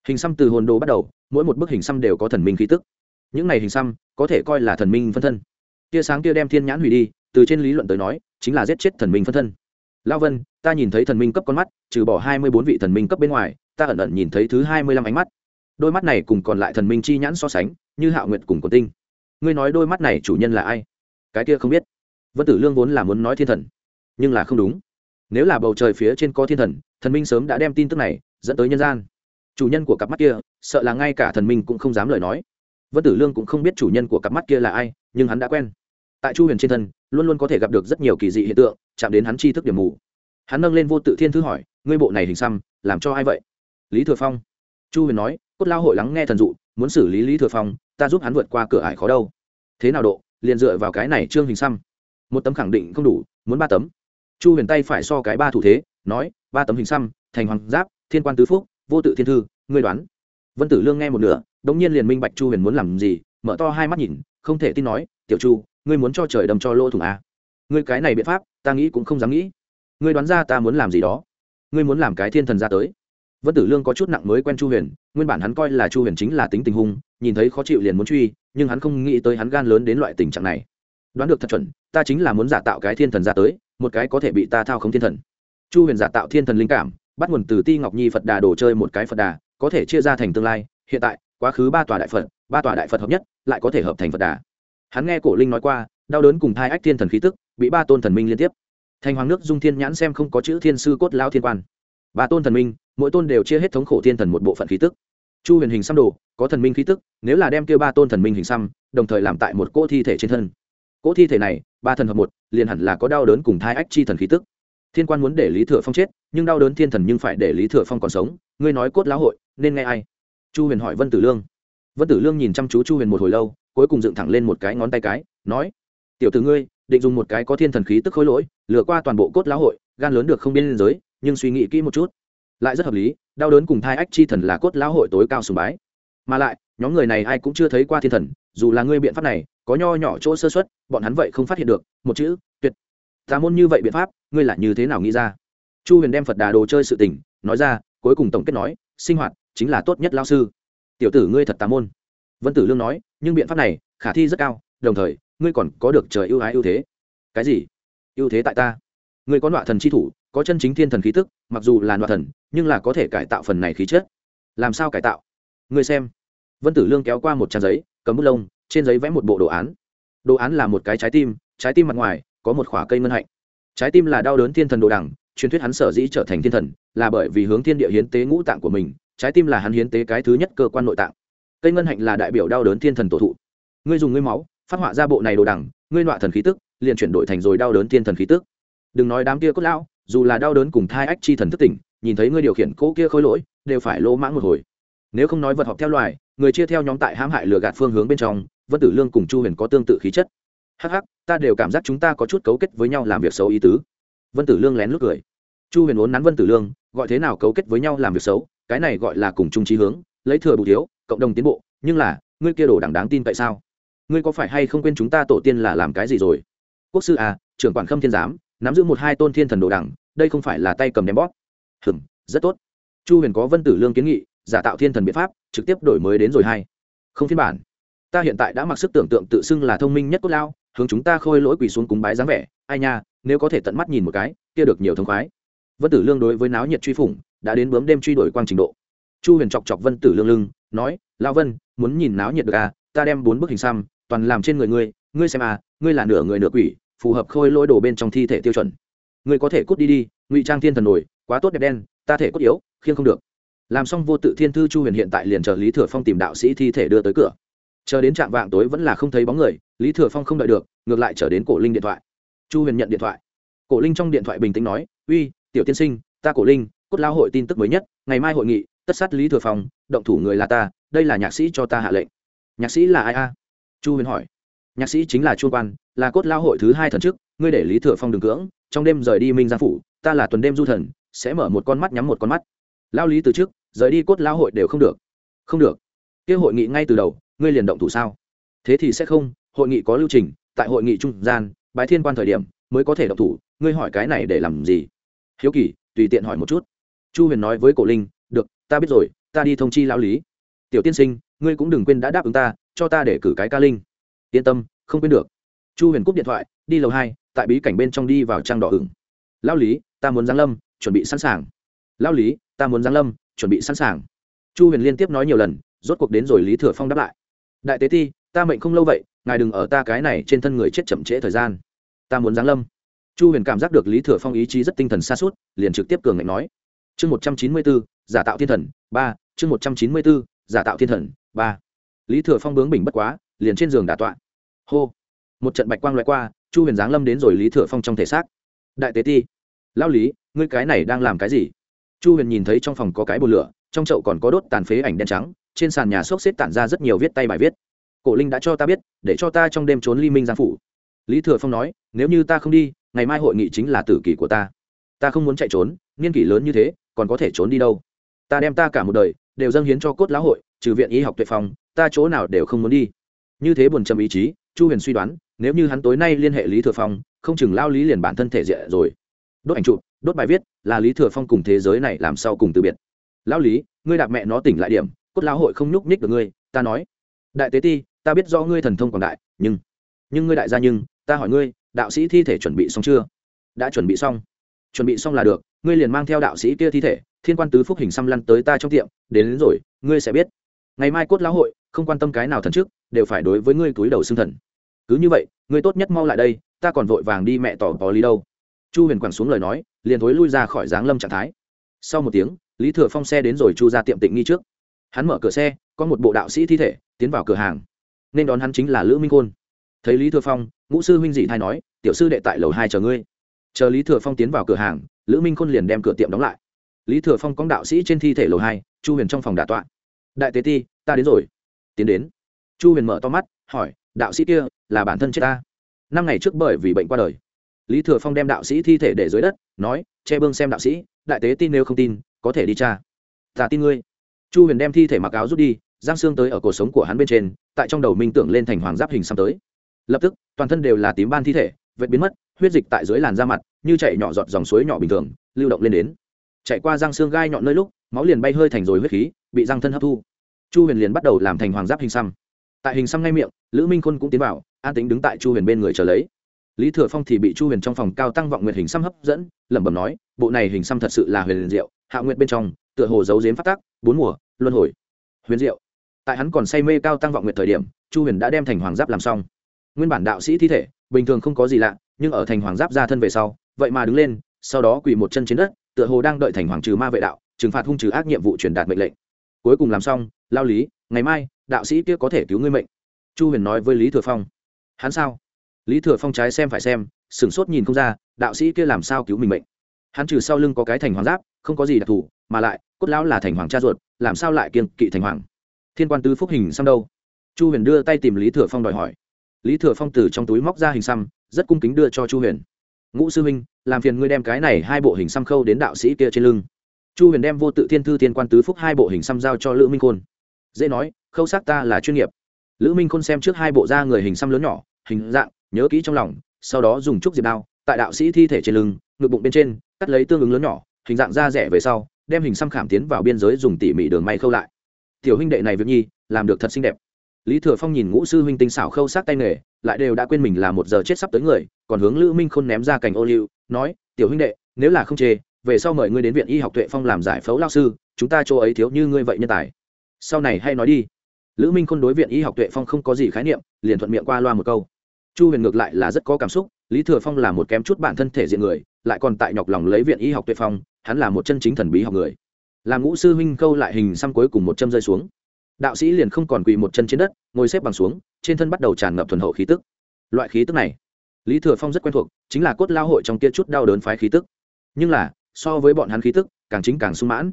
hình xăm từ hồn đồ bắt đầu, mỗi một bức hình xăm đều có thần minh khí tức. Những này hình xăm có thể coi là thần minh phân thân. Tia sáng kia đem thiên nhãn hủy đi, từ trên lý luận tới nói, chính là giết chết thần minh phân thân. Lao vân, ta nhìn thấy thần minh cấp con mắt, trừ bỏ hai mươi bốn vị thần minh cấp bên ngoài, ta ẩn ẩn nhìn thấy thứ hai mươi lăm ánh mắt. Đôi mắt này cùng còn lại thần minh chi nhãn so sánh, như hạo nguyệt cùng cổ tinh. Ngươi nói đôi mắt này chủ nhân là ai? Cái kia không biết. Vân tử lương vốn là muốn nói thiên thần, nhưng là không đúng. Nếu là bầu trời phía trên có thiên thần thần minh sớm đã đem tin tức này dẫn tới nhân gian chủ nhân của cặp mắt kia, sợ là ngay cả thần minh cũng không dám lời nói. Vân tử lương cũng không biết chủ nhân của cặp mắt kia là ai, nhưng hắn đã quen. Tại chu huyền trên thân, luôn luôn có thể gặp được rất nhiều kỳ dị hiện tượng, chạm đến hắn tri thức điểm mù. Hắn nâng lên vô tự thiên thư hỏi, ngươi bộ này hình xăm, làm cho ai vậy? Lý thừa phong. Chu huyền nói, cốt lao hội lắng nghe thần dụ, muốn xử lý lý thừa phong, ta giúp hắn vượt qua cửa ải khó đâu. Thế nào độ, liền dựa vào cái này trương hình xăm? Một tấm khẳng định không đủ, muốn ba tấm. Chu huyền tay phải so cái ba thủ thế, nói, ba tấm hình xăm, thành hoàng giáp, thiên quan tứ phúc vô tự thiên thư, ngươi đoán. Vân tử lương nghe một nửa, đống nhiên liền minh bạch chu huyền muốn làm gì, mở to hai mắt nhìn, không thể tin nói, tiểu chu, ngươi muốn cho trời đầm cho lỗ thủng à? ngươi cái này biện pháp, ta nghĩ cũng không dám nghĩ. Ngươi đoán ra ta muốn làm gì đó. Ngươi muốn làm cái thiên thần ra tới. Vân tử lương có chút nặng mới quen chu huyền, nguyên bản hắn coi là chu huyền chính là tính tình hung, nhìn thấy khó chịu liền muốn truy, nhưng hắn không nghĩ tới hắn gan lớn đến loại tình trạng này. Đoán được thật chuẩn, ta chính là muốn giả tạo cái thiên thần ra tới, một cái có thể bị ta thao không thiên thần. Chu huyền giả tạo thiên thần linh cảm bắt nguồn từ ti ngọc nhi phật đà đồ chơi một cái phật đà, có thể chia ra thành tương lai, hiện tại, quá khứ ba tòa đại phật, ba tòa đại phật hợp nhất, lại có thể hợp thành phật đà. Hắn nghe cổ linh nói qua, đau đớn cùng thai ách thiên thần khí tức, bị ba tôn thần minh liên tiếp. Thành hoàng nước dung thiên nhãn xem không có chữ thiên sư cốt lao thiên quan. Ba tôn thần minh, mỗi tôn đều chia hết thống khổ thiên thần một bộ phận khí tức. Chu huyền hình xăm đồ, có thần minh khí tức, nếu là đem kêu ba tôn thần minh hình xăm, đồng thời làm tại một cỗ thi thể trên thân. Cỗ thi thể này, ba thần hợp một, liền hẳn là có đau đớn cùng thai ách chi thần khí tức thiên quan muốn để lý thừa phong chết, nhưng đau đớn thiên thần nhưng phải để lý thừa phong còn sống. Ngươi nói cốt lão hội, nên nghe ai? Chu huyền hỏi vân tử lương. Vân tử lương nhìn chăm chú chu huyền một hồi lâu, cuối cùng dựng thẳng lên một cái ngón tay cái, nói, tiểu tử ngươi, định dùng một cái có thiên thần khí tức khối lỗi, lừa qua toàn bộ cốt lão hội, gan lớn được không biên giới, nhưng suy nghĩ kỹ một chút. Lại rất hợp lý, đau đớn cùng thai ách chi thần là cốt lão hội tối cao sùng bái. Mà lại, nhóm người này ai cũng chưa thấy qua thiên thần, dù là ngươi biện pháp này, có nho nhỏ chỗ sơ xuất bọn hắn vậy không phát hiện được, một chữ, tuyệt. Tà môn như vậy biện pháp ngươi là như thế nào nghĩ ra? Chu huyền đem phật đà đồ chơi sự tình nói ra, cuối cùng tổng kết nói, sinh hoạt chính là tốt nhất lao sư. Tiểu tử ngươi thật tà môn. Vân tử lương nói, nhưng biện pháp này, khả thi rất cao, đồng thời, ngươi còn có được trời ưu ái ưu thế. Cái gì? Ưu thế tại ta. Ngươi có nọa thần chi thủ, có chân chính thiên thần khí tức, mặc dù là nọa thần, nhưng là có thể cải tạo phần này khí chất. Làm sao cải tạo? Ngươi xem. Vân tử lương kéo qua một trang giấy, cầm bút lông, trên giấy vẽ một bộ đồ án. Đồ án là một cái trái tim trái tim mặt ngoài, có một khoả cây ngân hạnh trái tim là đau đớn thiên thần đồ đẳng truyền thuyết hắn sở dĩ trở thành thiên thần là bởi vì hướng thiên địa hiến tế ngũ tạng của mình, trái tim là hắn hiến tế cái thứ nhất cơ quan nội tạng. Cây ngân hạnh là đại biểu đau đớn thiên thần tổ thụ. Ngươi dùng ngươi máu, phát họa ra bộ này đồ đẳng ngươi nọa thần khí tức, liền chuyển đổi thành rồi đau đớn thiên thần khí tức. Đừng nói đám kia cốt lão, dù là đau đớn cùng thai ách chi thần thức tỉnh, nhìn thấy ngươi điều khiển cỗ kia khôi lỗi, đều phải lỗ mãng một hồi. Nếu không nói vật học theo loài, người chia theo nhóm tại hãm hại lừa gạt phương hướng bên trong, vân tử lương cùng chu huyền có tương tự khí chất hắc hắc, ta đều cảm giác chúng ta có chút cấu kết với nhau làm việc xấu ý tứ. Vân tử lương lén lút cười. Chu huyền ốn nắn vân tử lương, gọi thế nào cấu kết với nhau làm việc xấu, cái này gọi là cùng chung trí hướng, lấy thừa bù thiếu, cộng đồng tiến bộ, nhưng là, ngươi kia đồ đẳng đáng tin tại sao? Ngươi có phải hay không quên chúng ta tổ tiên là làm cái gì rồi? Quốc sư à trưởng quản khâm thiên giám, nắm giữ một hai tôn thiên thần đồ đẳng đây không phải là tay cầm đem bóp. Hừm, rất tốt. Chu huyền có vân tử lương kiến nghị, giả tạo thiên thần biện pháp, trực tiếp đổi mới đến rồi hay. Không phiên bản. Ta hiện tại đã mặc sức tưởng tượng tự xưng là thông minh nhất cốt lao hướng chúng ta khôi lỗi quỳ xuống cúng bái dáng vẻ, ai nha, nếu có thể tận mắt nhìn một cái, kia được nhiều thông khoái. Vân tử lương đối với náo nhiệt truy phủng, đã đến bướm đêm truy đuổi quang trình độ. Chu huyền chọc chọc vân tử lương lưng, nói lao vân, muốn nhìn náo nhiệt được à ta đem bốn bức hình xăm, toàn làm trên người ngươi ngươi xem à ngươi là nửa người nửa quỷ, phù hợp khôi lỗi đồ bên trong thi thể tiêu chuẩn. Ngươi có thể cút đi đi, ngụy trang thiên thần nổi, quá tốt đẹp đen, ta thể cốt yếu, khiêng không được. Làm xong vô tự thiên thư, chu huyền hiện tại liền chờ lý thừa phong tìm đạo sĩ thi thể đưa tới cửa chờ đến trạm vạng tối vẫn là không thấy bóng người, lý thừa phong không đợi được, ngược lại trở đến cổ linh điện thoại. Chu huyền nhận điện thoại. Cổ linh trong điện thoại bình tĩnh nói, uy, tiểu tiên sinh, ta cổ linh, cốt lao hội tin tức mới nhất, ngày mai hội nghị, tất sát lý thừa phong, động thủ người là ta, đây là nhạc sĩ cho ta hạ lệnh. Nhạc sĩ là ai a? Chu huyền hỏi. Nhạc sĩ chính là chu quan, là cốt lao hội thứ hai thần trước ngươi để lý thừa phong đường cưỡng, trong đêm rời đi minh giang phủ, ta là tuần đêm du thần, sẽ mở một con mắt nhắm một con mắt. Lao lý từ trước rời đi cốt lao hội đều không được. Không được. Kia hội nghị ngay từ đầu ngươi liền động thủ sao? Thế thì sẽ không, hội nghị có lưu trình, tại hội nghị trung gian, bái thiên quan thời điểm mới có thể động thủ, ngươi hỏi cái này để làm gì? Hiếu kỳ, tùy tiện hỏi một chút. Chu huyền nói với cổ linh, được, ta biết rồi, ta đi thông chi lao lý. Tiểu tiên sinh, ngươi cũng đừng quên đã đáp ứng ta, cho ta để cử cái ca linh. Yên tâm, không quên được. Chu huyền cúp điện thoại, đi lầu hai, tại bí cảnh bên trong đi vào trang đỏ ửng. Lao lý, ta muốn giáng lâm, chuẩn bị sẵn sàng. Lao lý, ta muốn giáng lâm, chuẩn bị sẵn sàng. Chu huyền liên tiếp nói nhiều lần, rốt cuộc đến rồi lý thừa phong đáp lại đại tế ti ta mệnh không lâu vậy, ngài đừng ở ta cái này trên thân người chết chậm trễ thời gian. Ta muốn giáng lâm. Chu huyền cảm giác được lý thừa phong ý chí rất tinh thần xa suốt, liền trực tiếp cường ngạnh nói. Chương một trăm chín mươi bốn giả tạo thiên thần, ba, chương một trăm chín mươi bốn giả tạo thiên thần, ba. Lý thừa phong bướng bình bất quá, liền trên giường đà tọa. Hô. Một trận bạch quang loại qua, chu huyền giáng lâm đến rồi lý thừa phong trong thể xác. Đại tế ti lao lý, ngươi cái này đang làm cái gì? Chu huyền nhìn thấy trong phòng có cái bồn lửa, trong chậu còn có đốt tàn phế ảnh đen trắng trên sàn nhà xốc xếp tản ra rất nhiều viết tay bài viết. Cổ linh đã cho ta biết, để cho ta trong đêm trốn ly minh giang phủ. Lý thừa phong nói, nếu như ta không đi, ngày mai hội nghị chính là tử kỷ của ta. Ta không muốn chạy trốn, niên kỷ lớn như thế, còn có thể trốn đi đâu? Ta đem ta cả một đời, đều dâng hiến cho cốt lão hội, trừ viện y học tuệ phòng ta chỗ nào đều không muốn đi. Như thế buồn trầm ý chí, chu huyền suy đoán, nếu như hắn tối nay liên hệ lý thừa phong, không chừng lao lý liền bản thân thể diện rồi. Đốt ảnh chụp, đốt bài viết, là lý thừa phong cùng thế giới này làm sao cùng từ biệt? Lão lý, ngươi đạp mẹ nó tỉnh lại điểm cốt lão hội không nhúc nhích được ngươi ta nói. Đại tế ti ta biết do ngươi thần thông quảng đại nhưng nhưng ngươi đại gia nhưng ta hỏi ngươi đạo sĩ thi thể chuẩn bị xong chưa? Đã chuẩn bị xong. Chuẩn bị xong là được ngươi liền mang theo đạo sĩ kia thi thể thiên quan tứ phúc hình xăm lăn tới ta trong tiệm đến, đến rồi ngươi sẽ biết. Ngày mai cốt lão hội không quan tâm cái nào thần trước đều phải đối với ngươi túi đầu xương thần. Cứ như vậy ngươi tốt nhất mau lại đây ta còn vội vàng đi mẹ tỏ có lý đâu. Chu huyền quẳng xuống lời nói liền thối lui ra khỏi giáng lâm trạng thái. Sau một tiếng lý thừa phong xe đến rồi chu ra tiệm tịnh nghi trước hắn mở cửa xe, có một bộ đạo sĩ thi thể, tiến vào cửa hàng. Nên đón hắn chính là lữ minh khôn. Thấy lý thừa phong, ngũ sư huynh dị thay nói, tiểu sư đệ tại lầu hai chờ ngươi. Chờ lý thừa phong tiến vào cửa hàng, lữ minh khôn liền đem cửa tiệm đóng lại. Lý thừa phong có đạo sĩ trên thi thể lầu hai, chu huyền trong phòng đà tọa. Đại tế ti, ta đến rồi. Tiến đến. Chu huyền mở to mắt, hỏi, đạo sĩ kia là bản thân chết ta? Năm ngày trước bởi vì bệnh qua đời. Lý thừa phong đem đạo sĩ thi thể để dưới đất, nói, che bưng xem đạo sĩ, đại tế tin nếu không tin, có thể đi cha ta tin ngươi chu huyền đem thi thể mặc áo rút đi, giang xương tới ở cuộc sống của hắn bên trên, tại trong đầu minh tưởng lên thành hoàng giáp hình xăm tới. Lập tức, toàn thân đều là tím ban thi thể vệt biến mất, huyết dịch tại dưới làn da mặt, như chạy nhỏ giọt dòng suối nhỏ bình thường, lưu động lên đến. Chạy qua răng xương gai nhọn nơi lúc, máu liền bay hơi thành rồi huyết khí, bị răng thân hấp thu. Chu huyền liền bắt đầu làm thành hoàng giáp hình xăm. Tại hình xăm ngay miệng, lữ minh khôn cũng tiến vào, an tính đứng tại chu huyền bên người chờ lấy. Lý thừa phong thì bị chu huyền trong phòng cao tăng vọng nguyện hình xăm hấp dẫn, lẩm bẩm nói, bộ này hình xăm thật sự là huyền diệu, hạ nguyện bên trong, tựa hồ giấu giếm phát tác, bốn mùa luân hồi. Huyền diệu. Tại hắn còn say mê cao tăng vọng nguyện thời điểm, chu huyền đã đem thành hoàng giáp làm xong. Nguyên bản đạo sĩ thi thể, bình thường không có gì lạ, nhưng ở thành hoàng giáp ra thân về sau, vậy mà đứng lên, sau đó quỳ một chân trên đất, tựa hồ đang đợi thành hoàng trừ ma vệ đạo, trừng phạt hung trừ ác nhiệm vụ truyền đạt mệnh lệnh. Cuối cùng làm xong, lao lý, ngày mai, đạo sĩ kia có thể cứu ngươi mệnh. Chu huyền nói với lý thừa phong. Hắn sao? Lý thừa phong trái xem phải xem, sửng sốt nhìn không ra, đạo sĩ kia làm sao cứu mình mệnh? Hắn trừ sau lưng có cái thành hoàng giáp, không có gì đặc thù, mà lại, cốt lão là thành hoàng cha ruột, làm sao lại kiên kỵ thành hoàng? Thiên quan tứ phúc hình xăm đâu? Chu huyền đưa tay tìm lý thừa phong đòi hỏi. Lý thừa phong từ trong túi móc ra hình xăm, rất cung kính đưa cho chu huyền. Ngũ sư huynh, làm phiền ngươi đem cái này hai bộ hình xăm khâu đến đạo sĩ kia trên lưng. Chu huyền đem vô tự thiên thư thiên quan tứ phúc hai bộ hình xăm giao cho lữ minh khôn. Dễ nói, khâu xác ta là chuyên nghiệp. Lữ minh khôn xem trước hai bộ da người hình xăm lớn nhỏ, hình dạng, nhớ kỹ trong lòng, sau đó dùng trúc diệp đao, tại đạo sĩ thi thể trên lưng, ngực bụng bên trên cắt lấy tương ứng lớn nhỏ, hình dạng da rẻ về sau, đem hình xăm khảm tiến vào biên giới dùng tỉ mỉ đường may khâu lại. Tiểu huynh đệ này việc nhi, làm được thật xinh đẹp. Lý thừa phong nhìn ngũ sư huynh tinh xảo khâu sát tay nghề, lại đều đã quên mình là một giờ chết sắp tới người, còn hướng lữ minh khôn ném ra cành ô liu, nói, tiểu huynh đệ, nếu là không chê, về sau mời ngươi đến viện y học tuệ phong làm giải phẫu lao sư, chúng ta chỗ ấy thiếu như ngươi vậy nhân tài. Sau này hay nói đi. Lữ minh khôn đối viện y học tuệ phong không có gì khái niệm, liền thuận miệng qua loa một câu. Chu huyền ngược lại là rất có cảm xúc lý thừa phong là một kém chút bản thân thể diện người, lại còn tại nhọc lòng lấy viện y học tuệ phong, hắn là một chân chính thần bí học người. Làm ngũ sư huynh câu lại hình xăm cuối cùng một châm rơi xuống. Đạo sĩ liền không còn quỳ một chân trên đất, ngồi xếp bằng xuống, trên thân bắt đầu tràn ngập thuần hậu khí tức. Loại khí tức này, lý thừa phong rất quen thuộc, chính là cốt lao hội trong kia chút đau đớn phái khí tức. Nhưng là, so với bọn hắn khí tức, càng chính càng sung mãn.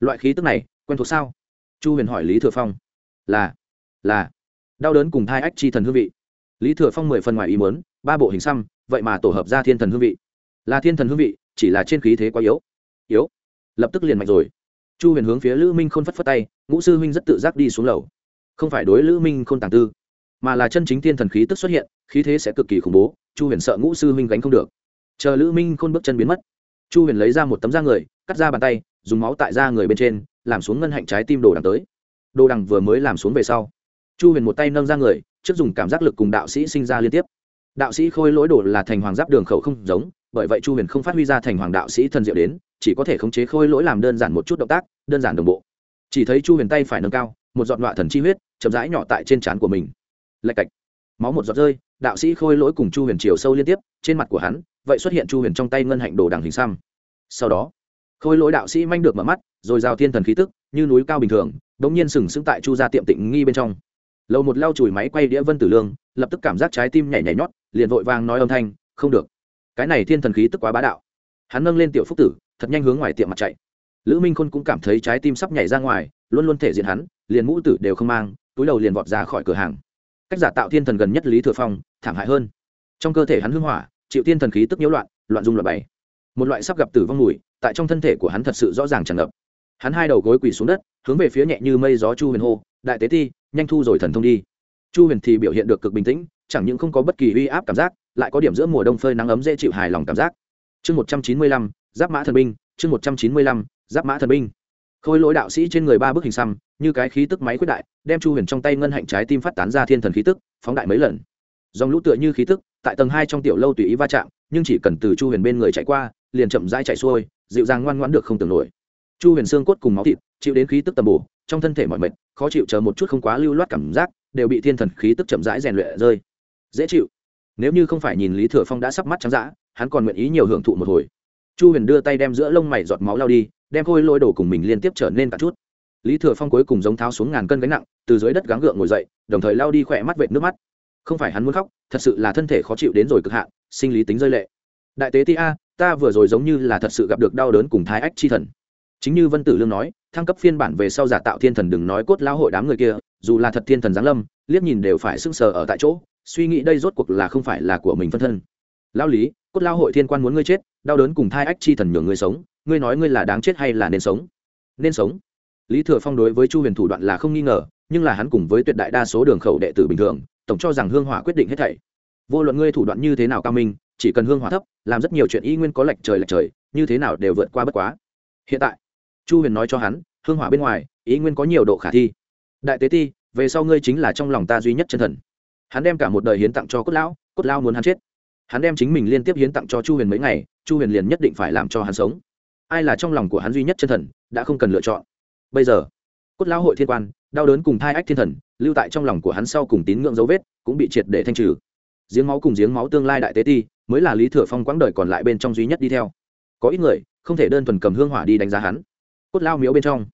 Loại khí tức này, quen thuộc sao? Chu huyền hỏi lý thừa phong. Là là. Đau đớn cùng thai ách chi thần hương vị. Lý thừa phong mười phần ngoài ý muốn ba bộ hình xăm, vậy mà tổ hợp ra thiên thần hương vị. Là thiên thần hương vị, chỉ là trên khí thế quá yếu. Yếu. Lập tức liền mạnh rồi. Chu huyền hướng phía lữ minh khôn phất phất tay, ngũ sư huynh rất tự giác đi xuống lầu. Không phải đối lữ minh khôn tàng tư, mà là chân chính thiên thần khí tức xuất hiện, khí thế sẽ cực kỳ khủng bố, chu huyền sợ ngũ sư huynh gánh không được. Chờ lữ minh khôn bước chân biến mất, chu huyền lấy ra một tấm da người, cắt ra bàn tay, dùng máu tại da người bên trên, làm xuống ngân hạnh trái tim đồ đằng tới. Đồ đằng vừa mới làm xuống về sau, chu huyền một tay nâng ra người, trước dùng cảm giác lực cùng đạo sĩ sinh ra liên tiếp đạo sĩ khôi lỗi đồ là thành hoàng giáp đường khẩu không giống, bởi vậy chu huyền không phát huy ra thành hoàng đạo sĩ thần diệu đến, chỉ có thể khống chế khôi lỗi làm đơn giản một chút động tác, đơn giản đồng bộ. Chỉ thấy chu huyền tay phải nâng cao, một giọt nọa thần chi huyết, chậm rãi nhỏ tại trên trán của mình. Lạch cạch. Máu một giọt rơi, đạo sĩ khôi lỗi cùng chu huyền chiều sâu liên tiếp, trên mặt của hắn, vậy xuất hiện chu huyền trong tay ngân hạnh đồ đằng hình xăm. Sau đó, khôi lỗi đạo sĩ manh được mở mắt, rồi rào thiên thần khí tức, như núi cao bình thường đ ỗ n g nhiên sừng sững tại chu gia tiệm tịnh nghi bên trong. Lầu một lau chùi máy quay đĩa vân tử lương, lập tức cảm giác trái tim nhảy nhảy nhót liền vội vàng nói âm thanh, không được. Cái này thiên thần khí tức quá bá đạo. Hắn nâng lên tiểu phúc tử, thật nhanh hướng ngoài tiệm mặt chạy. Lữ minh khôn cũng cảm thấy trái tim sắp nhảy ra ngoài, luôn luôn thể diện hắn, liền mũ tử đều không mang, túi đầu liền vọt ra khỏi cửa hàng. Cách giả tạo thiên thần gần nhất lý thừa phong, thảm hại hơn. Trong cơ thể hắn hưng hỏa, chịu thiên thần khí tức nhiễu loạn loạn dung loạn bày. Một loại sắp gặp tử vong mùi, tại trong thân thể của hắn thật sự rõ ràng tràn ngập. Hắn hai đầu gối quỳ xuống đất, hướng về phía nhẹ như mây gió chu huyền hô, đại tế ti, nhanh thu rồi thần thông đi. Chu huyền thì biểu hiện được cực bình tĩnh chẳng những không có bất kỳ uy áp cảm giác, lại có điểm giữa mùa đông phơi nắng ấm dễ chịu hài lòng cảm giác. Chương một trăm chín mươi lăm, giáp mã thần binh, chương một trăm chín mươi lăm, giáp mã thần binh. Khôi lỗi đạo sĩ trên người ba bức hình xăm, như cái khí tức máy quyết đại, đem chu huyền trong tay ngân hạnh trái tim phát tán ra thiên thần khí tức, phóng đại mấy lần. Dòng lũ tựa như khí tức, tại tầng hai trong tiểu lâu tùy ý va chạm, nhưng chỉ cần từ chu huyền bên người chạy qua, liền chậm rãi chạy xuôi, dịu dàng ngoan ngoãn được không tưởng nổi. Chu huyền xương cốt cùng máu thịt, chịu đến khí tức tầm bổ, trong thân thể mọi mệt, khó chịu chờ một chút không quá lưu loát cảm giác, đều bị thiên thần khí tức chậm rãi rèn luyện rơi dễ chịu. Nếu như không phải nhìn lý thừa phong đã sắp mắt trắng dã, hắn còn nguyện ý nhiều hưởng thụ một hồi. Chu huyền đưa tay đem giữa lông mày giọt máu lao đi, đem khôi lôi đổ cùng mình liên tiếp trở nên cả chút. Lý thừa phong cuối cùng giống tháo xuống ngàn cân gánh nặng, từ dưới đất gắng gượng ngồi dậy, đồng thời lao đi khỏe mắt vệt nước mắt. Không phải hắn muốn khóc, thật sự là thân thể khó chịu đến rồi cực hạn, sinh lý tính rơi lệ. Đại tế ti a, ta vừa rồi giống như là thật sự gặp được đau đớn cùng thái ách chi thần. Chính như vân tử lương nói, thăng cấp phiên bản về sau giả tạo thiên thần đừng nói cốt lao hội đám người kia, dù là thật thiên thần giáng lâm, liếc nhìn đều phải sưng sờ ở tại chỗ suy nghĩ đây rốt cuộc là không phải là của mình phân thân. Lao lý, cốt lao hội thiên quan muốn ngươi chết, đau đớn cùng thai ách chi thần nhường ngươi sống, ngươi nói ngươi là đáng chết hay là nên sống? Nên sống. Lý thừa phong đối với chu huyền thủ đoạn là không nghi ngờ, nhưng là hắn cùng với tuyệt đại đa số đường khẩu đệ tử bình thường, tổng cho rằng hương hỏa quyết định hết thảy. Vô luận ngươi thủ đoạn như thế nào cao minh, chỉ cần hương hỏa thấp, làm rất nhiều chuyện y nguyên có lệch trời lệch trời, như thế nào đều vượt qua bất quá. Hiện tại, chu huyền nói cho hắn, hương hỏa bên ngoài ý nguyên có nhiều độ khả thi. Đại tế ti, về sau ngươi chính là trong lòng ta duy nhất chân thần hắn đem cả một đời hiến tặng cho cốt lão, cốt lao muốn hắn chết. Hắn đem chính mình liên tiếp hiến tặng cho chu huyền mấy ngày, chu huyền liền nhất định phải làm cho hắn sống. Ai là trong lòng của hắn duy nhất chân thần, đã không cần lựa chọn. Bây giờ, cốt lão hội thiên quan, đau đớn cùng thai ách thiên thần, lưu tại trong lòng của hắn sau cùng tín ngưỡng dấu vết, cũng bị triệt để thanh trừ. Giếng máu cùng giếng máu tương lai đại tế ti, mới là lý thừa phong quãng đời còn lại bên trong duy nhất đi theo. Có ít người, không thể đơn thuần cầm hương hỏa đi đánh giá hắn. Cốt lao miếu bên trong,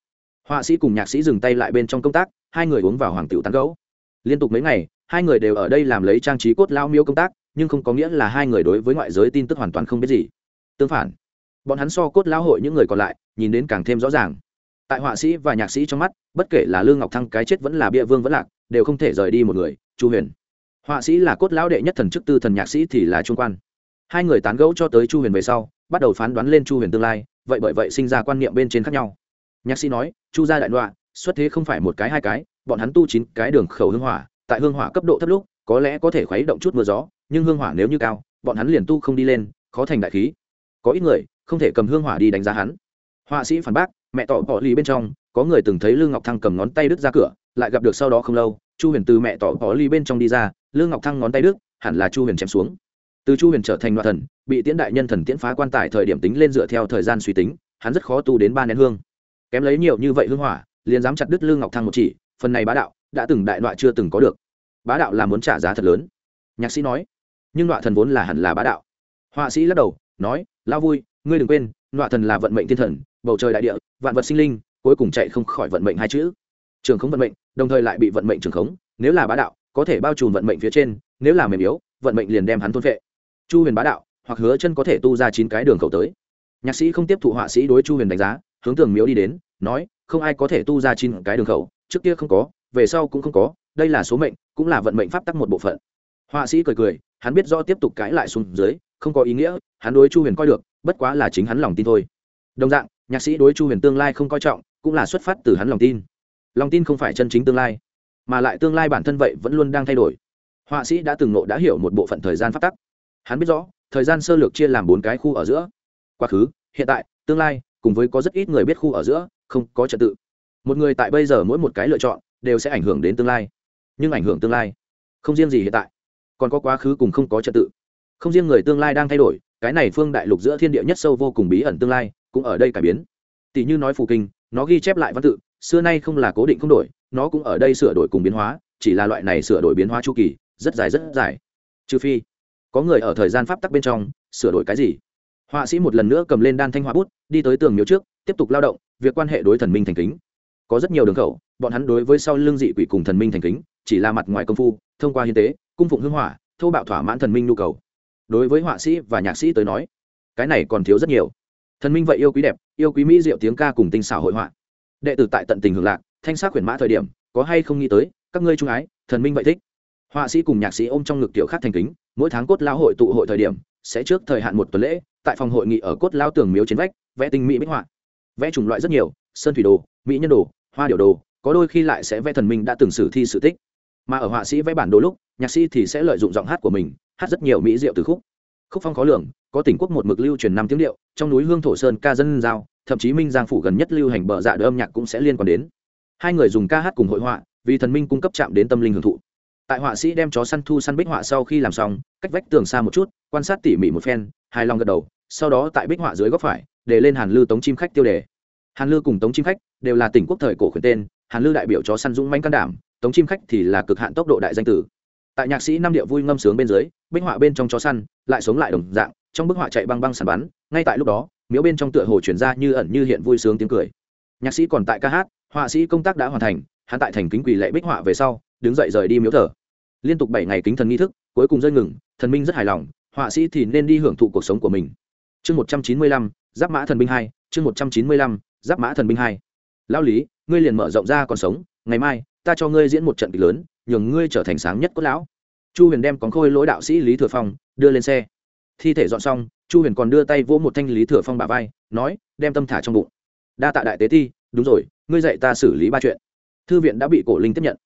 họa sĩ cùng nhạc sĩ dừng tay lại bên trong công tác, hai người uống vào hoàng tiểu tán gấu liên tục mấy ngày hai người đều ở đây làm lấy trang trí cốt lao miếu công tác, nhưng không có nghĩa là hai người đối với ngoại giới tin tức hoàn toàn không biết gì. Tương phản, bọn hắn so cốt lao hội những người còn lại, nhìn đến càng thêm rõ ràng. Tại họa sĩ và nhạc sĩ trong mắt, bất kể là lương ngọc thăng cái chết vẫn là bia vương vẫn lạc, đều không thể rời đi một người, chu huyền. Họa sĩ là cốt lão đệ nhất thần chức tư thần nhạc sĩ thì là trung quan. Hai người tán gẫu cho tới chu huyền về sau, bắt đầu phán đoán lên chu huyền tương lai, vậy bởi vậy sinh ra quan niệm bên trên khác nhau. Nhạc sĩ nói, chu gia đại đoạn xuất thế không phải một cái hai cái, bọn hắn tu chín cái đường khẩu hương hỏa tại hương hỏa cấp độ thấp lúc, có lẽ có thể khuấy động chút mưa gió, nhưng hương hỏa nếu như cao, bọn hắn liền tu không đi lên, khó thành đại khí. Có ít người, không thể cầm hương hỏa đi đánh giá hắn. Họa sĩ phản bác, mẹ tỏ bỏ lì bên trong, có người từng thấy lương ngọc thăng cầm ngón tay đứt ra cửa, lại gặp được sau đó không lâu, chu huyền từ mẹ tỏ bỏ lì bên trong đi ra, lương ngọc thăng ngón tay đứt, hẳn là chu huyền chém xuống. Từ chu huyền trở thành loạn thần, bị tiễn đại nhân thần tiễn phá quan tài thời điểm tính lên dựa theo thời gian suy tính, hắn rất khó tu đến ba nén hương. Kém lấy nhiều như vậy hương hỏa, liền dám chặt đứt lương ngọc thăng một chỉ, phần này bá đạo đã từng đại loại chưa từng có được. Bá đạo là muốn trả giá thật lớn. Nhạc sĩ nói, nhưng loại thần vốn là hẳn là bá đạo. Họa sĩ lắc đầu, nói lao vui, ngươi đừng quên loại thần là vận mệnh thiên thần, bầu trời đại địa, vạn vật sinh linh, cuối cùng chạy không khỏi vận mệnh hai chữ. Trường khống vận mệnh, đồng thời lại bị vận mệnh trường khống, nếu là bá đạo, có thể bao trùm vận mệnh phía trên, nếu là mềm yếu, vận mệnh liền đem hắn thôn vệ chu huyền bá đạo, hoặc hứa chân có thể tu ra chín cái đường cầu tới. Nhạc sĩ không tiếp thụ họa sĩ đối chu huyền đánh giá, hướng tường miếu đi đến, nói, không ai có thể tu ra chín cái đường khẩu, trước kia không có về sau cũng không có, đây là số mệnh, cũng là vận mệnh pháp tắc một bộ phận. Họa sĩ cười cười, hắn biết do tiếp tục cãi lại xuống dưới, không có ý nghĩa, hắn đối chu huyền coi được, bất quá là chính hắn lòng tin thôi. Đồng dạng, nhạc sĩ đối chu huyền tương lai không coi trọng, cũng là xuất phát từ hắn lòng tin. Lòng tin không phải chân chính tương lai, mà lại tương lai bản thân vậy vẫn luôn đang thay đổi. Họa sĩ đã từng nộ đã hiểu một bộ phận thời gian phát tắc. Hắn biết rõ, thời gian sơ lược chia làm bốn cái khu ở giữa. Quá khứ, hiện tại, tương lai, cùng với có rất ít người biết khu ở giữa, không có trật tự. Một người tại bây giờ mỗi một cái lựa chọn đều sẽ ảnh hưởng đến tương lai. Nhưng ảnh hưởng tương lai, không riêng gì hiện tại, còn có quá khứ cùng không có trật tự. Không riêng người tương lai đang thay đổi, cái này phương đại lục giữa thiên địa nhất sâu vô cùng bí ẩn tương lai cũng ở đây cải biến. Tỷ như nói phù kinh, nó ghi chép lại văn tự, xưa nay không là cố định không đổi, nó cũng ở đây sửa đổi cùng biến hóa, chỉ là loại này sửa đổi biến hóa chu kỳ, rất dài rất dài. Trừ phi, có người ở thời gian pháp tắc bên trong, sửa đổi cái gì. Họa sĩ một lần nữa cầm lên đan thanh hoa bút, đi tới tường miếu trước, tiếp tục lao động, việc quan hệ đối thần minh thành kính. Có rất nhiều đường khẩu bọn hắn đối với sau lưng dị quỷ cùng thần minh thành kính, chỉ là mặt ngoài công phu, thông qua hiến tế, cung phụng hưng hỏa thâu bạo thỏa mãn thần minh nhu cầu. Đối với họa sĩ và nhạc sĩ tới nói, cái này còn thiếu rất nhiều. Thần minh vậy yêu quý đẹp, yêu quý mỹ diệu tiếng ca cùng tinh xảo hội họa. Đệ tử tại tận tình hưởng lạc, thanh sát huyền mã thời điểm, có hay không nghĩ tới, các ngươi trung ái, thần minh vậy thích. Họa sĩ cùng nhạc sĩ ôm trong ngực tiểu khác thành kính, mỗi tháng cốt lao hội tụ hội thời điểm, sẽ trước thời hạn một tuần lễ, tại phòng hội nghị ở cốt lao tường miếu trên vách, vẽ tinh mỹ bích họa. Vẽ chủng loại rất nhiều, sơn thủy đồ, mỹ nhân đồ, hoa điểu đồ có đôi khi lại sẽ vẽ thần minh đã từng sử thi sự tích. Mà ở họa sĩ vẽ bản đồ lúc, nhạc sĩ thì sẽ lợi dụng giọng hát của mình, hát rất nhiều mỹ diệu từ khúc. Khúc phong khó lường, có tỉnh quốc một mực lưu truyền năm tiếng điệu, trong núi hương thổ sơn ca dân giao, thậm chí minh giang phủ gần nhất lưu hành bờ dạ đôi âm nhạc cũng sẽ liên quan đến. Hai người dùng ca hát cùng hội họa, vì thần minh cung cấp chạm đến tâm linh hưởng thụ. Tại họa sĩ đem chó săn thu săn bích họa sau khi làm xong, cách vách tường xa một chút, quan sát tỉ mỉ một phen, hài lòng gật đầu, sau đó tại bích họa dưới góc phải, để lên hàn lư tống chim khách tiêu đề. Hàn lư cùng tống chim khách đều là tỉnh quốc thời cổ khuyển tên hàn lư đại biểu chó săn dũng manh can đảm, tống chim khách thì là cực hạn tốc độ đại danh tử. Tại nhạc sĩ năm điệu vui ngâm sướng bên dưới, bích họa bên trong chó săn lại sống lại đồng dạng, trong bức họa chạy băng băng sàn bắn, ngay tại lúc đó, miếu bên trong tựa hồ chuyển ra như ẩn như hiện vui sướng tiếng cười. Nhạc sĩ còn tại ca hát, họa sĩ công tác đã hoàn thành, hắn tại thành kính quỳ lệ bích họa về sau, đứng dậy rời đi miếu thờ. Liên tục bảy ngày kính thần nghi thức, cuối cùng rơi ngừng, thần minh rất hài lòng, họa sĩ thì nên đi hưởng thụ cuộc sống của mình. Chương một trăm chín mươi lăm, giáp mã thần binh hai, chương một trăm chín mươi lăm, giáp mã thần binh hai lao lý, ngươi liền mở rộng ra còn sống, ngày mai, ta cho ngươi diễn một trận kịch lớn, nhường ngươi trở thành sáng nhất cốt lão. Chu huyền đem còn khôi lỗi đạo sĩ lý thừa phong đưa lên xe. Thi thể dọn xong, chu huyền còn đưa tay vỗ một thanh lý thừa phong bà vai, nói, đem tâm thả trong bụng. Đa tạ đại tế thi đúng rồi, ngươi dạy ta xử lý ba chuyện. Thư viện đã bị cổ linh tiếp nhận.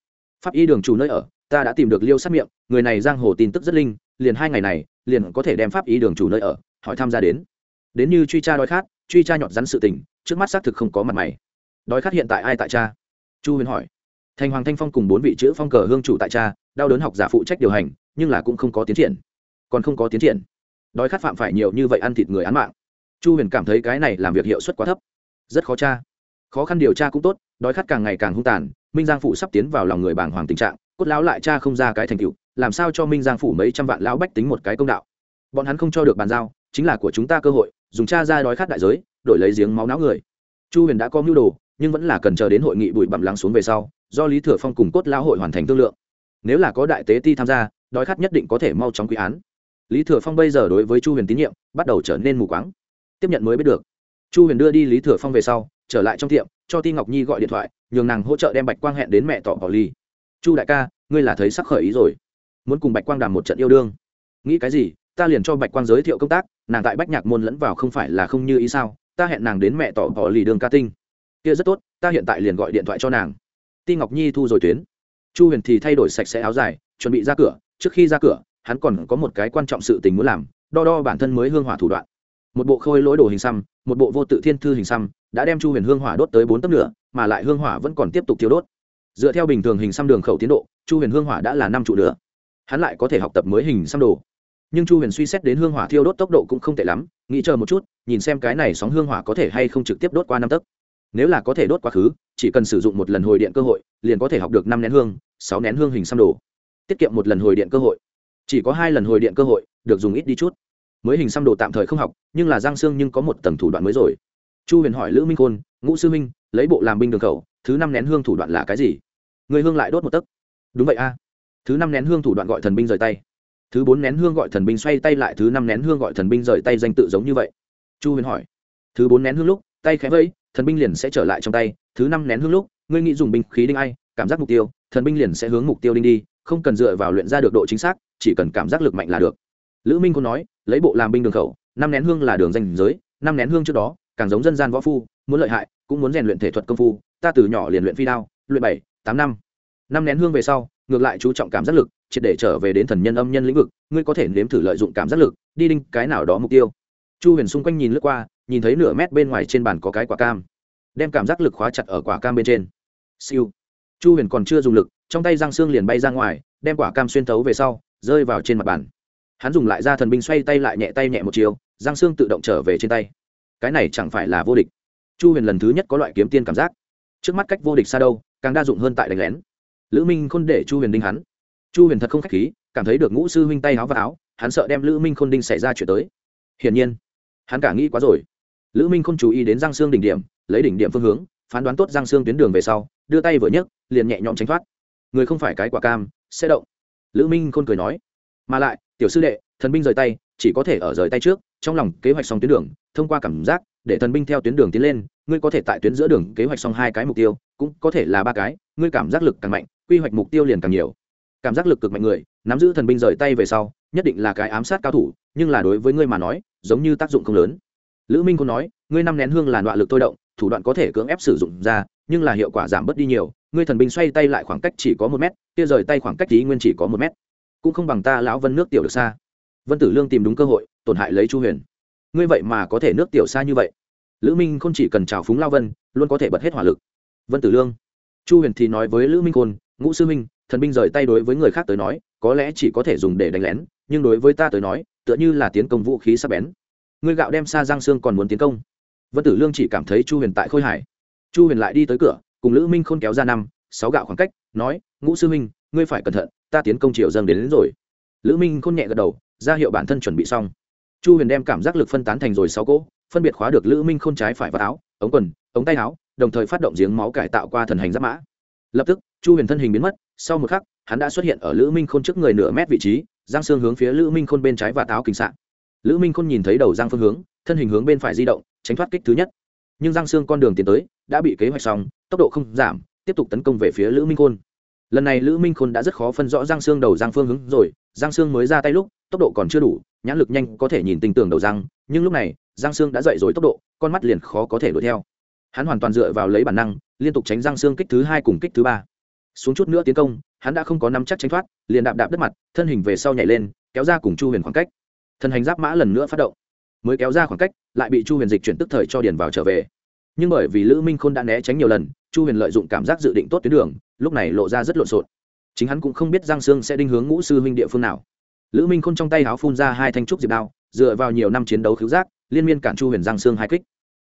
Pháp y đường chủ nơi ở, ta đã tìm được liêu sát miệng, người này giang hồ tin tức rất linh, liền hai ngày này, liền có thể đem pháp y đường chủ nơi ở, hỏi tham gia đến. Đến như truy tra đói khát, truy tra nhọt rắn sự tình, trước mắt xác thực không có mặt mày đói khát hiện tại ai tại cha? Chu huyền hỏi. Thành hoàng thanh phong cùng bốn vị chữ phong cờ hương chủ tại cha, đau đớn học giả phụ trách điều hành, nhưng là cũng không có tiến triển. Còn không có tiến triển. Đói khát phạm phải nhiều như vậy ăn thịt người án mạng. Chu huyền cảm thấy cái này làm việc hiệu suất quá thấp. Rất khó tra khó khăn điều tra cũng tốt, đói khát càng ngày càng hung tàn, minh giang phủ sắp tiến vào lòng người bàng hoàng tình trạng, cốt lão lại cha không ra cái thành tựu, làm sao cho minh giang phủ mấy trăm vạn lão bách tính một cái công đạo? Bọn hắn không cho được bàn giao, chính là của chúng ta cơ hội, dùng cha ra đói khát đại giới, đổi lấy giếng máu não người. Chu huyền đã có mưu đồ nhưng vẫn là cần chờ đến hội nghị bụi bặm lắng xuống về sau, do lý thừa phong cùng cốt lão hội hoàn thành thương lượng. Nếu là có đại tế ti tham gia, đói khát nhất định có thể mau chóng quy án. Lý thừa phong bây giờ đối với chu huyền tín nhiệm bắt đầu trở nên mù quáng. Tiếp nhận mới biết được, chu huyền đưa đi lý thừa phong về sau, trở lại trong tiệm, cho ti ngọc nhi gọi điện thoại, nhường nàng hỗ trợ đem bạch quang hẹn đến mẹ tỏ bỏ ly. Chu đại ca, ngươi là thấy sắc khởi ý rồi. Muốn cùng bạch quang đàm một trận yêu đương. Nghĩ cái gì, ta liền cho bạch quang giới thiệu công tác, nàng tại bách nhạc môn lẫn vào không phải là không như ý sao? Ta hẹn nàng đến mẹ tỏ bỏ lì đường ca tinh kia rất tốt ta hiện tại liền gọi điện thoại cho nàng. Ti ngọc nhi thu rồi tuyến. Chu huyền thì thay đổi sạch sẽ áo dài chuẩn bị ra cửa. Trước khi ra cửa hắn còn có một cái quan trọng sự tình muốn làm đo đo bản thân mới hương hỏa thủ đoạn. Một bộ khôi lỗi đồ hình xăm một bộ vô tự thiên thư hình xăm đã đem chu huyền hương hỏa đốt tới bốn tấc lửa, mà lại hương hỏa vẫn còn tiếp tục thiếu đốt. Dựa theo bình thường hình xăm đường khẩu tiến độ chu huyền hương hỏa đã là năm trụ lửa. hắn lại có thể học tập mới hình xăm đồ. Nhưng chu huyền suy xét đến hương hỏa thiêu đốt tốc độ cũng không tệ lắm nghĩ chờ một chút nhìn xem cái này sóng hương hỏa có thể hay không trực tiếp đốt qua năm tấc nếu là có thể đốt quá khứ, chỉ cần sử dụng một lần hồi điện cơ hội, liền có thể học được năm nén hương, sáu nén hương hình xăm đồ. Tiết kiệm một lần hồi điện cơ hội. Chỉ có hai lần hồi điện cơ hội, được dùng ít đi chút. Mới hình xăm đồ tạm thời không học, nhưng là giang xương nhưng có một tầng thủ đoạn mới rồi. Chu huyền hỏi lữ minh khôn, ngũ sư minh lấy bộ làm binh đường khẩu, thứ năm nén hương thủ đoạn là cái gì? Người hương lại đốt một tấc. Đúng vậy a. Thứ năm nén hương thủ đoạn gọi thần binh rời tay. Thứ bốn nén hương gọi thần binh xoay tay lại, thứ năm nén hương gọi thần binh rời tay, danh tự giống như vậy. Chu huyền hỏi. Thứ bốn nén hương lúc, tay khẽ vẫy thần binh liền sẽ trở lại trong tay, thứ năm nén hương lúc, ngươi nghĩ dùng binh khí đinh ai, cảm giác mục tiêu, thần binh liền sẽ hướng mục tiêu đinh đi, không cần dựa vào luyện ra được độ chính xác, chỉ cần cảm giác lực mạnh là được. Lữ minh cũng nói, lấy bộ làm binh đường khẩu, năm nén hương là đường danh giới, năm nén hương trước đó, càng giống dân gian võ phu, muốn lợi hại, cũng muốn rèn luyện thể thuật công phu, ta từ nhỏ liền luyện phi đao, luyện bảy, tám năm. Năm nén hương về sau, ngược lại chú trọng cảm giác lực, triệt để trở về đến thần nhân âm nhân lĩnh vực, ngươi có thể nếm thử lợi dụng cảm giác lực, đi đinh cái nào đó mục tiêu. Chu huyền xung quanh nhìn lướt qua nhìn thấy nửa mét bên ngoài trên bàn có cái quả cam, đem cảm giác lực khóa chặt ở quả cam bên trên. Siêu. Chu huyền còn chưa dùng lực, trong tay răng xương liền bay ra ngoài, đem quả cam xuyên thấu về sau, rơi vào trên mặt bàn. Hắn dùng lại ra thần binh xoay tay lại nhẹ tay nhẹ một chiều, răng xương tự động trở về trên tay. Cái này chẳng phải là vô địch. Chu huyền lần thứ nhất có loại kiếm tiên cảm giác. Trước mắt cách vô địch xa đâu, càng đa dụng hơn tại đánh lén. Lữ minh khôn để chu huyền đinh hắn. Chu huyền thật không k h á c h khí, cảm thấy được ngũ sư huynh tay áo vào áo, hắn sợ đem lữ minh khôn đinh xảy ra chuyện tới. Hiển nhiên, hắn cả nghĩ quá rồi lữ minh không chú ý đến giang xương đỉnh điểm, lấy đỉnh điểm phương hướng, phán đoán tốt giang xương tuyến đường về sau, đưa tay vừa nhấc, liền nhẹ nhõm tránh thoát. Người không phải cái quả cam, sẽ động. Lữ minh khôn cười nói. Mà lại, tiểu sư đệ, thần binh rời tay, chỉ có thể ở rời tay trước, trong lòng kế hoạch xong tuyến đường, thông qua cảm giác, để thần binh theo tuyến đường tiến lên, ngươi có thể tại tuyến giữa đường kế hoạch xong hai cái mục tiêu, cũng có thể là ba cái, ngươi cảm giác lực càng mạnh, quy hoạch mục tiêu liền càng nhiều. Cảm giác lực cực mạnh người, nắm giữ thần binh rời tay về sau, nhất định là cái ám sát cao thủ, nhưng là đối với ngươi mà nói, giống như tác dụng không lớn lữ minh khôn nói, ngươi năm nén hương là đoạn lực tôi động, thủ đoạn có thể cưỡng ép sử dụng ra, nhưng là hiệu quả giảm bớt đi nhiều. Ngươi thần binh xoay tay lại khoảng cách chỉ có một mét, kia rời tay khoảng cách tí nguyên chỉ có một mét. Cũng không bằng ta lão vân nước tiểu được xa. Vân tử lương tìm đúng cơ hội, tổn hại lấy chu huyền. Ngươi vậy mà có thể nước tiểu xa như vậy? Lữ minh không chỉ cần trào phúng lao vân, luôn có thể bật hết hỏa lực. Vân tử lương, chu huyền thì nói với lữ minh khôn, ngũ sư minh thần binh rời tay đối với người khác tới nói, có lẽ chỉ có thể dùng để đánh lén, nhưng đối với ta tới nói, tựa như là tiến công vũ khí sắp bén ngươi gạo đem xa giang xương còn muốn tiến công. Vân tử lương chỉ cảm thấy chu huyền tại khôi hải chu huyền lại đi tới cửa cùng lữ minh khôn kéo ra năm sáu gạo khoảng cách nói ngũ sư minh ngươi phải cẩn thận ta tiến công triều dâng đến, đến rồi. Lữ minh khôn nhẹ gật đầu ra hiệu bản thân chuẩn bị xong. Chu huyền đem cảm giác lực phân tán thành rồi sáu cỗ phân biệt khóa được lữ minh khôn trái phải vào áo ống quần ống tay áo đồng thời phát động giếng máu cải tạo qua thần hành giáp mã. Lập tức chu huyền thân hình biến mất sau một khắc hắn đã xuất hiện ở lữ minh khôn trước người nửa mét vị trí giang xương hướng phía lữ minh khôn bên trái và táo kinh sạn lữ minh khôn nhìn thấy đầu giang phương hướng, thân hình hướng bên phải di động, tránh thoát kích thứ nhất. Nhưng giang xương con đường tiến tới, đã bị kế hoạch xong, tốc độ không giảm, tiếp tục tấn công về phía lữ minh khôn. Lần này lữ minh khôn đã rất khó phân rõ giang xương đầu giang phương hướng rồi, giang xương mới ra tay lúc, tốc độ còn chưa đủ, nhãn lực nhanh có thể nhìn tình tường đầu giang, nhưng lúc này, giang xương đã dậy rồi tốc độ, con mắt liền khó có thể đuổi theo. Hắn hoàn toàn dựa vào lấy bản năng, liên tục tránh giang xương kích thứ hai cùng kích thứ ba. Xuống chút nữa tiến công, hắn đã không có nắm chắc tránh thoát, liền đạp đạp đất mặt, thân hình về sau nhảy lên, kéo ra cùng chu huyền khoảng cách thần hành giáp mã lần nữa phát động, mới kéo ra khoảng cách, lại bị chu huyền dịch chuyển tức thời cho điền vào trở về. Nhưng bởi vì lữ minh khôn đã né tránh nhiều lần, chu huyền lợi dụng cảm giác dự định tốt tuyến đường, lúc này lộ ra rất lộn xộn. Chính hắn cũng không biết giang sương sẽ đinh hướng ngũ sư huynh địa phương nào. Lữ minh khôn trong tay áo phun ra hai thanh trúc diệp đao, dựa vào nhiều năm chiến đấu cứu giác, liên miên cản chu huyền giang sương hai kích.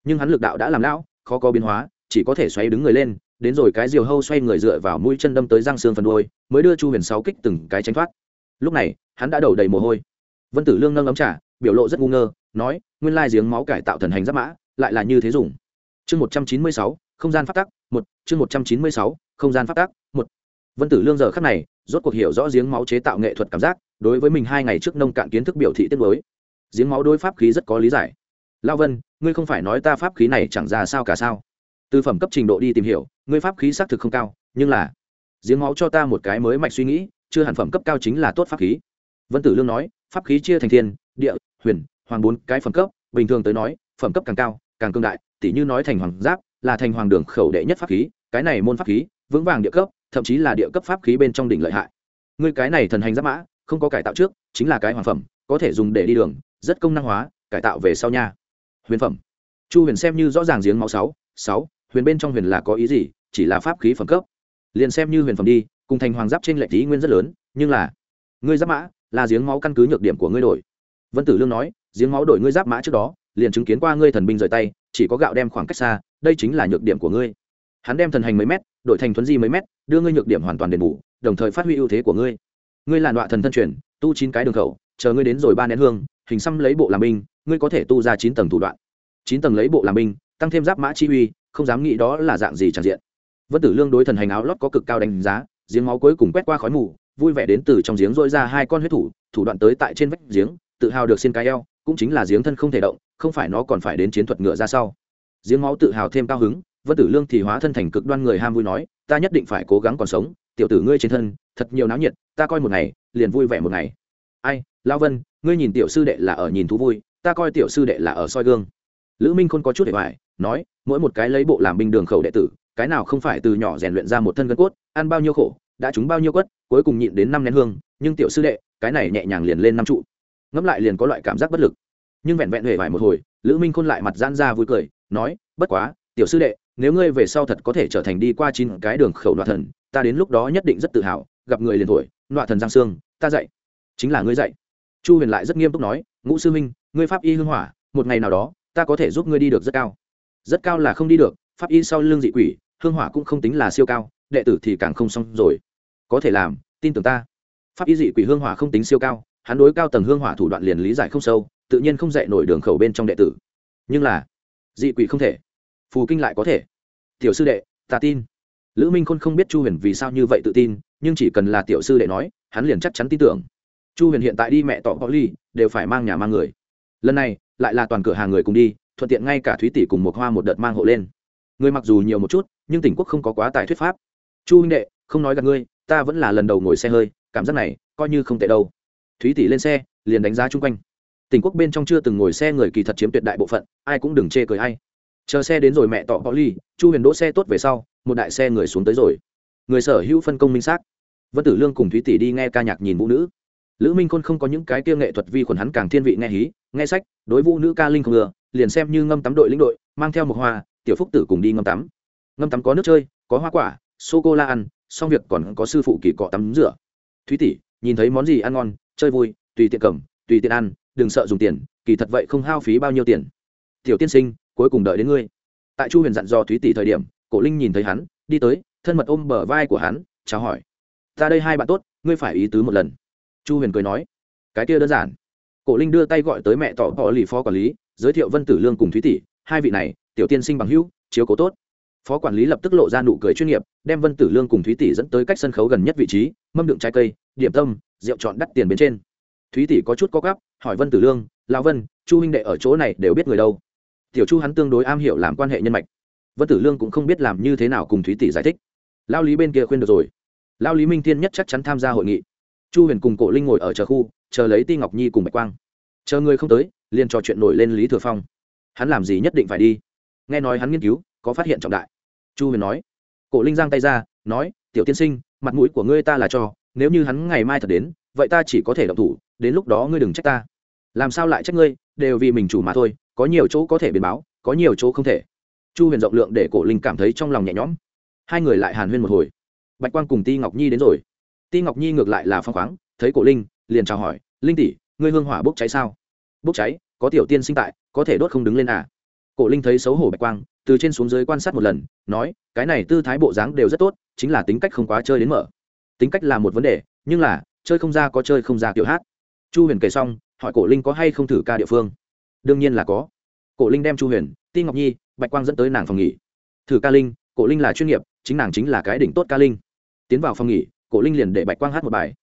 Nhưng hắn lực đạo đã làm lão, khó có biến hóa, chỉ có thể xoay đứng người lên, đến rồi cái diều hâu xoay người dựa vào mũi chân đâm tới giang xương phần đôi mới đưa chu huyền sáu kích từng cái tránh thoát. Lúc này, hắn đã đầu đầy mồ hôi vân tử lương nâng ấm trà, biểu lộ rất ngu ngơ, nói, nguyên lai giếng máu cải tạo thần hành giáp mã, lại là như thế dùng. Chương một trăm chín mươi sáu, không gian phát tắc, một, chương một trăm chín mươi sáu, không gian phát tắc, một. Vân tử lương giờ khắc này, rốt cuộc hiểu rõ giếng máu chế tạo nghệ thuật cảm giác, đối với mình hai ngày trước nông cạn kiến thức biểu thị tiết mới giếng máu đối pháp khí rất có lý giải. Lao vân, ngươi không phải nói ta pháp khí này chẳng ra sao cả sao? Từ phẩm cấp trình độ đi tìm hiểu, ngươi pháp khí xác thực không cao, nhưng là, giếng máu cho ta một cái mới mạch suy nghĩ, chưa hẳn phẩm cấp cao chính là tốt pháp khí. Vân tử lương nói pháp khí chia thành thiên, địa, huyền, hoàng bốn cái phẩm cấp, bình thường tới nói, phẩm cấp càng cao, càng cương đại, tỉ như nói thành hoàng giáp, là thành hoàng đường khẩu đệ nhất pháp khí, cái này môn pháp khí, vững vàng địa cấp, thậm chí là địa cấp pháp khí bên trong đỉnh lợi hại. Người cái này thần hành giáp mã, không có cải tạo trước, chính là cái hoàng phẩm, có thể dùng để đi đường, rất công năng hóa, cải tạo về sau nha. Huyền phẩm. Chu huyền xem như rõ ràng giếng máu sáu sáu, huyền bên trong huyền là có ý gì, chỉ là pháp khí phẩm cấp. Liền xem như huyền phẩm đi, cùng thành hoàng giáp trên lệch ý nguyên rất lớn, nhưng là, ngươi giáp mã là giếng máu căn cứ nhược điểm của ngươi đổi. Vân tử lương nói, giếng máu đổi ngươi giáp mã trước đó, liền chứng kiến qua ngươi thần binh rời tay, chỉ có gạo đem khoảng cách xa, đây chính là nhược điểm của ngươi. Hắn đem thần hành mấy mét, đổi thành thuấn di mấy mét, đưa ngươi nhược điểm hoàn toàn đền bù, đồng thời phát huy ưu thế của ngươi. Ngươi là đoạn thần thân truyền, tu chín cái đường khẩu, chờ ngươi đến rồi ba nén hương, hình xăm lấy bộ làm binh, ngươi có thể tu ra chín tầng thủ đoạn. Chín tầng lấy bộ làm binh, tăng thêm giáp mã chi uy, không dám nghĩ đó là dạng gì tràn diện. Vân tử lương đối thần hành áo lót có cực cao đánh giá, giếng máu cuối cùng quét qua khói mù vui vẻ đến từ trong giếng rỗi ra hai con huyết thủ thủ đoạn tới tại trên vách giếng, tự hào được xin cái eo, cũng chính là giếng thân không thể động, không phải nó còn phải đến chiến thuật ngựa ra sau. Giếng máu tự hào thêm cao hứng, vân tử lương thì hóa thân thành cực đoan người ham vui nói, ta nhất định phải cố gắng còn sống, tiểu tử ngươi trên thân, thật nhiều náo nhiệt, ta coi một ngày, liền vui vẻ một ngày. Ai lao vân, ngươi nhìn tiểu sư đệ là ở nhìn thú vui, ta coi tiểu sư đệ là ở soi gương. Lữ minh khôn có chút để hoài, nói, mỗi một cái lấy bộ làm binh đường khẩu đệ tử, cái nào không phải từ nhỏ rèn luyện ra một thân gân cốt, ăn bao nhiêu khổ đã trúng bao nhiêu quất, cuối cùng nhịn đến năm nén hương, nhưng tiểu sư đệ, cái này nhẹ nhàng liền lên năm trụ. Ngẫm lại liền có loại cảm giác bất lực. Nhưng vẹn vẹn hề vải một hồi, lữ minh khôn lại mặt gian ra vui cười, nói, bất quá, tiểu sư đệ, nếu ngươi về sau thật có thể trở thành đi qua chín cái đường khẩu đoạn thần, ta đến lúc đó nhất định rất tự hào, gặp người liền thổi đoạn thần giang sương, ta dạy. Chính là ngươi dạy. Chu huyền lại rất nghiêm túc nói, ngũ sư minh ngươi pháp y hưng hỏa, một ngày nào đó, ta có thể giúp ngươi đi được rất cao. Rất cao là không đi được, pháp y sau lưng dị quỷ hương hỏa cũng không tính là siêu cao, đệ tử thì càng không xong rồi có thể làm, tin tưởng ta. Pháp y dị quỷ hương hỏa không tính siêu cao, hắn đối cao tầng hương hỏa thủ đoạn liền lý giải không sâu, tự nhiên không dạy nổi đường khẩu bên trong đệ tử. Nhưng là, dị quỷ không thể. Phù kinh lại có thể. Tiểu sư đệ, ta tin. Lữ minh khôn không biết chu huyền vì sao như vậy tự tin, nhưng chỉ cần là tiểu sư đệ nói, hắn liền chắc chắn tin tưởng. Chu huyền hiện tại đi mẹ tọ võ ly, đều phải mang nhà mang người. Lần này, lại là toàn cửa hàng người cùng đi, thuận tiện ngay cả thúy tỷ cùng một hoa một đợt mang hộ lên. Người mặc dù nhiều một chút, nhưng tỉnh quốc không có quá tài thuyết pháp. Chu huynh đệ, không nói gặp ngươi ta vẫn là lần đầu ngồi xe hơi, cảm giác này coi như không tệ đâu. Thúy tỷ lên xe, liền đánh giá chung quanh. Tỉnh quốc bên trong chưa từng ngồi xe người kỳ thật chiếm tuyệt đại bộ phận, ai cũng đừng chê cười hay chờ xe đến rồi mẹ tọ bỏ ly chu huyền đỗ xe tốt về sau, một đại xe người xuống tới rồi. Người sở hữu phân công minh xác. Vân tử lương cùng thúy tỷ đi nghe ca nhạc nhìn vũ nữ. Lữ minh khôn không có những cái kia nghệ thuật vi khuẩn hắn càng thiên vị nghe hí, nghe sách, đối vũ nữ ca linh không ngừa, liền xem như ngâm tắm đội lĩnh đội, mang theo một hoa, tiểu phúc tử cùng đi ngâm tắm. Ngâm tắm có nước chơi, có hoa quả, sô cô la ăn xong việc còn có sư phụ kỳ cọ tắm rửa. Thúy tỷ, nhìn thấy món gì ăn ngon, chơi vui, tùy tiện cầm, tùy tiện ăn, đừng sợ dùng tiền, kỳ thật vậy không hao phí bao nhiêu tiền. Tiểu tiên sinh, cuối cùng đợi đến ngươi. Tại chu huyền dặn dò thúy tỷ thời điểm, cổ linh nhìn thấy hắn, đi tới, thân mật ôm bờ vai của hắn, chào hỏi. Ta đây hai bạn tốt, ngươi phải ý tứ một lần. Chu huyền cười nói. Cái kia đơn giản. Cổ linh đưa tay gọi tới mẹ tỏ họ lì phó quản lý, giới thiệu vân tử lương cùng thúy tỷ. Hai vị này, tiểu tiên sinh bằng hữu, chiếu cố tốt phó quản lý lập tức lộ ra nụ cười chuyên nghiệp, đem vân tử lương cùng thúy tỷ dẫn tới cách sân khấu gần nhất vị trí, mâm đựng trái cây, điểm tâm, rượu chọn đắt tiền bên trên. Thúy tỷ có chút có gắp hỏi vân tử lương, lão vân, chu huynh đệ ở chỗ này đều biết người đâu? Tiểu chu hắn tương đối am hiểu làm quan hệ nhân mạch. Vân tử lương cũng không biết làm như thế nào cùng thúy tỷ giải thích. Lao lý bên kia khuyên được rồi. Lao lý minh thiên nhất chắc chắn tham gia hội nghị. Chu huyền cùng cổ linh ngồi ở chờ khu, chờ lấy ti ngọc nhi cùng bạch quang. Chờ người không tới, liền trò chuyện nổi lên lý thừa phong. Hắn làm gì nhất định phải đi? Nghe nói hắn nghiên cứu có phát hiện trọng đại. Chu huyền nói. Cổ linh giang tay ra, nói, tiểu tiên sinh, mặt mũi của ngươi ta là cho, nếu như hắn ngày mai thật đến, vậy ta chỉ có thể động thủ, đến lúc đó ngươi đừng trách ta. Làm sao lại trách ngươi, đều vì mình chủ mà thôi, có nhiều chỗ có thể biến báo, có nhiều chỗ không thể. Chu huyền rộng lượng để cổ linh cảm thấy trong lòng nhẹ nhõm. Hai người lại hàn huyên một hồi. Bạch quang cùng ti ngọc nhi đến rồi. Ti ngọc nhi ngược lại là phong khoáng, thấy cổ linh, liền chào hỏi, linh tỷ, ngươi hương hỏa bốc cháy sao? Bốc cháy, có tiểu tiên sinh tại, có thể đốt không đứng lên à? Cổ linh thấy xấu hổ bạch quang từ trên xuống dưới quan sát một lần, nói, cái này tư thái bộ dáng đều rất tốt, chính là tính cách không quá chơi đến mở. Tính cách là một vấn đề, nhưng là, chơi không ra có chơi không ra kiểu hát. Chu huyền kể xong, hỏi cổ linh có hay không thử ca địa phương. Đương nhiên là có. Cổ linh đem chu huyền, ti ngọc nhi, bạch quang dẫn tới nàng phòng nghỉ. Thử ca linh, cổ linh là chuyên nghiệp, chính nàng chính là cái đỉnh tốt ca linh. Tiến vào phòng nghỉ, cổ linh liền để bạch quang hát một bài.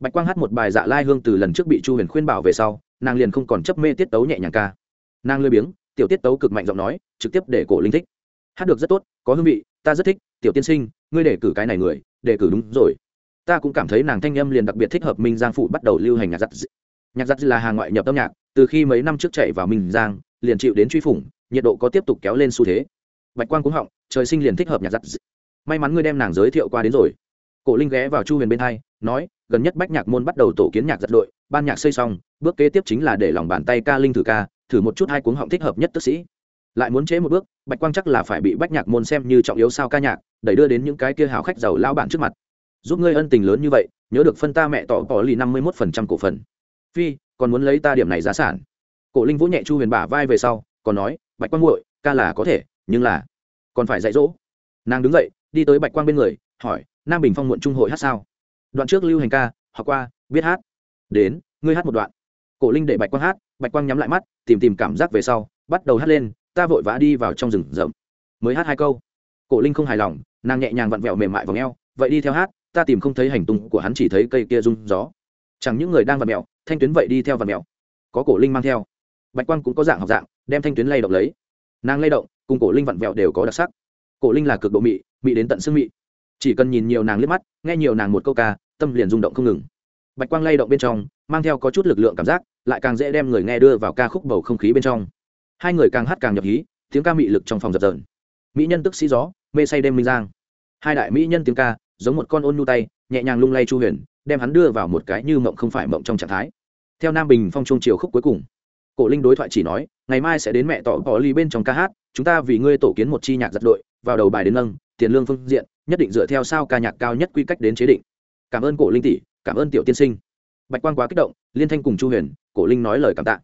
Bạch quang hát một bài dạ lai hương từ lần trước bị chu huyền khuyên bảo về sau, nàng liền không còn chấp mê tiết tấu nhẹ nhàng ca. Nàng lười biếng tiểu tiết tấu cực mạnh giọng nói, trực tiếp để cổ linh thích. Hát được rất tốt, có hương vị, ta rất thích, tiểu tiên sinh, ngươi để cử cái này người, để cử đúng rồi. Ta cũng cảm thấy nàng thanh âm liền đặc biệt thích hợp minh giang phụ bắt đầu lưu hành nhạc giặt nhạc giặt là hàng ngoại nhập âm nhạc, từ khi mấy năm trước chạy vào minh giang, liền chịu đến truy phủng, nhiệt độ có tiếp tục kéo lên xu thế. Bạch quang cũng họng, trời sinh liền thích hợp nhạc giặt may mắn ngươi đem nàng giới thiệu qua đến rồi. Cổ linh ghé vào chu huyền bên hai, nói, gần nhất bách nhạc môn bắt đầu tổ kiến nhạc giặt đội, ban nhạc xây xong, bước kế tiếp chính là để lòng bàn tay ca linh thử ca thử một chút hai cuốn họng thích hợp nhất tức sĩ. Lại muốn chế một bước, bạch quang chắc là phải bị bách nhạc môn xem như trọng yếu sao ca nhạc, đẩy đưa đến những cái kia hào khách giàu lao bản trước mặt. Giúp ngươi ân tình lớn như vậy, nhớ được phân ta mẹ tỏ bỏ lì năm mươi một phần trăm cổ phần. Phi, còn muốn lấy ta điểm này giá sản. Cổ linh vỗ nhẹ chu huyền bả vai về sau, còn nói, bạch quang muội, ca là có thể, nhưng là còn phải dạy dỗ. Nàng đứng dậy, đi tới bạch quang bên người, hỏi, nam bình phong muộn trung hội hát sao? Đoạn trước lưu hành ca, học qua, biết hát. Đến, ngươi hát một đoạn. Cổ linh để bạch quang hát bạch quang nhắm lại mắt, tìm tìm cảm giác về sau, bắt đầu hát lên, ta vội vã đi vào trong rừng rậm. Mới hát hai câu. Cổ linh không hài lòng, nàng nhẹ nhàng vặn vẹo mềm mại vào ngheo vậy đi theo hát, ta tìm không thấy hành tung của hắn chỉ thấy cây kia rung gió. Chẳng những người đang vặn mẹo, thanh tuyến vậy đi theo vặn mẹo. Có cổ linh mang theo. Bạch quang cũng có dạng học dạng, đem thanh tuyến lay động lấy. Nàng lay động, cùng cổ linh vặn vẹo đều có đặc sắc. Cổ linh là cực độ mị mị đến tận xương mị. Chỉ cần nhìn nhiều nàng liếc mắt, nghe nhiều nàng một câu ca, tâm liền rung động không ngừng. Bạch quang lay động bên trong, mang theo có chút lực lượng cảm giác lại càng dễ đem người nghe đưa vào ca khúc bầu không khí bên trong. Hai người càng hát càng nhập hí, tiếng ca mị lực trong phòng dập dờn. Mỹ nhân tức sĩ gió, mê say đêm minh giang. Hai đại mỹ nhân tiếng ca, giống một con ôn nhu tay, nhẹ nhàng lung lay chu huyền, đem hắn đưa vào một cái như mộng không phải mộng trong trạng thái. Theo nam bình phong trung chiều khúc cuối cùng, cổ linh đối thoại chỉ nói, ngày mai sẽ đến mẹ tỏ bỏ ly bên trong ca hát, chúng ta vì ngươi tổ kiến một chi nhạc giật đội, vào đầu bài đến nâng, tiền lương phương diện, nhất định dựa theo sao ca nhạc cao nhất quy cách đến chế định. Cảm ơn cổ linh tỷ, cảm ơn tiểu tiên sinh bạch quang quá kích động, liên thanh cùng chu huyền, cổ linh nói lời cảm tạ.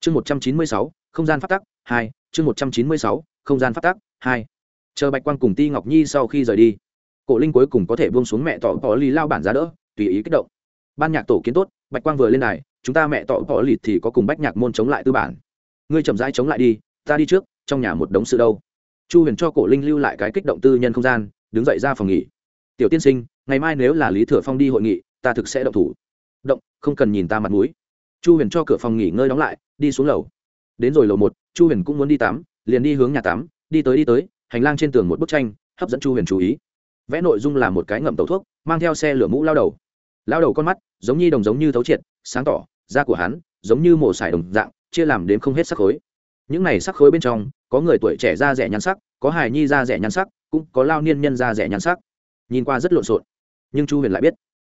Chương một trăm chín mươi sáu, không gian phát tắc, hai, chương một trăm chín mươi sáu, không gian phát tắc, hai. Chờ bạch quang cùng ti ngọc nhi sau khi rời đi, cổ linh cuối cùng có thể buông xuống mẹ tỏ tỏ ly lao bản giá đỡ, tùy ý kích động. Ban nhạc tổ kiến tốt, bạch quang vừa lên này chúng ta mẹ tỏ tỏ lịt thì có cùng bách nhạc môn chống lại tư bản. Ngươi chậm rãi chống lại đi, ta đi trước, trong nhà một đống sự đâu. Chu huyền cho cổ linh lưu lại cái kích động tư nhân không gian, đứng dậy ra phòng nghỉ. Tiểu tiên sinh, ngày mai nếu là lý thừa phong đi hội nghị, ta thực sẽ động thủ không cần nhìn ta mặt mũi. Chu huyền cho cửa phòng nghỉ ngơi đóng lại, đi xuống lầu. Đến rồi lầu một, chu huyền cũng muốn đi tắm, liền đi hướng nhà tắm, đi tới đi tới, hành lang trên tường một bức tranh, hấp dẫn chu huyền chú ý. Vẽ nội dung là một cái ngậm tẩu thuốc, mang theo xe lửa mũ lao đầu. Lao đầu con mắt, giống như đồng giống như thấu triệt, sáng tỏ, da của hắn, giống như mổ sải đồng dạng, chia làm đến không hết sắc khối. Những này sắc khối bên trong, có người tuổi trẻ da rẻ nhăn sắc, có hài nhi da rẻ nhăn sắc, cũng có lao niên nhân da rẻ nhăn sắc. Nhìn qua rất lộn xộn, nhưng chu huyền lại biết.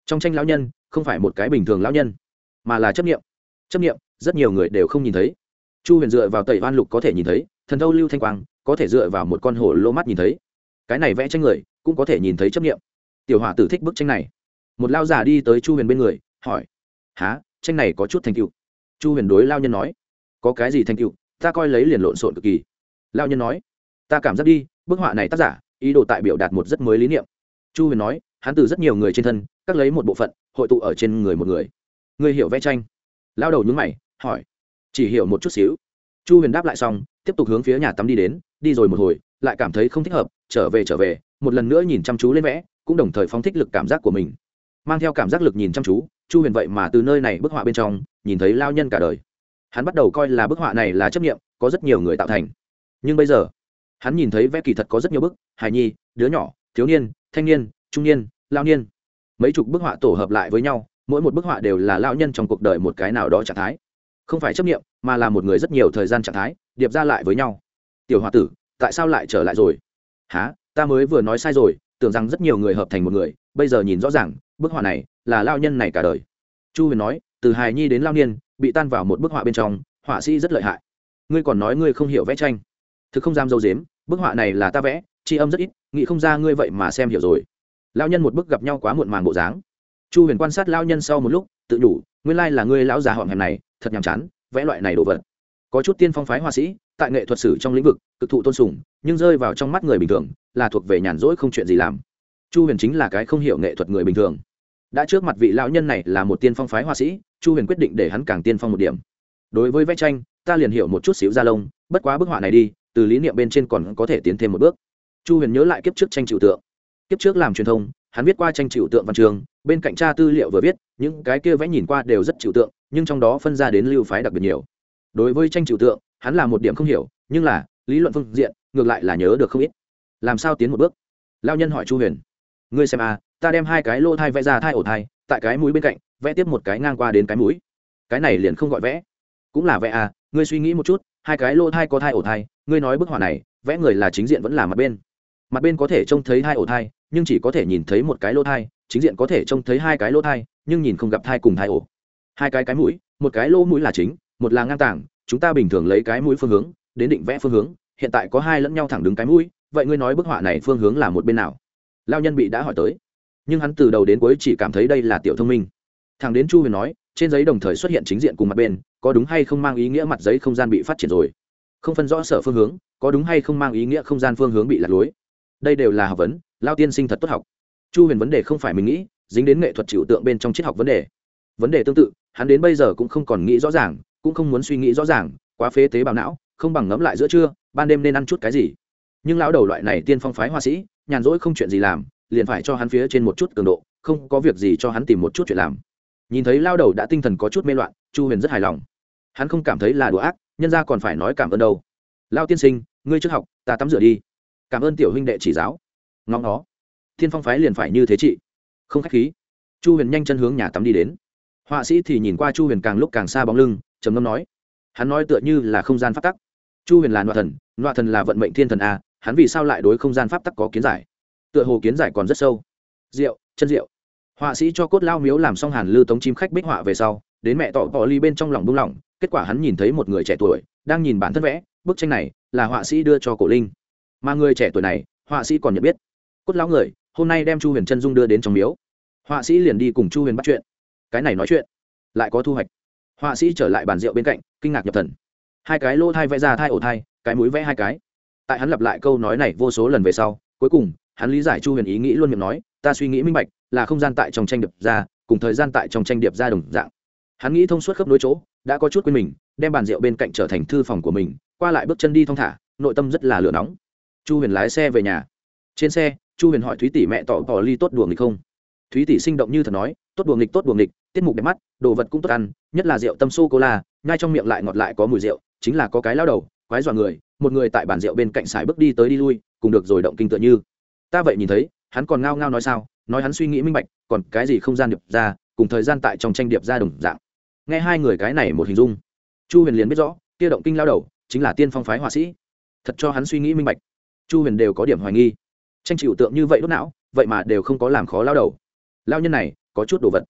Trong tranh lão nhân không phải một cái bình thường lão nhân, mà là chấp nghiệm chấp nghiệm rất nhiều người đều không nhìn thấy. Chu huyền dựa vào tẩy oan lục có thể nhìn thấy, thần thâu lưu thanh quang, có thể dựa vào một con hổ lô mắt nhìn thấy. Cái này vẽ tranh người, cũng có thể nhìn thấy chấp nghiệm tiểu hỏa tử thích bức tranh này. Một lao già đi tới chu huyền bên người, hỏi há tranh này có chút thành cựu chu huyền đối lao nhân nói, có cái gì thành cựu ta coi lấy liền lộn xộn cực kỳ. Lao nhân nói, ta cảm giác đi, bức họa này tác giả, ý đồ tại biểu đạt một rất mới lý niệm. Chu huyền nói hắn từ rất nhiều người trên thân cắt lấy một bộ phận, hội tụ ở trên người một người. Người hiểu vẽ tranh. Lao đầu nhúng mày, hỏi. Chỉ hiểu một chút xíu. Chu huyền đáp lại xong, tiếp tục hướng phía nhà tắm đi đến, đi rồi một hồi, lại cảm thấy không thích hợp, trở về trở về, một lần nữa nhìn chăm chú lên vẽ, cũng đồng thời phóng thích lực cảm giác của mình. Mang theo cảm giác lực nhìn chăm chú, chu huyền vậy mà từ nơi này bức họa bên trong, nhìn thấy lao nhân cả đời. Hắn bắt đầu coi là bức họa này là chấp nghiệm có rất nhiều người tạo thành. Nhưng bây giờ, hắn nhìn thấy vẽ kỳ thật có rất nhiều bức, hài nhi, đứa nhỏ, thiếu niên, thanh niên trung niên, lao niên. Mấy chục bức họa tổ hợp lại với nhau, mỗi một bức họa đều là lao nhân trong cuộc đời một cái nào đó trạng thái. Không phải chấp nghiệm mà là một người rất nhiều thời gian trạng thái, điệp ra lại với nhau. Tiểu h o a tử, tại sao lại trở lại rồi? Há ta mới vừa nói sai rồi, tưởng rằng rất nhiều người hợp thành một người, bây giờ nhìn rõ ràng, bức họa này là lao nhân này cả đời. Chu huyền nói, từ hài nhi đến lao niên, bị tan vào một bức họa bên trong, họa sĩ rất lợi hại. Ngươi còn nói ngươi không hiểu vẽ tranh. Thực không dám dâu dếm, bức họa này là ta vẽ, tri âm rất ít, nghĩ không ra ngươi vậy mà xem hiểu rồi lao nhân một bức gặp nhau quá muộn màng bộ dáng. Chu huyền quan sát lao nhân sau một lúc tự nhủ, nguyên lai là ngươi lão già họm hèm này thật nhàm chán vẽ loại này đồ vật. Có chút tiên phong phái họa sĩ tại nghệ thuật sử trong lĩnh vực cực thụ tôn sùng nhưng rơi vào trong mắt người bình thường là thuộc về nhàn rỗi không chuyện gì làm. Chu huyền chính là cái không hiểu nghệ thuật người bình thường. Đã trước mặt vị lão nhân này là một tiên phong phái họa sĩ chu huyền quyết định để hắn càng tiên phong một điểm. Đối với vẽ tranh ta liền hiểu một chút xíu gia lông bất quá bức họa này đi từ lý niệm bên trên còn có thể tiến thêm một bước. Chu huyền nhớ lại kiếp trước tranh trừu tượng kiếp trước làm truyền thông, hắn viết qua tranh chịu tượng văn trường, bên cạnh tra tư liệu vừa viết, những cái kia vẽ nhìn qua đều rất chịu tượng, nhưng trong đó phân ra đến lưu phái đặc biệt nhiều. Đối với tranh chịu tượng, hắn là một điểm không hiểu, nhưng là, lý luận phương diện, ngược lại là nhớ được không ít. Làm sao tiến một bước? Lao nhân hỏi chu huyền. Ngươi xem a ta đem hai cái lô thai vẽ ra thai ổ thai, tại cái mũi bên cạnh, vẽ tiếp một cái ngang qua đến cái mũi. Cái này liền không gọi vẽ. Cũng là vẽ a ngươi suy nghĩ một chút, hai cái lô thai có thai ổ thai, ngươi nói bức họa này, vẽ người là chính diện vẫn là mặt bên. Mặt bên có thể trông thấy hai ổ thai nhưng chỉ có thể nhìn thấy một cái lô thai, chính diện có thể trông thấy hai cái lô thai, nhưng nhìn không gặp thai cùng thai ổ. Hai cái cái mũi, một cái lô mũi là chính, một là ngang tảng, chúng ta bình thường lấy cái mũi phương hướng, đến định vẽ phương hướng, hiện tại có hai lẫn nhau thẳng đứng cái mũi, vậy ngươi nói bức họa này phương hướng là một bên nào? Lao nhân bị đã hỏi tới. Nhưng hắn từ đầu đến cuối chỉ cảm thấy đây là tiểu thông minh. Thằng đến chu huyền nói, trên giấy đồng thời xuất hiện chính diện cùng mặt bên, có đúng hay không mang ý nghĩa mặt giấy không gian bị phát triển rồi? Không phân rõ sở phương hướng, có đúng hay không mang ý nghĩa không gian phương hướng bị lạc lối? Đây đều là học vấn, lao tiên sinh thật tốt học. Chu huyền vấn đề không phải mình nghĩ, dính đến nghệ thuật trừu tượng bên trong triết học vấn đề. Vấn đề tương tự, hắn đến bây giờ cũng không còn nghĩ rõ ràng, cũng không muốn suy nghĩ rõ ràng, quá phế tế bào não, không bằng ngẫm lại giữa trưa, ban đêm nên ăn chút cái gì. Nhưng lão đầu loại này tiên phong phái họa sĩ, nhàn rỗi không chuyện gì làm, liền phải cho hắn phía trên một chút cường độ, không có việc gì cho hắn tìm một chút chuyện làm. Nhìn thấy lao đầu đã tinh thần có chút mê loạn, chu huyền rất hài lòng. Hắn không cảm thấy là đùa ác, nhân ra còn phải nói cảm ơn đâu. Lao tiên sinh, ngươi trước học, ta tắm rửa đi cảm ơn tiểu huynh đệ chỉ giáo. Ngóng nó. Thiên phong phái liền phải như thế chị. Không khách khí. Chu huyền nhanh chân hướng nhà tắm đi đến. Họa sĩ thì nhìn qua chu huyền càng lúc càng xa bóng lưng, trầm ngâm nói, hắn nói tựa như là không gian pháp tắc. Chu huyền là nọa thần nọa thần là vận mệnh thiên thần a, hắn vì sao lại đối không gian pháp tắc có kiến giải? Tựa hồ kiến giải còn rất sâu. Rượu, chân rượu. Họa sĩ cho cốt lao miếu làm xong hàn lư tống chim khách bích họa về sau, đến mẹ tỏ tỏ ly bên trong lòng bung lỏng, kết quả hắn nhìn thấy một người trẻ tuổi, đang nhìn bản thân vẽ, bức tranh này là họa sĩ đưa cho cổ linh mà người trẻ tuổi này, họa sĩ còn nhận biết. Cốt lão người, hôm nay đem chu huyền chân dung đưa đến trong miếu. Họa sĩ liền đi cùng chu huyền bắt chuyện. Cái này nói chuyện, lại có thu hoạch. Họa sĩ trở lại bàn rượu bên cạnh, kinh ngạc nhập thần. Hai cái lô thai vẽ ra thai ổ thai, cái mũi vẽ hai cái. Tại hắn lặp lại câu nói này vô số lần về sau, cuối cùng, hắn lý giải chu huyền ý nghĩ luôn miệng nói, ta suy nghĩ minh bạch, là không gian tại trong tranh điệp ra, cùng thời gian tại trong tranh điệp ra đồng dạng. Hắn nghĩ thông suốt khớp nối chỗ, đã có chút quên mình, đem bàn rượu bên cạnh trở thành thư phòng của mình, qua lại bước chân đi thong thả, nội tâm rất là lửa nóng chu huyền lái xe về nhà. Trên xe, chu huyền hỏi thúy tỷ mẹ tỏ tỏ ly tốt đùa nghịch không? Thúy tỷ sinh động như thật nói, tốt đùa nghịch, tốt đùa nghịch, tiết mục đẹp mắt, đồ vật cũng tốt ăn, nhất là rượu tâm sô cô la ngay trong miệng lại ngọt lại có mùi rượu, chính là có cái lao đầu, quái dọa người, một người tại bàn rượu bên cạnh xài bước đi tới đi lui, cùng được rồi động kinh tựa như. Ta vậy nhìn thấy, hắn còn ngao ngao nói sao, nói hắn suy nghĩ minh bạch, còn cái gì không gian điệp ra, cùng thời gian tại trong tranh điệp ra đồng dạng. Nghe hai người cái này một hình dung, chu huyền liền biết rõ, kia động kinh lao đầu, chính là tiên phong phái họa sĩ. Thật cho hắn suy nghĩ minh bạch chu huyền đều có điểm hoài nghi. Tranh chịu tượng như vậy đốt não, vậy mà đều không có làm khó lao đầu. Lao nhân này, có chút đồ vật.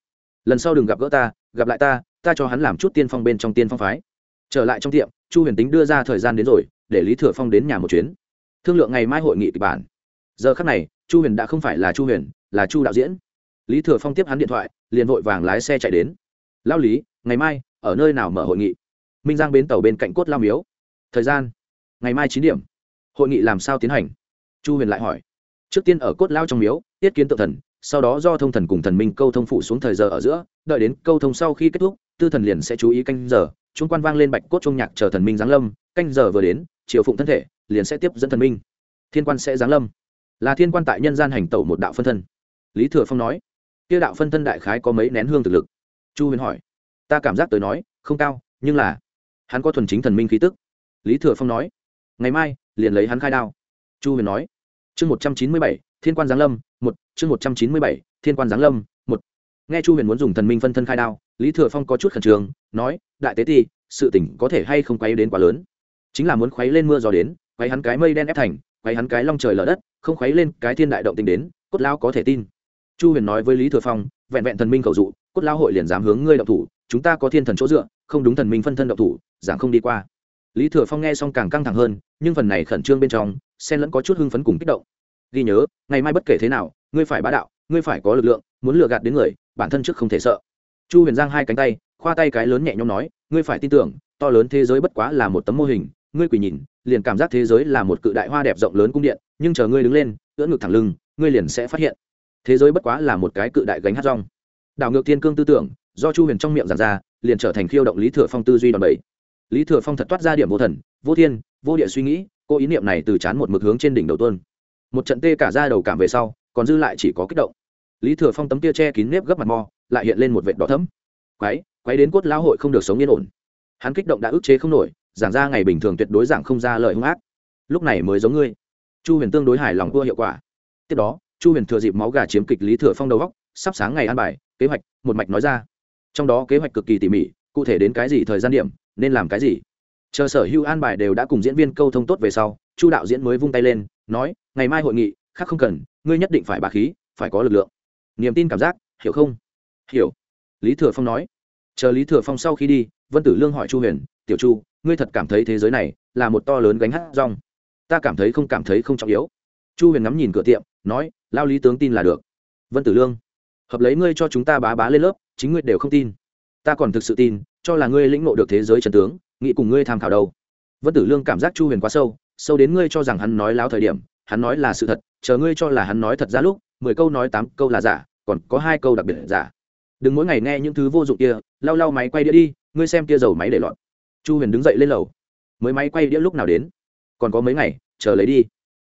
Lần sau đừng gặp gỡ ta, gặp lại ta ta cho hắn làm chút tiên phong bên trong tiên phong phái. Trở lại trong tiệm, chu huyền tính đưa ra thời gian đến rồi, để lý thừa phong đến nhà một chuyến. Thương lượng ngày mai hội nghị kịch bản. Giờ khắc này, chu huyền đã không phải là chu huyền, là chu đạo diễn. Lý thừa phong tiếp hắn điện thoại, liền vội vàng lái xe chạy đến. Lao lý, ngày mai ở nơi nào mở hội nghị? Minh giang bến tàu bên cạnh cốt lao miếu. Thời gian, ngày mai chín điểm hội nghị làm sao tiến hành? Chu huyền lại hỏi. Trước tiên ở cốt lao trong miếu, tiết kiến tự thần, sau đó do thông thần cùng thần minh câu thông phụ xuống thời giờ ở giữa, đợi đến câu thông sau khi kết thúc, tư thần liền sẽ chú ý canh giờ trung quan vang lên bạch cốt trung nhạc chờ thần minh giáng lâm, canh giờ vừa đến, triều phụng thân thể, liền sẽ tiếp dẫn thần minh. Thiên quan sẽ giáng lâm. Là thiên quan tại nhân gian hành tẩu một đạo phân thân. Lý thừa phong nói. Kia đạo phân thân đại khái có mấy nén hương thực lực? Chu huyền hỏi. Ta cảm giác tới nói, không cao, nhưng là, hắn có thuần chính thần minh khí tức. Lý thừa phong nói. Ngày mai liền lấy hắn khai đao. Chu huyền nói, chương một trăm chín mươi bảy, thiên quan giáng lâm, một, chương một trăm chín mươi bảy, thiên quan giáng lâm, một. Nghe chu huyền muốn dùng thần minh phân thân khai đao, lý thừa phong có chút khẩn trương, nói, đại tế ti, sự tỉnh có thể hay không quay đến quá lớn. Chính là muốn khuấy lên mưa gió đến quay hắn cái mây đen ép thành quay hắn cái long trời lở đất, không khuấy lên cái thiên đại động tình đến, cốt lao có thể tin. Chu huyền nói với lý thừa phong, vẹn vẹn thần minh cầu dụ, cốt lao hội liền dám hướng ngươi động thủ, chúng ta có thiên thần chỗ dựa, không đúng thần minh phân thân động thủ, giảng không đi qua lý thừa phong nghe xong càng căng thẳng hơn, nhưng phần này khẩn trương bên trong, xen lẫn có chút hưng phấn cùng kích động. Ghi nhớ, ngày mai bất kể thế nào, ngươi phải bá đạo, ngươi phải có lực lượng, muốn lừa gạt đến người, bản thân trước không thể sợ. Chu huyền giang hai cánh tay, khoa tay cái lớn nhẹ nhõm nói, ngươi phải tin tưởng, to lớn thế giới bất quá là một tấm mô hình, ngươi quỳ nhìn, liền cảm giác thế giới là một cự đại hoa đẹp rộng lớn cung điện, nhưng chờ ngươi đứng lên, ưỡn ngực thẳng lưng, ngươi liền sẽ phát hiện. Thế giới bất quá là một cái cự đại gánh hát rong. Đảo ngược thiên cương tư tưởng, do chu huyền trong miệng giàn ra, liền trở thành khiêu động lý thừa phong tư duy đòn bẩy lý thừa phong thật toát ra điểm vô thần, vô thiên, vô địa suy nghĩ, cô ý niệm này từ chán một mực hướng trên đỉnh đầu tuôn. Một trận tê cả ra đầu cảm về sau, còn dư lại chỉ có kích động. Lý thừa phong tấm tia che kín nếp gấp mặt mò, lại hiện lên một vệt đỏ thấm quái quái đến cốt lão hội không được sống yên ổn. Hắn kích động đã ức chế không nổi, giảng ra ngày bình thường tuyệt đối giảng không ra lời hung ác. Lúc này mới giống ngươi. Chu huyền tương đối hài lòng vua hiệu quả. Tiếp đó, chu huyền thừa dịp máu gà chiếm kịch lý thừa phong đầu góc sắp sáng ngày an bài, kế hoạch, một mạch nói ra. Trong đó kế hoạch cực kỳ tỉ mỉ, cụ thể đến cái gì thời gian điểm nên làm cái gì? Chờ sở hữu an bài đều đã cùng diễn viên câu thông tốt về sau, chu đạo diễn mới vung tay lên, nói, ngày mai hội nghị, khác không cần, ngươi nhất định phải bà khí, phải có lực lượng. Niềm tin cảm giác, hiểu không? Hiểu. Lý thừa phong nói. Chờ lý thừa phong sau khi đi, vân tử lương hỏi chu huyền, tiểu chu, ngươi thật cảm thấy thế giới này là một to lớn gánh hát rong? Ta cảm thấy không cảm thấy không trọng yếu. Chu huyền ngắm nhìn cửa tiệm, nói, lao lý tướng tin là được. Vân tử lương, hợp lấy ngươi cho chúng ta bá bá lên lớp, chính ngươi đều không tin. Ta còn thực sự tin cho là ngươi lĩnh ngộ được thế giới trần tướng, nghĩ cùng ngươi tham khảo đâu. Vân tử lương cảm giác chu huyền quá sâu sâu đến ngươi cho rằng hắn nói láo thời điểm, hắn nói là sự thật, chờ ngươi cho là hắn nói thật ra lúc, mười câu nói tám câu là giả, còn có hai câu đặc biệt giả. Đừng mỗi ngày nghe những thứ vô dụng kia, lau lau máy quay đĩa đi, ngươi xem kia dầu máy để lọt. Chu huyền đứng dậy lên lầu. Mới máy quay đĩa lúc nào đến? Còn có mấy ngày, chờ lấy đi.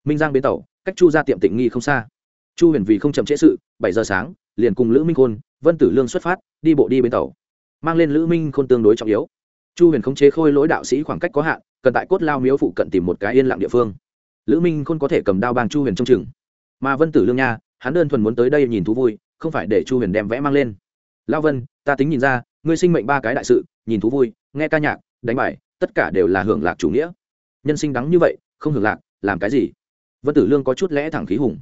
Minh giang bến tàu, cách chu ra tiệm tịnh nghi không xa. Chu huyền vì không chậm trễ sự, bảy giờ sáng, liền cùng lữ minh khôn, vân tử lương xuất phát, đi bộ đi bến tàu mang lên lữ minh khôn tương đối trọng yếu. Chu huyền khống chế khôi lỗi đạo sĩ khoảng cách có hạn, cần tại cốt lao miếu phụ cận tìm một cái yên lặng địa phương. Lữ minh khôn có thể cầm đao bang chu huyền trong chừng. Mà vân tử lương nha, hắn đơn thuần muốn tới đây nhìn thú vui, không phải để chu huyền đem vẽ mang lên. Lao vân, ta tính nhìn ra, ngươi sinh mệnh ba cái đại sự, nhìn thú vui, nghe ca nhạc, đánh bài, tất cả đều là hưởng lạc chủ nghĩa. Nhân sinh đắng như vậy, không hưởng lạc, làm cái gì? Vân tử lương có chút lẽ thẳng khí hùng.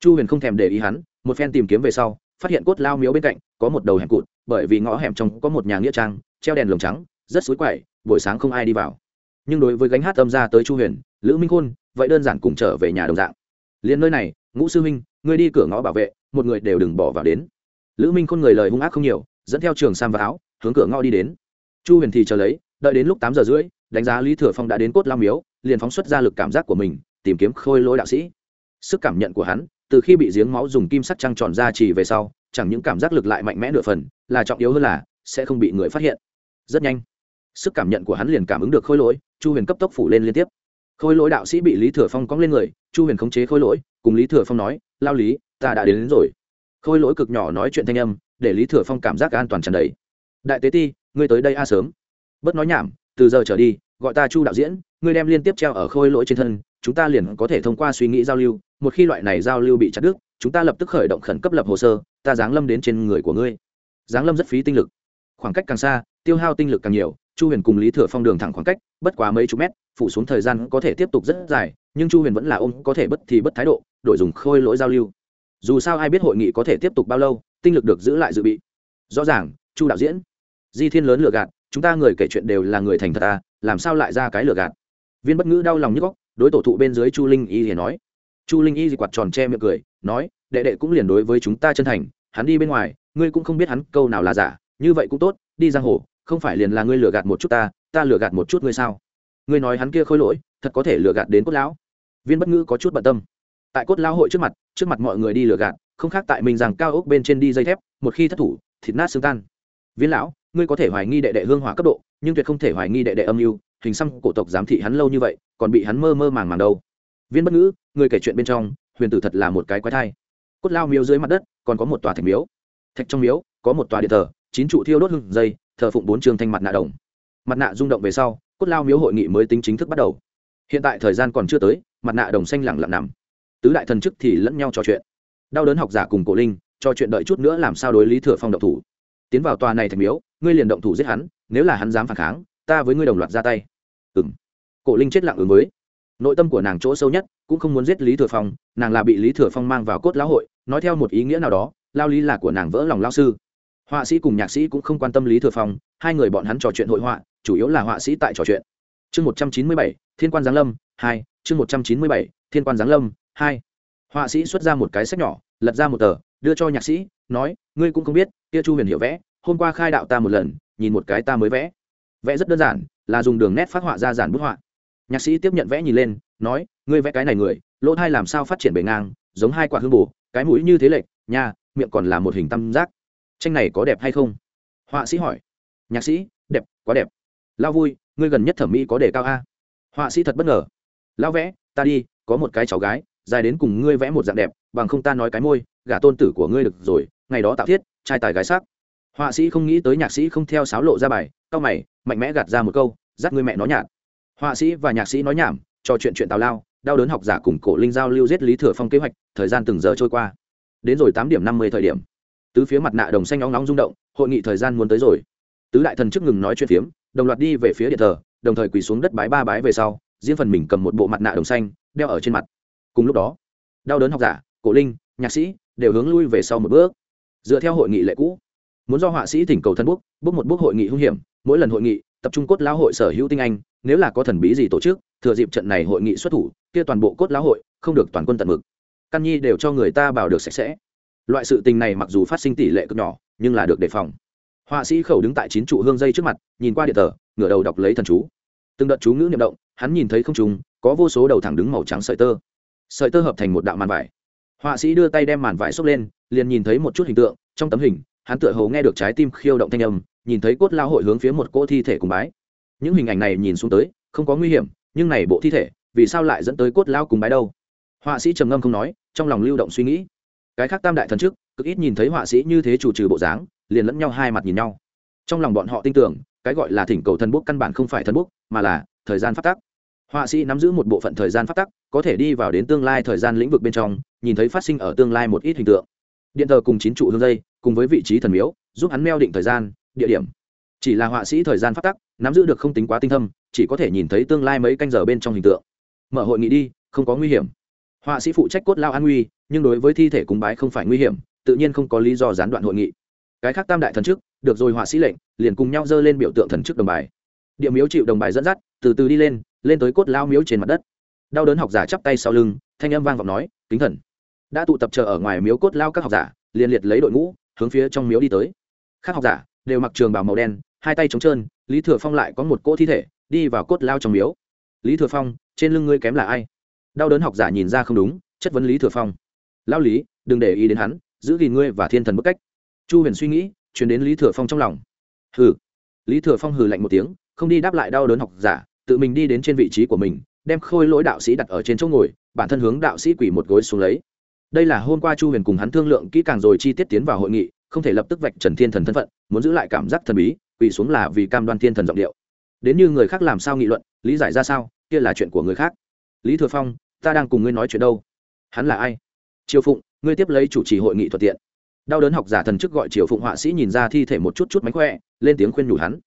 Chu huyền không thèm để ý hắn, một phen tìm kiếm về sau, phát hiện cốt lao miếu bên cạnh có một đầu hẻm cụt bởi vì ngõ hẻm trong có một nhà nghĩa trang, treo đèn lồng trắng, rất xối quậy, buổi sáng không ai đi vào. Nhưng đối với gánh hát âm ra tới chu huyền, lữ minh khôn, vậy đơn giản cùng trở về nhà đồng dạng. Liền nơi này, ngũ sư huynh ngươi đi cửa ngõ bảo vệ, một người đều đừng bỏ vào đến. Lữ minh khôn người lời hung ác không nhiều, dẫn theo trường sam và áo, hướng cửa ngõ đi đến. Chu huyền thì chờ lấy, đợi đến lúc tám giờ rưỡi, đánh giá lý thừa phong đã đến cốt lao miếu, liền phóng xuất ra lực cảm giác của mình, tìm kiếm khôi lỗi đạo sĩ. Sức cảm nhận của hắn, từ khi bị giếng máu dùng kim sắc trăng tròn ra chỉ về sau chẳng những cảm giác lực lại mạnh mẽ nửa phần là trọng yếu hơn là sẽ không bị người phát hiện. Rất nhanh sức cảm nhận của hắn liền cảm ứng được khôi lỗi chu huyền cấp tốc phủ lên liên tiếp. Khôi lỗi đạo sĩ bị lý thừa phong cóng lên người chu huyền khống chế khôi lỗi cùng lý thừa phong nói lao lý ta đã đến, đến rồi. Khôi lỗi cực nhỏ nói chuyện thanh âm để lý thừa phong cảm giác an toàn tràn đầy. Đại tế ti ngươi tới đây a sớm. Bớt nói nhảm từ giờ trở đi gọi ta chu đạo diễn ngươi đem liên tiếp treo ở khôi lỗi trên thân chúng ta liền có thể thông qua suy nghĩ giao lưu một khi loại này giao lưu bị chặt đứt chúng ta lập tức khởi động khẩn cấp lập hồ sơ ta giáng lâm đến trên người của ngươi. Giáng lâm rất phí tinh lực. Khoảng cách càng xa, tiêu hao tinh lực càng nhiều, chu huyền cùng lý thừa phong đường thẳng khoảng cách, bất quá mấy chục mét, phủ xuống thời gian có thể tiếp tục rất dài, nhưng chu huyền vẫn là ôm, có thể bất thì bất thái độ, đổi dùng khôi lỗi giao lưu. Dù sao ai biết hội nghị có thể tiếp tục bao lâu, tinh lực được giữ lại dự bị. Rõ ràng, chu đạo diễn, di thiên lớn lừa gạt, chúng ta người kể chuyện đều là người thành thật à làm sao lại ra cái lừa gạt? Viên bất ngữ đau lòng như góc, đối tổ thụ bên dưới chu linh y thì nói. Chu linh y thì quạt tròn che miệng cười, nói, đệ đệ cũng liền đối với chúng ta chân thành hắn đi bên ngoài, ngươi cũng không biết hắn câu nào là giả, như vậy cũng tốt, đi giang hồ, không phải liền là ngươi lừa gạt một chút ta ta lừa gạt một chút ngươi sao? Ngươi nói hắn kia khôi lỗi, thật có thể lừa gạt đến cốt lão. Viên bất ngữ có chút bận tâm. Tại cốt lão hội trước mặt trước mặt mọi người đi lừa gạt, không khác tại mình rằng cao ốc bên trên đi dây thép, một khi thất thủ, thịt nát xương tan. Viên lão, ngươi có thể hoài nghi đệ đệ hương hỏa cấp độ, nhưng tuyệt không thể hoài nghi đệ đệ âm mưu, hình xăm cổ tộc giám thị hắn lâu như vậy, còn bị hắn mơ mơ màng màng đâu. Viên bất ngữ, người kể chuyện bên trong, huyền tử thật là một cái quái thai cốt lao miếu dưới mặt đất, còn có một tòa thạch miếu. Thạch trong miếu, có một tòa điện thờ, chín trụ thiêu đốt hưng dây, thờ phụng bốn trường thanh mặt nạ đồng. Mặt nạ rung động về sau, cốt lao miếu hội nghị mới tính chính thức bắt đầu. Hiện tại thời gian còn chưa tới, mặt nạ đồng xanh lẳng lặng nằm. Tứ đại thần chức thì lẫn nhau trò chuyện. Đau đớn học giả cùng cổ linh, trò chuyện đợi chút nữa làm sao đối lý thừa phong động thủ. Tiến vào tòa này thạch miếu, ngươi liền động thủ giết hắn, nếu là hắn dám phản kháng, ta với ngươi đồng loạt ra tay. Ừ m cổ linh chết lặng ứng với. Nội tâm của nàng chỗ sâu nhất cũng không muốn giết lý thừa phong, nàng là bị lý thừa phong mang vào cốt lão hội, nói theo một ý nghĩa nào đó, lao lý là của nàng vỡ lòng lao sư. Họa sĩ cùng nhạc sĩ cũng không quan tâm lý thừa phong, hai người bọn hắn trò chuyện hội họa, chủ yếu là họa sĩ tại trò chuyện. Chương một trăm chín mươi bảy, thiên quan giáng lâm, hai, chương một trăm chín mươi bảy, thiên quan giáng lâm, hai. Họa sĩ xuất ra một cái sách nhỏ, lật ra một tờ, đưa cho nhạc sĩ, nói, ngươi cũng không biết, kia chu huyền hiệu vẽ, hôm qua khai đạo ta một lần, nhìn một cái ta mới vẽ. Vẽ rất đơn giản, là dùng đường nét phát họa ra giản bút họa. Nhạc sĩ tiếp nhận vẽ nhìn lên, nói ngươi vẽ cái này người, lỗ thai làm sao phát triển bề ngang, giống hai quả hương bù, cái mũi như thế lệch, nha, miệng còn là một hình tam giác. Tranh này có đẹp hay không? Họa sĩ hỏi. Nhạc sĩ, đẹp, quá đẹp. Lao vui, ngươi gần nhất thẩm mỹ có đề cao a? Họa sĩ thật bất ngờ. Lao vẽ, ta đi, có một cái cháu gái, dài đến cùng ngươi vẽ một dạng đẹp, bằng không ta nói cái môi, gả tôn tử của ngươi được rồi, ngày đó tạo thiết, trai tài gái sắc. Họa sĩ không nghĩ tới nhạc sĩ không theo sáo lộ ra bài cao mày, mạnh mẽ gạt ra một câu, dắt ngươi mẹ nói nhạt. Họa sĩ và nhạc sĩ nói nhảm, trò chuyện chuyện tào lao đau đớn học giả cùng cổ linh giao lưu giết lý thừa phong kế hoạch, thời gian từng giờ trôi qua. Đến rồi tám điểm năm mươi thời điểm. Tứ phía mặt nạ đồng xanh nóng nóng rung động, hội nghị thời gian muốn tới rồi. Tứ đại thần trước ngừng nói chuyện phiếm, đồng loạt đi về phía điện thờ, đồng thời quỳ xuống đất bái ba bái về sau, riêng phần mình cầm một bộ mặt nạ đồng xanh, đeo ở trên mặt. Cùng lúc đó, đau đớn học giả, cổ linh, nhạc sĩ đều hướng lui về sau một bước. Dựa theo hội nghị lệ cũ, muốn do họa sĩ thỉnh cầu thân bút, bước một bước hội nghị hung hiểm, mỗi lần hội nghị, tập trung cốt lão hội sở hữu tinh anh, nếu là có thần bí gì tổ chức, thừa dịp trận này hội nghị xuất thủ kia toàn bộ cốt lão hội, không được toàn quân tận mực. Căn nhi đều cho người ta bảo được sạch sẽ. Loại sự tình này mặc dù phát sinh tỷ lệ cực nhỏ, nhưng là được đề phòng. Họa sĩ khẩu đứng tại chín trụ hương dây trước mặt, nhìn qua điện tờ ngửa đầu đọc lấy thần chú. Từng đợt chú ngữ niệm động, hắn nhìn thấy không trùng có vô số đầu thẳng đứng màu trắng sợi tơ. Sợi tơ hợp thành một đạo màn vải. Họa sĩ đưa tay đem màn vải xốc lên, liền nhìn thấy một chút hình tượng, trong tấm hình, hắn tựa hồ nghe được trái tim khiêu động thanh âm, nhìn thấy cốt lao hội hướng phía một cỗ thi thể cùng bái. Những hình ảnh này nhìn xuống tới, không có nguy hiểm, nhưng này bộ thi thể vì sao lại dẫn tới cốt lao cùng bái đâu? Họa sĩ trầm ngâm không nói, trong lòng lưu động suy nghĩ. Cái khác tam đại thần trước, cực ít nhìn thấy họa sĩ như thế chủ trừ bộ dáng, liền lẫn nhau hai mặt nhìn nhau. Trong lòng bọn họ tin tưởng, cái gọi là thỉnh cầu thần bút căn bản không phải thần bút, mà là thời gian phát tắc. Họa sĩ nắm giữ một bộ phận thời gian phát tắc, có thể đi vào đến tương lai thời gian lĩnh vực bên trong, nhìn thấy phát sinh ở tương lai một ít hình tượng. Điện thờ cùng chín trụ hương dây, cùng với vị trí thần miếu, giúp hắn meo định thời gian, địa điểm. Chỉ là họa sĩ thời gian phát tắc, nắm giữ được không tính quá tinh thâm, chỉ có thể nhìn thấy tương lai mấy canh giờ bên trong hình tượng mở hội nghị đi, không có nguy hiểm. Họa sĩ phụ trách cốt lao an nguy, nhưng đối với thi thể cúng bái không phải nguy hiểm, tự nhiên không có lý do gián đoạn hội nghị. Cái khác tam đại thần chức, được rồi họa sĩ lệnh, liền cùng nhau dơ lên biểu tượng thần chức đồng bài. Địa miếu chịu đồng bài dẫn dắt, từ từ đi lên lên tới cốt lao miếu trên mặt đất. Đau đớn học giả chắp tay sau lưng, thanh âm vang vọng nói, kính thần. Đã tụ tập chờ ở ngoài miếu cốt lao các học giả, liền liệt lấy đội ngũ, hướng phía trong miếu đi tới. Các học giả đều mặc trường bào màu đen, hai tay trống trơn, lý thừa phong lại có một cỗ thi thể, đi vào cốt lao trong miếu. Lý thừa phong trên lưng ngươi kém là ai? Đau đớn học giả nhìn ra không đúng, chất vấn lý thừa phong. Lao lý, đừng để ý đến hắn, giữ gìn ngươi và thiên thần bức cách. Chu huyền suy nghĩ chuyển đến lý thừa phong trong lòng. Hừ. Lý thừa phong hừ lạnh một tiếng, không đi đáp lại đau đớn học giả, tự mình đi đến trên vị trí của mình, đem khôi lỗi đạo sĩ đặt ở trên chỗ ngồi, bản thân hướng đạo sĩ quỳ một gối xuống lấy. Đây là hôm qua chu huyền cùng hắn thương lượng kỹ càng rồi chi tiết tiến vào hội nghị, không thể lập tức vạch trần thiên thần thân phận, muốn giữ lại cảm giác thần bí, quỳ xuống là vì cam đoan thiên thần giọng điệu. Đến như người khác làm sao nghị luận, lý giải ra sao? Kia là chuyện của người khác. Lý thừa phong, ta đang cùng ngươi nói chuyện đâu? Hắn là ai? Triều phụng, ngươi tiếp lấy chủ trì hội nghị thuận tiện. Đau đớn học giả thần chức gọi triều phụng họa sĩ nhìn ra thi thể một chút chút mánh khỏe, lên tiếng khuyên nhủ hắn.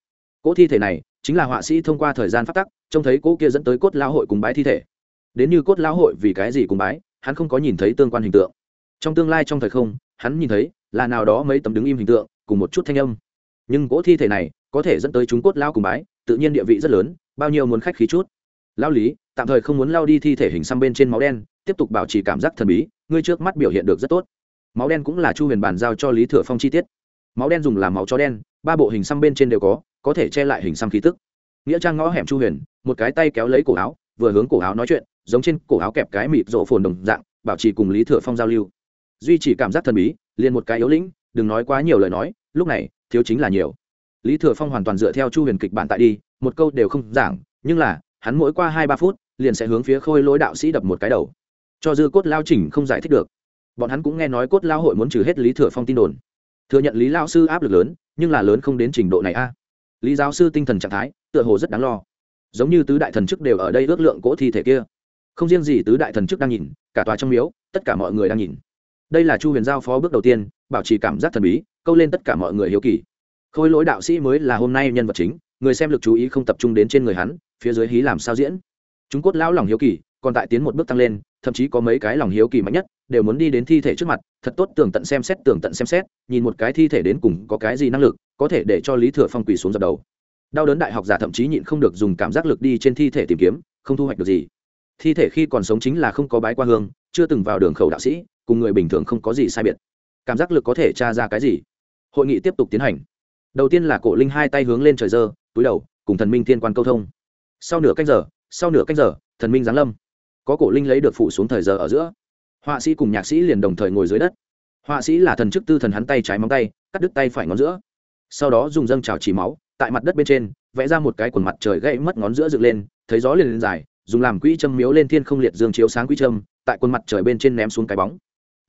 Cỗ thi thể này chính là họa sĩ thông qua thời gian phát tắc, trông thấy cỗ kia dẫn tới cốt lao hội cùng bái thi thể. Đến như cốt lao hội vì cái gì cùng bái, hắn không có nhìn thấy tương quan hình tượng. Trong tương lai trong thời không, hắn nhìn thấy là nào đó mấy tấm đứng im hình tượng, cùng một chút thanh âm. Nhưng cỗ thi thể này có thể dẫn tới chúng cốt lao cùng bái, tự nhiên địa vị rất lớn, bao nhiêu muốn khách khí chút lao lý, tạm thời không muốn lao đi thi thể hình xăm bên trên máu đen, tiếp tục bảo trì cảm giác thần bí, ngươi trước mắt biểu hiện được rất tốt. Máu đen cũng là chu huyền bàn giao cho lý thừa phong chi tiết. Máu đen dùng làm máu cho đen, ba bộ hình xăm bên trên đều có có thể che lại hình xăm khí tức. Nghĩa trang ngõ hẻm chu huyền, một cái tay kéo lấy cổ áo, vừa hướng cổ áo nói chuyện, giống trên cổ áo kẹp cái mịt rộ phồn đồng dạng, bảo trì cùng lý thừa phong giao lưu. Duy chỉ cảm giác thần bí, liền một cái yếu lĩnh, đừng nói quá nhiều lời nói, lúc này, thiếu chính là nhiều. Lý thừa phong hoàn toàn dựa theo chu huyền kịch bản tại đi, một câu đều không giảng, nhưng là hắn mỗi qua hai ba phút, liền sẽ hướng phía khôi lỗi đạo sĩ đập một cái đầu. Cho dư cốt lao chỉnh không giải thích được. Bọn hắn cũng nghe nói cốt lao hội muốn trừ hết lý thừa phong tin đồn. Thừa nhận lý lao sư áp lực lớn, nhưng là lớn không đến trình độ này a. Lý giáo sư tinh thần trạng thái, tựa hồ rất đáng lo. Giống như tứ đại thần chức đều ở đây ước lượng cỗ thi thể kia. Không riêng gì tứ đại thần chức đang nhìn, cả tòa trong miếu, tất cả mọi người đang nhìn. Đây là chu huyền giao phó bước đầu tiên, bảo trì cảm giác thần bí, câu lên tất cả mọi người hiếu kỳ. Khôi lỗi đạo sĩ mới là hôm nay nhân vật chính người xem lực chú ý không tập trung đến trên người hắn, phía dưới hí làm sao diễn. Chúng cốt lão lòng hiếu kỳ, còn tại tiến một bước tăng lên, thậm chí có mấy cái lòng hiếu kỳ mạnh nhất, đều muốn đi đến thi thể trước mặt, thật tốt tường tận xem xét tường tận xem xét, nhìn một cái thi thể đến cùng có cái gì năng lực, có thể để cho lý thừa phong quỳ xuống dập đầu. Đau đớn đại học giả thậm chí nhịn không được dùng cảm giác lực đi trên thi thể tìm kiếm, không thu hoạch được gì. Thi thể khi còn sống chính là không có bái qua hương, chưa từng vào đường khẩu đạo sĩ, cùng người bình thường không có gì sai biệt. Cảm giác lực có thể tra ra cái gì? Hội nghị tiếp tục tiến hành. Đầu tiên là cổ linh hai tay hướng lên trời dơ túi đầu, cùng thần minh thiên quan câu thông. Sau nửa canh giờ, sau nửa canh giờ, thần minh giáng lâm. Có cổ linh lấy được phủ xuống thời giờ ở giữa. Họa sĩ cùng nhạc sĩ liền đồng thời ngồi dưới đất. Họa sĩ là thần chức tư thần hắn tay trái móng tay, cắt đứt tay phải ngón giữa. Sau đó dùng dâng trào chỉ máu, tại mặt đất bên trên, vẽ ra một cái quần mặt trời gãy mất ngón giữa dựng lên, thấy gió liền lên dài, dùng làm quỹ châm miếu lên thiên không liệt dương chiếu sáng quỹ châm, tại quần mặt trời bên trên ném xuống cái bóng.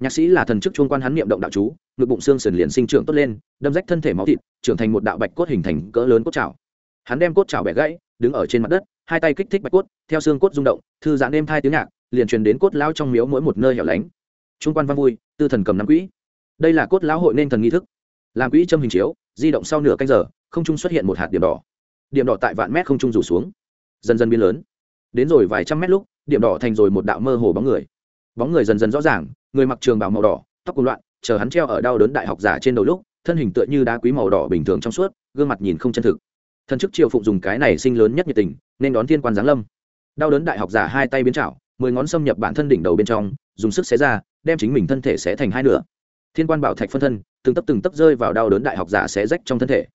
Nhạc sĩ là thần chức chuông quan hắn niệm động đạo chú, ngực bụng xương sườn liền sinh trưởng tốt lên, đâm rách thân thể máu thịt, trưởng thành một đạo bạch cốt hình thành cỡ lớn cốt chảo hắn đem cốt chảo bẻ gãy, đứng ở trên mặt đất, hai tay kích thích bạch cốt, theo xương cốt rung động, thư giãn đêm thai tiếng nhạc, liền truyền đến cốt lao trong miếu mỗi một nơi hẻo lánh. Trung quan văn vui, tư thần cầm nắm quỹ. Đây là cốt lão hội nên thần nghi thức. Làm quỹ châm hình chiếu, di động sau nửa canh giờ, không trung xuất hiện một hạt điểm đỏ. Điểm đỏ tại vạn mét không trung rủ xuống. Dần dần biến lớn. Đến rồi vài trăm mét lúc, điểm đỏ thành rồi một đạo mơ hồ bóng người. Bóng người dần dần rõ ràng, người mặc trường bào màu đỏ, tóc cùng loạn, chờ hắn treo ở đau đớn đại học giả trên đầu lúc, thân hình tựa như đá quý màu đỏ bình thường trong suốt, gương mặt nhìn không chân thực thần chức triều phụng dùng cái này sinh lớn nhất nhiệt tình, nên đón thiên quan giáng lâm. Đau đớn đại học giả hai tay biến chảo mười ngón xâm nhập bản thân đỉnh đầu bên trong, dùng sức xé ra, đem chính mình thân thể xé thành hai nửa. Thiên quan bảo thạch phân thân, từng tấp từng tấp rơi vào đau đớn đại học giả xé rách trong thân thể.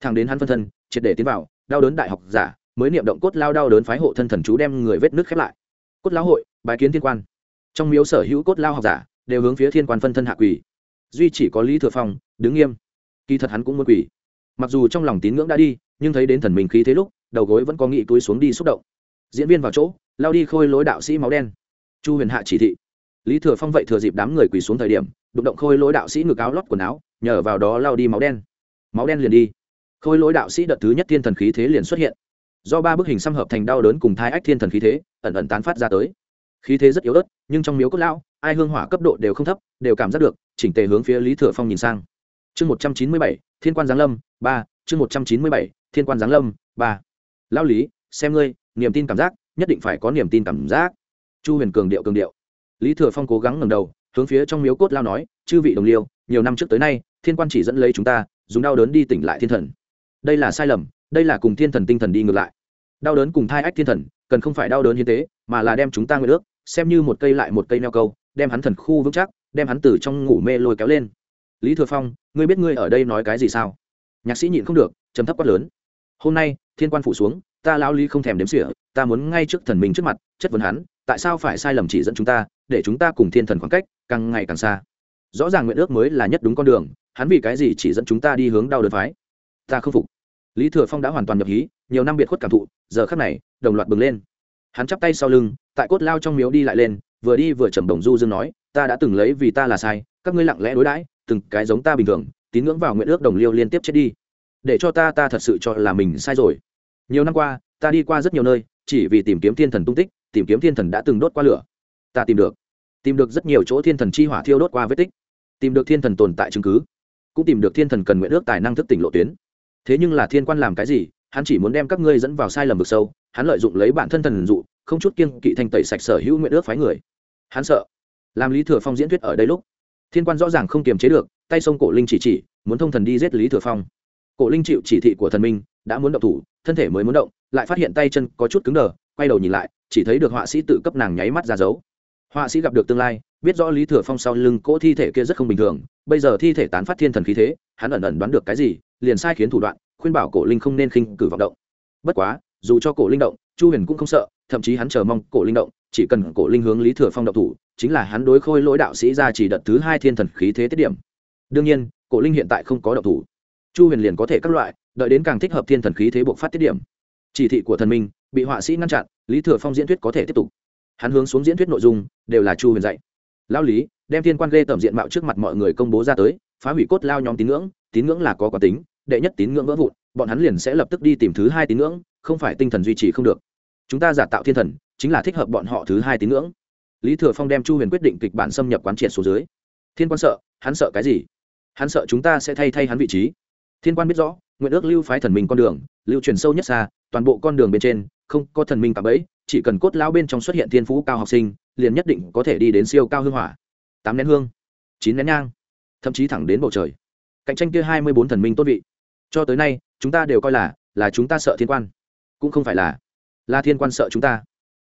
Thằng đến hắn phân thân, triệt để tiến vào, đau đớn đại học giả mới niệm động cốt lao đau đớn phái hộ thân thần chú đem người vết nước khép lại. Cốt lao hội bài kiến thiên quan. Trong miếu sở hữu cốt lao học giả đều hướng phía thiên quan phân thân hạ quỳ. Duy chỉ có lý thừa phong, đứng nghiêm. Kỳ thật hắn cũng muốn quỳ. Mặc dù trong lòng tín ngưỡng đã đi nhưng thấy đến thần mình khí thế lúc, đầu gối vẫn có nghị túi xuống đi xúc động. Diễn viên vào chỗ, lao đi khôi lối đạo sĩ máu đen. Chu huyền hạ chỉ thị. Lý thừa phong vậy thừa dịp đám người quỳ xuống thời điểm, đụng động khôi lối đạo sĩ ngực áo lót quần áo, nhờ vào đó lao đi máu đen. Máu đen liền đi. Khôi lối đạo sĩ đợt thứ nhất thiên thần khí thế liền xuất hiện. Do ba bức hình xăm hợp thành đau đớn cùng thai ách thiên thần khí thế, ẩn ẩn tán phát ra tới. Khí thế rất yếu ớt, nhưng trong miếu cốt lão, ai hương hỏa cấp độ đều không thấp, đều cảm giác được, chỉnh tề hướng phía lý thừa phong nhìn sang. Chương một trăm chín mươi bảy, thiên quan giáng lâm, ba chương một trăm chín mươi bảy, thiên quan giáng lâm, ba. Lao lý, xem ngươi, niềm tin cảm giác, nhất định phải có niềm tin cảm giác. Chu huyền cường điệu cường điệu. Lý thừa phong cố gắng ngầm đầu, hướng phía trong miếu cốt lao nói, chư vị đồng liêu, nhiều năm trước tới nay, thiên quan chỉ dẫn lấy chúng ta, dùng đau đớn đi tỉnh lại thiên thần. Đây là sai lầm, đây là cùng thiên thần tinh thần đi ngược lại. Đau đớn cùng thai ách thiên thần, cần không phải đau đớn hiến tế, mà là đem chúng ta nguyện ước, xem như một cây lại một cây neo câu, đem hắn thần khu vững chắc, đem hắn từ trong ngủ mê lôi kéo lên. Lý thừa phong, ngươi biết ngươi ở đây nói cái gì sao? Nhạc sĩ nhịn không được chấm thấp quát lớn. Hôm nay, thiên quan phủ xuống, ta lao lý không thèm đếm xỉa, ta muốn ngay trước thần mình trước mặt, chất vấn hắn, tại sao phải sai lầm chỉ dẫn chúng ta, để chúng ta cùng thiên thần khoảng cách, càng ngày càng xa. Rõ ràng nguyện ước mới là nhất đúng con đường, hắn vì cái gì chỉ dẫn chúng ta đi hướng đau đớn phái? Ta không phục. Lý thừa phong đã hoàn toàn nhập hí, nhiều năm biệt khuất cảm thụ, giờ khắc này, đồng loạt bừng lên. Hắn chắp tay sau lưng, tại cốt lao trong miếu đi lại lên, vừa đi vừa trầm đồng du dương nói, ta đã từng lấy vì ta là sai, các ngươi lặng lẽ đối đãi, từng cái giống ta bình thường tín ngưỡng vào nguyện ước đồng liêu liên tiếp chết đi. Để cho ta ta thật sự cho là mình sai rồi. Nhiều năm qua, ta đi qua rất nhiều nơi, chỉ vì tìm kiếm thiên thần tung tích, tìm kiếm thiên thần đã từng đốt qua lửa. Ta tìm được. Tìm được rất nhiều chỗ thiên thần chi hỏa thiêu đốt qua vết tích. Tìm được thiên thần tồn tại chứng cứ. Cũng tìm được thiên thần cần nguyện ước tài năng thức tỉnh lộ tuyến. Thế nhưng là thiên quan làm cái gì, hắn chỉ muốn đem các ngươi dẫn vào sai lầm vực sâu, hắn lợi dụng lấy bản thân thần dụ, không chút kiên kỵ thanh tẩy sạch sở hữu nguyện ước phái người. Hắn sợ. Làm lý thừa phong diễn thuyết ở đây lúc thiên quan rõ ràng không kiềm chế được, tay sông cổ linh chỉ chỉ, muốn thông thần đi giết lý thừa phong. Cổ linh chịu chỉ thị của thần minh, đã muốn động thủ, thân thể mới muốn động, lại phát hiện tay chân có chút cứng đờ, quay đầu nhìn lại, chỉ thấy được họa sĩ tự cấp nàng nháy mắt ra dấu. Họa sĩ gặp được tương lai, biết rõ lý thừa phong sau lưng cỗ thi thể kia rất không bình thường, bây giờ thi thể tán phát thiên thần khí thế, hắn ẩn ẩn đoán được cái gì, liền sai khiến thủ đoạn, khuyên bảo cổ linh không nên khinh cử vọng động. Bất quá, dù cho cổ linh động, chu huyền cũng không sợ, thậm chí hắn chờ mong cổ linh động, chỉ cần cổ linh hướng lý thừa phong động thủ chính là hắn đối khôi lỗi đạo sĩ ra chỉ đợt thứ hai thiên thần khí thế tiết điểm. Đương nhiên, cổ linh hiện tại không có động thủ. Chu huyền liền có thể các loại, đợi đến càng thích hợp thiên thần khí thế buộc phát tiết điểm. Chỉ thị của thần minh, bị họa sĩ ngăn chặn, lý thừa phong diễn thuyết có thể tiếp tục. Hắn hướng xuống diễn thuyết nội dung, đều là chu huyền dạy. Lao lý, đem thiên quan ghê tẩm diện mạo trước mặt mọi người công bố ra tới, phá hủy cốt lao nhóm tín ngưỡng tín ngưỡng là có quả tính, đệ nhất tín ngưỡng vỡ vụn, bọn hắn liền sẽ lập tức đi tìm thứ hai tín ngưỡng, không phải tinh thần duy trì không được. Chúng ta giả tạo thiên thần, chính là thích hợp bọn họ thứ hai tín ngưỡng lý thừa phong đem chu huyền quyết định kịch bản xâm nhập quán triệt xuống dưới. Thiên quan sợ, hắn sợ cái gì? Hắn sợ chúng ta sẽ thay thay hắn vị trí. Thiên quan biết rõ, nguyện ước lưu phái thần minh con đường, lưu truyền sâu nhất xa, toàn bộ con đường bên trên, không có thần minh cả ấy chỉ cần cốt lao bên trong xuất hiện thiên phú cao học sinh, liền nhất định có thể đi đến siêu cao hương hỏa. Tám nén hương, chín nén nhang, thậm chí thẳng đến bầu trời. Cạnh tranh kia hai mươi bốn thần minh tốt vị. Cho tới nay, chúng ta đều coi là là chúng ta sợ thiên quan. Cũng không phải là là thiên quan sợ chúng ta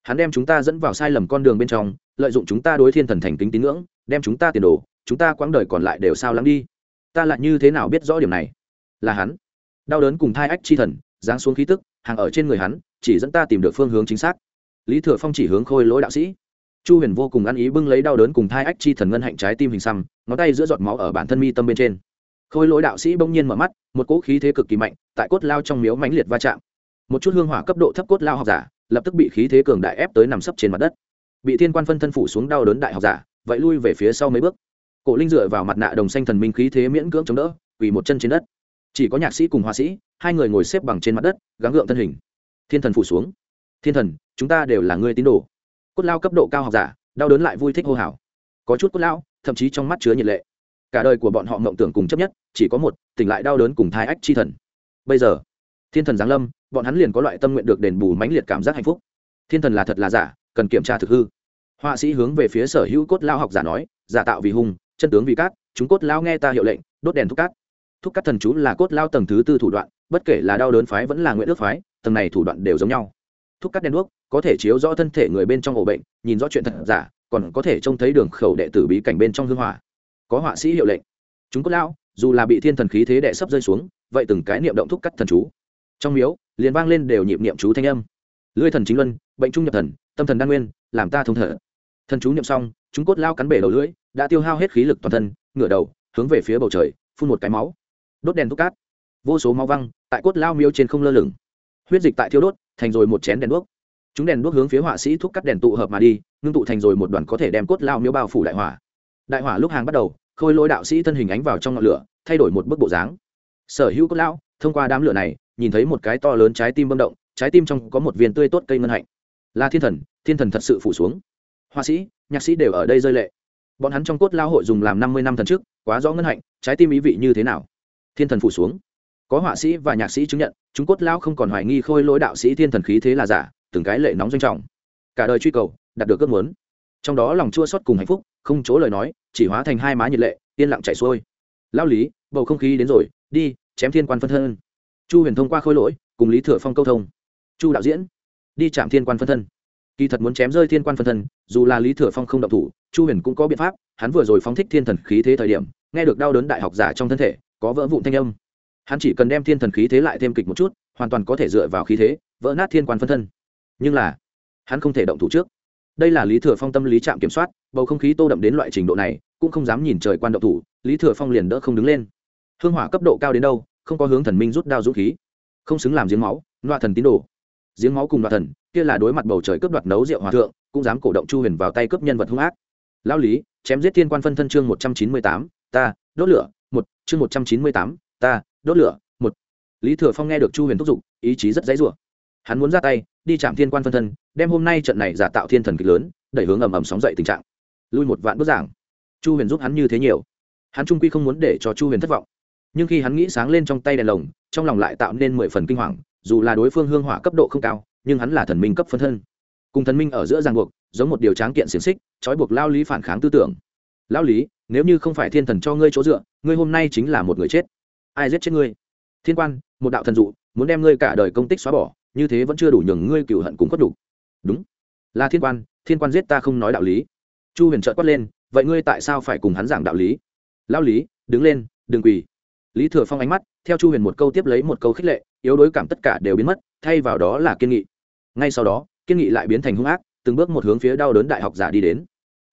hắn đem chúng ta dẫn vào sai lầm con đường bên trong, lợi dụng chúng ta đối thiên thần thành kính tín ngưỡng, đem chúng ta tiền đồ, chúng ta quãng đời còn lại đều sao lắng đi. Ta lại như thế nào biết rõ điểm này? Là hắn. Đau đớn cùng thai ách chi thần, giáng xuống khí tức, hàng ở trên người hắn, chỉ dẫn ta tìm được phương hướng chính xác. Lý thừa phong chỉ hướng khôi lỗi đạo sĩ. Chu huyền vô cùng ăn ý bưng lấy đau đớn cùng thai ách chi thần ngân hạnh trái tim hình xăm, ngón tay giữa giọt máu ở bản thân mi tâm bên trên. Khôi lỗi đạo sĩ bỗng nhiên mở mắt, một cỗ khí thế cực kỳ mạnh, tại cốt lao trong miếu mãnh liệt va chạm. Một chút hương hỏa cấp độ thấp cốt lao học giả lập tức bị khí thế cường đại ép tới nằm sấp trên mặt đất. Bị thiên quan phân thân phủ xuống đau đớn đại học giả, vậy lui về phía sau mấy bước. Cổ linh dựa vào mặt nạ đồng xanh thần minh khí thế miễn cưỡng chống đỡ, quỳ một chân trên đất. Chỉ có nhạc sĩ cùng họa sĩ, hai người ngồi xếp bằng trên mặt đất, gắng gượng thân hình. Thiên thần phủ xuống. Thiên thần, chúng ta đều là người tín đồ. Cốt lao cấp độ cao học giả, đau đớn lại vui thích hô hào. Có chút cốt lao, thậm chí trong mắt chứa nhiệt lệ. Cả đời của bọn họ mộng tưởng cùng chấp nhất, chỉ có một, tỉnh lại đau đớn cùng thai ách chi thần. Bây giờ, thiên thần giáng lâm bọn hắn liền có loại tâm nguyện được đền bù mãnh liệt cảm giác hạnh phúc. Thiên thần là thật là giả, cần kiểm tra thực hư. Họa sĩ hướng về phía sở hữu cốt lao học giả nói, giả tạo vì hùng chân tướng vì cát, chúng cốt lao nghe ta hiệu lệnh, đốt đèn thúc cát. Thúc cát thần chú là cốt lao tầng thứ tư thủ đoạn, bất kể là đau đớn phái vẫn là nguyện ước phái, tầng này thủ đoạn đều giống nhau. Thúc cát đèn đuốc, có thể chiếu rõ thân thể người bên trong ổ bệnh, nhìn rõ chuyện thật giả, còn có thể trông thấy đường khẩu đệ tử bí cảnh bên trong hương hỏa. Có họa sĩ hiệu lệnh. Chúng cốt lao dù là bị thiên thần khí thế đệ sắp rơi xuống, vậy từng cái niệm động thúc cắt thần chú. Trong miếu liền vang lên đều nhịp niệm chú thanh âm. Lưỡi thần chính luân, bệnh trung nhập thần, tâm thần đan nguyên, làm ta thông thở. Thần chú niệm xong, chúng cốt lao cắn bể đầu lưỡi, đã tiêu hao hết khí lực toàn thân, ngửa đầu, hướng về phía bầu trời, phun một cái máu. Đốt đèn thuốc cát. Vô số máu văng, tại cốt lao miếu trên không lơ lửng. Huyết dịch tại thiêu đốt, thành rồi một chén đèn đuốc. Chúng đèn đuốc hướng phía họa sĩ thuốc cắt đèn tụ hợp mà đi, ngưng tụ thành rồi một đoàn có thể đem cốt lao miếu bao phủ đại hỏa. Đại hỏa lúc hàng bắt đầu, khôi lỗi đạo sĩ thân hình ánh vào trong ngọn lửa, thay đổi một bức bộ dáng. Sở hữu cốt lao, thông qua đám lửa này nhìn thấy một cái to lớn trái tim bâm động, trái tim trong có một viên tươi tốt cây ngân hạnh. Là thiên thần thiên thần thật sự phủ xuống. Họa sĩ, nhạc sĩ đều ở đây rơi lệ. Bọn hắn trong cốt lao hội dùng làm năm mươi năm thần trước, quá rõ ngân hạnh, trái tim ý vị như thế nào? Thiên thần phủ xuống. Có họa sĩ và nhạc sĩ chứng nhận, chúng cốt lao không còn hoài nghi khôi lỗi đạo sĩ thiên thần khí thế là giả, từng cái lệ nóng doanh trọng. Cả đời truy cầu, đạt được ước muốn. Trong đó lòng chua xót cùng hạnh phúc, không chỗ lời nói, chỉ hóa thành hai má nhiệt lệ, yên lặng chảy xuôi. Lao lý, bầu không khí đến rồi, đi, chém thiên quan phân thân chu huyền thông qua khôi lỗi, cùng lý thừa phong câu thông. Chu đạo diễn, đi chạm thiên quan phân thân. Kỳ thật muốn chém rơi thiên quan phân thân, dù là lý thừa phong không động thủ, chu huyền cũng có biện pháp, hắn vừa rồi phóng thích thiên thần khí thế thời điểm, nghe được đau đớn đại học giả trong thân thể, có vỡ vụn thanh âm. Hắn chỉ cần đem thiên thần khí thế lại thêm kịch một chút, hoàn toàn có thể dựa vào khí thế, vỡ nát thiên quan phân thân. Nhưng là, hắn không thể động thủ trước. Đây là lý thừa phong tâm lý trạm kiểm soát, bầu không khí tô đậm đến loại trình độ này, cũng không dám nhìn trời quan động thủ, lý thừa phong liền đỡ không đứng lên. Hương hỏa cấp độ cao đến đâu không có hướng thần minh rút đao dũng khí, không xứng làm giếng máu loạ thần tín đồ. Giếng máu cùng loạ thần, kia là đối mặt bầu trời cướp đoạt nấu rượu hòa thượng, cũng dám cổ động chu huyền vào tay cướp nhân vật hung ác. Lao lý, chém giết thiên quan phân thân chương một trăm chín mươi tám, ta, đốt lửa, một, chương một trăm chín mươi tám, ta, đốt lửa, một. Lý thừa phong nghe được chu huyền thúc giục, ý chí rất dãy rủa. Hắn muốn ra tay, đi chạm thiên quan phân thân, đem hôm nay trận này giả tạo thiên thần kịch lớn, đẩy hướng ầm ầm sóng dậy tình trạng. Lui một vạn bức giảng. Chu huyền giúp hắn như thế nhiều. Hắn trung quy không muốn để cho chu huyền thất vọng nhưng khi hắn nghĩ sáng lên trong tay đèn lồng, trong lòng lại tạo nên mười phần kinh hoàng, dù là đối phương hương hỏa cấp độ không cao, nhưng hắn là thần minh cấp phân thân. Cùng thần minh ở giữa ràng buộc, giống một điều tráng kiện xiềng xích, trói buộc lao lý phản kháng tư tưởng. Lao lý, nếu như không phải thiên thần cho ngươi chỗ dựa, ngươi hôm nay chính là một người chết. Ai giết chết ngươi? Thiên quan, một đạo thần dụ, muốn đem ngươi cả đời công tích xóa bỏ, như thế vẫn chưa đủ nhường ngươi cựu hận cũng khuất đủ. Đúng. Là thiên quan thiên quan giết ta không nói đạo lý. Chu huyền trợt quát lên, vậy ngươi tại sao phải cùng hắn giảng đạo lý? Lao lý, đứng lên, đừng quỳ lý thừa phong ánh mắt, theo chu huyền một câu tiếp lấy một câu khích lệ, yếu đối cảm tất cả đều biến mất, thay vào đó là kiên nghị. Ngay sau đó, kiên nghị lại biến thành hung ác, từng bước một hướng phía đau đớn đại học giả đi đến.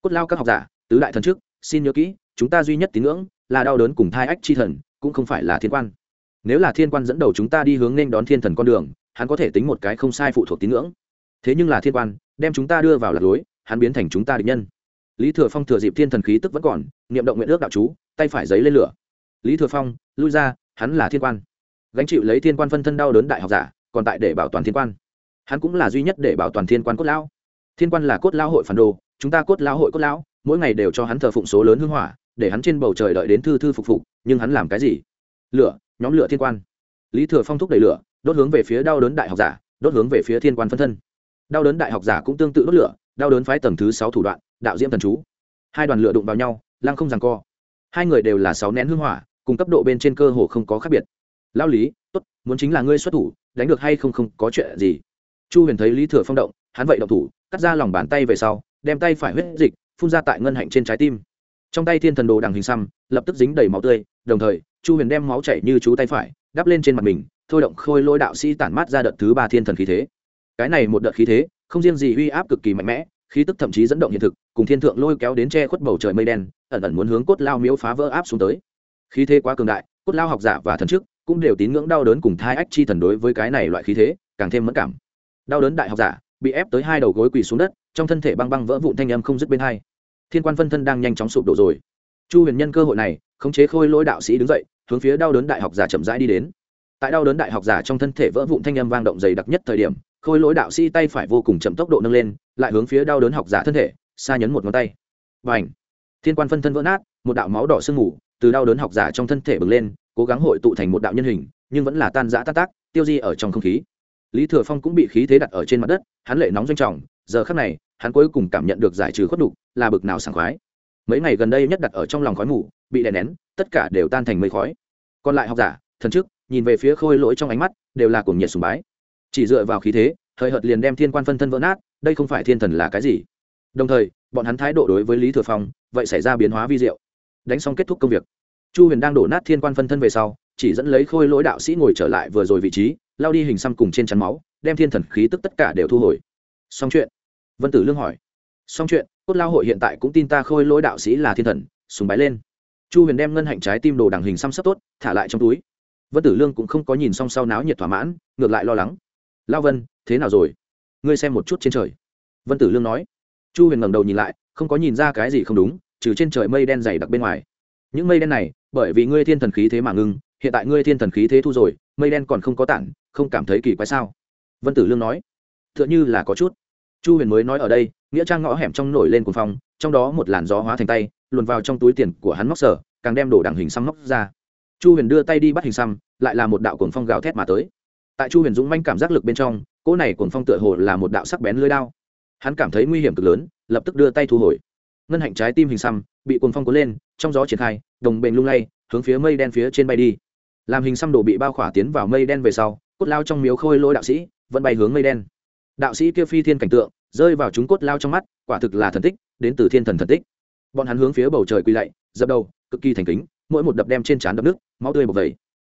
Cốt lao các học giả, tứ đại thần trước, xin nhớ kỹ, chúng ta duy nhất tín ngưỡng là đau đớn cùng thai ách chi thần, cũng không phải là thiên quan. Nếu là thiên quan dẫn đầu chúng ta đi hướng nên đón thiên thần con đường, hắn có thể tính một cái không sai phụ thuộc tín ngưỡng. Thế nhưng là thiên quan, đem chúng ta đưa vào lạc lối, hắn biến thành chúng ta địch nhân. Lý thừa phong thừa dịp thiên thần khí tức vẫn còn, niệm động nguyện ước đạo chú, tay phải giấy lên lửa lý thừa phong, lui ra, hắn là thiên quan. Gánh chịu lấy thiên quan phân thân đau đớn đại học giả, còn tại để bảo toàn thiên quan. Hắn cũng là duy nhất để bảo toàn thiên quan cốt lão. Thiên quan là cốt lão hội phản đồ, chúng ta cốt lão hội cốt lão, mỗi ngày đều cho hắn thờ phụng số lớn hưng hỏa, để hắn trên bầu trời đợi đến thư thư phục phục, nhưng hắn làm cái gì? Lửa, nhóm lửa thiên quan. Lý thừa phong thúc đẩy lửa, đốt hướng về phía đau đớn đại học giả, đốt hướng về phía thiên quan phân thân. Đau đớn đại học giả cũng tương tự đốt lửa, đau đớn phái tầng thứ sáu thủ đoạn, đạo diễm thần chú. Hai đoàn lửa đụng vào nhau, lăng không ràng co. Hai người đều là sáu nén hương hỏa cùng cấp độ bên trên cơ hồ không có khác biệt. Lao lý, tốt, muốn chính là ngươi xuất thủ, đánh được hay không không có chuyện gì. Chu huyền thấy lý thừa phong động, hắn vậy động thủ, cắt ra lòng bàn tay về sau, đem tay phải huyết dịch phun ra tại ngân hạnh trên trái tim. Trong tay thiên thần đồ đằng hình xăm, lập tức dính đầy máu tươi, đồng thời, chu huyền đem máu chảy như chú tay phải, đắp lên trên mặt mình, thôi động khôi lôi đạo sĩ tản mát ra đợt thứ ba thiên thần khí thế. Cái này một đợt khí thế, không riêng gì uy áp cực kỳ mạnh mẽ, khí tức thậm chí dẫn động hiện thực, cùng thiên thượng lôi kéo đến che khuất bầu trời mây đen, ẩn ẩn muốn hướng cốt lao miếu phá vỡ áp xuống tới khí thế quá cường đại, cốt lao học giả và thần chức cũng đều tín ngưỡng đau đớn cùng thai ách chi thần đối với cái này loại khí thế, càng thêm mất cảm. Đau đớn đại học giả bị ép tới hai đầu gối quỳ xuống đất, trong thân thể băng băng vỡ vụn thanh âm không dứt bên hai. Thiên quan phân thân đang nhanh chóng sụp đổ rồi. Chu huyền nhân cơ hội này, khống chế khôi lỗi đạo sĩ đứng dậy, hướng phía đau đớn đại học giả chậm rãi đi đến. Tại đau đớn đại học giả trong thân thể vỡ vụn thanh âm vang động dày đặc nhất thời điểm, khôi lỗi đạo sĩ tay phải vô cùng chậm tốc độ nâng lên, lại hướng phía đau đớn học giả thân thể xa nhấn một ngón tay. Và ảnh thiên quan phân thân vỡ nát, một đạo máu đỏ sương mù từ đau đớn học giả trong thân thể bừng lên, cố gắng hội tụ thành một đạo nhân hình, nhưng vẫn là tan rã tan tác, tiêu di ở trong không khí. Lý thừa phong cũng bị khí thế đặt ở trên mặt đất, hắn lệ nóng doanh trọng, giờ khắc này, hắn cuối cùng cảm nhận được giải trừ khuất đục là bực nào sảng khoái. Mấy ngày gần đây nhất đặt ở trong lòng khói mù, bị đè nén, tất cả đều tan thành mây khói. Còn lại học giả, thần chức, nhìn về phía khôi lỗi trong ánh mắt, đều là cuồng nhiệt sùng bái. Chỉ dựa vào khí thế thời hợt liền đem thiên quan phân thân vỡ nát, đây không phải thiên thần là cái gì? Đồng thời, bọn hắn thái độ đối với lý thừa phong, vậy xảy ra biến hóa vi diệu đánh xong kết thúc công việc. Chu huyền đang đổ nát thiên quan phân thân về sau, chỉ dẫn lấy khôi lỗi đạo sĩ ngồi trở lại vừa rồi vị trí, lao đi hình xăm cùng trên chắn máu, đem thiên thần khí tức tất cả đều thu hồi. Xong chuyện. Vân tử lương hỏi. Xong chuyện, cốt lao hội hiện tại cũng tin ta khôi lỗi đạo sĩ là thiên thần, sùng bái lên. Chu huyền đem ngân hạnh trái tim đồ đằng hình xăm sắp tốt, thả lại trong túi. Vân tử lương cũng không có nhìn xong sau náo nhiệt thỏa mãn, ngược lại lo lắng. Lao vân, thế nào rồi? Ngươi xem một chút trên trời. Vân tử lương nói. Chu huyền ngẩng đầu nhìn lại, không có nhìn ra cái gì không đúng trừ trên trời mây đen dày đặc bên ngoài. Những mây đen này, bởi vì ngươi thiên thần khí thế mà ngưng, hiện tại ngươi thiên thần khí thế thu rồi, mây đen còn không có tản, không cảm thấy kỳ quái sao? Vân tử lương nói. T h ư ợ n h ư là có chút. Chu huyền mới nói ở đây, nghĩa trang ngõ hẻm trong nổi lên cuồng phong, trong đó một làn gió hóa thành tay, luồn vào trong túi tiền của hắn móc sở, càng đem đổ đằng hình xăm móc ra. Chu huyền đưa tay đi bắt hình xăm, lại là một đạo cuồng phong gào thét mà tới. Tại chu huyền dũng manh cảm giác lực bên trong, cỗ này cuồng phong tựa hồ là một đạo sắc bén lưới đao. Hắn cảm thấy nguy hiểm cực lớn, lập tức đưa tay thu hồi ngân hạnh trái tim hình xăm, bị cuồng phong cuốn lên, trong gió triển khai, đồng bền lung lay, hướng phía mây đen phía trên bay đi. Làm hình xăm đồ bị bao khỏa tiến vào mây đen về sau, cốt lao trong miếu khôi lỗi đạo sĩ, vẫn bay hướng mây đen. Đạo sĩ kia phi thiên cảnh tượng, rơi vào chúng cốt lao trong mắt, quả thực là thần tích, đến từ thiên thần thần tích. Bọn hắn hướng phía bầu trời quỳ lạy, dập đầu, cực kỳ thành kính, mỗi một đập đem trên trán đập nước, máu tươi bộc vẩy.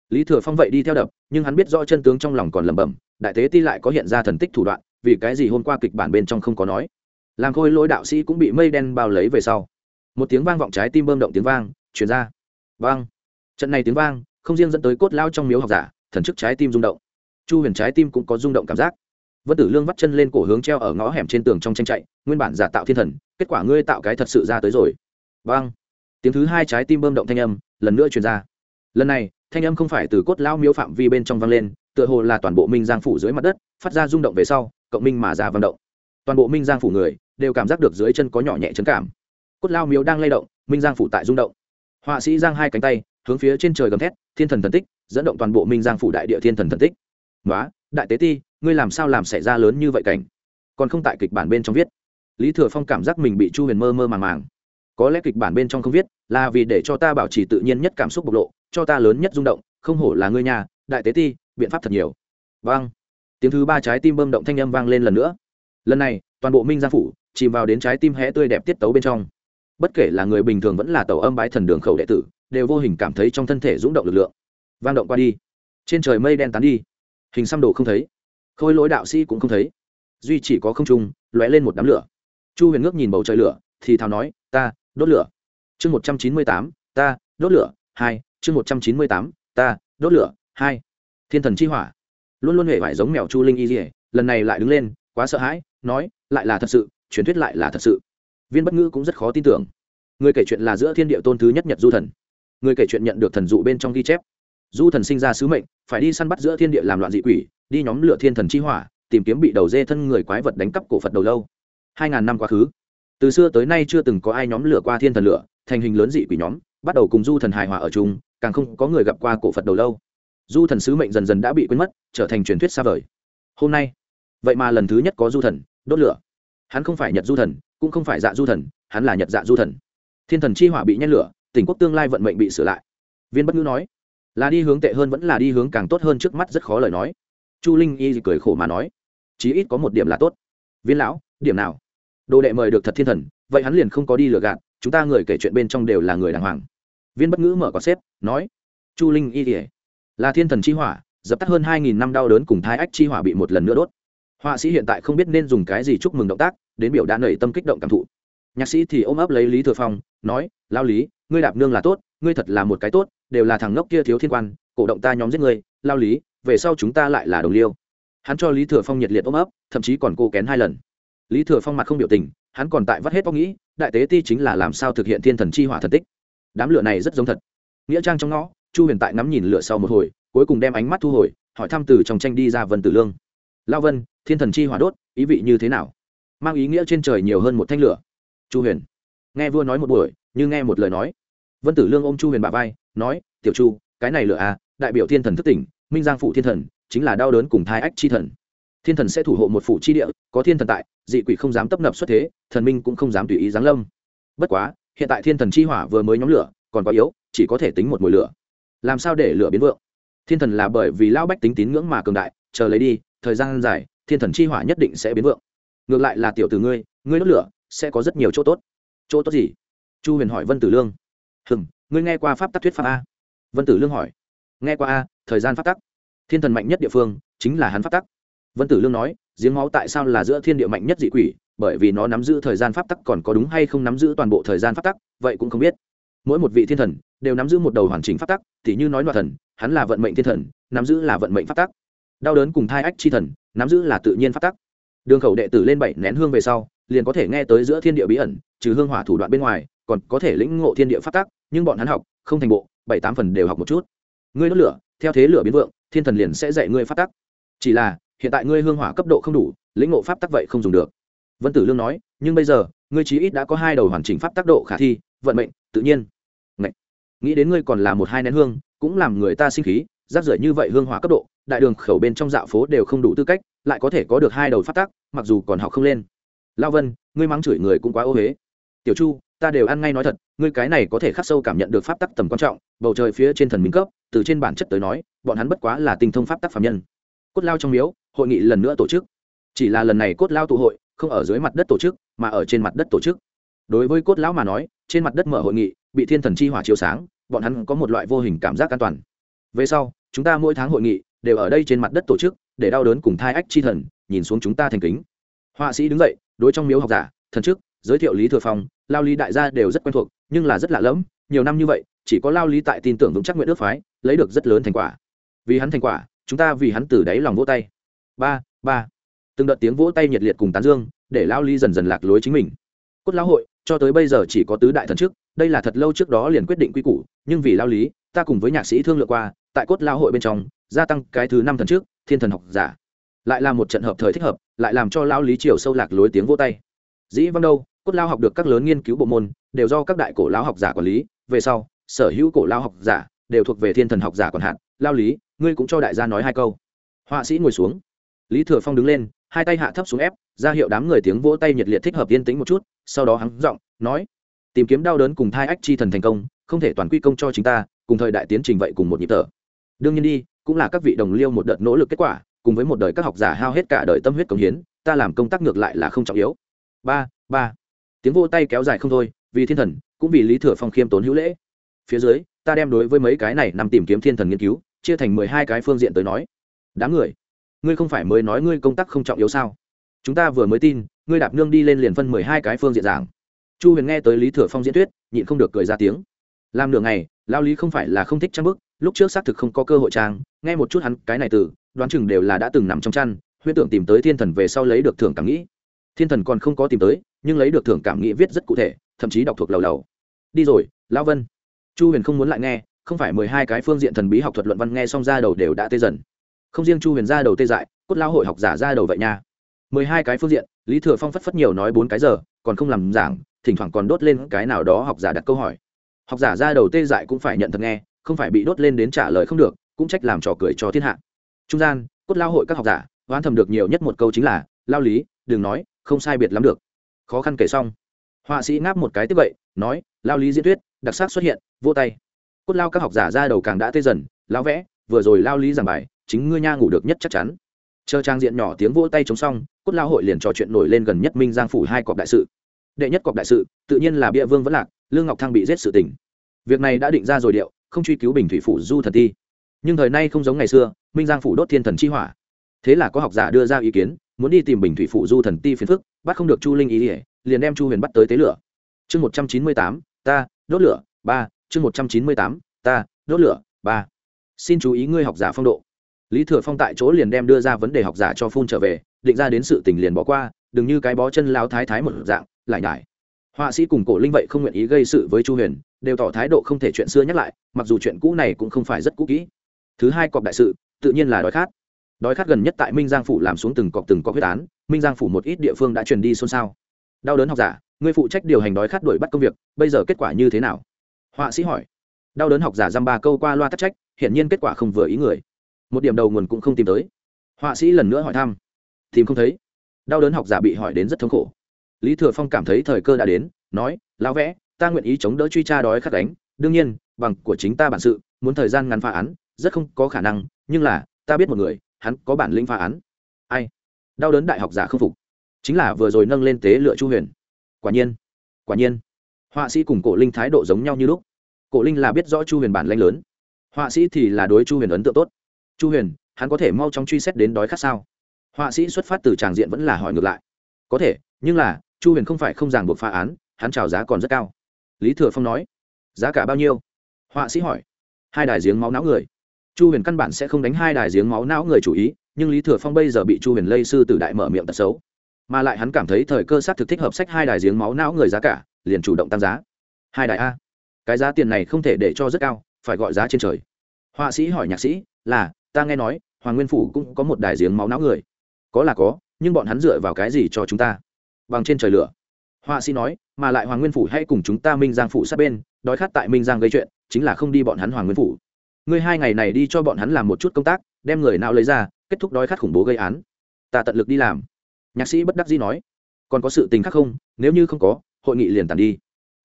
Lý thừa phong vậy đi theo đập, nhưng hắn biết rõ chân tướng trong lòng còn lẩm bẩm, đại tế ti lại có hiện ra thần tích thủ đoạn, vì cái gì hôm qua kịch bản bên trong không có nói làm khôi lỗi đạo sĩ cũng bị mây đen bao lấy về sau. Một tiếng vang vọng trái tim bơm động tiếng vang chuyển ra. Vang. Trận này tiếng vang, không riêng dẫn tới cốt lao trong miếu học giả, thần chức trái tim rung động. Chu huyền trái tim cũng có rung động cảm giác. Vân tử lương vắt chân lên cổ hướng treo ở ngõ hẻm trên tường trong tranh chạy, nguyên bản giả tạo thiên thần, kết quả ngươi tạo cái thật sự ra tới rồi. Vang. Tiếng thứ hai trái tim bơm động thanh âm, lần nữa truyền ra. Lần này, thanh âm không phải từ cốt lao miếu phạm vi bên trong vang lên, tựa hồ là toàn bộ minh giang phủ dưới mặt đất, phát ra rung động về sau, cộng minh mà ra vận động. Toàn bộ minh giang phủ người đều cảm giác được dưới chân có nhỏ nhẹ chấn cảm. Cốt lao miếu đang lay động, minh giang phủ tại rung động. Họa sĩ giang hai cánh tay, hướng phía trên trời gầm thét, thiên thần thần tích, dẫn động toàn bộ minh giang phủ đại địa thiên thần thần tích. Nói đại tế ti, ngươi làm sao làm xảy ra lớn như vậy cảnh? Còn không tại kịch bản bên trong viết. Lý thừa phong cảm giác mình bị chu huyền mơ mơ màng màng. Có lẽ kịch bản bên trong không viết, là vì để cho ta bảo trì tự nhiên nhất cảm xúc bộc lộ, cho ta lớn nhất rung động, không hổ là ngươi nhà, đại tế ti, biện pháp thật nhiều. Vang tiếng thứ ba trái tim bơm động thanh âm vang lên lần nữa. Lần này, toàn bộ minh giang phủ chìm vào đến trái tim hẽ tươi đẹp tiết tấu bên trong. Bất kể là người bình thường vẫn là tàu âm bái thần đường khẩu đệ tử, đều vô hình cảm thấy trong thân thể rúng động lực lượng. Vang động qua đi. Trên trời mây đen tán đi. Hình xăm đồ không thấy. Khôi lỗi đạo sĩ cũng không thấy. Duy chỉ có không trung, lóe lên một đám lửa. Chu huyền ngước nhìn bầu trời lửa, thì thào nói, ta, đốt lửa. Chương một trăm chín mươi tám, ta, đốt lửa. Hai, chương một trăm chín mươi tám, ta, đốt lửa. Hai, thiên thần chi hỏa. Luôn luôn huệ vải giống mèo chu linh y dỉa lần này lại đứng lên, quá sợ hãi, nói, lại là thật sự truyền thuyết lại là thật sự. Viên bất ngữ cũng rất khó tin tưởng. Người kể chuyện là giữa thiên địa tôn thứ nhất nhật du thần. Người kể chuyện nhận được thần dụ bên trong ghi chép. Du thần sinh ra sứ mệnh, phải đi săn bắt giữa thiên địa làm loạn dị quỷ, đi nhóm lửa thiên thần chi hỏa, tìm kiếm bị đầu dê thân người quái vật đánh cắp cổ phật đầu lâu. Hai ngàn năm quá khứ. Từ xưa tới nay chưa từng có ai nhóm lửa qua thiên thần lửa, thành hình lớn dị quỷ nhóm, bắt đầu cùng du thần hài hòa ở chung, càng không có người gặp qua cổ phật đầu lâu. Du thần sứ mệnh dần dần đã bị quên mất, trở thành truyền thuyết xa vời. Hôm nay, vậy mà lần thứ nhất có du thần, đốt lửa hắn không phải nhật du thần, cũng không phải dạ du thần, hắn là nhật dạ du thần. Thiên thần chi hỏa bị nhét lửa, tỉnh quốc tương lai vận mệnh bị sửa lại. Viên bất ngữ nói, là đi hướng tệ hơn vẫn là đi hướng càng tốt hơn trước mắt rất khó lời nói. Chu linh y cười khổ mà nói, chí ít có một điểm là tốt. Viên lão, điểm nào? Đồ đệ mời được thật thiên thần, vậy hắn liền không có đi lừa gạt, chúng ta người kể chuyện bên trong đều là người đàng hoàng. Viên bất ngữ mở có xếp, nói, chu linh y kể là thiên thần chi hỏa, dập tắt hơn hai nghìn năm đau đớn cùng thai ách chi hỏa bị một lần nữa đốt họa sĩ hiện tại không biết nên dùng cái gì chúc mừng động tác, đến biểu đã nảy tâm kích động cảm thụ. Nhạc sĩ thì ôm ấp lấy lý thừa phong, nói, lao lý, ngươi đạp nương là tốt, ngươi thật là một cái tốt, đều là thằng ngốc kia thiếu thiên quan, cổ động ta nhóm giết ngươi, lao lý, về sau chúng ta lại là đồng liêu. Hắn cho lý thừa phong nhiệt liệt ôm ấp, thậm chí còn cô kén hai lần. Lý thừa phong mặt không biểu tình, hắn còn tại vắt hết tóc nghĩ, đại tế ti chính là làm sao thực hiện thiên thần chi hỏa thần tích. Đám lửa này rất giống thật. Nghĩa trang trong ngõ, chu huyền tại ngắm nhìn lửa sau một hồi, cuối cùng đem ánh mắt thu hồi, hỏi thăm từ trong tranh đi ra vân tử lương. Lao vân thiên thần chi hỏa đốt, ý vị như thế nào? Mang ý nghĩa trên trời nhiều hơn một thanh lửa. Chu huyền. Nghe vua nói một buổi, như nghe một lời nói. Vân tử lương ôm chu huyền bà vai, nói, tiểu chu, cái này lửa à đại biểu thiên thần thức tỉnh, minh giang phụ thiên thần, chính là đau đớn cùng thai ách chi thần. Thiên thần sẽ thủ hộ một phủ chi địa, có thiên thần tại, dị quỷ không dám tấp nập xuất thế, thần minh cũng không dám tùy ý giáng lâm. Bất quá, hiện tại thiên thần chi hỏa vừa mới nhóm lửa, còn quá yếu, chỉ có thể tính một mùi lửa. Làm sao để lửa biến vượng? Thiên thần là bởi vì lão bách tính tín ngưỡng mà cường đại, chờ lấy đi, thời gian dài thiên thần chi hỏa nhất định sẽ biến vượng. Ngược lại là tiểu tử ngươi ngươi đốt lửa, sẽ có rất nhiều chỗ tốt. Chỗ tốt gì? Chu huyền hỏi vân tử lương. Hừng ngươi nghe qua pháp tắc thuyết pháp a? Vân tử lương hỏi. Nghe qua a, thời gian pháp tắc. Thiên thần mạnh nhất địa phương chính là hắn pháp tắc. Vân tử lương nói, giếng máu tại sao là giữa thiên địa mạnh nhất dị quỷ? Bởi vì nó nắm giữ thời gian pháp tắc còn có đúng hay không nắm giữ toàn bộ thời gian pháp tắc, vậy cũng không biết. Mỗi một vị thiên thần đều nắm giữ một đầu hoàn chỉnh pháp tắc t h như nói loạt thần, hắn là vận mệnh thiên thần, nắm giữ là vận mệnh pháp tắc. Đau đớn cùng thai ách chi thần nắm giữ là tự nhiên phát tắc. Đường khẩu đệ tử lên bảy nén hương về sau, liền có thể nghe tới giữa thiên địa bí ẩn, trừ hương hỏa thủ đoạn bên ngoài, còn có thể lĩnh ngộ thiên địa phát tắc, nhưng bọn hắn học không thành bộ, bảy tám phần đều học một chút. Ngươi đốt lửa, theo thế lửa biến vượng, thiên thần liền sẽ dạy ngươi phát tắc. Chỉ là, hiện tại ngươi hương hỏa cấp độ không đủ, lĩnh ngộ pháp tắc vậy không dùng được. Vân tử lương nói, nhưng bây giờ, ngươi chí ít đã có hai đầu hoàn chỉnh pháp tác độ khả thi, vận mệnh, tự nhiên. Ngậy. nghĩ đến ngươi còn là một hai nén hương, cũng làm người ta sinh khí rác rưởi như vậy hương hỏa cấp độ, đại đường khẩu bên trong dạo phố đều không đủ tư cách, lại có thể có được hai đầu phát tác, mặc dù còn học không lên. Lao vân, ngươi mắng chửi người cũng quá ô huế tiểu chu, ta đều ăn ngay nói thật, ngươi cái này có thể khắc sâu cảm nhận được pháp tắc tầm quan trọng, bầu trời phía trên thần minh cấp, từ trên bản chất tới nói, bọn hắn bất quá là tinh thông pháp tắc phạm nhân. Cốt lao trong miếu, hội nghị lần nữa tổ chức. Chỉ là lần này cốt lao tụ hội, không ở dưới mặt đất tổ chức, mà ở trên mặt đất tổ chức. Đối với cốt lão mà nói, trên mặt đất mở hội nghị, bị thiên thần chi hỏa chiếu sáng, bọn hắn có một loại vô hình cảm giác an toàn. Về sau chúng ta mỗi tháng hội nghị đều ở đây trên mặt đất tổ chức, để đau đớn cùng thai ách chi thần, nhìn xuống chúng ta thành kính. Họa sĩ đứng dậy, đối trong miếu học giả, thần chức, giới thiệu lý thừa phong, lao lý đại gia đều rất quen thuộc, nhưng là rất lạ lẫm, nhiều năm như vậy, chỉ có lao lý tại tin tưởng vững chắc nguyện ước phái, lấy được rất lớn thành quả. Vì hắn thành quả, chúng ta vì hắn từ đáy lòng vỗ tay. Ba ba. Từng đợt tiếng vỗ tay nhiệt liệt cùng tán dương, để lao lý dần dần lạc lối chính mình. Cốt lão hội, cho tới bây giờ chỉ có tứ đại thần chức, đây là thật lâu trước đó liền quyết định quy củ, nhưng vì lao lý, ta cùng với nhạc sĩ thương lượng qua tại cốt lao hội bên trong, gia tăng cái thứ năm thần trước, thiên thần học giả. Lại là một trận hợp thời thích hợp, lại làm cho lao lý triều sâu lạc lối tiếng vô tay. Dĩ văn đâu, cốt lao học được các lớn nghiên cứu bộ môn, đều do các đại cổ lao học giả quản lý, về sau, sở hữu cổ lao học giả đều thuộc về thiên thần học giả còn hạn. Lao lý, ngươi cũng cho đại gia nói hai câu. Họa sĩ ngồi xuống. Lý thừa phong đứng lên, hai tay hạ thấp xuống ép, ra hiệu đám người tiếng vỗ tay nhiệt liệt thích hợp yên tĩnh một chút, sau đó hắn giọng, nói, tìm kiếm đau đớn cùng thai ách chi thần thành công, không thể toàn quy công cho chính ta, cùng thời đại tiến trình vậy cùng một nhịp thở đương nhiên đi, cũng là các vị đồng liêu một đợt nỗ lực kết quả, cùng với một đời các học giả hao hết cả đời tâm huyết công hiến, ta làm công tác ngược lại là không trọng yếu. Ba ba. Tiếng vô tay kéo dài không thôi, vì thiên thần, cũng vì lý thừa phong khiêm tốn hữu lễ. Phía dưới, ta đem đối với mấy cái này nằm tìm kiếm thiên thần nghiên cứu, chia thành mười hai cái phương diện tới nói. Đám người, ngươi không phải mới nói ngươi công tác không trọng yếu sao? Chúng ta vừa mới tin, ngươi đạp nương đi lên liền phân mười hai cái phương diện giảng. Chu huyền nghe tới lý thừa phong diễn thuyết, nhịn không được cười ra tiếng. Làm nửa ngày lao lý không phải là không thích trang bức lúc trước xác thực không có cơ hội trang, nghe một chút hắn cái này từ, đoán chừng đều là đã từng nằm trong chăn, huyễn tưởng tìm tới thiên thần về sau lấy được thưởng cảm nghĩ. Thiên thần còn không có tìm tới, nhưng lấy được thưởng cảm nghĩ viết rất cụ thể, thậm chí đọc thuộc lầu lầu. Đi rồi, lão vân. Chu huyền không muốn lại nghe, không phải mười hai cái phương diện thần bí học thuật luận văn nghe xong ra đầu đều đã tê dần. Không riêng chu huyền ra đầu tê dại, cốt lao hội học giả ra đầu vậy nha. mười hai cái phương diện, lý thừa phong phất phất nhiều nói bốn cái giờ, còn không làm giảng, thỉnh thoảng còn đốt lên cái nào đó học giả đặt câu hỏi. Học giả ra đầu tê dại cũng phải nhận thật nghe không phải bị đốt lên đến trả lời không được, cũng trách làm trò cười cho thiên hạ. Trung gian, cốt lao hội các học giả, oán thầm được nhiều nhất một câu chính là, lao lý, đừng nói, không sai biệt lắm được. Khó khăn kể xong. Họa sĩ ngáp một cái tiếp vậy, nói, lao lý diễn thuyết, đặc sắc xuất hiện, vô tay. Cốt lao các học giả ra đầu càng đã tê dần lao vẽ, vừa rồi lao lý giảng bài, chính ngươi nha ngủ được nhất chắc chắn. Chờ trang diện nhỏ tiếng vỗ tay chống xong, cốt lao hội liền trò chuyện nổi lên gần nhất minh giang phủ hai cọp đại sự. Đệ nhất cọp đại sự, tự nhiên là bịa vương vẫn lạc, lương ngọc thăng bị giết sự tình. Việc này đã định ra rồi điệu không truy cứu bình thủy phủ du thần ti nhưng thời nay không giống ngày xưa, minh giang phủ đốt thiên thần chi hỏa. Thế là có học giả đưa ra ý kiến, muốn đi tìm bình thủy phủ du thần ti phiền phức, bắt không được chu linh ý ỉa liền đem chu huyền bắt tới tế lửa. Chương một trăm chín mươi tám, ta, đốt lửa, ba, chương một trăm chín mươi tám, ta, đốt lửa, ba. Xin chú ý ngươi học giả phong độ. Lý thừa phong tại chỗ liền đem đưa ra vấn đề học giả cho phun trở về, định ra đến sự tình liền bỏ qua, đừng như cái bó chân lao thái thái một dạng, lại nhải họa sĩ cùng cổ linh vậy không nguyện ý gây sự với chu huyền, đều tỏ thái độ không thể chuyện xưa nhắc lại, mặc dù chuyện cũ này cũng không phải rất cũ kỹ. Thứ hai cọp đại sự, tự nhiên là đói khát. Đói khát gần nhất tại minh giang phủ làm xuống từng cọp từng cọp huyết án, minh giang phủ một ít địa phương đã truyền đi xôn xao. Đau đớn học giả ngươi phụ trách điều hành đói khát đuổi bắt công việc, bây giờ kết quả như thế nào? Họa sĩ hỏi. Đau đớn học giả dăm ba câu qua loa tắc trách, hiển nhiên kết quả không vừa ý người. Một điểm đầu nguồn cũng không tìm tới. Họa sĩ lần nữa hỏi thăm. Tìm không thấy. Đau đớn học giả bị hỏi đến rất thống khổ lý thừa phong cảm thấy thời cơ đã đến, nói, lão vẽ, ta nguyện ý chống đỡ truy tra đói khát đánh đương nhiên, bằng của chính ta bản sự, muốn thời gian ngắn phá án, rất không có khả năng, nhưng là, ta biết một người, hắn có bản lĩnh phá án. Ai? Đau đớn đại học giả không phục. Chính là vừa rồi nâng lên tế lựa chu huyền. Quả nhiên quả nhiên. Họa sĩ cùng cổ linh thái độ giống nhau như lúc. Cổ linh là biết rõ chu huyền bản lanh lớn. Họa sĩ thì là đối chu huyền ấn tượng tốt. Chu huyền, hắn có thể mau chóng truy xét đến đói khát sao? Họa sĩ xuất phát từ tràng diện vẫn là hỏi ngược lại. Có thể, nhưng là chu huyền không phải không ràng buộc phá án, hắn trào giá còn rất cao. Lý thừa phong nói, giá cả bao nhiêu? Họa sĩ hỏi. Hai đài giếng máu não người. Chu huyền căn bản sẽ không đánh hai đài giếng máu não người chủ ý, nhưng lý thừa phong bây giờ bị chu huyền lây sư tử đại mở miệng tật xấu. Mà lại hắn cảm thấy thời cơ sát thực thích hợp sách hai đài giếng máu não người giá cả, liền chủ động tăng giá. Hai đài a. Cái giá tiền này không thể để cho rất cao, phải gọi giá trên trời. Họa sĩ hỏi nhạc sĩ, là, ta nghe nói, hoàng nguyên phủ cũng có một đài giếng máu não người. Có là có, nhưng bọn hắn dựa vào cái gì cho chúng ta? Bằng trên trời lửa. Họa sĩ nói, mà lại hoàng nguyên phủ hãy cùng chúng ta minh giang phủ sát bên, đói khát tại minh giang gây chuyện, chính là không đi bọn hắn hoàng nguyên phủ. Ngươi hai ngày này đi cho bọn hắn làm một chút công tác, đem người nào lấy ra, kết thúc đói khát khủng bố gây án. Ta tận lực đi làm. Nhạc sĩ bất đắc dĩ nói, còn có sự tình khác không? Nếu như không có, hội nghị liền tàn đi.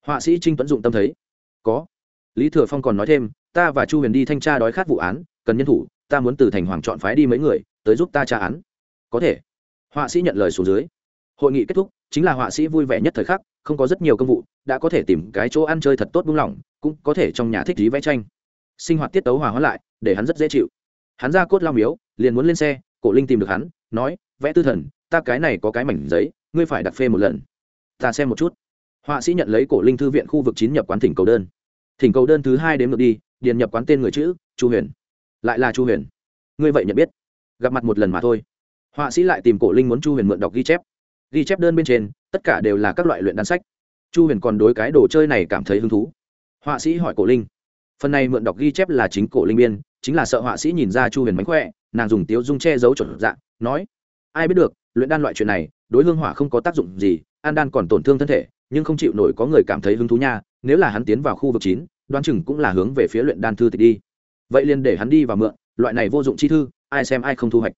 Họa sĩ trinh tuấn dụng tâm thấy, có. Lý thừa phong còn nói thêm, ta và chu huyền đi thanh tra đói khát vụ án, cần nhân thủ, ta muốn từ thành hoàng chọn phái đi mấy người, tới giúp ta tra án. Có thể. Họa sĩ nhận lời xuống dưới hội nghị kết thúc, chính là họa sĩ vui vẻ nhất thời khắc, không có rất nhiều công vụ, đã có thể tìm cái chỗ ăn chơi thật tốt buông lỏng, cũng có thể trong nhà thích trí vẽ tranh. Sinh hoạt tiết tấu hòa hóa lại, để hắn rất dễ chịu. Hắn ra cốt lao miếu, liền muốn lên xe, cổ linh tìm được hắn, nói, vẽ tư thần, ta cái này có cái mảnh giấy, ngươi phải đặt phê một lần. Ta xem một chút. Họa sĩ nhận lấy cổ linh thư viện khu vực chín nhập quán thỉnh cầu đơn. Thỉnh cầu đơn thứ hai đến ngược đi, điền nhập quán tên người chữ, chu huyền. Lại là chu huyền. Ngươi vậy nhận biết. Gặp mặt một lần mà thôi. Họa sĩ lại tìm cổ linh muốn chu huyền mượn đọc ghi chép ghi chép đơn bên trên, tất cả đều là các loại luyện đan sách. Chu huyền còn đối cái đồ chơi này cảm thấy hứng thú. Họa sĩ hỏi cổ linh. Phần này mượn đọc ghi chép là chính cổ linh biên, chính là sợ họa sĩ nhìn ra chu huyền mánh khỏe, nàng dùng tiếu dung che giấu chuẩn dạng, nói, ai biết được, luyện đan loại chuyện này, đối hương hỏa không có tác dụng gì an đan còn tổn thương thân thể, nhưng không chịu nổi có người cảm thấy hứng thú nha, nếu là hắn tiến vào khu vực chín, đoán chừng cũng là hướng về phía luyện đan thư tịch đi. Vậy liền để hắn đi và mượn, loại này vô dụng chi thư, ai xem ai không thu hoạch.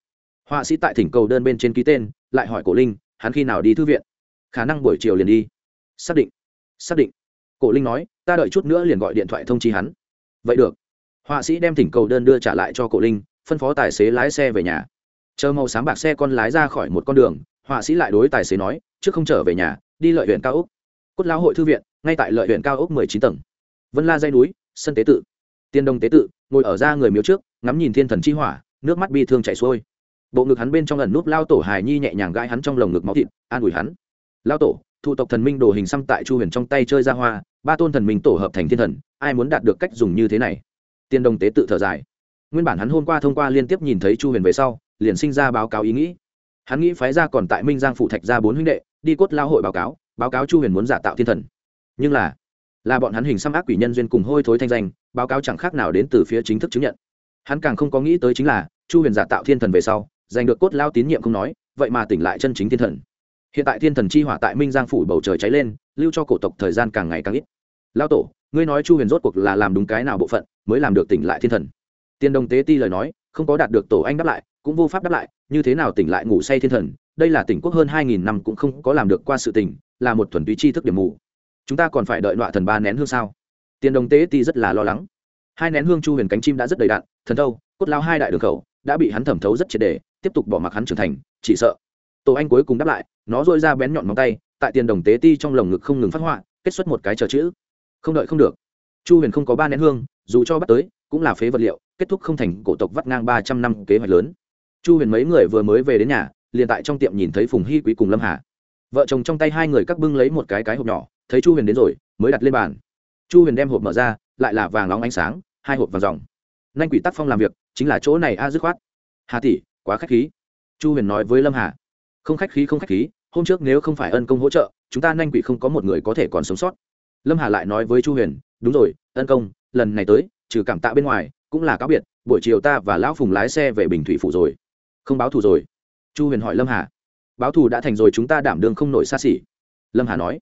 Họa sĩ tại thỉnh cầu đơn bên trên ký tên, lại hỏi cổ linh hắn khi nào đi thư viện? Khả năng buổi chiều liền đi. Xác định. Xác định. Cổ linh nói, ta đợi chút nữa liền gọi điện thoại thông chi hắn. Vậy được. Họa sĩ đem thỉnh cầu đơn đưa trả lại cho cổ linh, phân phó tài xế lái xe về nhà. Chờ màu sáng bạc xe con lái ra khỏi một con đường, họa sĩ lại đối tài xế nói, trước không trở về nhà, đi lợi huyện cao úc. Cốt lão hội thư viện, ngay tại lợi huyện cao úc mười chín tầng. Vân la dây núi, sân tế tự. Tiên đông tế tự, ngồi ở ra người miếu trước, ngắm nhìn thiên thần chi hỏa, nước mắt bi thương chảy xuôi bộ ngực hắn bên trong ẩn núp lao tổ hài nhi nhẹ nhàng gãi hắn trong lồng ngực máu thịt, an ủi hắn. Lao tổ thụ tộc thần minh đồ hình xăm tại chu huyền trong tay chơi ra hoa, ba tôn thần minh tổ hợp thành thiên thần, ai muốn đạt được cách dùng như thế này? Tiên đông tế tự thở dài. Nguyên bản hắn hôm qua thông qua liên tiếp nhìn thấy chu huyền về sau, liền sinh ra báo cáo ý nghĩ. Hắn nghĩ phái ra còn tại minh giang phụ thạch ra bốn huynh đệ, đi cốt lao hội báo cáo báo cáo chu huyền muốn giả tạo thiên thần. Nhưng là là bọn hắn hình xăm ác quỷ nhân duyên cùng hôi thối thanh danh, báo cáo chẳng khác nào đến từ phía chính thức chứng nhận. Hắn càng không có nghĩ tới chính là, chu huyền giả tạo thiên thần về sau giành được cốt lao tín nhiệm không nói, vậy mà tỉnh lại chân chính thiên thần. Hiện tại thiên thần chi hỏa tại minh giang phủ bầu trời cháy lên, lưu cho cổ tộc thời gian càng ngày càng ít. Lao tổ, ngươi nói chu huyền rốt cuộc là làm đúng cái nào bộ phận mới làm được tỉnh lại thiên thần? Tiên đồng tế ti lời nói, không có đạt được tổ anh đáp lại, cũng vô pháp đáp lại, như thế nào tỉnh lại ngủ say thiên thần? Đây là tỉnh quốc hơn hai nghìn năm cũng không có làm được qua sự tỉnh là một thuần túy tri thức điểm mù. Chúng ta còn phải đợi đoạn thần ba nén hương sao? Tiền đồng tế ti rất là lo lắng. Hai nén hương chu huyền cánh chim đã rất đầy đạn thần thâu, cốt lao hai đại đường khẩu, đã bị hắn thẩm thấu rất triệt đề tiếp tục bỏ mặc hắn trưởng thành, chỉ sợ. Tổ anh cuối cùng đáp lại, nó dội ra bén nhọn móng tay, tại tiền đồng tế ti trong lồng ngực không ngừng phát họa, kết xuất một cái chờ chữ. Không đợi không được. Chu huyền không có ba nén hương, dù cho bắt tới, cũng là phế vật liệu, kết thúc không thành cổ tộc vắt ngang ba trăm năm kế hoạch lớn. Chu huyền mấy người vừa mới về đến nhà, liền tại trong tiệm nhìn thấy phùng hy quý cùng lâm hà. Vợ chồng trong tay hai người các bưng lấy một cái cái hộp nhỏ, thấy chu huyền đến rồi, mới đặt lên bàn. Chu huyền đem hộp mở ra, lại là vàng nóng ánh sáng, hai hộp vàng dòng. Nanh quỷ tác phong làm việc, chính là chỗ này a dứt khoát. Hà tỷ quá khách khí. Chu huyền nói với lâm hà, không khách khí, không khách khí, hôm trước nếu không phải ân công hỗ trợ, chúng ta nhanh quỷ không có một người có thể còn sống sót. Lâm hà lại nói với chu huyền, đúng rồi, ân công, lần này tới, trừ cảm tạ bên ngoài, cũng là cáo biệt, buổi chiều ta và lão phùng lái xe về bình thủy phủ rồi. Không báo thù rồi. Chu huyền hỏi lâm hà, báo thù đã thành rồi, chúng ta đảm đương không nổi xa xỉ. Lâm hà nói,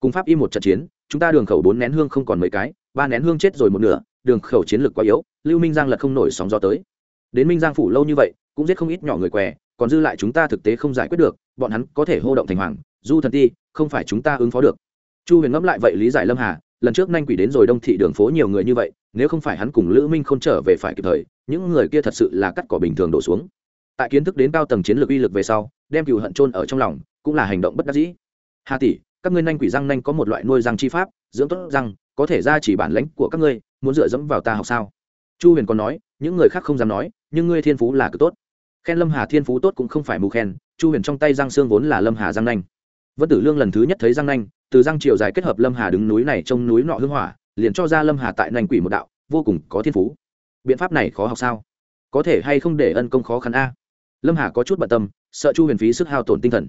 cùng pháp y một trận chiến, chúng ta đường khẩu bốn nén hương không còn mấy cái, ba nén hương chết rồi một nửa, đường khẩu chiến lược quá yếu, lưu minh giang lật không nổi sóng gió tới. Đến minh giang phủ lâu như vậy cũng giết không ít nhỏ người què, còn dư lại chúng ta thực tế không giải quyết được, bọn hắn có thể hô động thành hoàng, du thần ti, không phải chúng ta ứng phó được. Chu huyền ngẫm lại vậy lý giải lâm hà, lần trước nanh quỷ đến rồi đông thị đường phố nhiều người như vậy, nếu không phải hắn cùng lữ minh không trở về phải kịp thời, những người kia thật sự là cắt cỏ bình thường đổ xuống. Tại kiến thức đến cao tầng chiến lược uy lực về sau, đem cựu hận trôn ở trong lòng, cũng là hành động bất đắc dĩ. Hà tỷ, các ngươi nanh quỷ răng nanh có một loại nuôi răng chi pháp, dưỡng tốt răng, có thể ra chỉ bản lãnh của các ngươi, muốn dựa dẫm vào ta học sao? Chu huyền còn nói, những người khác không dám nói, nhưng ngươi thiên phú là cực tốt khen lâm hà thiên phú tốt cũng không phải mù khen, chu huyền trong tay giang xương vốn là lâm hà giang nanh. Vân tử lương lần thứ nhất thấy giang nanh, từ giang chiều dài kết hợp lâm hà đứng núi này trông núi nọ hưng hỏa, liền cho ra lâm hà tại nành quỷ một đạo, vô cùng có thiên phú. Biện pháp này khó học sao? Có thể hay không để ân công khó khăn a? Lâm hà có chút bận tâm, sợ chu huyền phí sức hao tổn tinh thần.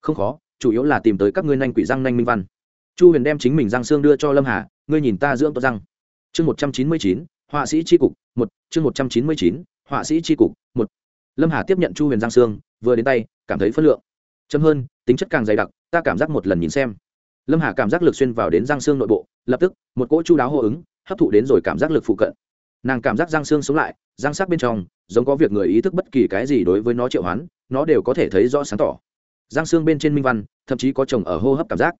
Không khó, chủ yếu là tìm tới các ngươi nanh quỷ răng nanh minh văn. Chu huyền đem chính mình răng xương đưa cho lâm hà, ngươi nhìn ta dưỡng tốt răng chương một trăm chín mươi chín, họa sĩ tri cục, một. Chương một trăm chín mươi chín, họa sĩ tri cục, một lâm hà tiếp nhận chu huyền giang xương vừa đến tay, cảm thấy phất lượng. Chấm hơn, tính chất càng dày đặc, ta cảm giác một lần nhìn xem. Lâm hà cảm giác lực xuyên vào đến giang xương nội bộ, lập tức, một cỗ chu đáo hô ứng, hấp thụ đến rồi cảm giác lực phụ cận. Nàng cảm giác giang xương sống lại, giang sắc bên trong, giống có việc người ý thức bất kỳ cái gì đối với nó triệu hoán, nó đều có thể thấy rõ sáng tỏ. Giang xương bên trên minh văn, thậm chí có chồng ở hô hấp cảm giác.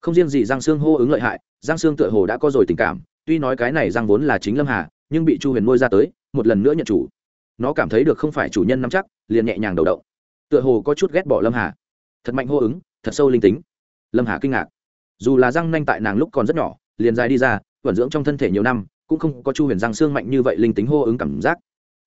Không riêng gì giang xương hô ứng lợi hại, giang xương tựa hồ đã có rồi tình cảm, tuy nói cái này giang vốn là chính lâm hà, nhưng bị chu huyền nuôi ra tới, một lần nữa nhận chủ nó cảm thấy được không phải chủ nhân nắm chắc, liền nhẹ nhàng đầu động. Tựa hồ có chút ghét bỏ lâm hà. Thật mạnh hô ứng, thật sâu linh tính. Lâm hà kinh ngạc. Dù là răng nanh tại nàng lúc còn rất nhỏ, liền dài đi ra, vận dưỡng trong thân thể nhiều năm, cũng không có chu huyền răng xương mạnh như vậy linh tính hô ứng cảm giác.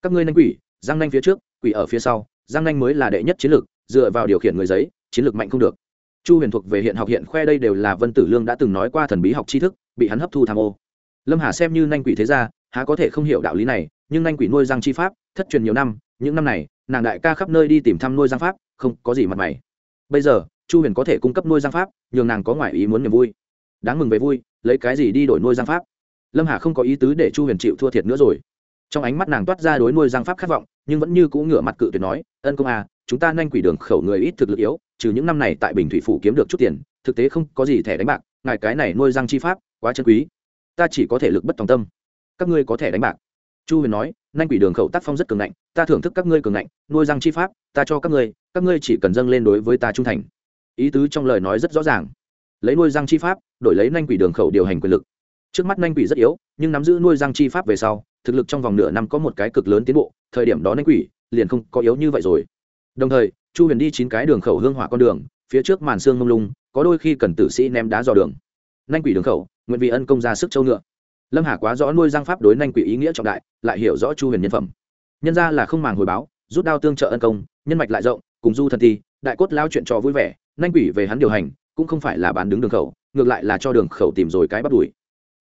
Các ngươi nanh quỷ, răng nanh phía trước, quỷ ở phía sau, răng nanh mới là đệ nhất chiến lược, dựa vào điều khiển người giấy, chiến lược mạnh không được. Chu huyền thuộc về hiện học hiện khoe đây đều là vân tử lương đã từng nói qua thần bí học tri thức, bị hắn hấp thu tham ô. Lâm hà xem như nanh quỷ thế gia, há có thể không hiểu đạo lý này, nhưng nanh quỷ nuôi răng chi pháp thất truyền nhiều năm, những năm này, nàng đại ca khắp nơi đi tìm thăm nuôi giang pháp, không có gì mặt mày. Bây giờ, chu huyền có thể cung cấp nuôi giang pháp, nhường nàng có ngoại ý muốn niềm vui. Đáng mừng về vui, lấy cái gì đi đổi nuôi giang pháp? Lâm hà không có ý tứ để chu huyền chịu thua thiệt nữa rồi. Trong ánh mắt nàng toát ra đối nuôi giang pháp khát vọng, nhưng vẫn như cũ ngửa mặt cự tuyệt nói, ân công à chúng ta nhanh quỷ đường khẩu người ít thực lực yếu, trừ những năm này tại bình thủy phủ kiếm được chút tiền, thực tế không có gì thẻ đánh bạc, ngài cái này nuôi giang chi pháp, quá chân quý. Ta chỉ có thể lực bất tòng tâm. Các ngươi có thể đánh bạc. Chu huyền nói nhanh quỷ đường khẩu tác phong rất cường ngạnh, ta thưởng thức các ngươi cường ngạnh, nuôi răng chi pháp, ta cho các ngươi các ngươi chỉ cần dâng lên đối với ta trung thành. Ý tứ trong lời nói rất rõ ràng. Lấy nuôi răng chi pháp, đổi lấy nhanh quỷ đường khẩu điều hành quyền lực. Trước mắt nhanh quỷ rất yếu, nhưng nắm giữ nuôi răng chi pháp về sau, thực lực trong vòng nửa năm có một cái cực lớn tiến bộ, thời điểm đó nhanh quỷ liền không có yếu như vậy rồi. Đồng thời, chu huyền đi chín cái đường khẩu hương hỏa con đường, phía trước màn xương mông lung, có đôi khi cần tử sĩ ném đá dò đường. Nhanh quỷ đường khẩu, nguyện vì ân công ra sức châu ngựa lâm hà quá rõ nuôi giang pháp đối nanh quỷ ý nghĩa trọng đại, lại hiểu rõ chu huyền nhân phẩm. Nhân ra là không màng hồi báo, rút đao tương trợ ân công, nhân mạch lại rộng, cùng du thần ti đại cốt lao chuyện trò vui vẻ, nanh quỷ về hắn điều hành, cũng không phải là bán đứng đường khẩu, ngược lại là cho đường khẩu tìm rồi cái bắt đuổi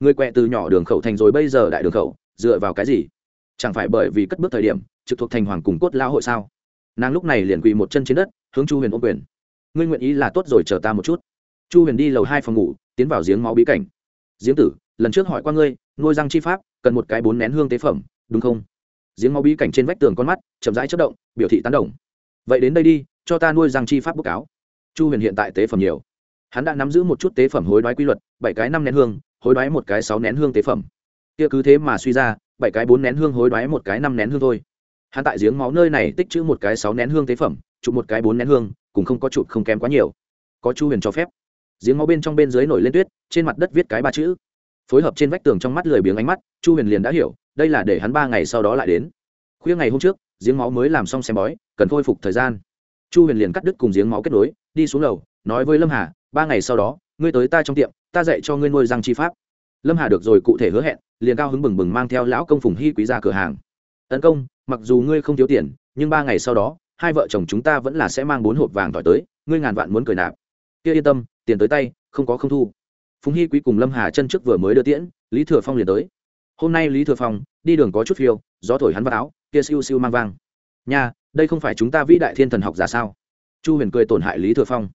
người quẹ từ nhỏ đường khẩu thành rồi bây giờ đại đường khẩu, dựa vào cái gì? Chẳng phải bởi vì cất bước thời điểm, trực thuộc thành hoàng cùng cốt lao hội sao? Nàng lúc này liền quỳ một chân trên đất, hướng chu huyền ôm quyền. Ngươi nguyện ý là tốt rồi chờ ta một chút. Chu huyền đi lầu hai phòng ngủ, tiến vào giếng máu bí cảnh. Giếng tử lần trước hỏi qua ngươi, nuôi răng chi pháp, cần một cái bốn nén hương tế phẩm, đúng không? Giếng máu bí cảnh trên vách tường con mắt, chậm rãi chất động, biểu thị tán đồng. Vậy đến đây đi, cho ta nuôi răng chi pháp bức cáo. Chu huyền hiện tại tế phẩm nhiều. Hắn đã nắm giữ một chút tế phẩm hối đoái quy luật, bảy cái năm nén hương, hối đoái một cái sáu nén hương tế phẩm. Kia cứ thế mà suy ra, bảy cái bốn nén hương hối đoái một cái năm nén hương thôi. Hắn tại giếng máu nơi này tích chữ một cái sáu nén hương tế phẩm, chụp một cái bốn nén hương, cũng không có chụp không kém quá nhiều. Có chu huyền cho phép. Giếng máu bên trong bên dưới nổi lên tuyết, trên mặt đất viết cái ba chữ phối hợp trên vách tường trong mắt lười biếng ánh mắt, chu huyền liền đã hiểu, đây là để hắn ba ngày sau đó lại đến. Khuya ngày hôm trước, giếng máu mới làm xong xem bói, cần khôi phục thời gian. Chu huyền liền cắt đứt cùng giếng máu kết nối, đi xuống lầu, nói với lâm hà, ba ngày sau đó, ngươi tới ta trong tiệm, ta dạy cho ngươi nuôi răng chi pháp. Lâm hà được rồi cụ thể hứa hẹn, liền cao hứng bừng bừng mang theo lão công phùng hy quý ra cửa hàng. Tấn công, mặc dù ngươi không thiếu tiền, nhưng ba ngày sau đó, hai vợ chồng chúng ta vẫn là sẽ mang bốn hộp vàng tỏi tới, ngươi ngàn vạn muốn cười nạp. Kia yên tâm, tiền tới tay, không có không thu phùng hy quý cùng lâm hà chân trước vừa mới đưa tiễn, lý thừa phong liền tới. Hôm nay lý thừa phong, đi đường có chút phiêu, gió thổi hắn vào áo, kia siêu siêu mang vang. Nha, đây không phải chúng ta vĩ đại thiên thần học giả sao? Chu huyền cười tổn hại lý thừa phong.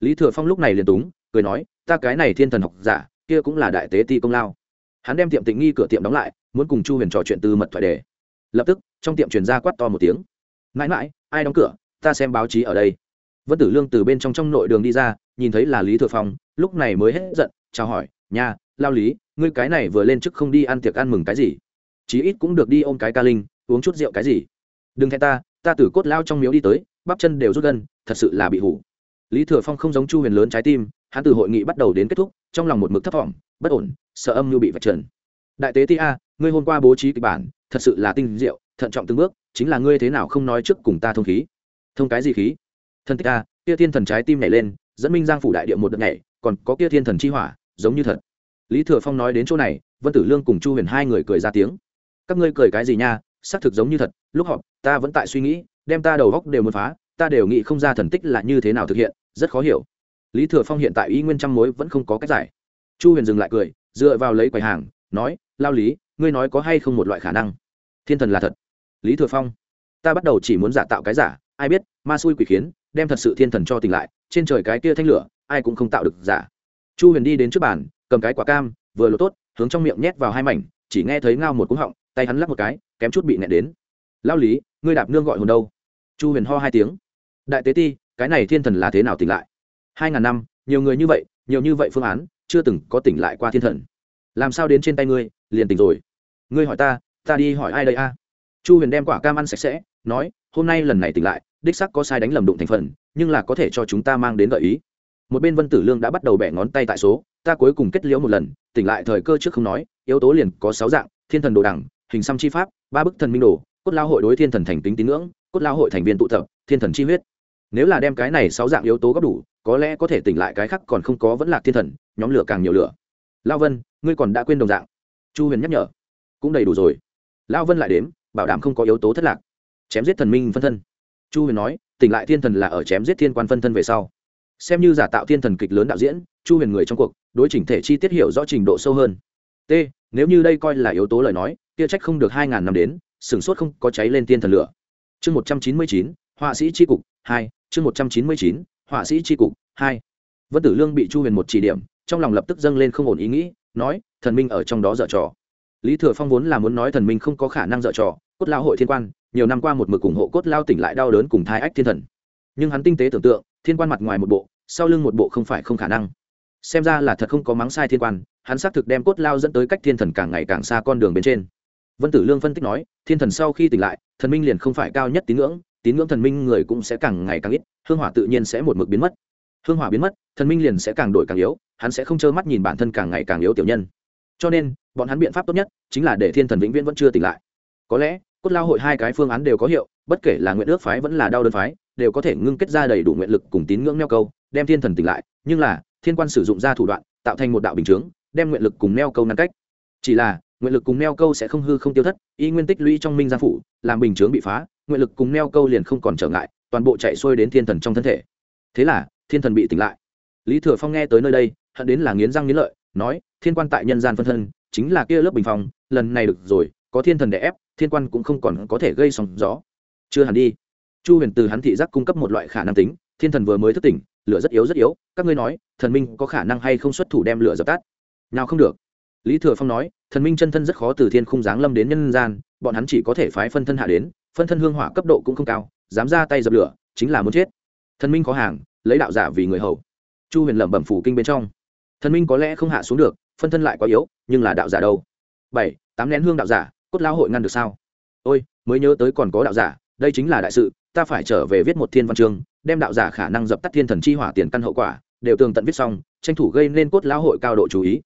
Lý thừa phong lúc này liền túng, cười nói, ta cái này thiên thần học giả, kia cũng là đại tế ti công lao. Hắn đem tiệm tịnh nghi cửa tiệm đóng lại, muốn cùng chu huyền trò chuyện từ mật thoại đề. Lập tức, trong tiệm truyền ra quát to một tiếng. Mãi mãi, ai đóng cửa? Ta xem báo chí ở đây. Vân tử lương từ bên trong trong nội đường đi ra, nhìn thấy là lý thừa phong, lúc này mới hết giận chào hỏi nhà lao lý, ngươi cái này vừa lên chức không đi ăn tiệc ăn mừng cái gì? Chí ít cũng được đi ôm cái ca linh, uống chút rượu cái gì? Đừng thay ta ta từ cốt lao trong miếu đi tới, bắp chân đều rút gân, thật sự là bị hủ. Lý thừa phong không giống chu huyền lớn trái tim, hắn từ hội nghị bắt đầu đến kết thúc, trong lòng một mực thấp thỏm, bất ổn, sợ âm mưu bị vạch trần. Đại tế ti a, ngươi hôm qua bố trí kịch bản, thật sự là tinh diệu, thận trọng từng bước, chính là ngươi thế nào không nói trước cùng ta thông khí? Thông cái gì khí? Thân tích a, kia thiên thần trái tim nhảy lên, dẫn minh giang phủ đại địa một đợt nhảy, còn có kia thiên thần chi hỏa giống như thật. Lý thừa phong nói đến chỗ này, vân tử lương cùng chu huyền hai người cười ra tiếng. Các ngươi cười cái gì nha, xác thực giống như thật, lúc họp, ta vẫn tại suy nghĩ, đem ta đầu góc đều muốn phá, ta đều nghĩ không ra thần tích là như thế nào thực hiện, rất khó hiểu. Lý thừa phong hiện tại ý nguyên trăm mối vẫn không có cách giải. Chu huyền dừng lại cười, dựa vào lấy quầy hàng, nói, lao lý, ngươi nói có hay không một loại khả năng? Thiên thần là thật. Lý thừa phong, ta bắt đầu chỉ muốn giả tạo cái giả, ai biết, ma xui quỷ khiến, đem thật sự thiên thần cho tỉnh lại, trên trời cái kia thanh lửa, ai cũng không tạo được giả chu huyền đi đến trước bàn, cầm cái quả cam, vừa lột tốt, hướng trong miệng nhét vào hai mảnh, chỉ nghe thấy ngao một cúng họng, tay hắn lắc một cái, kém chút bị nẹ đến. Lao lý, ngươi đạp nương gọi hồn đâu? Chu huyền ho hai tiếng. Đại tế ti, cái này thiên thần là thế nào tỉnh lại? Hai ngàn năm, nhiều người như vậy, nhiều như vậy phương án, chưa từng có tỉnh lại qua thiên thần. Làm sao đến trên tay ngươi, liền tỉnh rồi? Ngươi hỏi ta ta đi hỏi ai đây a? Chu huyền đem quả cam ăn sạch sẽ, nói, hôm nay lần này tỉnh lại, đích sắc có sai đánh lầm đụng thành phần, nhưng là có thể cho chúng ta mang đến gợi ý một bên vân tử lương đã bắt đầu bẻ ngón tay tại số, ta cuối cùng kết liễu một lần, tỉnh lại thời cơ trước không nói, yếu tố liền có sáu dạng, thiên thần đồ đẳng, hình xăm chi pháp, ba bức thần minh đồ, cốt lao hội đối thiên thần thành tính tín ngưỡng, cốt lao hội thành viên tụ tập, thiên thần chi huyết. Nếu là đem cái này sáu dạng yếu tố góp đủ, có lẽ có thể tỉnh lại cái khác còn không có vẫn là thiên thần, nhóm lửa càng nhiều lửa. Lao vân, ngươi còn đã quên đồng dạng. Chu huyền nhắc nhở. Cũng đầy đủ rồi. Lao vân lại đếm, bảo đảm không có yếu tố thất lạc. Chém giết thần minh phân thân. Chu huyền nói, tỉnh lại thiên thần là ở chém giết thiên quan phân thân về sau xem như giả tạo thiên thần kịch lớn đạo diễn, chu huyền người trong cuộc, đối chỉnh thể chi tiết hiểu rõ trình độ sâu hơn. T, nếu như đây coi là yếu tố lời nói tia trách không được hai ngàn năm đến sửng sốt không có cháy lên tiên thần lửa. Chương một trăm chín mươi chín, họa sĩ tri cục hai, chương một trăm chín mươi chín, họa sĩ tri cục hai. Vân tử lương bị chu huyền một chỉ điểm, trong lòng lập tức dâng lên không ổn ý nghĩ, nói, thần minh ở trong đó dở trò. Lý thừa phong vốn là muốn nói thần minh không có khả năng dở trò, cốt lao hội thiên quan, nhiều năm qua một mực ủng hộ cốt lao tỉnh lại đau đớn cùng thai ách thiên thần nhưng hắn tinh tế tưởng tượng, thiên quan mặt ngoài một bộ, sau lưng một bộ không phải không khả năng. Xem ra là thật không có mắng sai thiên quan, hắn xác thực đem cốt lao dẫn tới cách thiên thần càng ngày càng xa con đường bên trên. Vân tử lương phân tích nói, thiên thần sau khi tỉnh lại, thần minh liền không phải cao nhất tín ngưỡng tín ngưỡng thần minh người cũng sẽ càng ngày càng ít, hương hỏa tự nhiên sẽ một mực biến mất. Hương hỏa biến mất, thần minh liền sẽ càng đổi càng yếu, hắn sẽ không trơ mắt nhìn bản thân càng ngày càng yếu tiểu nhân. Cho nên, bọn hắn biện pháp tốt nhất chính là để thiên thần vĩnh viễn vẫn chưa tỉnh lại. Có lẽ, cốt lao hội hai cái phương án đều có hiệu, bất kể là nguyện ước phái vẫn là đau đơn phái đều có thể ngưng kết ra đầy đủ nguyện lực cùng tín ngưỡng neo câu, đem thiên thần tỉnh lại, nhưng là, thiên quan sử dụng ra thủ đoạn, tạo thành một đạo bình chướng, đem nguyện lực cùng neo câu ngăn cách. Chỉ là, nguyện lực cùng neo câu sẽ không hư không tiêu thất, y nguyên tích lũy trong minh gia phủ, làm bình chướng bị phá, nguyện lực cùng neo câu liền không còn trở ngại, toàn bộ chạy xuôi đến thiên thần trong thân thể. Thế là, thiên thần bị tỉnh lại. Lý thừa phong nghe tới nơi đây, hận đến là nghiến răng nghiến lợi, nói, thiên quan tại nhân gian phân thân, chính là kia lớp bình phong, lần này được rồi, có thiên thần đè ép, thiên quan cũng không còn có thể gây sóng gió. Chưa hẳn đi chu huyền từ hắn thị giác cung cấp một loại khả năng tính, thiên thần vừa mới thức tỉnh, lửa rất yếu rất yếu, các ngươi nói, thần minh có khả năng hay không xuất thủ đem lửa dập tắt? Nào không được. Lý thừa phong nói, thần minh chân thân rất khó từ thiên khung giáng lâm đến nhân gian, bọn hắn chỉ có thể phái phân thân hạ đến, phân thân hương hỏa cấp độ cũng không cao, dám ra tay dập lửa, chính là muốn chết. Thần minh có hàng, lấy đạo giả vì người hầu. Chu huyền lẩm bẩm phủ kinh bên trong. Thần minh có lẽ không hạ xuống được, phân thân lại quá yếu, nhưng là đạo giả đâu? Bảy, tám nén hương đạo giả, cốt lao hội ngăn được sao? Ôi, mới nhớ tới còn có đạo giả, đây chính là đại sự ta phải trở về viết một thiên văn chương, đem đạo giả khả năng dập tắt thiên thần chi hỏa tiền căn hậu quả, đều tường tận viết xong, tranh thủ gây nên cốt lão hội cao độ chú ý.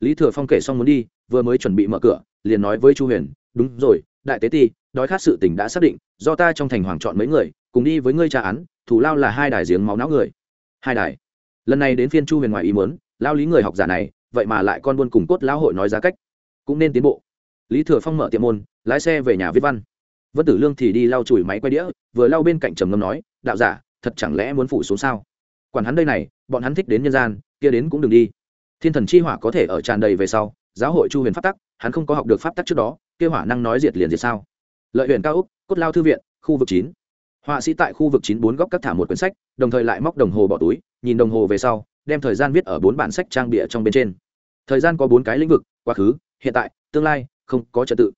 Lý thừa phong kể xong muốn đi, vừa mới chuẩn bị mở cửa, liền nói với chu huyền, đúng rồi, đại tế ti, đói khát sự tình đã xác định, do ta trong thành hoàng chọn mấy người, cùng đi với ngươi tra án, thủ lao là hai đài giếng máu não người. Hai đài. Lần này đến phiên chu huyền ngoài ý muốn, lao lý người học giả này, vậy mà lại con buôn cùng cốt lão hội nói giá cách. Cũng nên tiến bộ. Lý thừa phong mở tiệm môn, lái xe về nhà viết văn vân tử lương thì đi lau chùi máy quay đĩa, vừa lau bên cạnh trầm ngâm nói, đạo giả, thật chẳng lẽ muốn phủ xuống sao? Quản hắn đây này, bọn hắn thích đến nhân gian, kia đến cũng đừng đi. Thiên thần chi hỏa có thể ở tràn đầy về sau, giáo hội chu huyền pháp tắc, hắn không có học được pháp tắc trước đó, kia hỏa năng nói diệt liền diệt sao? Lợi huyện cao úc, cốt lao thư viện, khu vực chín. Họa sĩ tại khu vực chín bốn góc các thả một quyển sách, đồng thời lại móc đồng hồ bỏ túi, nhìn đồng hồ về sau, đem thời gian viết ở bốn bản sách trang bịa trong bên trên. Thời gian có bốn cái lĩnh vực, quá khứ, hiện tại, tương lai, không có trật tự.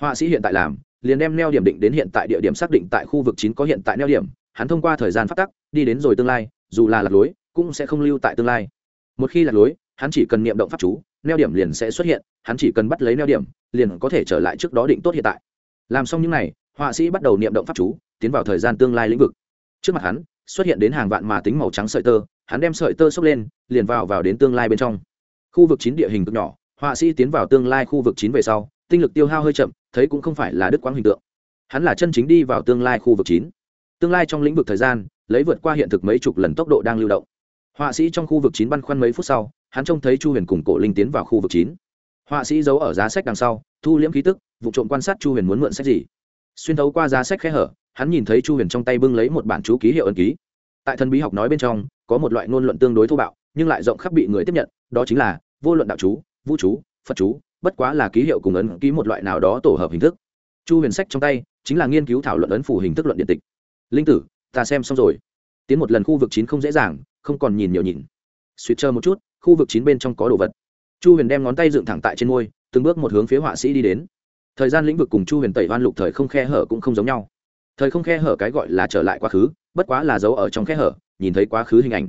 Họa sĩ hiện tại làm liền đem neo điểm định đến hiện tại địa điểm xác định tại khu vực chín có hiện tại neo điểm, hắn thông qua thời gian phát tắc, đi đến rồi tương lai, dù là lạc lối, cũng sẽ không lưu tại tương lai. Một khi lạc lối, hắn chỉ cần niệm động pháp chú, neo điểm liền sẽ xuất hiện, hắn chỉ cần bắt lấy neo điểm, liền có thể trở lại trước đó định tốt hiện tại. Làm xong những n à y họa sĩ bắt đầu niệm động pháp chú, tiến vào thời gian tương lai lĩnh vực. Trước mặt hắn, xuất hiện đến hàng vạn mà tính màu trắng sợi tơ, hắn đem sợi tơ xốc lên, liền vào vào đến tương lai bên trong. Khu vực chín địa hình cực nhỏ, họa sĩ tiến vào tương lai khu vực chín về sau tinh lực tiêu hao hơi chậm, thấy cũng không phải là đức quang hình tượng. Hắn là chân chính đi vào tương lai khu vực chín. Tương lai trong lĩnh vực thời gian, lấy vượt qua hiện thực mấy chục lần tốc độ đang lưu động. Họa sĩ trong khu vực chín băn khoăn mấy phút sau, hắn trông thấy chu huyền cùng cổ linh tiến vào khu vực chín. Họa sĩ giấu ở giá sách đằng sau, thu liễm khí tức, vụ trộm quan sát chu huyền muốn mượn sách gì. Xuyên thấu qua giá sách khe hở, hắn nhìn thấy chu huyền trong tay bưng lấy một bản chú ký hiệu ân ký. Tại thần bí học nói bên trong, có một loại ngôn luận tương đối thô bạo, nhưng lại rộng khắp bị người tiếp nhận, đó chính là vô luận đạo chú, vũ chú, phật chú bất quá là ký hiệu cùng ấn ký một loại nào đó tổ hợp hình thức. Chu huyền sách trong tay chính là nghiên cứu thảo luận ấn phủ hình thức luận điện tịch. Linh tử, ta xem xong rồi. Tiến một lần khu vực chín không dễ dàng, không còn nhìn nhiều nhìn. Suýt chờ một chút, khu vực chín bên trong có đồ vật. Chu huyền đem ngón tay dựng thẳng tại trên môi, từng bước một hướng phía họa sĩ đi đến. Thời gian lĩnh vực cùng chu huyền tẩy hoan lục thời không khe hở cũng không giống nhau. Thời không khe hở cái gọi là trở lại quá khứ, bất quá là giấu ở trong khe hở, nhìn thấy quá khứ hình ảnh.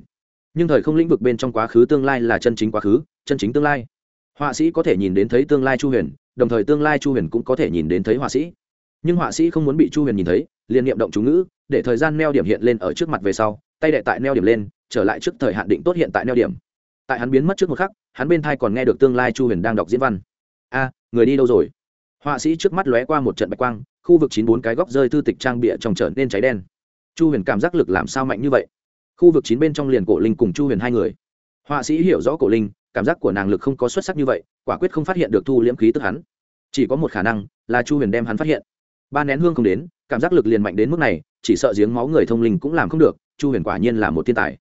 Nhưng thời không lĩnh vực bên trong quá khứ tương lai là chân chính quá khứ, chân chính tương lai họa sĩ có thể nhìn đến thấy tương lai chu huyền, đồng thời tương lai chu huyền cũng có thể nhìn đến thấy họa sĩ. Nhưng họa sĩ không muốn bị chu huyền nhìn thấy, liền niệm động chú ngữ, để thời gian neo điểm hiện lên ở trước mặt về sau, tay đệ tại neo điểm lên, trở lại trước thời hạn định tốt hiện tại neo điểm. Tại hắn biến mất trước một khắc, hắn bên thai còn nghe được tương lai chu huyền đang đọc diễn văn. A, người đi đâu rồi? Họa sĩ trước mắt lóe qua một trận bạch quang, khu vực chín bốn cái góc rơi thư tịch trang bịa trồng trở nên cháy đen. Chu huyền cảm giác lực làm sao mạnh như vậy? Khu vực chín bên trong liền cổ linh cùng chu huyền hai người. Họa sĩ hiểu rõ cổ linh cảm giác của nàng lực không có xuất sắc như vậy, quả quyết không phát hiện được thu liễm khí tức hắn. Chỉ có một khả năng là chu huyền đem hắn phát hiện. Ba nén hương không đến, cảm giác lực liền mạnh đến mức này, chỉ sợ giếng máu người thông linh cũng làm không được, chu huyền quả nhiên là một thiên tài.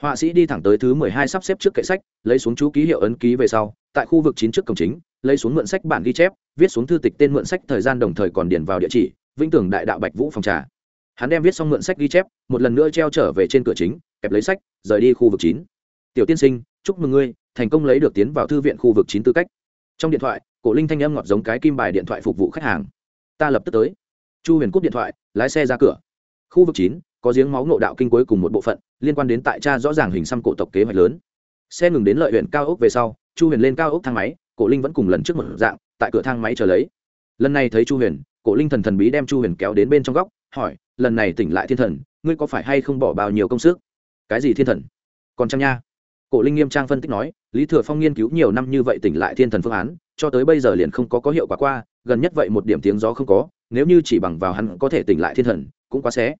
Họa sĩ đi thẳng tới thứ mười hai sắp xếp trước kệ sách, lấy xuống chú ký hiệu ấn ký về sau, tại khu vực chín trước cổng chính, lấy xuống mượn sách bản ghi chép, viết xuống thư tịch tên mượn sách thời gian đồng thời còn điền vào địa chỉ, vĩnh tường đại đạo bạch vũ phòng trà. Hắn đem viết xong mượn sách ghi chép, một lần nữa treo trở về trên cửa chính, kẹp lấy sách, rời đi khu vực chín tiểu tiên sinh, chúc mừng ngươi, thành công lấy được tiến vào thư viện khu vực chín tư cách. Trong điện thoại, cổ linh thanh âm ngọt giống cái kim bài điện thoại phục vụ khách hàng. Ta lập tức tới. Chu huyền cúp điện thoại, lái xe ra cửa. Khu vực chín, có giếng máu ngộ đạo kinh cuối cùng một bộ phận, liên quan đến tại cha rõ ràng hình xăm cổ tộc kế hoạch lớn. Xe ngừng đến lợi huyện cao ốc về sau, chu huyền lên cao ốc thang máy, cổ linh vẫn cùng lần trước một dạng, tại cửa thang máy chờ lấy. Lần này thấy chu huyền, cổ linh thần thần bí đem chu huyền kéo đến bên trong góc, hỏi, lần này tỉnh lại thiên thần, ngươi có phải hay không bỏ bao nhiêu công sức? Cái gì thiên thần? Còn trăm nha? Cổ linh nghiêm trang phân tích nói, lý thừa phong nghiên cứu nhiều năm như vậy tỉnh lại thiên thần phương án, cho tới bây giờ liền không có có hiệu quả qua, gần nhất vậy một điểm tiếng gió không có, nếu như chỉ bằng vào hắn có thể tỉnh lại thiên thần, cũng quá xé.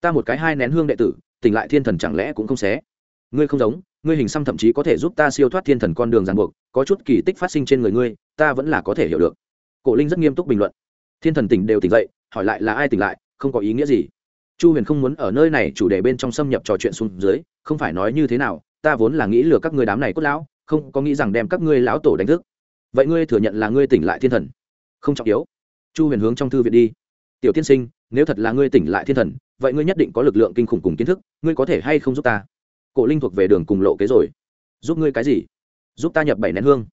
Ta một cái hai nén hương đệ tử, tỉnh lại thiên thần chẳng lẽ cũng không xé? Ngươi không giống, ngươi hình xăm thậm chí có thể giúp ta siêu thoát thiên thần con đường ràng buộc, có chút kỳ tích phát sinh trên người ngươi, ta vẫn là có thể hiểu được. Cổ linh rất nghiêm túc bình luận. Thiên thần tỉnh đều tỉnh dậy, hỏi lại là ai tỉnh lại, không có ý nghĩa gì. Chu huyền không muốn ở nơi này chủ đề bên trong xâm nhập trò chuyện xuống dưới, không phải nói như thế nào ta vốn là nghĩ lừa các ngươi đám này cốt lão, không có nghĩ rằng đem các ngươi lão tổ đánh thức. Vậy ngươi thừa nhận là ngươi tỉnh lại thiên thần? Không trọng yếu. Chu huyền hướng trong thư viện đi. Tiểu tiên sinh, nếu thật là ngươi tỉnh lại thiên thần, vậy ngươi nhất định có lực lượng kinh khủng cùng kiến thức, ngươi có thể hay không giúp ta? Cổ linh thuộc về đường cùng lộ kế rồi. Giúp ngươi cái gì? Giúp ta nhập bảy nén hương.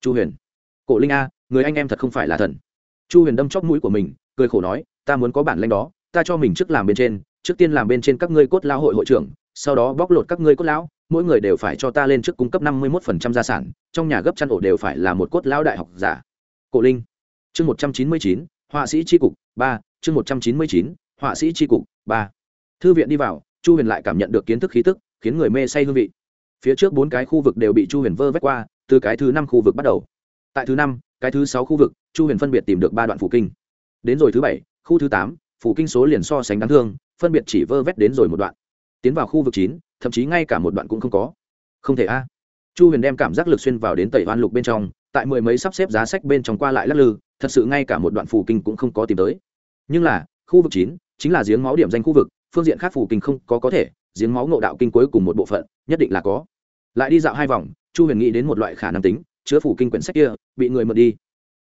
Chu huyền. Cổ linh a, người anh em thật không phải là thần. Chu huyền đâm chóc mũi của mình, cười khổ nói, ta muốn có bản lanh đó, ta cho mình trước làm bên trên trước tiên làm bên trên các ngươi cốt lao hội hội trưởng, sau đó bóc lột các ngươi cốt lão, mỗi người đều phải cho ta lên trước cung cấp năm mươi một phần trăm gia sản, trong nhà gấp chăn ổ đều phải là một cốt lão đại học giả. Cổ linh, chương một trăm chín mươi chín, họa sĩ tri cục, ba, chương một trăm chín mươi chín, họa sĩ tri cục, ba. Thư viện đi vào, chu huyền lại cảm nhận được kiến thức khí tức, khiến người mê say hương vị. Phía trước bốn cái khu vực đều bị chu huyền vơ vét qua, từ cái thứ năm khu vực bắt đầu. Tại thứ năm, cái thứ sáu khu vực, chu huyền phân biệt tìm được ba đoạn phủ kinh. Đến rồi thứ bảy, khu thứ tám, phủ kinh số liền so sánh đáng thương phân biệt chỉ vơ vét đến rồi một đoạn. Tiến vào khu vực chín, thậm chí ngay cả một đoạn cũng không có. Không thể a. Chu huyền đem cảm giác lực xuyên vào đến tẩy hoan lục bên trong, tại mười mấy sắp xếp giá sách bên trong qua lại lắc lư, thật sự ngay cả một đoạn phù kinh cũng không có tìm tới. Nhưng là, khu vực chín chính là giếng máu điểm danh khu vực, phương diện khác phù kinh không có có thể, giếng máu ngộ đạo kinh cuối cùng một bộ phận, nhất định là có. Lại đi dạo hai vòng, chu huyền nghĩ đến một loại khả năng tính, chứa phủ kinh quyển sách kia, bị người mượn đi.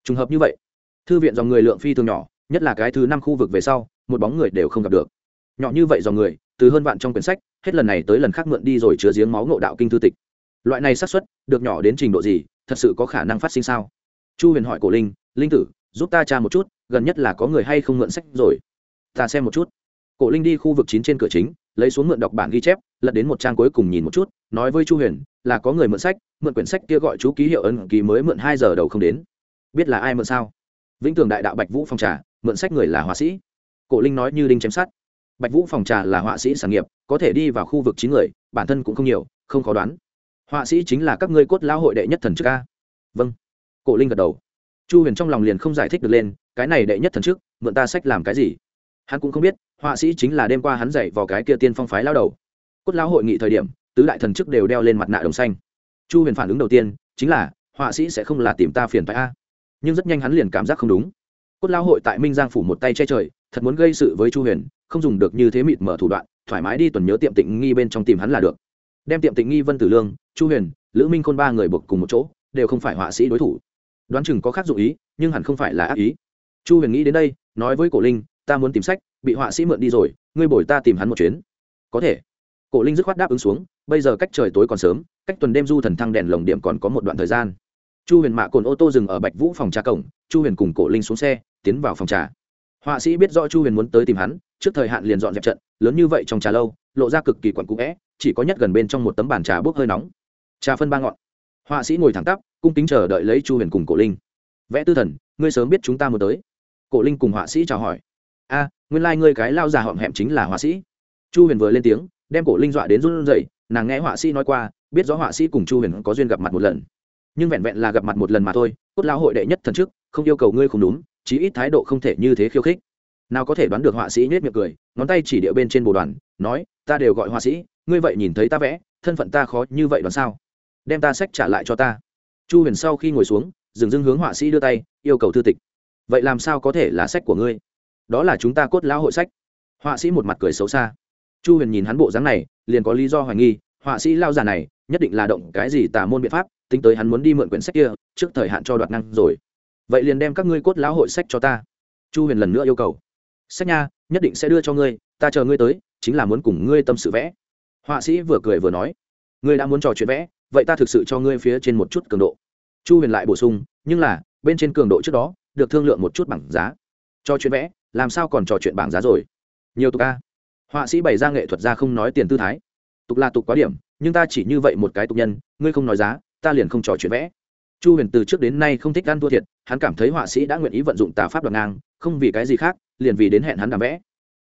Trùng hợp như vậy, thư viện dòng người lượng phi thường nhỏ, nhất là cái thứ năm khu vực về sau, một bóng người đều không gặp được nhỏ như vậy dòng người, từ hơn vạn trong quyển sách, hết lần này tới lần khác mượn đi rồi chứa giếng máu ngộ đạo kinh thư tịch. Loại này xác suất, được nhỏ đến trình độ gì, thật sự có khả năng phát sinh sao? Chu huyền hỏi cổ linh linh tử, giúp ta tra một chút, gần nhất là có người hay không mượn sách rồi? Ta xem một chút. Cổ linh đi khu vực chín trên cửa chính, lấy xuống mượn đọc bản ghi chép, lật đến một trang cuối cùng nhìn một chút, nói với chu huyền, là có người mượn sách, mượn quyển sách kia gọi chú ký hiệu ân ký mới mượn hai giờ đầu không đến. Biết là ai mượn sao? Vĩnh tường đại đạo bạch vũ phong trà, mượn sách người là họa sĩ. Cổ linh nói như đinh chém sát bạch vũ phòng trà là họa sĩ sản nghiệp, có thể đi vào khu vực chín người, bản thân cũng không nhiều, không khó đoán. Họa sĩ chính là các ngươi cốt lão hội đệ nhất thần trước ca vâng. Cổ linh gật đầu. Chu huyền trong lòng liền không giải thích được lên, cái này đệ nhất thần trước mượn ta sách làm cái gì? Hắn cũng không biết, họa sĩ chính là đêm qua hắn dạy vào cái kia tiên phong phái lao đầu. Cốt lão hội nghị thời điểm, tứ đại thần chức đều đeo lên mặt nạ đồng xanh. Chu huyền phản ứng đầu tiên, chính là, họa sĩ sẽ không là tìm ta phiền phải a. Nhưng rất nhanh hắn liền cảm giác không đúng. Cốt lão hội tại minh giang phủ một tay che trời, thật muốn gây sự với chu huyền không dùng được như thế mịt mở thủ đoạn, thoải mái đi tuần nhớ tiệm tịnh nghi bên trong tìm hắn là được. Đem tiệm tịnh nghi vân tử lương, chu huyền, lữ minh khôn ba người buộc cùng một chỗ, đều không phải họa sĩ đối thủ. Đoán chừng có khác dụ ý, nhưng hẳn không phải là ác ý. Chu huyền nghĩ đến đây, nói với cổ linh, ta muốn tìm sách, bị họa sĩ mượn đi rồi, ngươi bồi ta tìm hắn một chuyến. Có thể. Cổ linh dứt khoát đáp ứng xuống, bây giờ cách trời tối còn sớm, cách tuần đêm du thần thăng đèn lồng điểm còn có một đoạn thời gian. Chu huyền mạ cồn ô tô dừng ở bạch vũ phòng trà cổng, chu huyền cùng cổ linh xuống xe, tiến vào phòng trà họa sĩ biết rõ chu huyền muốn tới tìm hắn, trước thời hạn liền dọn dẹp trận, lớn như vậy trong trà lâu, lộ ra cực kỳ quặn cũ vẽ chỉ có nhất gần bên trong một tấm bàn trà bốc hơi nóng. Trà phân ba ngọn. Họa sĩ ngồi thẳng tắp, cung kính chờ đợi lấy chu huyền cùng cổ linh. Vẽ tư thần, ngươi sớm biết chúng ta muốn tới. Cổ linh cùng họa sĩ chào hỏi. A, nguyên lai、like、ngươi cái lao già họm hẹm chính là họa sĩ. Chu huyền vừa lên tiếng, đem cổ linh dọa đến run r u nàng nghe họa sĩ nói qua, biết rõ họa sĩ cùng chu huyền có duyên gặp mặt một lần. Nhưng vẹn vẹn là gặp mặt một lần mà thôi, cốt lao hội đệ nhất thần trước, không yêu cầu ngươi không đúng chí ít thái độ không thể như thế khiêu khích. Nào có thể đoán được họa sĩ nhếch miệng cười, ngón tay chỉ địa bên trên bồ đoàn, nói, ta đều gọi họa sĩ, ngươi vậy nhìn thấy ta vẽ, thân phận ta khó như vậy đoán sao? Đem ta sách trả lại cho ta. Chu huyền sau khi ngồi xuống, dừng dưng hướng họa sĩ đưa tay, yêu cầu thư tịch. Vậy làm sao có thể là sách của ngươi? Đó là chúng ta cốt lão hội sách. Họa sĩ một mặt cười xấu xa. Chu huyền nhìn hắn bộ dáng này, liền có lý do hoài nghi, họa sĩ lao già này, nhất định là động cái gì tà môn biện pháp, tính tới hắn muốn đi mượn quyển sách kia, trước thời hạn cho đoạt năng rồi vậy liền đem các ngươi cốt lão hội sách cho ta. Chu huyền lần nữa yêu cầu. Sách nha, nhất định sẽ đưa cho ngươi, ta chờ ngươi tới, chính là muốn cùng ngươi tâm sự vẽ. Họa sĩ vừa cười vừa nói. Ngươi đã muốn trò chuyện vẽ, vậy ta thực sự cho ngươi phía trên một chút cường độ. Chu huyền lại bổ sung, nhưng là, bên trên cường độ trước đó, được thương lượng một chút bảng giá. Cho chuyện vẽ, làm sao còn trò chuyện bảng giá rồi? Nhiều tục ca họa sĩ bày ra nghệ thuật ra không nói tiền tư thái. Tục là tục quá điểm, nhưng ta chỉ như vậy một cái tục nhân, ngươi không nói giá, ta liền không trò chuyện vẽ chu huyền từ trước đến nay không thích ăn thua thiệt, hắn cảm thấy họa sĩ đã nguyện ý vận dụng tà pháp đoạt ngang, không vì cái gì khác, liền vì đến hẹn hắn làm vẽ.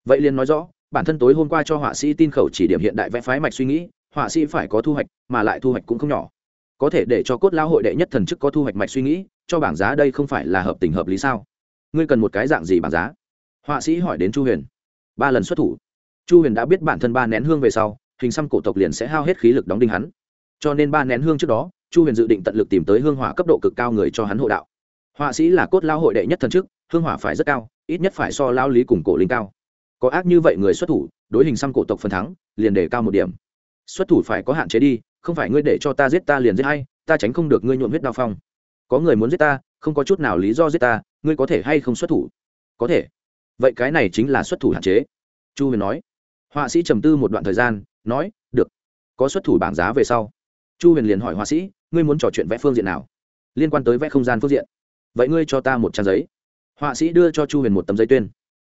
Vậy liền nói rõ, bản thân tối hôm qua cho họa sĩ tin khẩu chỉ điểm hiện đại vẽ phái mạch suy nghĩ, họa sĩ phải có thu hoạch, mà lại thu hoạch cũng không nhỏ. Có thể để cho cốt lao hội đệ nhất thần chức có thu hoạch mạch suy nghĩ, cho bảng giá đây không phải là hợp tình hợp lý sao? Ngươi cần một cái dạng gì bảng giá? Họa sĩ hỏi đến chu huyền. Ba lần xuất thủ. Chu huyền đã biết bản thân ba nén hương về sau, hình xăm cổ tộc liền sẽ hao hết khí lực đóng đinh hắn. Cho nên ba nén hương trước đó chu huyền dự định tận lực tìm tới hương hỏa cấp độ cực cao người cho hắn hộ đạo. Họa sĩ là cốt lao hội đệ nhất thần chức, hương hỏa phải rất cao, ít nhất phải so lao lý cùng cổ linh cao. Có ác như vậy người xuất thủ, đối hình xăm cổ tộc phần thắng, liền để cao một điểm. Xuất thủ phải có hạn chế đi, không phải ngươi để cho ta giết ta liền giết hay ta tránh không được ngươi nhuộm huyết đao phong. Có người muốn giết ta, không có chút nào lý do giết ta, ngươi có thể hay không xuất thủ? Có thể. Vậy cái này chính là xuất thủ hạn chế. Chu huyền nói. Họa sĩ trầm tư một đoạn thời gian, nói, được. Có xuất thủ bảng giá về sau. Chu huyền liền hỏi họa sĩ ngươi muốn trò chuyện vẽ phương diện nào? Liên quan tới vẽ không gian phương diện. Vậy ngươi cho ta một trang giấy. Họa sĩ đưa cho chu huyền một tấm giấy tuyên.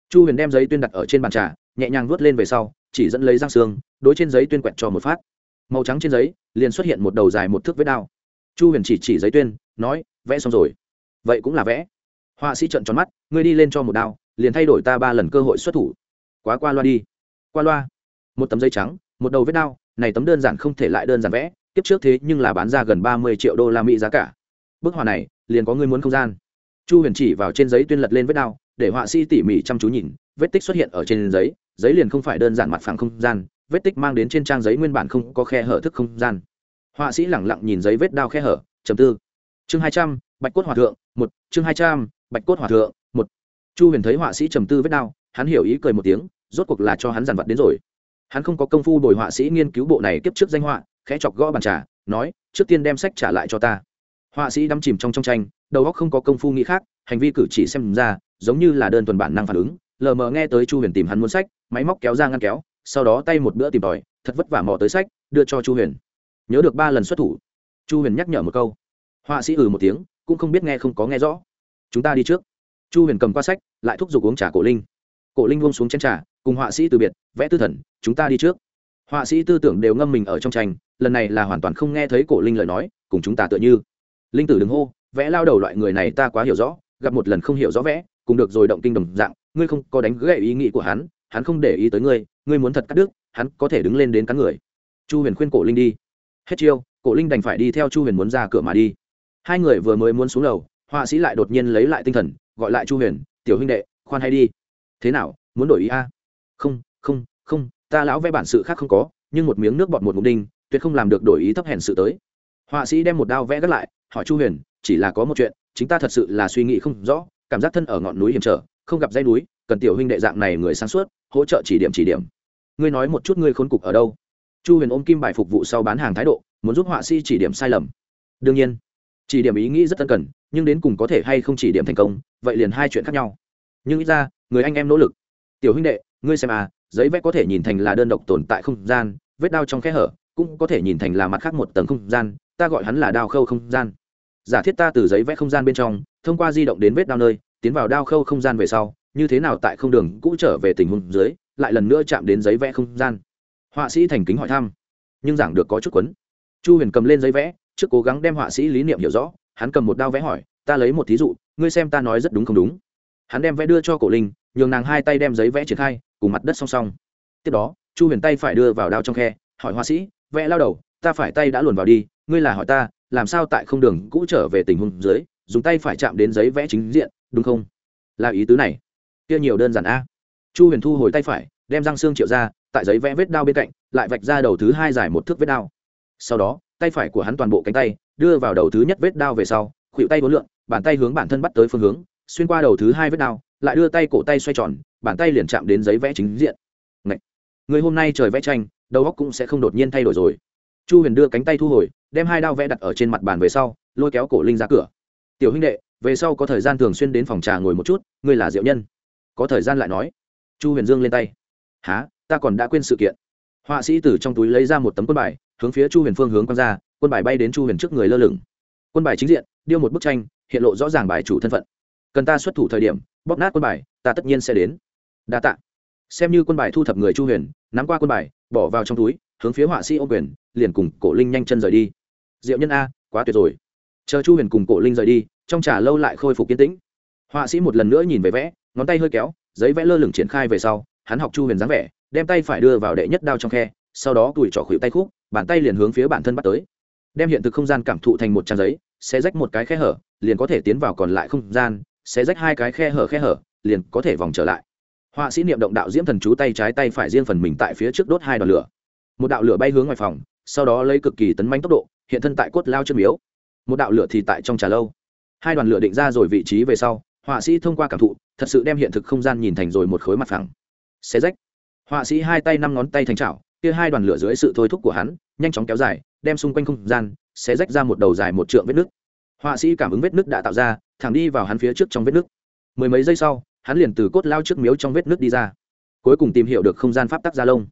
Chu huyền đem giấy tuyên đặt ở trên bàn trà, nhẹ nhàng vuốt lên về sau, chỉ dẫn lấy răng xương, đối trên giấy tuyên quẹt cho một phát. Màu trắng trên giấy, liền xuất hiện một đầu dài một thước vết đao. Chu huyền chỉ chỉ giấy tuyên, nói, vẽ xong rồi. Vậy cũng là vẽ. Họa sĩ trận tròn mắt, ngươi đi lên cho một đao, liền thay đổi ta ba lần cơ hội xuất thủ. Quá qua loa đi. Qua loa. Một tấm giấy trắng, một đầu vết đao, này tấm đơn giản không thể lại đơn giản vẽ tiếp trước thế nhưng là bán ra gần ba mươi triệu đô la mỹ giá cả. Bức họa này, liền có người muốn không gian. Chu huyền chỉ vào trên giấy tuyên lật lên vết đao, để họa sĩ tỉ mỉ chăm chú nhìn, vết tích xuất hiện ở trên giấy giấy liền không phải đơn giản mặt phẳng không gian, vết tích mang đến trên trang giấy nguyên bản không có khe hở thức không gian. Họa sĩ lẳng lặng nhìn giấy vết đao khe hở chầm tư. Chương hai trăm, bạch cốt hòa thượng, một, chương hai trăm, bạch cốt hòa thượng, một. Chu huyền thấy họa sĩ trầm tư vết đao, hắn hiểu ý cười một tiếng, rốt cuộc là cho hắn giàn vật đến rồi. Hắn không có công phu bồi họa sĩ nghiên cứu bộ này kiếp trước danh họa khẽ chọc gõ bàn trà, nói, trước tiên đem sách trả lại cho ta. Họa sĩ đắm chìm trong trong tranh, đầu óc không có công phu nghĩ khác, hành vi cử chỉ xem ra, giống như là đơn thuần bản năng phản ứng. Lờ mờ nghe tới chu huyền tìm hắn muốn sách, máy móc kéo ra ngăn kéo, sau đó tay một bữa tìm tòi, thật vất vả mò tới sách, đưa cho chu huyền. Nhớ được ba lần xuất thủ, chu huyền nhắc nhở một câu. Họa sĩ ừ một tiếng, cũng không biết nghe không có nghe rõ. Chúng ta đi trước. Chu huyền cầm qua sách, lại thúc giục uống trà cổ linh. Cổ linh buông xuống chén trà, cùng họa sĩ từ biệt, vẽ tư thần, chúng ta đi trước. Họa sĩ tư tưởng đều ngâm mình ở trong tranh lần này là hoàn toàn không nghe thấy cổ linh lời nói, cùng chúng ta tựa như. Linh tử đừng hô, vẽ lao đầu loại người này ta quá hiểu rõ, gặp một lần không hiểu rõ vẽ, cùng được rồi động kinh đồng dạng, ngươi không có đánh gậy ý nghĩ của hắn hắn không để ý tới ngươi ngươi muốn thật cắt đứt, hắn có thể đứng lên đến cắn người. Chu huyền khuyên cổ linh đi. Hết chiêu, cổ linh đành phải đi theo chu huyền muốn ra cửa mà đi. Hai người vừa mới muốn xuống lầu, họa sĩ lại đột nhiên lấy lại tinh thần, gọi lại chu huyền, tiểu huynh đệ, khoan hay đi. Thế nào, muốn đổi ý a? Không không không, ta lão vẽ bản sự khác không có, nhưng một miếng nước bọt một mục đinh tuyệt không làm được đổi ý thấp hèn sự tới. Họa sĩ đem một đao vẽ gắt lại, hỏi chu huyền, chỉ là có một chuyện, chính ta thật sự là suy nghĩ không rõ, cảm giác thân ở ngọn núi hiểm trở, không gặp dây núi, cần tiểu huynh đệ dạng này người sáng suốt, hỗ trợ chỉ điểm chỉ điểm. Ngươi nói một chút ngươi khốn cục ở đâu? Chu huyền ôm kim bài phục vụ sau bán hàng thái độ, muốn giúp họa sĩ chỉ điểm sai lầm. Đương nhiên, chỉ điểm ý nghĩ rất tân cần, nhưng đến cùng có thể hay không chỉ điểm thành công, vậy liền hai chuyện khác nhau. Nhưng ít ra, người anh em nỗ lực. Tiểu huynh đệ, ngươi xem à giấy vẽ có thể nhìn thành là đơn độc tồn tại không gian, vết đao trong kẽ hở cũng có thể nhìn thành là mặt khác một tầng không gian, ta gọi hắn là đao khâu không gian. Giả thiết ta từ giấy vẽ không gian bên trong, thông qua di động đến vết đao nơi, tiến vào đao khâu không gian về sau, như thế nào tại không đường cũ trở về tình huống dưới, lại lần nữa chạm đến giấy vẽ không gian. Họa sĩ thành kính hỏi thăm, nhưng giảng được có chút quấn. Chu huyền cầm lên giấy vẽ, trước cố gắng đem họa sĩ lý niệm hiểu rõ, hắn cầm một đao vẽ hỏi, ta lấy một thí dụ, ngươi xem ta nói rất đúng không đúng? Hắn đem vẽ đưa cho cổ linh, nhường nàng hai tay đem giấy vẽ triển khai, cùng mặt đất song song. Tiếp đó, chu huyền tay phải đưa vào đao trong khe, hỏi họa sĩ vẽ lao đầu, ta phải tay đã luồn vào đi, ngươi là hỏi ta, làm sao tại không đường cũ trở về tình huống dưới, dùng tay phải chạm đến giấy vẽ chính diện, đúng không? Là ý tứ này. Kia nhiều đơn giản a. Chu huyền thu hồi tay phải, đem răng xương triệu ra, tại giấy vẽ vết đao bên cạnh, lại vạch ra đầu thứ hai dài một thước vết đao. Sau đó, tay phải của hắn toàn bộ cánh tay, đưa vào đầu thứ nhất vết đao về sau khuỵu tay vốn lượn, bàn tay hướng bản thân bắt tới phương hướng, xuyên qua đầu thứ hai vết đao, lại đưa tay cổ tay xoay tròn, bàn tay liền chạm đến giấy vẽ chính diện. Ngậy! người hôm nay trời vẽ tranh đầu óc cũng sẽ không đột nhiên thay đổi rồi. Chu huyền đưa cánh tay thu hồi, đem hai đao vẽ đặt ở trên mặt bàn về sau, lôi kéo cổ linh ra cửa. Tiểu huynh đệ, về sau có thời gian thường xuyên đến phòng trà ngồi một chút, ngươi là diệu nhân. Có thời gian lại nói. Chu huyền dương lên tay. Há ta còn đã quên sự kiện. Họa sĩ từ trong túi lấy ra một tấm quân bài, hướng phía chu huyền phương hướng quăng ra, quân bài bay đến chu huyền trước người lơ lửng. Quân bài chính diện, điêu một bức tranh, hiện lộ rõ ràng bài chủ thân phận. Cần ta xuất thủ thời điểm, bóp nát quân bài, ta tất nhiên sẽ đến. Đa t ạ xem như quân bài thu thập người chu huyền, nắm qua quân bài bỏ vào trong túi, hướng phía họa sĩ ô quyền, liền cùng cổ linh nhanh chân rời đi. Diệu nhân a, quá tuyệt rồi. Chờ chu huyền cùng cổ linh rời đi, trong trà lâu lại khôi phục kiến tĩnh. Họa sĩ một lần nữa nhìn về vẽ, ngón tay hơi kéo, giấy vẽ lơ lửng triển khai về sau, hắn học chu huyền dáng vẻ, đem tay phải đưa vào đệ nhất đao trong khe, sau đó tủi trỏ khuỷu tay khúc, bàn tay liền hướng phía bản thân bắt tới. Đem hiện thực không gian cảm thụ thành một trang giấy, sẽ rách một cái khe hở, liền có thể tiến vào còn lại không gian, sẽ rách hai cái khe hở khe hở, liền có thể vòng trở lại họa sĩ niệm động đạo diễm thần chú tay trái tay phải riêng phần mình tại phía trước đốt hai đoàn lửa. Một đạo lửa bay hướng ngoài phòng, sau đó lấy cực kỳ tấn manh tốc độ, hiện thân tại cốt lao chân miếu. Một đạo lửa thì tại trong trà lâu. Hai đoàn lửa định ra rồi vị trí về sau, họa sĩ thông qua cảm thụ, thật sự đem hiện thực không gian nhìn thành rồi một khối mặt phẳng. Xé rách. Họa sĩ hai tay năm ngón tay thành chảo, kia hai đoàn lửa dưới sự thôi thúc của hắn, nhanh chóng kéo dài, đem xung quanh không gian, xé rách ra một đầu dài một trượng vết nứt. Họa sĩ cảm ứng vết nứt đã tạo ra, thẳng đi vào hắn phía trước trong vết nứt. Mười mấy giây sau hắn liền từ cốt lao trước miếu trong vết nứt đi ra, cuối cùng tìm hiểu được không gian pháp tắc gia lông.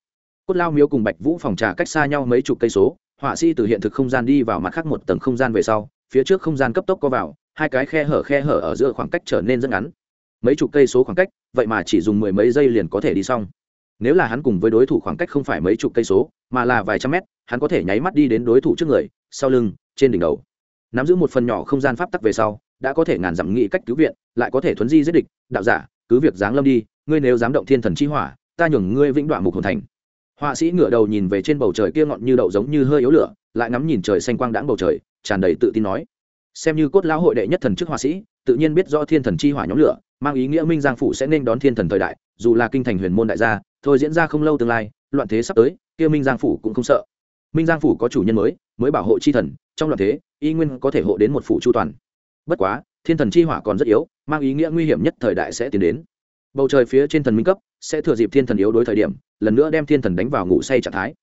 Cốt lao miếu cùng bạch vũ phòng trà cách xa nhau mấy chục cây số, họa sĩ từ hiện thực không gian đi vào mặt khác một tầng không gian về sau, phía trước không gian cấp tốc có vào, hai cái khe hở khe hở ở giữa khoảng cách trở nên rất ngắn. Mấy chục cây số khoảng cách, vậy mà chỉ dùng mười mấy giây liền có thể đi xong. Nếu là hắn cùng với đối thủ khoảng cách không phải mấy chục cây số, mà là vài trăm mét, hắn có thể nháy mắt đi đến đối thủ trước người, sau lưng, trên đỉnh đầu. Nắm giữ một phần nhỏ không gian pháp tắc về sau đã có thể ngàn dặm nghị cách cứu viện, lại có thể thuấn di giết địch. Đạo giả, cứ việc giáng lâm đi, ngươi nếu dám động thiên thần chi hỏa, ta nhường ngươi vĩnh đoạn mục hồn thành. Họa sĩ ngửa đầu nhìn về trên bầu trời kia ngọn như đậu giống như hơi yếu lửa, lại ngắm nhìn trời xanh quang đãng bầu trời, tràn đầy tự tin nói. Xem như cốt lão hội đệ nhất thần chức họa sĩ, tự nhiên biết do thiên thần chi hỏa nhóm lửa, mang ý nghĩa minh giang phủ sẽ nên đón thiên thần thời đại, dù là kinh thành huyền môn đại gia, thôi diễn ra không lâu tương lai, loạn thế sắp tới, kia minh giang phủ cũng không sợ. Minh giang phủ có chủ nhân mới mới bảo hộ chi thần, trong loạn thế, y nguyên có thể hộ đến một phủ chu toàn bất quá, thiên thần chi hỏa còn rất yếu, mang ý nghĩa nguy hiểm nhất thời đại sẽ tiến đến. Bầu trời phía trên thần minh cấp sẽ thừa dịp thiên thần yếu đối thời điểm, lần nữa đem thiên thần đánh vào ngủ say trạng thái.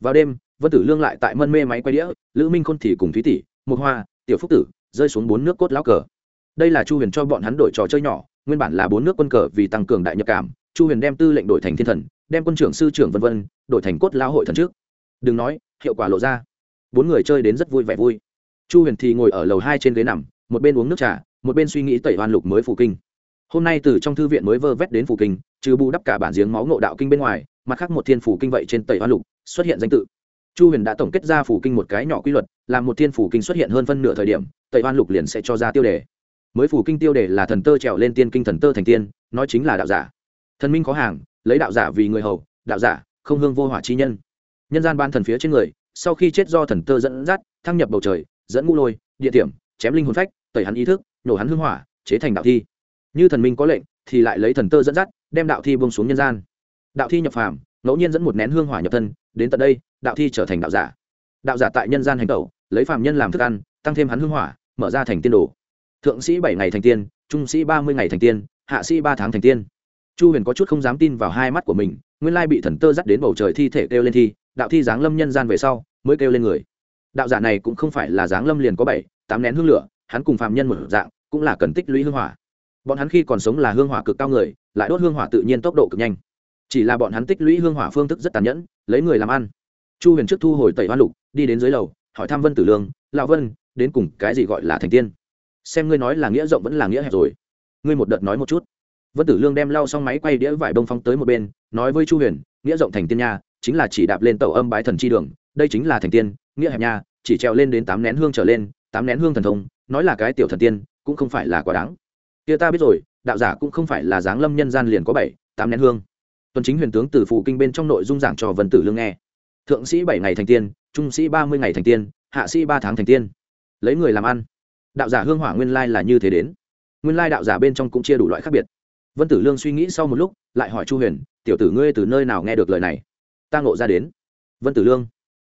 Vào đêm, vân tử lương lại tại mân mê máy quay đĩa, lữ minh khôn thì cùng thúy tỷ một hoa, tiểu phúc tử rơi xuống bốn nước cốt lão cờ. Đây là chu huyền cho bọn hắn đổi trò chơi nhỏ, nguyên bản là bốn nước quân cờ vì tăng cường đại nhập cảm, chu huyền đem tư lệnh đổi thành thiên thần, đem quân trưởng, sư trưởng vân vân, đổi thành cốt lão hội thần trước. Đừng nói, hiệu quả lộ ra. Bốn người chơi đến rất vui vẻ vui. Chu huyền thì ngồi ở lầu hai trên ghế nằm một bên uống nước trà, một bên suy nghĩ tẩy hoan lục mới phù kinh. Hôm nay từ trong thư viện mới vơ vét đến phù kinh, trừ bù đắp cả bản giếng máu ngộ đạo kinh bên ngoài, mặt khác một thiên phù kinh vậy trên tẩy hoan lục xuất hiện danh tự. Chu huyền đã tổng kết ra phù kinh một cái nhỏ quy luật, làm một thiên phù kinh xuất hiện hơn phân nửa thời điểm, tẩy hoan lục liền sẽ cho ra tiêu đề. Mới phù kinh tiêu đề là thần tơ trèo lên tiên kinh thần tơ thành tiên, nói chính là đạo giả. Thần minh có hàng, lấy đạo giả vì người hầu, đạo giả, không hương vô hỏa chi nhân. Nhân gian ban thần phía trên người, sau khi chết do thần tơ dẫn dắt, thăng nhập bầu trời, dẫn ngũ lôi, địa điểm, chém linh hồn phách tẩy hắn ý thức nổ hắn hương hỏa, chế thành đạo thi. Như thần minh có lệnh, thì lại lấy thần tơ dẫn dắt, đem đạo thi bông xuống nhân gian. Đạo thi nhập phàm, ngẫu nhiên dẫn một nén hương hỏa nhập thân, đến tận đây, đạo thi trở thành đạo giả. Đạo giả tại nhân gian hành tẩu, lấy phàm nhân làm thức ăn, tăng thêm hắn hương hỏa, mở ra thành tiên đồ. Thượng sĩ bảy ngày thành tiên, trung sĩ ba mươi ngày thành tiên, hạ sĩ ba tháng thành tiên. Chu huyền có chút không dám tin vào hai mắt của mình, nguyên lai bị thần tơ dắt đến bầu trời thi thể kêu lên thi, đạo thi giáng lâm nhân gian về sau, mới kêu lên người. Đạo giả này cũng không phải là giáng lâm liền có bảy, tám nén hương lửa hắn cùng phạm nhân một dạng, cũng là cần tích lũy hương hỏa. Bọn hắn khi còn sống là hương hỏa cực cao người, lại đốt hương hỏa tự nhiên tốc độ cực nhanh. Chỉ là bọn hắn tích lũy hương hỏa phương thức rất tàn nhẫn, lấy người làm ăn. Chu huyền trước thu hồi tẩy hoa lục, đi đến dưới lầu, hỏi thăm vân tử lương, lão vân, đến cùng cái gì gọi là thành tiên? Xem ngươi nói là nghĩa rộng vẫn là nghĩa hẹp rồi. Ngươi một đợt nói một chút. Vân tử lương đem lau xong máy quay đĩa vải bông phóng tới một bên, nói với chu huyền, nghĩa rộng thành tiên nha, chính là chỉ đạp lên tàu âm bái thần chi đường, đây chính là thành tiên, nghĩa hẹp nha, chỉ trèo lên đến tám nén hương trở lên tám nén hương thần thông, nói là cái tiểu thần tiên, cũng không phải là quá đáng. Kia ta biết rồi, đạo giả cũng không phải là dáng lâm nhân gian liền có bảy, tám nén hương. Tuần chính huyền tướng từ phụ kinh bên trong nội dung giảng cho vân tử lương nghe. Thượng sĩ bảy ngày thành tiên, trung sĩ ba mươi ngày thành tiên, hạ sĩ ba tháng thành tiên. Lấy người làm ăn. Đạo giả hương hỏa nguyên lai là như thế đến. Nguyên lai đạo giả bên trong cũng chia đủ loại khác biệt. Vân tử lương suy nghĩ sau một lúc, lại hỏi chu huyền, tiểu tử ngươi từ nơi nào nghe được lời này? Ta ngộ ra đến. Vân tử lương.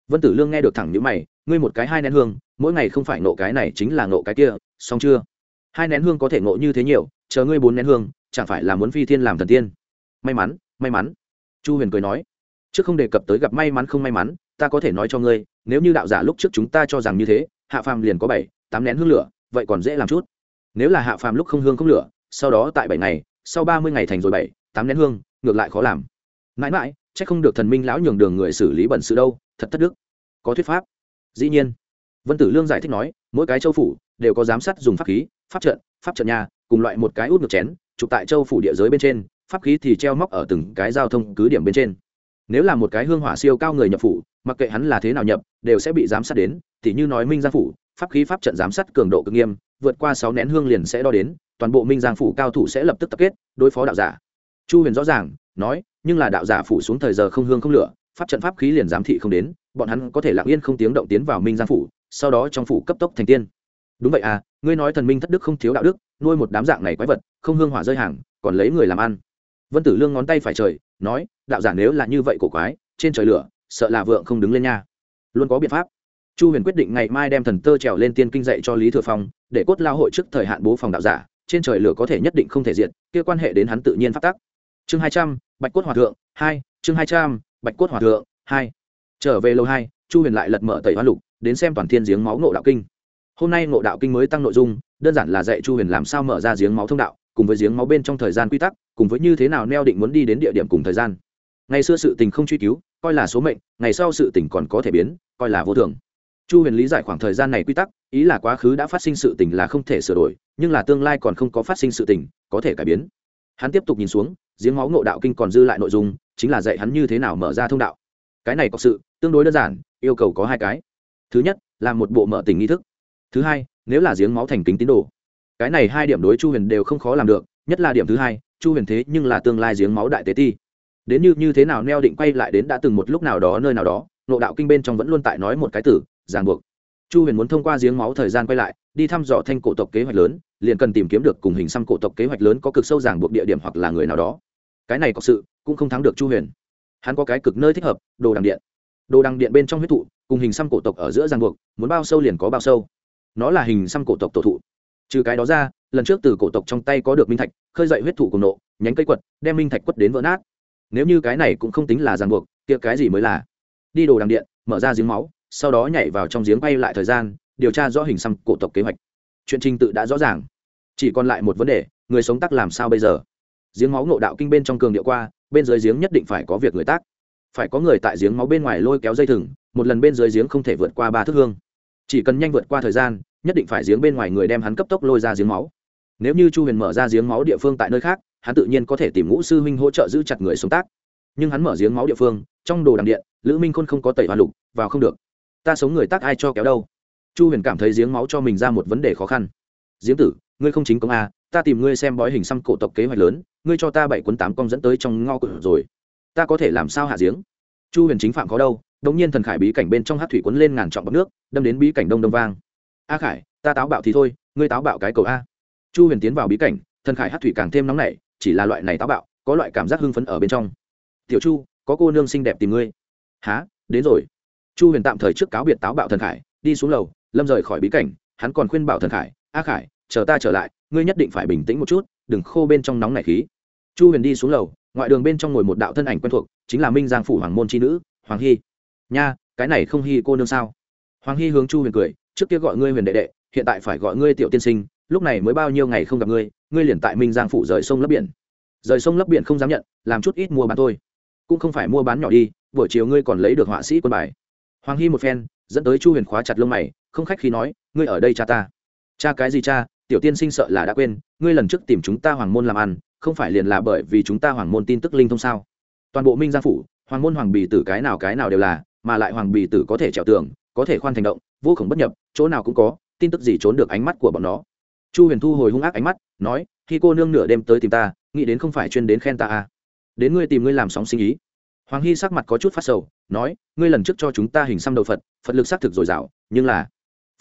Vân tử lương nghe được thẳng n mày ngươi một cái hai nén hương, mỗi ngày không phải nộ cái này chính là nộ cái kia, xong chưa? Hai nén hương có thể nộ như thế nhiều, chờ ngươi bốn nén hương, chẳng phải là muốn phi thiên làm thần tiên? May mắn may mắn. Chu huyền cười nói, trước không đề cập tới gặp may mắn không may mắn, ta có thể nói cho ngươi, nếu như đạo giả lúc trước chúng ta cho rằng như thế, hạ phàm liền có bảy, tám nén hương lửa, vậy còn dễ làm chút. Nếu là hạ phàm lúc không hương không lửa, sau đó tại bảy ngày, sau ba mươi ngày thành rồi bảy, tám nén hương, ngược lại khó làm. Mãi mãi c h ắ c không được thần minh lão nhường đường người xử lý bẩn sự đâu, thật thất đức. Có thuyết pháp dĩ nhiên. Vân tử lương giải thích nói, mỗi cái châu phủ đều có giám sát dùng pháp khí, pháp trận pháp trận nhà, cùng loại một cái út ngược chén, chụp tại châu phủ địa giới bên trên, pháp khí thì treo móc ở từng cái giao thông cứ điểm bên trên. Nếu là một cái hương hỏa siêu cao người nhập phủ, mặc kệ hắn là thế nào nhập, đều sẽ bị giám sát đến, tỉ như nói minh gia phủ, pháp khí pháp trận giám sát cường độ cực nghiêm, vượt qua sáu nén hương liền sẽ đo đến, toàn bộ minh giang phủ cao thủ sẽ lập tức tập kết, đối phó đạo giả. Chu huyền rõ ràng, nói, nhưng là đạo giả phủ xuống thời giờ không hương không lửa pháp trận pháp khí liền giám thị không đến, bọn hắn có thể lặng yên không tiếng động tiến vào minh giang phủ, sau đó trong phủ cấp tốc thành tiên. Đúng vậy à ngươi nói thần minh thất đức không thiếu đạo đức, nuôi một đám dạng này quái vật, không hương hỏa rơi hàng, còn lấy người làm ăn. Vân tử lương ngón tay phải trời, nói, đạo giả nếu là như vậy cổ quái, trên trời lửa, sợ là vượng không đứng lên nha. Luôn có biện pháp. Chu huyền quyết định ngày mai đem thần tơ trèo lên tiên kinh dạy cho lý thừa phong, để cốt lao hội trước thời hạn bố phòng đạo giả, trên trời lửa có thể nhất định không thể diệt, kia quan hệ đến hắn tự nhiên phát tác chương hai trăm, bạch cốt hòa thượng, hai, chương hai trăm bạch cốt hòa thượng, hai. Trở về lâu hai, chu huyền lại lật mở tẩy hoa lục, đến xem toàn thiên giếng máu ngộ đạo kinh. Hôm nay ngộ đạo kinh mới tăng nội dung, đơn giản là dạy chu huyền làm sao mở ra giếng máu thông đạo, cùng với giếng máu bên trong thời gian quy tắc, cùng với như thế nào neo định muốn đi đến địa điểm cùng thời gian. Ngày xưa sự tình không truy cứu, coi là số mệnh, ngày sau sự tình còn có thể biến, coi là vô thường. Chu huyền lý giải khoảng thời gian này quy tắc, ý là quá khứ đã phát sinh sự tình là không thể sửa đổi, nhưng là tương lai còn không có phát sinh sự tình, có thể cải biến. Hắn tiếp tục nhìn xuống, giếng máu ngộ đạo kinh còn dư lại nội dung chính là dạy hắn như thế nào mở ra thông đạo. Cái này có sự, tương đối đơn giản, yêu cầu có hai cái. Thứ nhất, là một bộ mở tình nghi thức. Thứ hai, nếu là giếng máu thành kính tín đồ, cái này hai điểm đối chu huyền đều không khó làm được, nhất là điểm thứ hai, chu huyền thế nhưng là tương lai giếng máu đại tế ti. Đến như như thế nào neo định quay lại đến đã từng một lúc nào đó nơi nào đó nộ đạo kinh bên trong vẫn luôn tại nói một cái tử ràng buộc. Chu huyền muốn thông qua giếng máu thời gian quay lại, đi thăm dò thanh cổ tộc kế hoạch lớn, liền cần tìm kiếm được cùng hình xăm cổ tộc kế hoạch lớn có cực sâu ràng buộc địa điểm hoặc là người nào đó cái này có sự, cũng không thắng được chu huyền. Hắn có cái cực nơi thích hợp, đồ đằng điện. Đồ đằng điện bên trong huyết thụ, cùng hình xăm cổ tộc ở giữa giang buộc, muốn bao sâu liền có bao sâu. Nó là hình xăm cổ tộc tổ thụ. Trừ cái đó ra, lần trước từ cổ tộc trong tay có được minh thạch, khơi dậy huyết thụ cùng nộ, nhánh cây quật, đem minh thạch quất đến vỡ nát. Nếu như cái này cũng không tính là giang buộc, kia cái gì mới là? Đi đồ đằng điện, mở ra giếng máu, sau đó nhảy vào trong giếng bay lại thời gian, điều tra rõ hình xăm cổ tộc kế hoạch. Chuyện trình tự đã rõ ràng. Chỉ còn lại một vấn đề, người sống tắc làm sao bây giờ? Giếng máu ngộ đạo kinh bên trong cường điệu qua, bên dưới giếng nhất định phải có việc người tác. Phải có người tại giếng máu bên ngoài lôi kéo dây thừng, một lần bên dưới giếng không thể vượt qua ba thước hương. Chỉ cần nhanh vượt qua thời gian, nhất định phải giếng bên ngoài người đem hắn cấp tốc lôi ra giếng máu. Nếu như chu huyền mở ra giếng máu địa phương tại nơi khác, hắn tự nhiên có thể tìm ngũ sư huynh hỗ trợ giữ chặt người sống tác. Nhưng hắn mở giếng máu địa phương, trong đồ đằng điện, lữ minh khôn không có tẩy hoa lục, vào không được. Ta sống người tác ai cho kéo đâu? Chu huyền cảm thấy giếng máu cho mình ra một vấn đề khó khăn. Giếng tử, ngươi không chính công a ta tìm ngươi xem bói hình xăm cổ tộc kế hoạch lớn, ngươi cho ta bảy cuốn tám con dẫn tới trong ngõ cửa rồi. Ta có thể làm sao hạ giếng? Chu huyền chính phạm có đâu, đống nhiên thần khải bí cảnh bên trong hát thủy cuốn lên ngàn trọng bọc nước, đâm đến bí cảnh đông đông vang. A khải, ta táo bạo thì thôi, ngươi táo bạo cái cầu a. Chu huyền tiến vào bí cảnh, thần khải hát thủy càng thêm nóng nảy, chỉ là loại này táo bạo, có loại cảm giác hưng phấn ở bên trong. Tiểu chu, có cô nương xinh đẹp tìm ngươi. Há đến rồi. Chu huyền tạm thời trước cáo biệt táo bạo thần khải, đi xuống lầu, lâm rời khỏi bí cảnh, hắn còn khuyên bảo thần khải, a khải chờ ta trở lại, ngươi nhất định phải bình tĩnh một chút, đừng khô bên trong nóng nảy khí. Chu huyền đi xuống lầu, ngoại đường bên trong ngồi một đạo thân ảnh quen thuộc, chính là minh giang phủ hoàng môn c nữ, hoàng hy. Nha, cái này không hy cô nương sao? Hoàng hy hướng chu huyền cười, trước kia gọi ngươi huyền đệ đệ, hiện tại phải gọi ngươi tiểu tiên sinh, lúc này mới bao nhiêu ngày không gặp ngươi ngươi liền tại minh giang phủ rời sông lấp biển. Rời sông lấp biển không dám nhận, làm chút ít mua bán thôi. Cũng không phải mua bán nhỏ đi, buổi chiều ngươi còn lấy được họa sĩ quân bài. Hoàng hy một phen, dẫn tới chu huyền khóa chặt lông mày, không khách khi nói, ngươi ở đây cha ta. Cha cái gì cha? Tiểu tiên sinh sợ là đã quên, ngươi lần trước tìm chúng ta hoàng môn làm ăn, không phải liền là bởi vì chúng ta hoàng môn tin tức linh thông sao? Toàn bộ minh gia phủ, hoàng môn hoàng bì tử cái nào cái nào đều là, mà lại hoàng bì tử có thể trèo tường, có thể khoan thành động, vô khổng bất nhập, chỗ nào cũng có, tin tức gì trốn được ánh mắt của bọn nó? Chu huyền thu hồi hung ác ánh mắt, nói, khi cô nương nửa đêm tới tìm ta, nghĩ đến không phải chuyên đến khen ta à. đến ngươi tìm ngươi làm sóng sinh ý. Hoàng hy sắc mặt có chút phát sầu, nói, ngươi lần trước cho chúng ta hình xăm đầu phật phật lực xác thực dồi dào, nhưng là,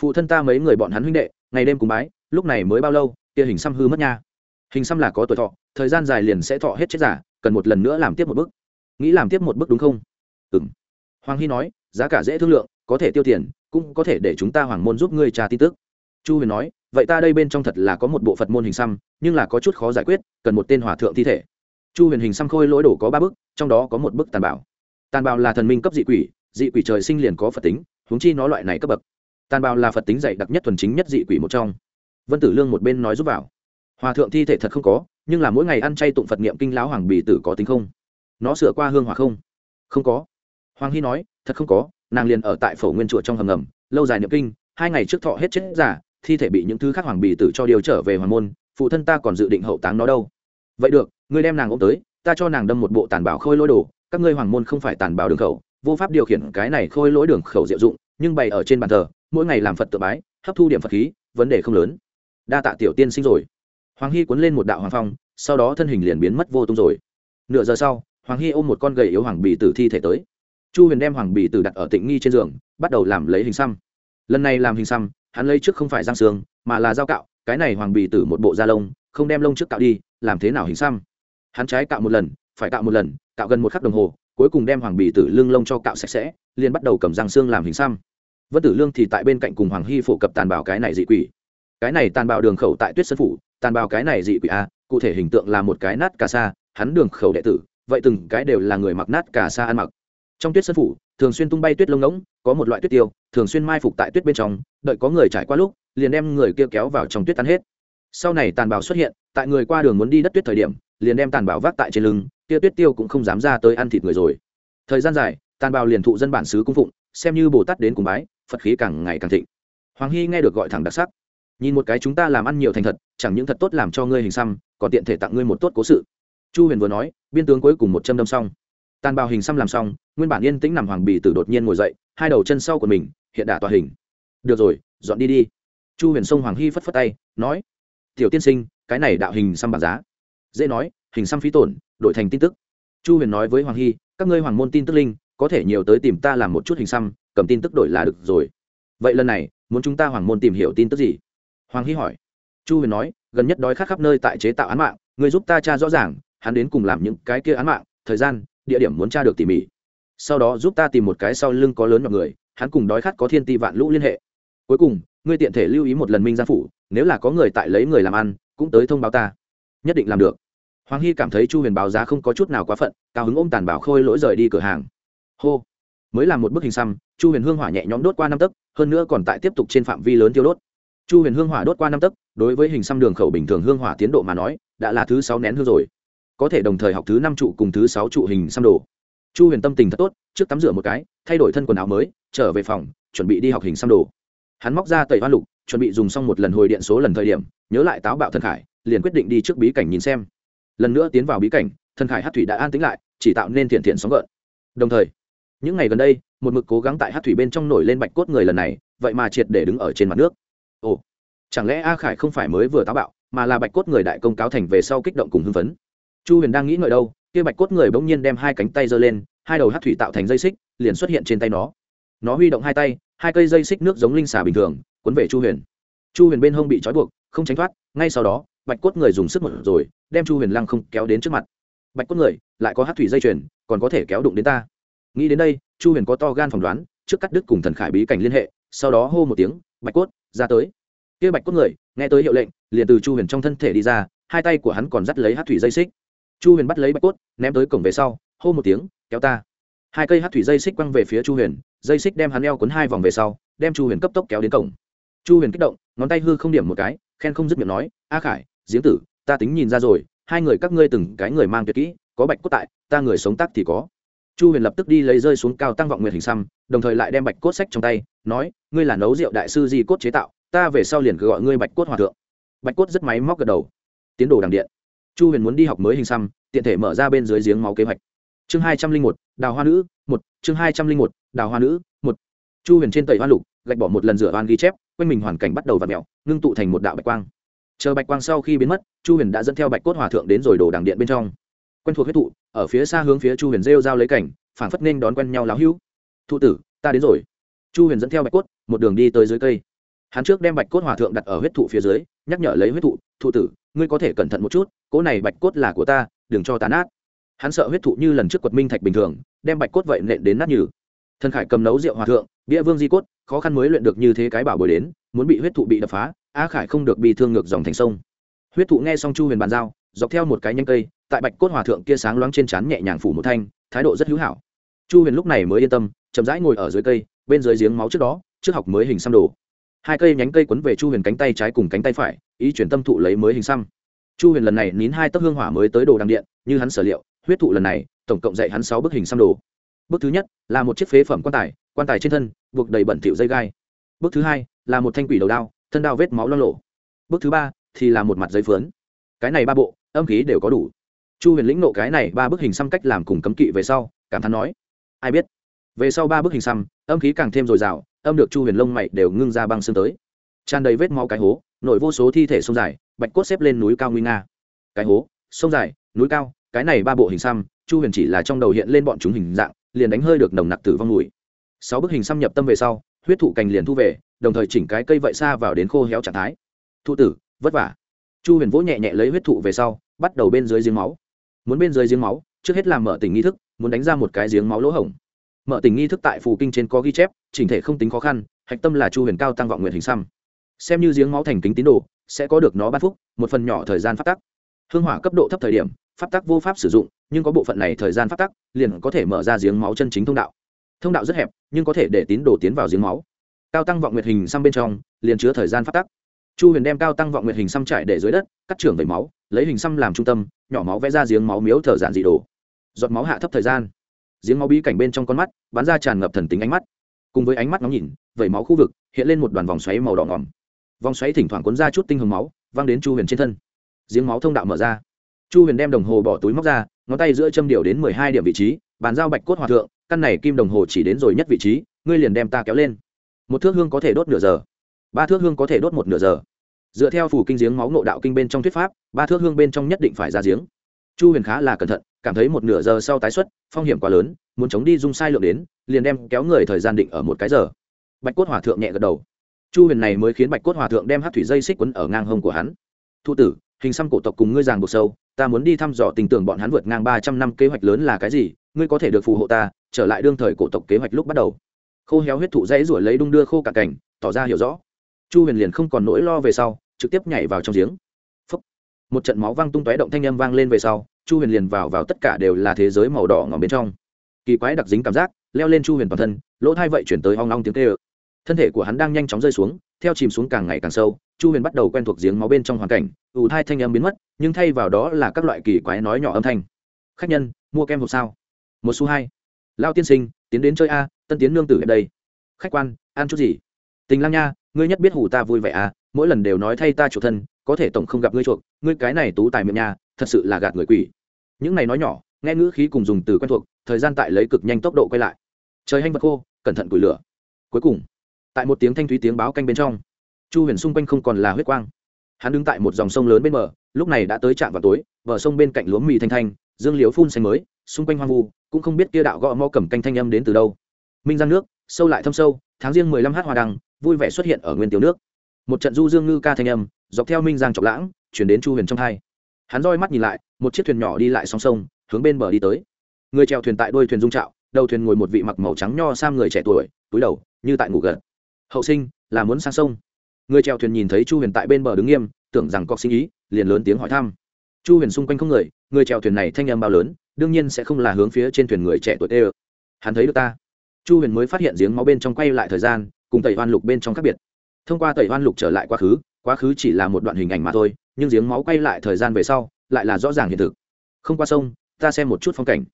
phụ thân ta mấy người bọn hắn huynh đệ, ngày đêm cùng bái lúc này mới bao lâu, kia hình xăm hư mất nha. Hình xăm là có tuổi thọ, thời gian dài liền sẽ thọ hết chết giả, cần một lần nữa làm tiếp một bước. Nghĩ làm tiếp một bước đúng không? Ừ m hoàng hy nói, giá cả dễ thương lượng, có thể tiêu tiền, cũng có thể để chúng ta hoàng môn giúp ngươi tra tin tức. Chu huyền nói, vậy ta đây bên trong thật là có một bộ phật môn hình xăm, nhưng là có chút khó giải quyết, cần một tên hòa thượng thi thể. Chu huyền hình xăm khôi lỗi đổ có ba bức trong đó có một bức tàn bảo tàn bảo là thần minh cấp dị quỷ dị quỷ trời sinh liền có phật tính, huống chi nó loại này cấp bậc. Tàn bảo là phật tính dạy đặc nhất thuần chính nhất dị quỷ một trong vân tử lương một bên nói giúp vào. Hòa thượng thi thể thật không có, nhưng là mỗi ngày ăn chay tụng phật niệm kinh lão hoàng bì tử có tính không? Nó sửa qua hương hòa không? Không có. Hoàng hy nói, thật không có, nàng liền ở tại phổ nguyên chùa trong hầm ngầm, lâu dài niệm kinh, hai ngày trước thọ hết chết giả, thi thể bị những thứ khác hoàng bì tử cho điều trở về hoàng môn, phụ thân ta còn dự định hậu táng nó đâu. Vậy được, ngươi đem nàng ôm tới, ta cho nàng đâm một bộ tàn bảo khôi lỗi đồ, các ngươi hoàng môn không phải tàn bảo đường khẩu, vô pháp điều khiển cái này khôi lỗi đường khẩu diệu dụng, nhưng bày ở trên bàn thờ, mỗi ngày làm phật tự bái, hấp thu điểm phật khí, vấn đề không lớn đa tạ tiểu tiên sinh rồi. Hoàng hy cuốn lên một đạo hoàng phong, sau đó thân hình liền biến mất vô tung rồi. Nửa giờ sau, hoàng hy ôm một con gầy yếu hoàng bì tử thi thể tới. Chu huyền đem hoàng bì tử đặt ở tịnh nghi trên giường, bắt đầu làm lấy hình xăm. Lần này làm hình xăm, hắn lấy trước không phải răng xương, mà là dao cạo, cái này hoàng bì tử một bộ da lông, không đem lông trước cạo đi, làm thế nào hình xăm? Hắn trái cạo một lần, phải cạo một lần, cạo gần một khắc đồng hồ, cuối cùng đem hoàng bì tử lưng lông cho cạo sạch sẽ, liền bắt đầu cầm răng xương làm hình xăm. Vân tử lương thì tại bên cạnh cùng hoàng hy phổ cập tàn bạo cái này dị quỷ cái này tàn bạo đường khẩu tại tuyết sơn phủ, tàn bạo cái này dị quỷ a, cụ thể hình tượng là một cái nát cà sa, hắn đường khẩu đệ tử, vậy từng cái đều là người mặc nát cà sa ăn mặc. Trong tuyết sơn phủ, thường xuyên tung bay tuyết lông ngỗng, có một loại tuyết tiêu, thường xuyên mai phục tại tuyết bên trong, đợi có người trải qua lúc, liền đem người kia kéo vào trong tuyết tan hết. Sau này tàn bạo xuất hiện, tại người qua đường muốn đi đất tuyết thời điểm, liền đem tàn bạo vác tại trên lưng, kia tuyết tiêu cũng không dám ra tới ăn thịt người rồi. Thời gian dài, tàn bạo liền thụ dân bản xứ cung phụng, xem như bồ tát đến cùng bái, phật khí càng ngày càng thịnh. Hoàng hy nghe được gọi thẳng đặc sắc nhìn một cái chúng ta làm ăn nhiều thành thật, chẳng những thật tốt làm cho ngươi hình xăm, còn tiện thể tặng ngươi một tốt cố sự. Chu huyền vừa nói, biên tướng cuối cùng một châm đâm xong. Tàn bào hình xăm làm xong, nguyên bản yên tĩnh nằm hoàng bì tử đột nhiên ngồi dậy, hai đầu chân sau của mình, hiện đả tòa hình. Được rồi, dọn đi đi. Chu huyền sông hoàng hy phất phất tay, nói, tiểu tiên sinh, cái này đạo hình xăm bảng giá. Dễ nói, hình xăm phí tổn, đổi thành tin tức. Chu huyền nói với hoàng hy, các ngươi hoàng môn tin tức linh, có thể nhiều tới tìm ta làm một chút hình xăm, cầm tin tức đổi là được rồi. Vậy lần này, muốn chúng ta hoàng môn tìm hiểu tin tức gì? Hoàng hy hỏi. Chu huyền nói, gần nhất đói khát khắp nơi tại chế tạo án mạng người giúp ta tra rõ ràng, hắn đến cùng làm những cái kia án mạng, thời gian, địa điểm muốn tra được tỉ mỉ. Sau đó giúp ta tìm một cái sau lưng có lớn nhọc người, hắn cùng đói khát có thiên ti vạn lũ liên hệ. Cuối cùng, ngươi tiện thể lưu ý một lần minh gia phủ, nếu là có người tại lấy người làm ăn, cũng tới thông báo ta. Nhất định làm được. Hoàng hy cảm thấy chu huyền báo giá không có chút nào quá phận, cao hứng ôm tàn bảo khôi lỗi rời đi cửa hàng. Hô. Mới làm một bức hình xăm, chu huyền hương hỏa nhẹ nhõm đốt qua năm tấc, hơn nữa còn tại tiếp tục trên phạm vi lớn tiêu đốt chu huyền hương hỏa đốt qua năm tấc, đối với hình xăm đường khẩu bình thường hương hỏa tiến độ mà nói, đã là thứ sáu nén hương rồi. Có thể đồng thời học thứ năm trụ cùng thứ sáu trụ hình xăm đồ. Chu huyền tâm tình thật tốt, trước tắm rửa một cái, thay đổi thân quần áo mới, trở về phòng, chuẩn bị đi học hình xăm đồ. Hắn móc ra tẩy hoa lục, chuẩn bị dùng xong một lần hồi điện số lần thời điểm, nhớ lại táo bạo thần khải, liền quyết định đi trước bí cảnh nhìn xem. Lần nữa tiến vào bí cảnh, thần khải hát thủy đã an tĩnh lại, chỉ tạo nên thiện thiện sóng gợn. Đồng thời, những ngày gần đây, một mực cố gắng tại hát thủy bên trong nổi lên bạch cốt người lần này, vậy mà triệt để đứng ở trên mặt nước ồ, chẳng lẽ a khải không phải mới vừa táo bạo, mà là bạch cốt người đại công cáo thành về sau kích động cùng hưng phấn? Chu huyền đang nghĩ ngợi đâu, kia bạch cốt người bỗng nhiên đem hai cánh tay giơ lên, hai đầu hát thủy tạo thành dây xích, liền xuất hiện trên tay nó. Nó huy động hai tay, hai cây dây xích nước giống linh xà bình thường, cuốn về chu huyền. Chu huyền bên hông bị trói buộc, không tránh thoát, ngay sau đó, bạch cốt người dùng sức một rồi, đem chu huyền lăng không kéo đến trước mặt. Bạch cốt người, lại có hát thủy dây chuyền, còn có thể kéo đụng đến ta. Nghĩ đến đây, chu huyền có to gan phỏng đoán, trước cắt đứt cùng thần khải bí cảnh liên hệ, sau đó hô một tiếng, bạch cốt ra tới. Kia bạch cốt người, nghe tới hiệu lệnh, liền từ chu huyền trong thân thể đi ra, hai tay của hắn còn dắt lấy hát thủy dây xích. Chu huyền bắt lấy bạch cốt, ném tới cổng về sau, hô một tiếng, kéo ta. Hai cây hát thủy dây xích quăng về phía chu huyền, dây xích đem hắn leo cuốn hai vòng về sau, đem chu huyền cấp tốc kéo đến cổng. Chu huyền kích động, ngón tay hư không điểm một cái, khen không dứt miệng nói, a khải giếng tử, ta tính nhìn ra rồi, hai người các ngươi từng cái người mang tuyệt kỹ, có bạch cốt tại, ta người sống tắc thì có chu huyền lập tức đi lấy rơi xuống cao tăng vọng nguyện hình xăm, đồng thời lại đem bạch cốt sách trong tay, nói, ngươi là nấu rượu đại sư di cốt chế tạo, ta về sau liền cứ gọi ngươi bạch cốt hòa thượng. Bạch cốt rất máy móc gật đầu. Tiến đồ đằng điện. Chu huyền muốn đi học mới hình xăm, tiện thể mở ra bên dưới giếng máu kế hoạch. Chương hai trăm linh một, đào hoa nữ, một, chương hai trăm linh một, đào hoa nữ, một. Chu huyền trên tẩy hoa lục, gạch bỏ một lần rửa oan ghi chép, quanh mình hoàn cảnh bắt đầu v ặ mẹo ngưng tụ thành một đạo bạch quang. Chờ bạch quang sau khi biến mất, chu huyền đã dẫn theo bạch cốt hòa thượng đến rồi đồ đằng điện bên trong quen thuộc huyết thụ, ở phía xa hướng phía chu huyền rêu giao lấy cảnh phản phất nên đón quen nhau láo hữu. Thụ tử, ta đến rồi. Chu huyền dẫn theo bạch cốt, một đường đi tới dưới cây. Hắn trước đem bạch cốt hòa thượng đặt ở huyết thụ phía dưới, nhắc nhở lấy huyết thụ thụ tử, ngươi có thể cẩn thận một chút, cỗ này bạch cốt là của ta, đừng cho tàn át hắn sợ huyết thụ như lần trước quật minh thạch bình thường, đem bạch cốt vậy nện đến nát nhừ. Thần khải cầm nấu rượu hòa thượng, bia vương di cốt, khó khăn mới luyện được như thế cái bảo bồi đến, muốn bị huyết thụ bị đập phá, a khải không được bị thương ngược dòng thành sông. Huyết thụ nghe xong chu huyền bàn giao dọc theo một cái nhanh cây, tại bạch cốt hòa thượng kia sáng loáng trên trán nhẹ nhàng phủ một thanh, thái độ rất hữu hảo. Chu huyền lúc này mới yên tâm, chậm rãi ngồi ở dưới cây, bên dưới giếng máu trước đó, trước học mới hình xăm đồ. Hai cây nhánh cây quấn về chu huyền cánh tay trái cùng cánh tay phải, ý chuyển tâm thụ lấy mới hình xăm. Chu huyền lần này nín hai tấc hương hỏa mới tới đồ đằng điện, như hắn sở liệu, huyết thụ lần này, tổng cộng dạy hắn sáu bức hình xăm đồ. Bước thứ nhất, là một chiếc phế phẩm quan tài quan tài trên thân, buộc đầy bẩn thỉu dây gai. Bước thứ hai, là một thanh quỷ đầu đao, thân đao vết máu lo lộ bước thứ ba, thì là một mặt giấy phướn cái này ba bộ âm khí đều có đủ. Chu huyền lĩnh nộ cái này ba bức hình xăm cách làm cùng cấm kỵ về sau, cảm thán nói, ai biết? Về sau ba bức hình xăm, âm khí càng thêm dồi dào, âm được chu huyền lông mày đều ngưng ra băng xương tới. Tràn đầy vết máu cái hố, nội vô số thi thể sông dài, bạch cốt xếp lên núi cao nguy nga. Cái hố, sông dài, núi cao, cái này ba bộ hình xăm, chu huyền chỉ là trong đầu hiện lên bọn chúng hình dạng, liền đánh hơi được nồng nặc tử vong mùi. Sáu bức hình xăm nhập tâm về sau, huyết thụ cành liền thu về, đồng thời chỉnh cái cây vậy xa vào đến khô héo trạng thái. Thụ tử, vất vả. Chu huyền vỗ nhẹ nhẹ lấy huyết thụ về sau bắt đầu bên dưới giếng máu. Muốn bên dưới giếng máu, trước hết làm mở tỉnh nghi thức, muốn đánh ra một cái giếng máu lỗ hổng. Mở tỉnh nghi thức tại phù kinh trên có ghi chép, chỉnh thể không tính khó khăn, hạch tâm là chu huyền cao tăng vọng nguyện hình xăm. Xem như giếng máu thành kính tín đồ, sẽ có được nó ban phúc, một phần nhỏ thời gian phát tắc. Hương hỏa cấp độ thấp thời điểm, pháp tắc vô pháp sử dụng, nhưng có bộ phận này thời gian pháp tắc, liền có thể mở ra giếng máu chân chính thông đạo. Thông đạo rất hẹp, nhưng có thể để tín đồ tiến vào giếng máu. Cao tăng vọng nguyệt hình xăm bên trong, liền chứa thời gian pháp tắc. Chu huyền đem cao tăng vọng nguyệt hình xăm trải để dưới đất, cắt trưởng vẩy máu lấy hình xăm làm trung tâm, nhỏ máu vẽ ra giếng máu miếu thở giản dị đồ. Giọt máu hạ thấp thời gian. Giếng máu bí cảnh bên trong con mắt, bắn ra tràn ngập thần tính ánh mắt. Cùng với ánh mắt ngóng nhìn, vẩy máu khu vực, hiện lên một đoàn vòng xoáy màu đỏ ngỏm. Vòng xoáy thỉnh thoảng cuốn ra chút tinh hồng máu văng đến chu huyền trên thân. Giếng máu thông đạo mở ra. Chu huyền đem đồng hồ bỏ túi móc ra, ngón tay giữa châm điều đến mười hai điểm vị trí, bàn giao bạch cốt hòa thượng, căn này kim đồng hồ chỉ đến rồi nhất vị trí, ngươi liền đem ta kéo lên. Một thước hương có thể đốt nửa giờ. Ba thước hương có thể đốt một nửa giờ dựa theo phủ kinh giếng máu nộ đạo kinh bên trong thuyết pháp, ba thước hương bên trong nhất định phải ra giếng. Chu huyền khá là cẩn thận, cảm thấy một nửa giờ sau tái xuất, phong hiểm quá lớn, muốn chống đi dung sai lượng đến, liền đem kéo người thời gian định ở một cái giờ. Bạch cốt hòa thượng nhẹ gật đầu. Chu huyền này mới khiến bạch cốt hòa thượng đem hát thủy dây xích quấn ở ngang hông của hắn. Thụ tử, hình xăm cổ tộc cùng ngươi giàng buộc sâu, ta muốn đi thăm dò tình tưởng bọn hắn vượt ngang ba trăm năm kế hoạch lớn là cái gì, ngươi có thể được phù hộ ta, trở lại đương thời cổ tộc kế hoạch lúc bắt đầu. Khô héo huyết thụ dãy ruổi lấy đung đưa khô cả cảnh tỏ ra hiểu rõ. Chu huyền liền không còn nỗi lo về sau trực tiếp nhảy vào trong giếng. Phúc. một trận máu văng tung tóe động thanh âm vang lên về sau, chu huyền liền vào vào tất cả đều là thế giới màu đỏ ngỏm bên trong. Kỳ quái đặc dính cảm giác, leo lên chu huyền toàn thân, lỗ thai vậy chuyển tới hoang long tiếng tê thân thể của hắn đang nhanh chóng rơi xuống, theo chìm xuống càng ngày càng sâu, chu huyền bắt đầu quen thuộc giếng máu bên trong hoàn cảnh ủ thai thanh âm biến mất, nhưng thay vào đó là các loại kỳ quái nói nhỏ âm thanh. Khách nhân, mua kem hộp sao? Một số hai. Lao tiên sinh, tiến đến chơi a, tân tiến nương tử ở đây. Khách quan, ăn chút gì? Tình lang nha, ngươi nhất biết hù ta vui vẻ à mỗi lần đều nói thay ta chủ thân, có thể tổng không gặp ngươi chuộc, ngươi cái này tú tài miệng nhà thật sự là gạt người quỷ. Những này nói nhỏ, nghe ngữ khí cùng dùng từ quen thuộc, thời gian tại lấy cực nhanh tốc độ quay lại. Trời hanh vật khô, cẩn thận củi lửa. Cuối cùng, tại một tiếng thanh thúy tiếng báo canh bên trong, chu huyền xung quanh không còn là huyết quang. Hắn đứng tại một dòng sông lớn bên bờ, lúc này đã tới trạm vào tối, bờ sông bên cạnh lúa mì thanh thanh, dương liếu phun xanh mới, xung quanh hoang vu, cũng không biết kia đạo gõ mò cầm canh thanh âm đến từ đâu. Minh giang nước, sâu lại thâm sâu, tháng riêng mười lăm h hoa đăng, vui vẻ xuất hiện ở nguyên tiểu nước một trận du dương ngư ca thanh âm, dọc theo minh giang trọng lãng, chuyển đến chu huyền trong hai. Hắn roi mắt nhìn lại, một chiếc thuyền nhỏ đi lại song sông hướng bên bờ đi tới. Người chèo thuyền tại đuôi thuyền dung trạo, đầu thuyền ngồi một vị mặc màu trắng nho sam người trẻ tuổi, túi đầu, như tại ngủ gật. Hậu sinh, là muốn sang sông. Người chèo thuyền nhìn thấy chu huyền tại bên bờ đứng nghiêm, tưởng rằng cọc sinh ý, liền lớn tiếng hỏi thăm. Chu huyền xung quanh không người người chèo thuyền này thanh âm bao lớn, đương nhiên sẽ không là hướng phía trên thuyền người trẻ tuổi tê ơ. Hắn thấy được ta. Chu huyền mới phát hiện giếng máu bên trong quay lại thời gian, cùng tẩy hoan lục bên trong khác biệt thông qua tẩy hoan lục trở lại quá khứ quá khứ chỉ là một đoạn hình ảnh mà thôi, nhưng giếng máu quay lại thời gian về sau, lại là rõ ràng hiện thực. Không qua sông, ta xem một chút phong cảnh.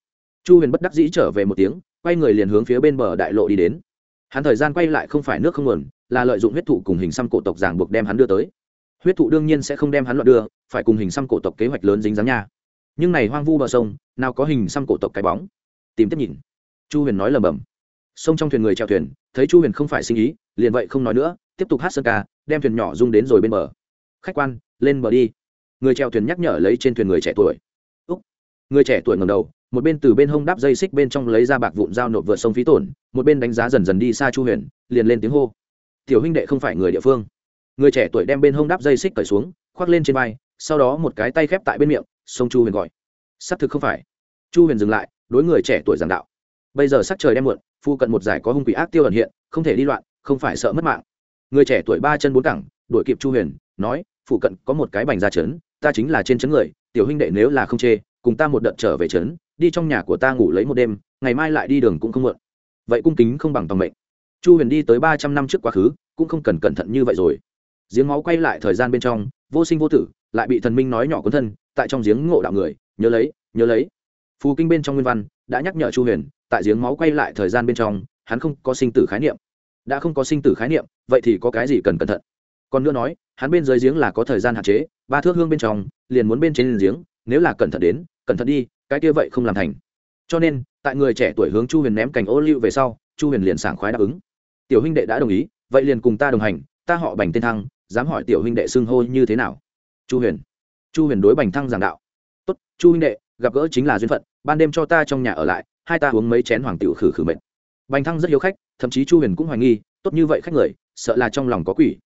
Chu huyền bất đắc dĩ trở về một tiếng, quay người liền hướng phía bên bờ đại lộ đi đến. Hắn thời gian quay lại không phải nước không nguồn, là lợi dụng huyết thụ cùng hình xăm cổ tộc giảng buộc đem hắn đưa tới. Huyết thụ đương nhiên sẽ không đem hắn loạn đưa, phải cùng hình xăm cổ tộc kế hoạch lớn dính dáng nha. Nhưng này hoang vu bờ sông, nào có hình xăm cổ tộc cái bóng? Tìm tiếp nhìn. Chu huyền nói lầm bầm sông trong thuyền người treo thuyền, thấy chu huyền không phải sinh ý, liền vậy không nói nữa tiếp tục hát sơn ca, đem thuyền nhỏ rung đến rồi bên bờ. Khách quan, lên bờ đi. Người treo thuyền nhắc nhở lấy trên thuyền người trẻ tuổi. Úc. người trẻ tuổi ngầm đầu, một bên từ bên hông đáp dây xích bên trong lấy ra bạc vụn dao nộp vượt sông phí tổn, một bên đánh giá dần dần đi xa chu huyền, liền lên tiếng hô. Tiểu huynh đệ không phải người địa phương. Người trẻ tuổi đem bên hông đáp dây xích cởi xuống, khoác lên trên vai, sau đó một cái tay khép tại bên miệng, sông chu huyền gọi. Xác thực không phải. Chu huyền dừng lại, đối người trẻ tuổi giảng đạo. Bây giờ sắc trời đem muộn, phu cận một giải có hung quỷ ác tiêu ẩn hiện, không thể đi loạn, không phải sợ mất mạng người trẻ tuổi ba chân bốn cẳng, đuổi kịp chu huyền, nói, phụ cận có một cái bành ra trấn, ta chính là trên trấn người, tiểu huynh đệ nếu là không chê, cùng ta một đợt trở về trấn, đi trong nhà của ta ngủ lấy một đêm, ngày mai lại đi đường cũng không mượn. Vậy cung kính không bằng tòng mệnh. Chu huyền đi tới ba trăm năm trước quá khứ, cũng không cần cẩn thận như vậy rồi. Giếng máu quay lại thời gian bên trong, vô sinh vô tử, lại bị thần minh nói nhỏ cuốn thân, tại trong giếng ngộ đạo người, nhớ lấy nhớ lấy. Phù kinh bên trong nguyên văn, đã nhắc nhở chu huyền, tại giếng máu quay lại thời gian bên trong, hắn không có sinh tử khái niệm đã không có sinh tử khái niệm, vậy thì có cái gì cần cẩn thận? Còn nữa nói, hắn bên dưới giếng là có thời gian hạn chế, ba thước hương bên trong, liền muốn bên trên giếng, nếu là cẩn thận đến, cẩn thận đi, cái kia vậy không làm thành. Cho nên, tại người trẻ tuổi hướng chu huyền ném cành ô liu về sau, chu huyền liền sảng khoái đáp ứng. Tiểu huynh đệ đã đồng ý, vậy liền cùng ta đồng hành, ta họ bành tên thăng, dám hỏi tiểu huynh đệ xưng hô như thế nào? Chu huyền. Chu huyền đối bành thăng giảng đạo. Tốt, chu huynh đệ, gặp gỡ chính là duyên phận, ban đêm cho ta trong nhà ở lại, hai ta uống mấy chén hoàng tiểu khử khử mệnh bành thăng rất hiếu khách, thậm chí chu huyền cũng hoài nghi, tốt như vậy khách người, sợ là trong lòng có quỷ.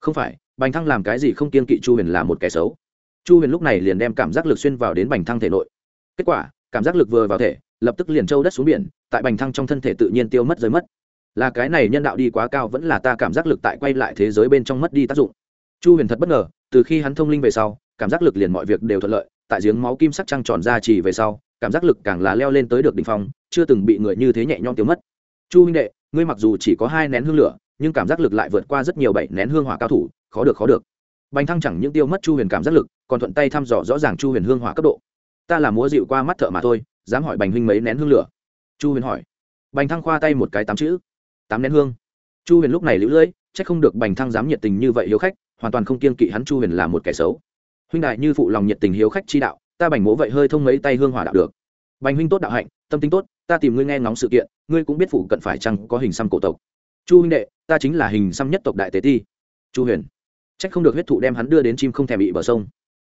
Không phải, bành thăng làm cái gì không kiên kỵ chu huyền là một kẻ xấu. Chu huyền lúc này liền đem cảm giác lực xuyên vào đến bành thăng thể nội. Kết quả, cảm giác lực vừa vào thể, lập tức liền trâu đất xuống biển, tại bành thăng trong thân thể tự nhiên tiêu mất rơi mất. Là cái này nhân đạo đi quá cao vẫn là ta cảm giác lực tại quay lại thế giới bên trong mất đi tác dụng. Chu huyền thật bất ngờ, từ khi hắn thông linh về sau, cảm giác lực liền mọi việc đều thuận lợi, tại giếng máu kim sắc trăng tròn ra chỉ về sau, cảm giác lực càng là leo lên tới được đ ỉ n h phong, chưa từng bị người như thế nhẹ nhõm tiêu mất chu huynh đệ, ngươi mặc dù chỉ có hai nén hương lửa, nhưng cảm giác lực lại vượt qua rất nhiều bảy nén hương hỏa cao thủ, khó được khó được. Bành thăng chẳng những tiêu mất chu huyền cảm giác lực, còn thuận tay thăm dò rõ ràng chu huyền hương hỏa cấp độ. Ta là múa dịu qua mắt thợ mà thôi, dám hỏi bành huynh mấy nén hương lửa? Chu huyền hỏi. Bành thăng khoa tay một cái tám chữ. Tám nén hương. Chu huyền lúc này lũ lưỡi c h ắ c không được bành thăng dám nhiệt tình như vậy hiếu khách, hoàn toàn không kiên kỵ hắn chu huyền là một kẻ xấu. Huynh đại như phụ lòng nhiệt tình hiếu khách chi đạo, ta bành mỗ vậy hơi thông mấy tay hương hỏa đạo được. Bành huynh tốt đạo hạnh, tâm tính tốt ta tìm ngươi nghe ngóng sự kiện, ngươi cũng biết phụ cận phải chăng có hình xăm cổ tộc. Chu huynh đệ, ta chính là hình xăm nhất tộc đại tế ti. Chu huyền. Trách không được huyết thụ đem hắn đưa đến chim không thèm bị bờ sông.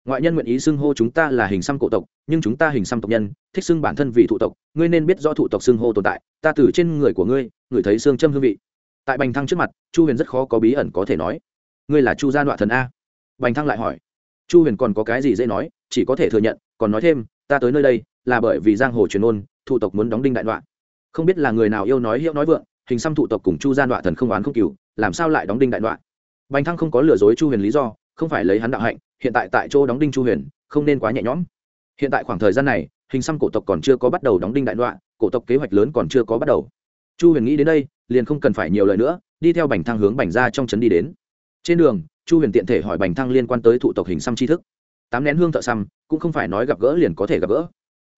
Ngoại nhân nguyện ý xưng hô chúng ta là hình xăm cổ tộc, nhưng chúng ta hình xăm tộc nhân, thích xưng bản thân vì thụ tộc, ngươi nên biết do thụ tộc xưng hô tồn tại, ta từ trên người của ngươi ngửi thấy xương châm hương vị. Tại bành thăng trước mặt, chu huyền rất khó có bí ẩn có thể nói. Ngươi là chu gia đoạn thần a. Bành thăng lại hỏi. Chu huyền còn có cái gì dễ nói, chỉ có thể thừa nhận, còn nói thêm, ta tới nơi đây, là bởi vì giang hồ truyền ôn thủ tộc muốn đóng đinh đại đoạn. Không biết là người nào yêu nói hiệu nói vượng, hình xăm thủ tộc cùng chu Gian đoạn thần không oán không cừu, làm sao lại đóng đinh đại đoạn? Bành thăng không có lừa dối chu huyền lý do, không phải lấy hắn đạo hạnh, hiện tại tại chỗ đóng đinh chu huyền, không nên quá nhẹ nhõm. Hiện tại khoảng thời gian này, hình xăm cổ tộc còn chưa có bắt đầu đóng đinh đại đoạn, cổ tộc kế hoạch lớn còn chưa có bắt đầu. Chu huyền nghĩ đến đây, liền không cần phải nhiều lời nữa, đi theo bành thăng hướng bành ra trong trấn đi đến. Trên đường, chu huyền tiện thể hỏi bành thăng liên quan tới thụ tộc hình xăm tri thức. Tám nén hương thợ xăm, cũng không phải nói gặp gỡ liền có thể gặp gỡ.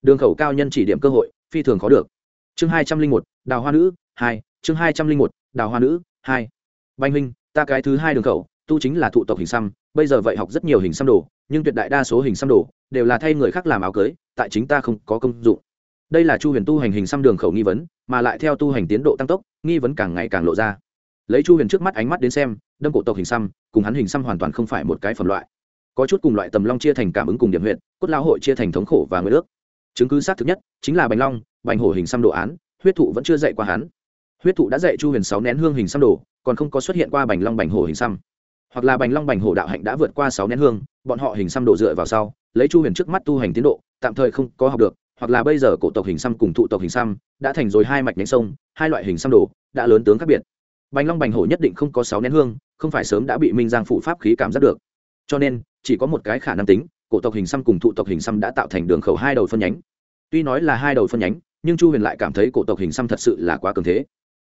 Đường khẩu cao nhân chỉ điểm cơ hội phi thường khó được. Chương hai trăm linh một, đào hoa nữ, hai, chương hai trăm linh một, đào hoa nữ, hai. Banh huynh, ta cái thứ hai đường khẩu, tu chính là thụ tộc hình xăm, bây giờ vậy học rất nhiều hình xăm đồ, nhưng tuyệt đại đa số hình xăm đồ đều là thay người khác làm áo cưới, tại chính ta không có công dụng. Đây là chu huyền tu hành hình xăm đường khẩu nghi vấn, mà lại theo tu hành tiến độ tăng tốc, nghi vấn càng ngày càng lộ ra. Lấy chu huyền trước mắt ánh mắt đến xem, đâm cổ tộc hình xăm, cùng hắn hình xăm hoàn toàn không phải một cái phẩm loại. Có chút cùng loại tầm long chia thành cảm ứng cùng điểm huyện cốt lao hội chia thành thống khổ và người ước chứng cứ xác thực nhất chính là bành long, bành hổ hình xăm đồ án, huyết thụ vẫn chưa dạy qua hắn. Huyết thụ đã dạy chu huyền sáu nén hương hình xăm đồ, còn không có xuất hiện qua bành long bành hổ hình xăm. Hoặc là bành long bành hổ đạo hạnh đã vượt qua sáu nén hương, bọn họ hình xăm đồ dựa vào sau, lấy chu huyền trước mắt tu hành tiến độ, tạm thời không có học được, hoặc là bây giờ cổ tộc hình xăm cùng thụ tộc hình xăm đã thành rồi hai mạch nhánh sông, hai loại hình xăm đồ đã lớn tướng khác biệt. Bành long bành hổ nhất định không có sáu nén hương, không phải sớm đã bị minh giang phụ pháp khí cảm giác được. Cho nên, chỉ có một cái khả năng tính cổ tộc hình xăm cùng thụ tộc hình xăm đã tạo thành đường khẩu hai đầu phân nhánh. Tuy nói là hai đầu phân nhánh, nhưng chu huyền lại cảm thấy cổ tộc hình xăm thật sự là quá cường thế.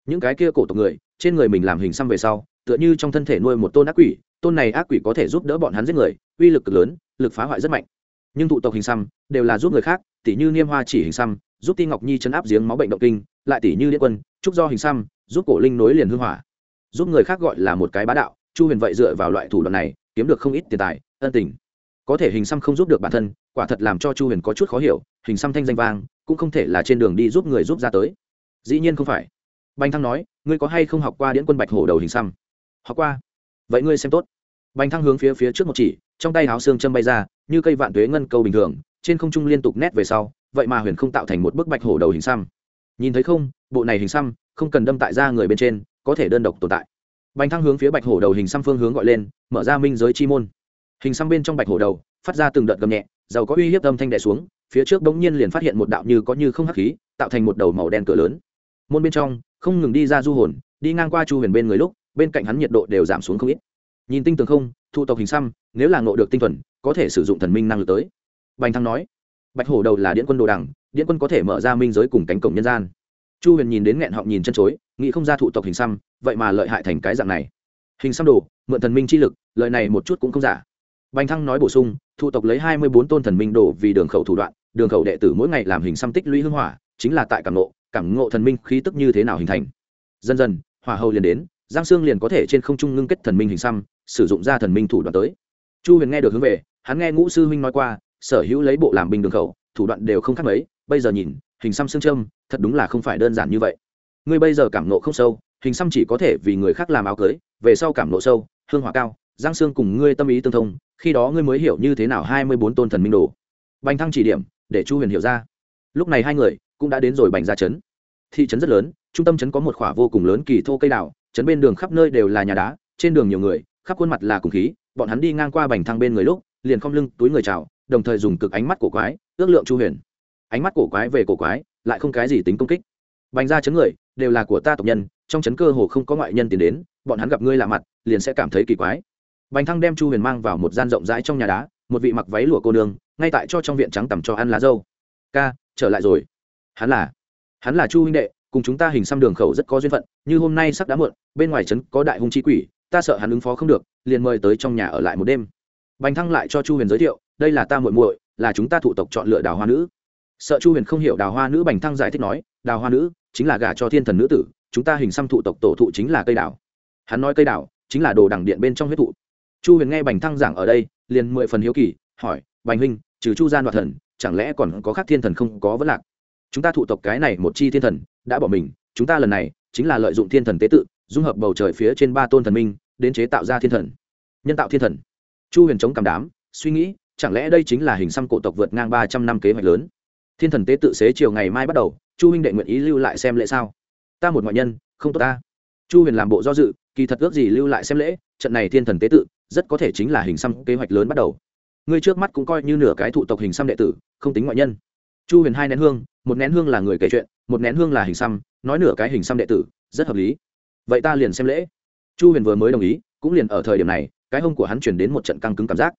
Những cái kia cổ tộc người, trên người mình làm hình xăm về sau, tựa như trong thân thể nuôi một tôn ác quỷ, tôn này ác quỷ có thể giúp đỡ bọn hắn giết người, uy lực cực lớn, lực phá hoại rất mạnh. Nhưng thụ tộc hình xăm đều là giúp người khác tỷ như niêm hoa chỉ hình xăm, giúp ti ngọc nhi chấn áp giếng máu bệnh động kinh, lại tỷ như liên quân, trúc do hình xăm, giúp cổ linh nối liền hư hỏa. Giúp người khác gọi là một cái bá đạo, chu huyền vậy dựa vào loại thủ đoạn này, kiếm được không ít tiền tài, ân tình có thể hình xăm không giúp được bản thân, quả thật làm cho chu huyền có chút khó hiểu, hình xăm thanh danh vang, cũng không thể là trên đường đi giúp người giúp ra tới. Dĩ nhiên không phải. Banh thăng nói, ngươi có hay không học qua điễn quân bạch hổ đầu hình xăm? Học qua. Vậy ngươi xem tốt. Banh thăng hướng phía phía trước một chỉ, trong tay háo xương châm bay ra, như cây vạn tuế ngân câu bình thường, trên không trung liên tục nét về sau, vậy mà huyền không tạo thành một bức bạch hổ đầu hình xăm. Nhìn thấy không, bộ này hình xăm, không cần đâm tại ra người bên trên, có thể đơn độc tồn tại. Bành thăng hướng phía bạch hổ đầu hình xăm phương hướng gọi lên, mở ra minh giới chi môn hình xăm bên trong bạch hổ đầu, phát ra từng đợt gầm nhẹ giàu có uy hiếp âm thanh đè xuống, phía trước bỗng nhiên liền phát hiện một đạo như có như không hắc khí, tạo thành một đầu màu đen cửa lớn. Môn bên trong, không ngừng đi ra du hồn, đi ngang qua chu huyền bên người lúc, bên cạnh hắn nhiệt độ đều giảm xuống không ít. Nhìn tinh tường không, thu tộc hình xăm, nếu là ngộ được tinh thuần, có thể sử dụng thần minh năng lực tới. Bành thăng nói, bạch hổ đầu là điện quân đồ đằng, điện quân có thể mở ra minh giới cùng cánh cổng nhân gian. Chu huyền nhìn đến nghẹn họng nhìn chân chối, nghĩ không ra thụ tộc hình xăm, vậy mà lợi hại thành cái dạng này. Hình xăm đồ, mượn thần minh chi lực lợi này một chút cũng không giả bành thăng nói bổ sung thụ tộc lấy hai mươi bốn tôn thần minh đổ vì đường khẩu thủ đoạn, đường khẩu đệ tử mỗi ngày làm hình xăm tích lũy hưng hỏa, chính là tại cảm ngộ cảm ngộ thần minh khí tức như thế nào hình thành. Dần dần, hỏa hầu liền đến, giang sương liền có thể trên không trung ngưng kết thần minh hình xăm, sử dụng ra thần minh thủ đoạn tới. Chu huyền nghe được hướng về, hắn nghe ngũ sư huynh nói qua, sở hữu lấy bộ làm binh đường khẩu, thủ đoạn đều không khác mấy, bây giờ nhìn, hình xăm xương trâm thật đúng là không phải đơn giản như vậy. Ngươi bây giờ cảm nộ không sâu, hình xăm chỉ có thể vì người khác làm áo cưới, về sau cảm nộ sâu, hương hỏa cao, giang sương cùng ngươi tâm ý tương thông khi đó ngươi mới hiểu như thế nào hai mươi bốn tôn thần minh đồ. Bành thăng chỉ điểm, để chu huyền hiểu ra. Lúc này hai người cũng đã đến rồi bành ra trấn. Thị trấn rất lớn, trung tâm trấn có một khỏa vô cùng lớn kỳ thô cây đào, trấn bên đường khắp nơi đều là nhà đá, trên đường nhiều người, khắp khuôn mặt là cùng khí, bọn hắn đi ngang qua bành thăng bên người lúc, liền không lưng, túi người chào, đồng thời dùng cực ánh mắt cổ quái, ước lượng chu huyền. Ánh mắt cổ quái về cổ quái, lại không cái gì tính công kích. Bành ra chấn người, đều là của ta tộc nhân, trong chấn cơ hồ không có ngoại nhân tìm đến, bọn hắn gặp ngươi lạ mặt, liền sẽ cảm thấy kỳ quái bành thăng đem chu huyền mang vào một gian rộng rãi trong nhà đá, một vị mặc váy lụa cô nương, ngay tại cho trong viện trắng tầm cho ăn lá dâu. Ca, trở lại rồi. Hắn là hắn là chu huynh đệ, cùng chúng ta hình xăm đường khẩu rất có duyên phận, như hôm nay sắp đã muộn, bên ngoài trấn có đại hung chi quỷ, ta sợ hắn ứng phó không được, liền mời tới trong nhà ở lại một đêm. Bành thăng lại cho chu huyền giới thiệu, đây là ta muội muội, là chúng ta thụ tộc chọn lựa đào hoa nữ. Sợ chu huyền không hiểu đào hoa nữ, bành thăng giải thích nói, đào hoa nữ chính là gả cho thiên thần nữ tử, chúng ta hình xăm thụ tộc tổ thụ chính là cây đào. Hắn nói cây đào chính là đồ đằng điện bên trong huyết thụ chu huyền nghe bành thăng giảng ở đây, liền mười phần hiếu kỳ, hỏi, bành huynh, trừ chu gian đoạt thần, chẳng lẽ còn có khác thiên thần không có vấn lạc? Chúng ta thụ tộc cái này một chi thiên thần, đã bỏ mình, chúng ta lần này chính là lợi dụng thiên thần tế tự, dung hợp bầu trời phía trên ba tôn thần minh, đến chế tạo ra thiên thần. Nhân tạo thiên thần. Chu huyền chống cảm đám, suy nghĩ, chẳng lẽ đây chính là hình xăm cổ tộc vượt ngang ba trăm năm kế hoạch lớn? Thiên thần tế tự xế chiều ngày mai bắt đầu, chu huynh đệ nguyện ý lưu lại xem lễ sao? Ta một ngoại nhân, không tốt ta. Chu huyền làm bộ do dự, kỳ thật ước gì lưu lại xem lễ, trận này thiên thần tế tự rất có thể chính là hình xăm kế hoạch lớn bắt đầu. Ngươi trước mắt cũng coi như nửa cái thụ tộc hình xăm đệ tử, không tính ngoại nhân. Chu huyền hai nén hương, một nén hương là người kể chuyện, một nén hương là hình xăm, nói nửa cái hình xăm đệ tử, rất hợp lý. Vậy ta liền xem lễ. Chu huyền vừa mới đồng ý, cũng liền ở thời điểm này, cái hông của hắn chuyển đến một trận căng cứng cảm giác.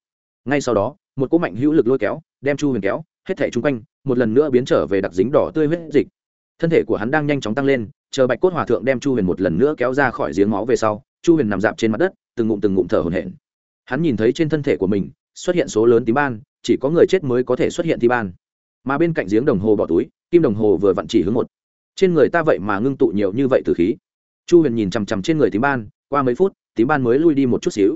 Ngay sau đó, một cỗ mạnh hữu lực lôi kéo, đem chu huyền kéo, hết thẻ chung quanh, một lần nữa biến trở về đặc dính đỏ tươi huyết dịch. Thân thể của hắn đang nhanh chóng tăng lên, chờ bạch cốt hòa thượng đem chu huyền một lần nữa kéo ra khỏi giếng máu về sau, chu huyền nằm dạp trên mặt đất, từng ngụm từng ngụm thở hổn hển hắn nhìn thấy trên thân thể của mình, xuất hiện số lớn tím ban, chỉ có người chết mới có thể xuất hiện tí ban. Mà bên cạnh giếng đồng hồ bỏ túi, kim đồng hồ vừa vặn chỉ hướng một. Trên người ta vậy mà ngưng tụ nhiều như vậy từ khí. Chu huyền nhìn chằm chằm trên người tím ban, qua mấy phút, tím ban mới lui đi một chút xíu.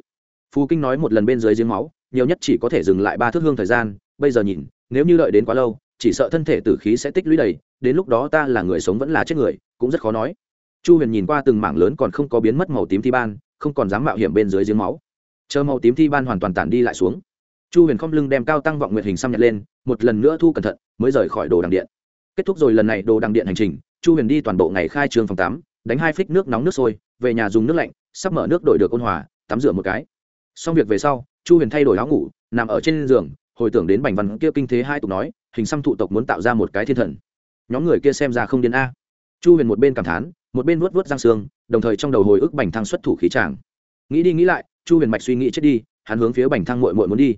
Phù kinh nói một lần bên dưới giếng máu, nhiều nhất chỉ có thể dừng lại ba thước hương thời gian, bây giờ nhìn, nếu như đợi đến quá lâu, chỉ sợ thân thể tử khí sẽ tích lũy đầy, đến lúc đó ta là người sống vẫn là chết người, cũng rất khó nói. Chu huyền nhìn qua từng mảng lớn còn không có biến mất màu tím thi ban, không còn dám mạo hiểm bên dưới giếng máu chờ màu tím thi ban hoàn toàn tản đi lại xuống. Chu huyền không lưng đem cao tăng vọng nguyện hình xăm nhặt lên, một lần nữa thu cẩn thận, mới rời khỏi đồ đằng điện. Kết thúc rồi lần này đồ đằng điện hành trình, chu huyền đi toàn bộ ngày khai trường phòng tám đánh hai phích nước nóng nước sôi, về nhà dùng nước lạnh, sắp mở nước đổi được ôn hòa, tắm rửa một cái. Xong việc về sau, chu huyền thay đổi áo ngủ, nằm ở trên giường, hồi tưởng đến bành văn kia kinh thế hai tục nói, hình xăm thụ tộc muốn tạo ra một cái thiên thần. Nhóm người kia xem ra không điên a. Chu huyền một bên cảm thán, một bên vuốt vuốt răng xương, đồng thời trong đầu hồi ức bành thăng xuất thủ khí tràng nghĩ đi nghĩ lại chu huyền mạch suy nghĩ chết đi, hắn hướng phía bành thăng mội mội muốn đi.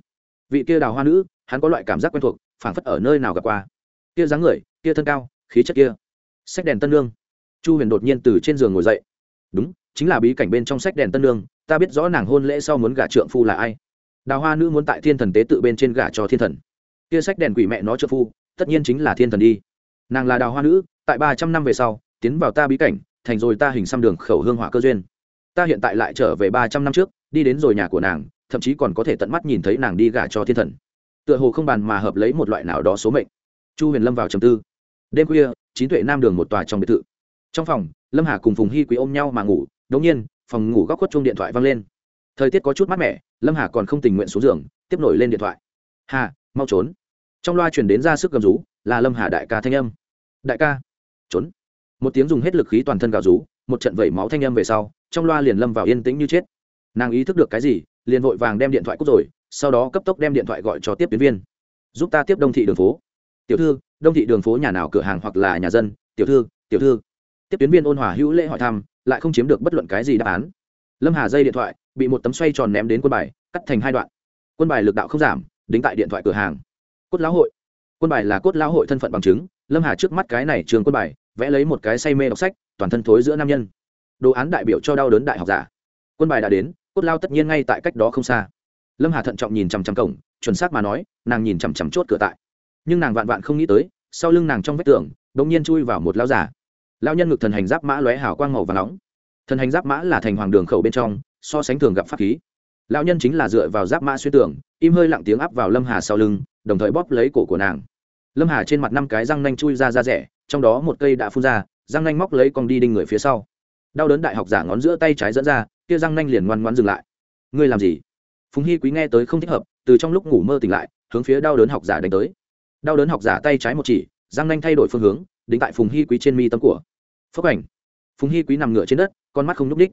Vị kia đào hoa nữ, hắn có loại cảm giác quen thuộc, phảng phất ở nơi nào gặp qua. Kia dáng người, kia thân cao, khí chất kia. Sách đèn tân lương chu huyền đột nhiên từ trên giường ngồi dậy. Đúng, chính là bí cảnh bên trong sách đèn tân lương ta biết rõ nàng hôn lễ sau muốn gả trượng phu là ai. Đào hoa nữ muốn tại thiên thần tế tự bên trên gả cho thiên thần. Kia sách đèn quỷ mẹ nó trợ phu, tất nhiên chính là thiên thần đi. Nàng là đào hoa nữ, tại ba trăm năm về sau, tiến vào ta bí cảnh, thành rồi ta hình xăm đường khẩu hương hỏa cơ duyên. Ta hiện tại lại trở về ba trăm năm trước đi đến rồi nhà của nàng, thậm chí còn có thể tận mắt nhìn thấy nàng đi gả cho thiên thần. Tựa hồ không bàn mà hợp lấy một loại nào đó số mệnh. Chu huyền lâm vào trầm tư. Đêm khuya, chín tuệ nam đường một tòa trong biệt thự. Trong phòng, lâm hà cùng phùng hy quý ôm nhau mà ngủ, đống nhiên, phòng ngủ góc khuất chung điện thoại văng lên. Thời tiết có chút mát mẻ, lâm hà còn không tình nguyện xuống giường, tiếp nổi lên điện thoại. Hà, mau trốn. Trong loa chuyển đến ra sức gầm rú, là lâm hà đại ca thanh âm. Đại ca, trốn. Một tiếng dùng hết lực khí toàn thân gào rú, một trận vẩy máu thanh âm về sau, trong loa liền lâm vào yên tĩnh như chết nàng ý thức được cái gì, liền vội vàng đem điện thoại cút rồi, sau đó cấp tốc đem điện thoại gọi cho tiếp tuyến viên. Giúp ta tiếp đông thị đường phố. Tiểu thư, đông thị đường phố nhà nào cửa hàng hoặc là nhà dân? Tiểu thư tiểu thư. Tiếp tuyến viên ôn hòa hữu lễ hỏi thăm, lại không chiếm được bất luận cái gì đáp án. Lâm hà dây điện thoại, bị một tấm xoay tròn ném đến quân bài, cắt thành hai đoạn. Quân bài lực đạo không giảm, đính tại điện thoại cửa hàng. Cốt lão hội. Quân bài là cốt lão hội thân phận bằng chứng, lâm hà trước mắt cái này trường quân bài, vẽ lấy một cái say mê đọc sách, toàn thân thối giữa nam nhân. Đồ án đại biểu cho đau đớn đại học giả quân bài đã đến, cốt lao tất nhiên ngay tại cách đó không xa. Lâm hà thận trọng nhìn chằm chằm cổng, chuẩn xác mà nói, nàng nhìn chằm chằm chốt cửa tại. Nhưng nàng vạn vạn không nghĩ tới, sau lưng nàng trong vách tường đ ỗ n g nhiên chui vào một lao giả. Lao nhân ngực thần hành giáp mã lóe hào quang màu và nóng. Thần hành giáp mã là thành hoàng đường khẩu bên trong, so sánh thường gặp pháp khí. Lao nhân chính là dựa vào giáp mã xuyên tưởng im hơi lặng tiếng áp vào lâm hà sau lưng, đồng thời bóp lấy cổ của nàng. Lâm hà trên mặt năm cái răng nanh chui ra ra rẻ, trong đó một cây đã phun ra, răng nanh móc lấy con đi đinh người phía sau. Đau đớn đại học giả ngón giữa tay trái dẫn ra kia răng nanh liền ngoan ngoan dừng lại. Ngươi làm gì? Phùng hy quý nghe tới không thích hợp, từ trong lúc ngủ mơ tỉnh lại, hướng phía đau đớn học giả đánh tới. Đau đớn học giả tay trái một chỉ, răng nanh thay đổi phương hướng, đính tại phùng hy quý trên mi tâm của. Phúc ảnh. Phùng hy quý nằm ngửa trên đất, con mắt không nhúc ních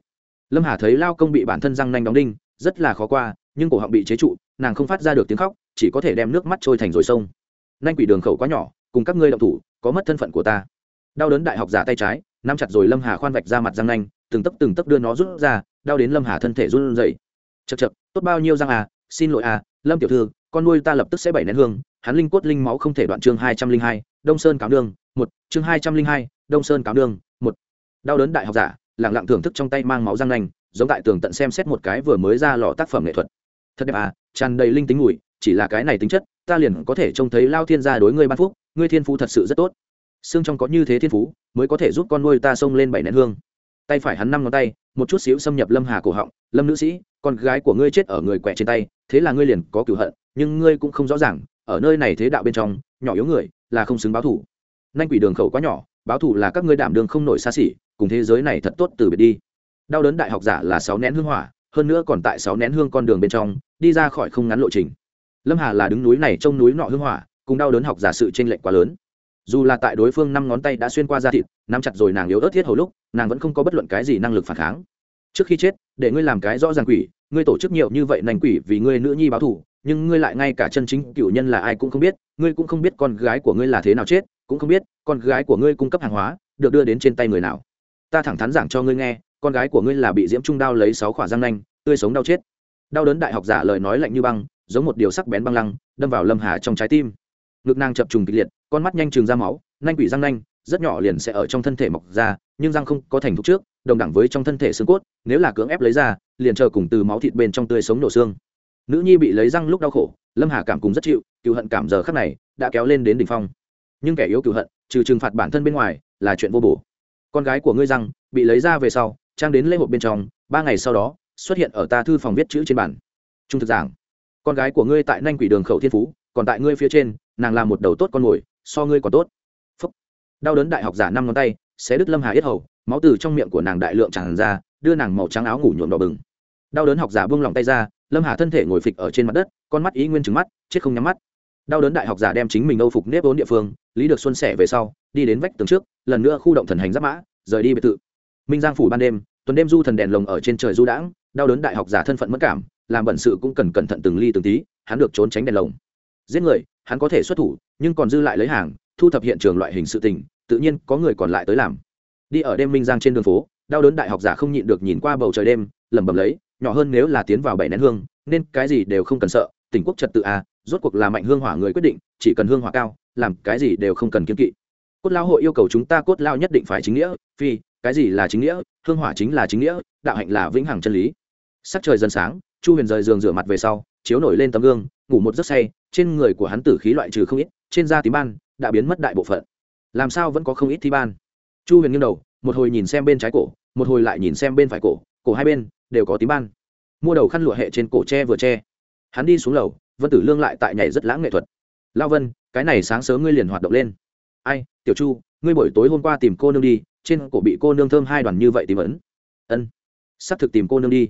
lâm hà thấy lao công bị bản thân răng nanh đóng đinh, rất là khó qua, nhưng cổ họng bị chế trụ, nàng không phát ra được tiếng khóc, chỉ có thể đem nước mắt trôi thành rồi sông. Nanh quỷ đường khẩu quá nhỏ, cùng các ngươi động thủ, có mất thân phận của ta. Đau đớn đại học giả tay trái, nắm chặt rồi lâm hà khoan vạch ra mặt răng nanh từng tấc từng tấc đưa nó rút ra đau đến lâm hà thân thể run rẩy. Chật chật tốt bao nhiêu răng à xin lỗi à lâm tiểu thư con nuôi ta lập tức sẽ bảy nén hương hắn linh cốt linh máu không thể đoạn chương hai trăm linh hai đông sơn cáo đường một chương hai trăm linh hai đông sơn cáo đường một. Đau đớn đại học giả lẳng lặng thưởng thức trong tay mang máu răng nành, giống tại tường tận xem xét một cái vừa mới ra lò tác phẩm nghệ thuật. Thật đẹp à tràn đầy linh tính mùi chỉ là cái này tính chất ta liền có thể trông thấy lao thiên gia đối ngươi ban phúc ngươi thiên phú thật sự rất tốt. Xương trong có như thế thiên phú mới có thể giúp con nuôi ta xông lên bảy nén hương tay phải hắn năm ngón tay, một chút xíu xâm nhập lâm hà cổ họng. Lâm nữ sĩ, con gái của ngươi chết ở người quẹ trên tay, thế là ngươi liền có cửu hận, nhưng ngươi cũng không rõ ràng, ở nơi này thế đạo bên trong, nhỏ yếu người là không xứng báo thủ nanh quỷ đường khẩu quá nhỏ, báo thủ là các ngươi đảm đường không nổi xa xỉ, cùng thế giới này thật tốt từ biệt đi. Đau đớn đại học giả là sáu nén hương hỏa, hơn nữa còn tại sáu nén hương con đường bên trong, đi ra khỏi không ngắn lộ trình. Lâm hà là đứng núi này trông núi nọ hương hỏa, cùng đau đớn học giả sự tranh lệch quá lớn dù là tại đối phương năm ngón tay đã xuyên qua da thịt, nắm chặt rồi nàng yếu ớt thiết hầu lúc, nàng vẫn không có bất luận cái gì năng lực phản kháng. Trước khi chết, để ngươi làm cái rõ ràng quỷ, ngươi tổ chức nhiều như vậy nành quỷ vì ngươi nữ nhi báo thù, nhưng ngươi lại ngay cả chân chính cựu nhân là ai cũng không biết, ngươi cũng không biết con gái của ngươi là thế nào chết, cũng không biết con gái của ngươi cung cấp hàng hóa được đưa đến trên tay người nào. Ta thẳng thắn giảng cho ngươi nghe, con gái của ngươi là bị diễm trung đao lấy sáu khỏa răng nanh, tươi sống đau chết. Đau đớn đại học giả lời nói lạnh như băng, giống một điều sắc bén băng lăng, đâm vào lâm hà trong trái tim. Ngực nàng chập trùng kịch liệt con mắt nhanh chừng ra máu, nanh quỷ răng nanh, rất nhỏ liền sẽ ở trong thân thể mọc ra, nhưng răng không có thành thục trước, đồng đẳng với trong thân thể xương cốt, nếu là cưỡng ép lấy ra, liền chờ cùng từ máu thịt bên trong tươi sống nổ xương. Nữ nhi bị lấy răng lúc đau khổ, lâm hà cảm cùng rất chịu, cựu hận cảm giờ khắc này đã kéo lên đến đỉnh phong. Nhưng kẻ yếu cựu hận, trừ trừng phạt bản thân bên ngoài, là chuyện vô bổ. Con gái của ngươi răng bị lấy ra về sau, trang đến lễ hội bên trong, ba ngày sau đó, xuất hiện ở ta thư phòng viết chữ trên bản trung thực giảng, con gái của ngươi tại nanh quỷ đường khẩu thiên phú, còn tại ngươi phía trên, nàng là một đầu tốt con mồi so ngươi còn tốt. Phúc. đau đớn đại học giả năm ngón tay, xé đứt lâm hà yết hầu, máu từ trong miệng của nàng đại lượng tràn ra, đưa nàng màu trắng áo ngủ nhuộm đỏ bừng. Đau đớn học giả buông lòng tay ra, lâm hà thân thể ngồi phịch ở trên mặt đất, con mắt ý nguyên trứng mắt, chết không nhắm mắt. Đau đớn đại học giả đem chính mình âu phục nếp vốn địa phương, lý được xuân sẻ về sau, đi đến vách tường trước, lần nữa khu động thần hành giáp mã, rời đi biệt thự. Minh giang phủ ban đêm, tuần đêm du thần đèn lồng ở trên trời du đãng, đau đớn đại học giả thân phận mất cảm, làm bẩn sự cũng cần cẩn thận từng ly từng tí, hắn được trốn tránh đèn lồng. Giết người hắn có thể xuất thủ, nhưng còn dư lại lấy hàng, thu thập hiện trường loại hình sự tình, tự nhiên có người còn lại tới làm. Đi ở đêm minh giang trên đường phố, đau đớn đại học giả không nhịn được nhìn qua bầu trời đêm, lẩm bẩm lấy, nhỏ hơn nếu là tiến vào bảy nén hương, nên cái gì đều không cần sợ tỉnh quốc trật tự à rốt cuộc là mạnh hương hỏa người quyết định, chỉ cần hương hỏa cao, làm cái gì đều không cần kiên kỵ. Cốt lao hội yêu cầu chúng ta cốt lao nhất định phải chính nghĩa, phi, cái gì là chính nghĩa, hương hỏa chính là chính nghĩa, đạo hạnh là vĩnh hằng chân lý. Sắc trời dần sáng, chu huyền rời giường rửa mặt về sau, chiếu nổi lên tấm gương ngủ một giấc say, trên người của hắn tử khí loại trừ không ít, trên da tím ban đã biến mất đại bộ phận. Làm sao vẫn có không ít thi ban? Chu huyền nghiêng đầu, một hồi nhìn xem bên trái cổ, một hồi lại nhìn xem bên phải cổ cổ hai bên đều có tím ban. Mua đầu khăn lụa hệ trên cổ tre vừa tre. Hắn đi xuống lầu, vân tử lương lại tại nhảy rất lãng nghệ thuật. Lao vân, cái này sáng sớm ngươi liền hoạt động lên. Ai, tiểu chu, ngươi buổi tối hôm qua tìm cô nương đi, trên cổ bị cô nương thơm hai đoàn như vậy tìm ấn. Ân s ắ c thực tìm cô nương đi.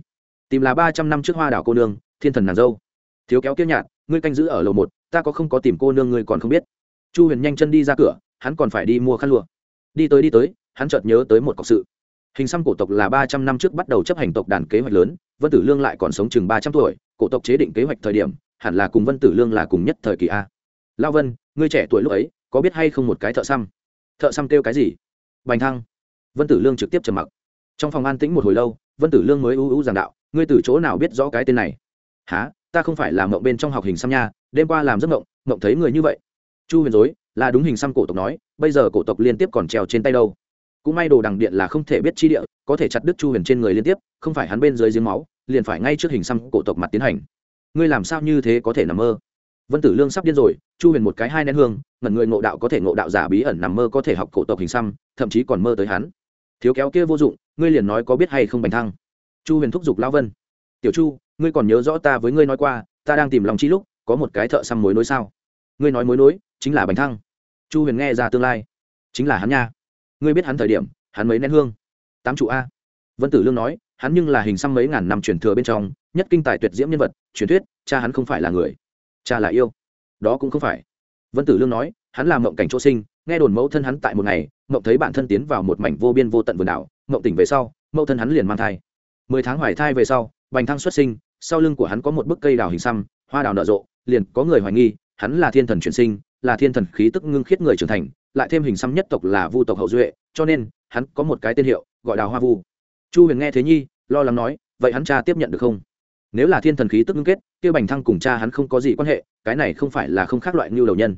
Tìm là ba trăm năm trước hoa đảo cô nương, thiên thần nàng dâu thiếu kéo kia nhạt, ngươi canh giữ ở lầu một, ta có không có tìm cô nương ngươi còn không biết. Chu huyền nhanh chân đi ra cửa, hắn còn phải đi mua khăn lụa. Đi tới đi tới, hắn chợt nhớ tới một cọc sự. Hình xăm cổ tộc là ba trăm năm trước bắt đầu chấp hành tộc đàn kế hoạch lớn, vân tử lương lại còn sống chừng ba trăm tuổi, cổ tộc chế định kế hoạch thời điểm, hẳn là cùng vân tử lương là cùng nhất thời kỳ a. Lao vân, ngươi trẻ tuổi lúc ấy, có biết hay không một cái thợ xăm? Thợ xăm kêu cái gì? Bành thăng. Vân tử lương trực tiếp trầm mặc. Trong phòng an tĩnh một hồi lâu, vân tử lương mới ưu ưu giảng đạo, ngươi từ chỗ nào biết rõ cái tên này? Há ta không phải là mộng bên trong học hình xăm nha, đêm qua làm giấc mộng mộng thấy người như vậy. Chu huyền dối, là đúng hình xăm cổ tộc nói, bây giờ cổ tộc liên tiếp còn treo trên tay đâu. Cũng may đồ đằng điện là không thể biết chi địa, có thể chặt đứt chu huyền trên người liên tiếp, không phải hắn bên dưới giếng máu, liền phải ngay trước hình xăm cổ tộc mặt tiến hành. Ngươi làm sao như thế có thể nằm mơ? Vân tử lương sắp điên rồi, chu huyền một cái hai nén hương, ngẩn người ngộ đạo có thể ngộ đạo giả bí ẩn nằm mơ có thể học cổ tộc hình xăm, thậm chí còn mơ tới hắn. Thiếu kéo kia vô dụng, ngươi liền nói có biết hay không bành thăng. Chu huyền thúc giục lão vân tiểu chu, ngươi còn nhớ rõ ta với ngươi nói qua, ta đang tìm lòng chi lúc, có một cái thợ xăm mối nối sao? Ngươi nói mối nối, chính là bánh thăng. Chu huyền nghe ra tương lai. Chính là hắn nha. Ngươi biết hắn thời điểm, hắn mấy nén hương. Tám trụ a. Vân tử lương nói, hắn nhưng là hình xăm mấy ngàn năm truyền thừa bên trong, nhất kinh tài tuyệt diễm nhân vật, truyền thuyết, cha hắn không phải là người. Cha là yêu. Đó cũng không phải. Vân tử lương nói, hắn là mộng cảnh chỗ sinh, nghe đồn mẫu thân hắn tại một ngày, mộng thấy bản thân tiến vào một mảnh vô biên vô tận vườn đảo, mộng tỉnh về sau, mẫu thân hắn liền mang thai. Mười tháng hoài thai về sau bành thăng xuất sinh, sau lưng của hắn có một bức cây đào hình xăm, hoa đào nở rộ, liền có người hoài nghi, hắn là thiên thần chuyển sinh, là thiên thần khí tức ngưng khiết người trưởng thành, lại thêm hình xăm nhất tộc là vu tộc hậu duệ, cho nên hắn có một cái tên hiệu, gọi đào hoa vu. Chu huyền nghe thế nhi, lo lắng nói, vậy hắn cha tiếp nhận được không? Nếu là thiên thần khí tức ngưng kết, kia bành thăng cùng cha hắn không có gì quan hệ, cái này không phải là không khác loại ngưu đầu nhân.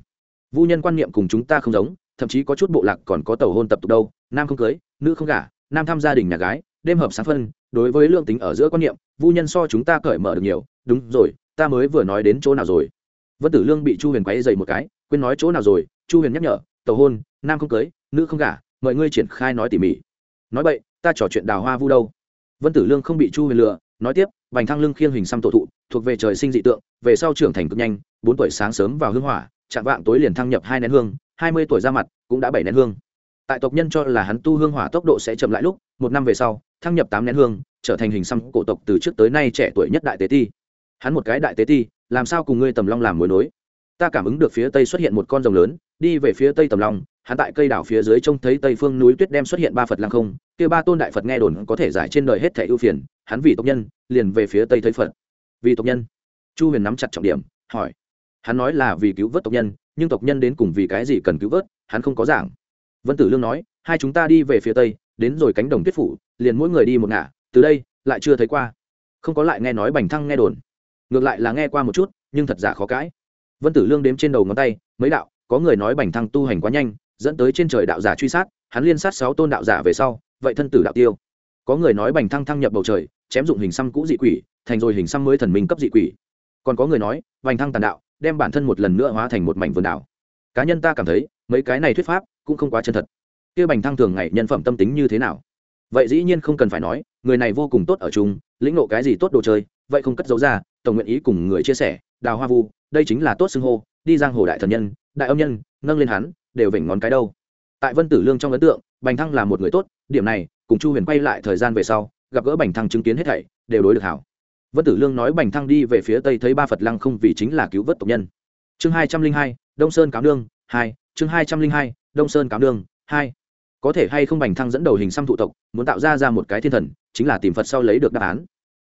Vu nhân quan niệm cùng chúng ta không giống, thậm chí có chút bộ lạc còn có tàu hôn tập tục đâu, nam không cưới, nữ không gả, nam tham gia đình nhà gái, đêm hợp sáng phân đối với lương tính ở giữa quan niệm, vu nhân so chúng ta cởi mở được nhiều, đúng rồi, ta mới vừa nói đến chỗ nào rồi. Vân tử lương bị chu huyền quấy dày một cái, quên nói chỗ nào rồi, chu huyền nhắc nhở tàu hôn, nam không cưới, nữ không gả, mời ngươi triển khai nói tỉ mỉ. Nói vậy ta trò chuyện đào hoa vu đâu. Vân tử lương không bị chu huyền lừa, nói tiếp vành thăng lưng khiêng hình xăm tổ thụ, thuộc về trời sinh dị tượng, về sau trưởng thành cực nhanh, bốn tuổi sáng sớm vào hương hỏa, chạm vạng tối liền thăng nhập hai nén hương, hai mươi tuổi ra mặt cũng đã bảy nén hương. Tại tộc nhân cho là hắn tu hương hỏa tốc độ sẽ chậm lại lúc, một năm về sau thăng nhập tám nén hương, trở thành hình xăm cổ tộc từ trước tới nay trẻ tuổi nhất đại tế ti. Hắn một cái đại tế ti, làm sao cùng ngươi tầm long làm mối nối? Ta cảm ứng được phía tây xuất hiện một con rồng lớn, đi về phía tây tầm long, hắn tại cây đảo phía dưới trông thấy tây phương núi tuyết đem xuất hiện ba phật lăng không, kia ba tôn đại phật nghe đồn có thể giải trên đời hết thẻ ưu phiền, hắn vì tộc nhân, liền về phía tây thấy phật. Vì tộc nhân. Chu huyền nắm chặt trọng điểm, hỏi. Hắn nói là vì cứu vớt tộc nhân, nhưng tộc nhân đến cùng vì cái gì cần cứu vớt, hắn không có giảng. Vân tử lương nói, hai chúng ta đi về phía tây đến rồi cánh đồng tuyết phủ, liền mỗi người đi một ngả, từ đây, lại chưa thấy qua. Không có lại nghe nói bành thăng nghe đồn. Ngược lại là nghe qua một chút, nhưng thật giả khó cãi. Vân tử lương đếm trên đầu ngón tay, mấy đạo, có người nói bành thăng tu hành quá nhanh, dẫn tới trên trời đạo giả truy sát, hắn liên sát sáu tôn đạo giả về sau, vậy thân tử đạo tiêu. Có người nói bành thăng thăng nhập bầu trời, chém dụng hình xăm cũ dị quỷ, thành rồi hình xăm mới thần minh cấp dị quỷ. Còn có người nói, bành thăng tàn đạo, đem bản thân một lần nữa hóa thành một mảnh vườn đảo. Cá nhân ta cảm thấy, mấy cái này thuyết pháp cũng không quá chân thật kia bành thăng thường ngày nhân phẩm tâm tính như thế nào? Vậy dĩ nhiên không cần phải nói, người này vô cùng tốt ở chung, lĩnh nộ cái gì tốt đồ chơi, vậy không cất giấu ra, tổng nguyện ý cùng người chia sẻ, đào hoa vu, đây chính là tốt xưng hô, đi giang hồ đại thần nhân, đại âm nhân, nâng lên hắn, đều vểnh ngón cái đâu. Tại vân tử lương trong ấn tượng, bành thăng là một người tốt, điểm này, cùng chu huyền quay lại thời gian về sau, gặp gỡ bành thăng chứng kiến hết thảy, đều đối được hảo. Vân tử lương nói bành thăng đi về phía tây thấy ba phật lăng không vì chính là cứu vớt tộc nhân. Chương hai trăm linh hai, đông sơn cáo nương, hai, chương hai trăm linh hai, đông sơn cáo nương, hai có thể hay không bành thăng dẫn đầu hình xăm thụ tộc, muốn tạo ra ra một cái thiên thần, chính là tìm phật sau lấy được đáp án.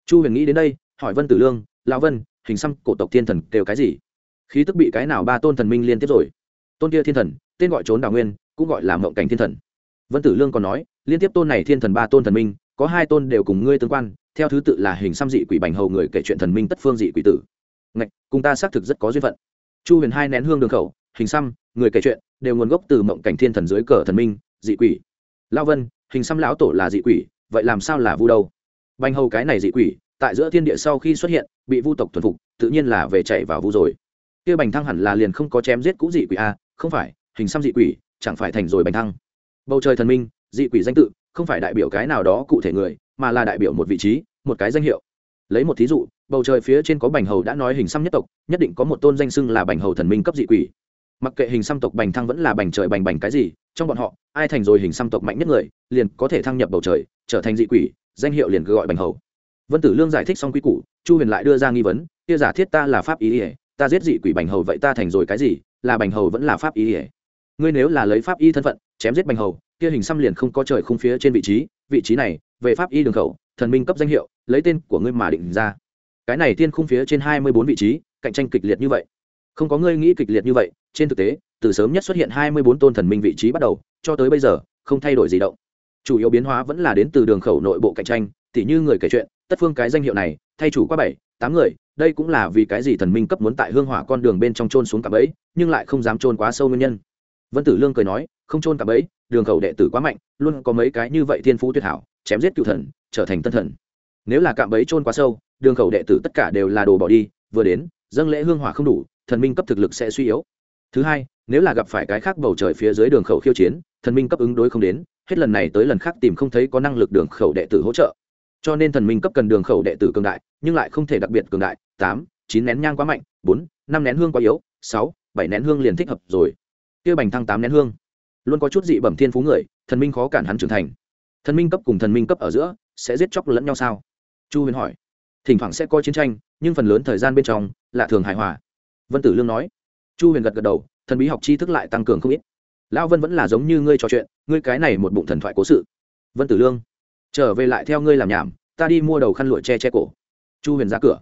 Chu huyền nghĩ đến đây, hỏi vân tử lương, lão vân, hình xăm cổ tộc thiên thần đều cái gì? Khí tức bị cái nào ba tôn thần minh liên tiếp rồi? Tôn kia thiên thần, tên gọi trốn đào nguyên, cũng gọi là mộng cảnh thiên thần. Vân tử lương còn nói, liên tiếp tôn này thiên thần ba tôn thần minh, có hai tôn đều cùng ngươi tương quan, theo thứ tự là hình xăm dị quỷ bành hầu người kể chuyện thần minh tất phương dị quỷ tử. Ngạch, cùng ta xác thực rất có duyên phận. Chu huyền hai nén hương đường khẩu, hình xăm, người kể chuyện, đều nguồn gốc từ mộng cảnh thiên thần dưới cờ thần minh dị quỷ. Lao vân, hình xăm lão tổ là dị quỷ, vậy làm sao là vu đâu? Bành hầu cái này dị quỷ, tại giữa thiên địa sau khi xuất hiện, bị vu tộc thuần phục, tự nhiên là về chạy vào vu rồi. Kia bành thăng hẳn là liền không có chém giết cũ dị quỷ a không phải, hình xăm dị quỷ, chẳng phải thành rồi bành thăng. Bầu trời thần minh, dị quỷ danh tự, không phải đại biểu cái nào đó cụ thể người, mà là đại biểu một vị trí, một cái danh hiệu. Lấy một thí dụ, bầu trời phía trên có bành hầu đã nói hình xăm nhất tộc, nhất định có một tôn danh xưng là bành hầu thần minh cấp dị quỷ. Mặc kệ hình xăm tộc bành thăng vẫn là bành trời bành bành cái gì, trong bọn họ ai thành rồi hình xăm tộc mạnh nhất người, liền có thể thăng nhập bầu trời, trở thành dị quỷ, danh hiệu liền cứ gọi bành hầu. Vân tử lương giải thích xong quy củ, chu huyền lại đưa ra nghi vấn, kia giả thiết ta là pháp ý ỉa ta giết dị quỷ bành hầu vậy ta thành rồi cái gì, là bành hầu vẫn là pháp ý ỉa ngươi nếu là lấy pháp y thân phận, chém giết bành hầu, kia hình xăm liền không có trời không phía trên vị trí vị trí này, về pháp y đường khẩu, thần minh cấp danh hiệu, lấy tên của ngươi mà định ra. Cái này tiên khung phía trên hai mươi bốn vị trí, cạnh tranh kịch liệt như vậy. Không có ngươi nghĩ kịch liệt như vậy, trên thực tế, từ sớm nhất xuất hiện hai mươi bốn tôn thần minh vị trí bắt đầu cho tới bây giờ, không thay đổi gì động. Chủ yếu biến hóa vẫn là đến từ đường khẩu nội bộ cạnh tranh, tỉ như người kể chuyện, tất phương cái danh hiệu này, thay chủ qua bảy, tám người, đây cũng là vì cái gì thần minh cấp muốn tại hương hỏa con đường bên trong trôn xuống cạm ấy nhưng lại không dám trôn quá sâu nguyên nhân. Vân tử lương cười nói, không trôn cạm ấy đường khẩu đệ tử quá mạnh, luôn có mấy cái như vậy thiên phú tuyệt hảo, chém giết cựu thần, trở thành tân thần. Nếu là cạm bẫy trôn quá sâu, đường khẩu đệ tử tất cả đều là đồ bỏ đi, vừa đến, dâng lễ hương hỏa không đủ, thần minh cấp thực lực sẽ suy yếu. Thứ hai, nếu là gặp phải cái khác bầu trời phía dưới đường khẩu khiêu chiến thần minh cấp ứng đối không đến, hết lần này tới lần khác tìm không thấy có năng lực đường khẩu đệ tử hỗ trợ. Cho nên thần minh cấp cần đường khẩu đệ tử cường đại, nhưng lại không thể đặc biệt cường đại. Tám, chín nén nhang quá mạnh. Bốn, năm nén hương quá yếu. Sáu, bảy nén hương liền thích hợp rồi. Kia bành thăng tám nén hương. Luôn có chút dị bẩm thiên phú người, thần minh khó cản hắn trưởng thành. Thần minh cấp cùng thần minh cấp ở giữa, sẽ giết chóc lẫn nhau sao? Chu huyền hỏi. Thỉnh thoảng sẽ có chiến tranh, nhưng phần lớn thời gian bên trong là thường hài hòa. Vân tử lương nói. Chu huyền gật gật đầu, thần bí học tri thức lại tăng cường không ít lão vân vẫn là giống như ngươi trò chuyện, ngươi cái này một bụng thần thoại cố sự. Vân tử lương, trở về lại theo ngươi làm nhảm, ta đi mua đầu khăn lụa che che cổ. Chu huyền ra cửa.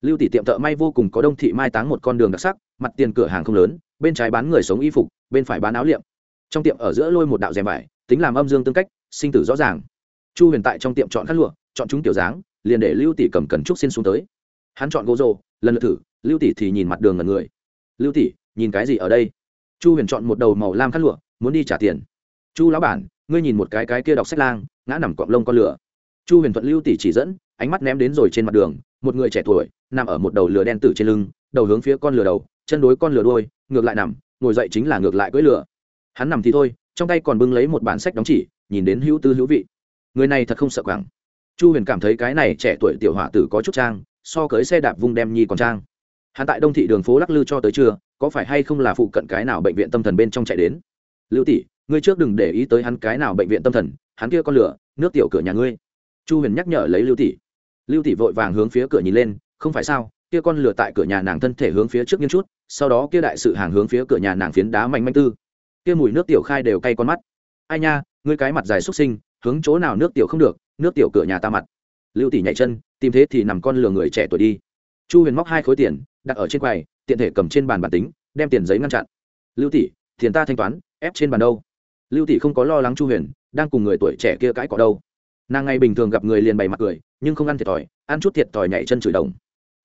Lưu tỷ tiệm thợ may vô cùng có đông thị mai táng một con đường đặc sắc, mặt tiền cửa hàng không lớn, bên trái bán người sống y phục, bên phải bán áo liệm. Trong tiệm ở giữa lôi một đạo rèm vải, tính làm âm dương tương cách, sinh tử rõ ràng. Chu huyền tại trong tiệm chọn khăn lụa, chọn chúng tiểu dáng, liền để lưu tỷ cầm cần trúc xin xuống tới. Hắn chọn gỗ rồ, lần lượt thử, lưu tỷ thì nhìn mặt đường ngần người. Lưu tỷ, nhìn cái gì ở đây? Chu huyền chọn một đầu màu lam khăn lụa, muốn đi trả tiền. Chu lão bản, ngươi nhìn một cái cái kia đọc sách lang, ngã nằm cọng lông con lửa. Chu huyền thuận lưu tỷ chỉ dẫn, ánh mắt ném đến rồi trên mặt đường, một người trẻ tuổi, nằm ở một đầu lửa đen tử trên lưng, đầu hướng phía con lửa đầu, chân đối con lửa đôi ngược lại nằm, ngồi dậy chính là ngược lại cưỡi lửa. Hắn nằm thì thôi, trong tay còn bưng lấy một bản sách đóng chỉ, nhìn đến hữu tư hữu vị. Người này thật không sợ quảng chu huyền cảm thấy cái này trẻ tuổi tiểu hỏa tử có chút trang, so cưới xe đạp vung đem nhi còn trang hắn tại đông thị đường phố lắc lư cho tới trưa, có phải hay không là phụ cận cái nào bệnh viện tâm thần bên trong chạy đến? Lưu tỷ, ngươi trước đừng để ý tới hắn cái nào bệnh viện tâm thần, hắn kia con lửa, nước tiểu cửa nhà ngươi. Chu huyền nhắc nhở lấy lưu tỷ. Lưu tỷ vội vàng hướng phía cửa nhìn lên, không phải sao, kia con lửa tại cửa nhà nàng thân thể hướng phía trước nghiêng chút, sau đó kia đại sự hàng hướng phía cửa nhà nàng phiến đá mạnh manh tư. Kia mùi nước tiểu khai đều cay con mắt. Ai nha, ngươi cái mặt dài xuất sinh, hướng chỗ nào nước tiểu không được, nước tiểu cửa nhà ta mặt. Lưu tỷ nhảy chân, tìm thế thì nằm con lừa người trẻ tuổi đi. Chu huyền móc hai khối tiền đặt ở trên quầy, tiện thể cầm trên bàn bản tính, đem tiền giấy ngăn chặn. Lưu tỷ, tiền ta thanh toán, ép trên bàn đâu? Lưu tỷ không có lo lắng chu huyền, đang cùng người tuổi trẻ kia cãi cọ đâu. Nàng ngày bình thường gặp người liền bày mặt cười, nhưng không ăn thiệt thòi, ăn chút thiệt thòi nhảy chân chửi đồng.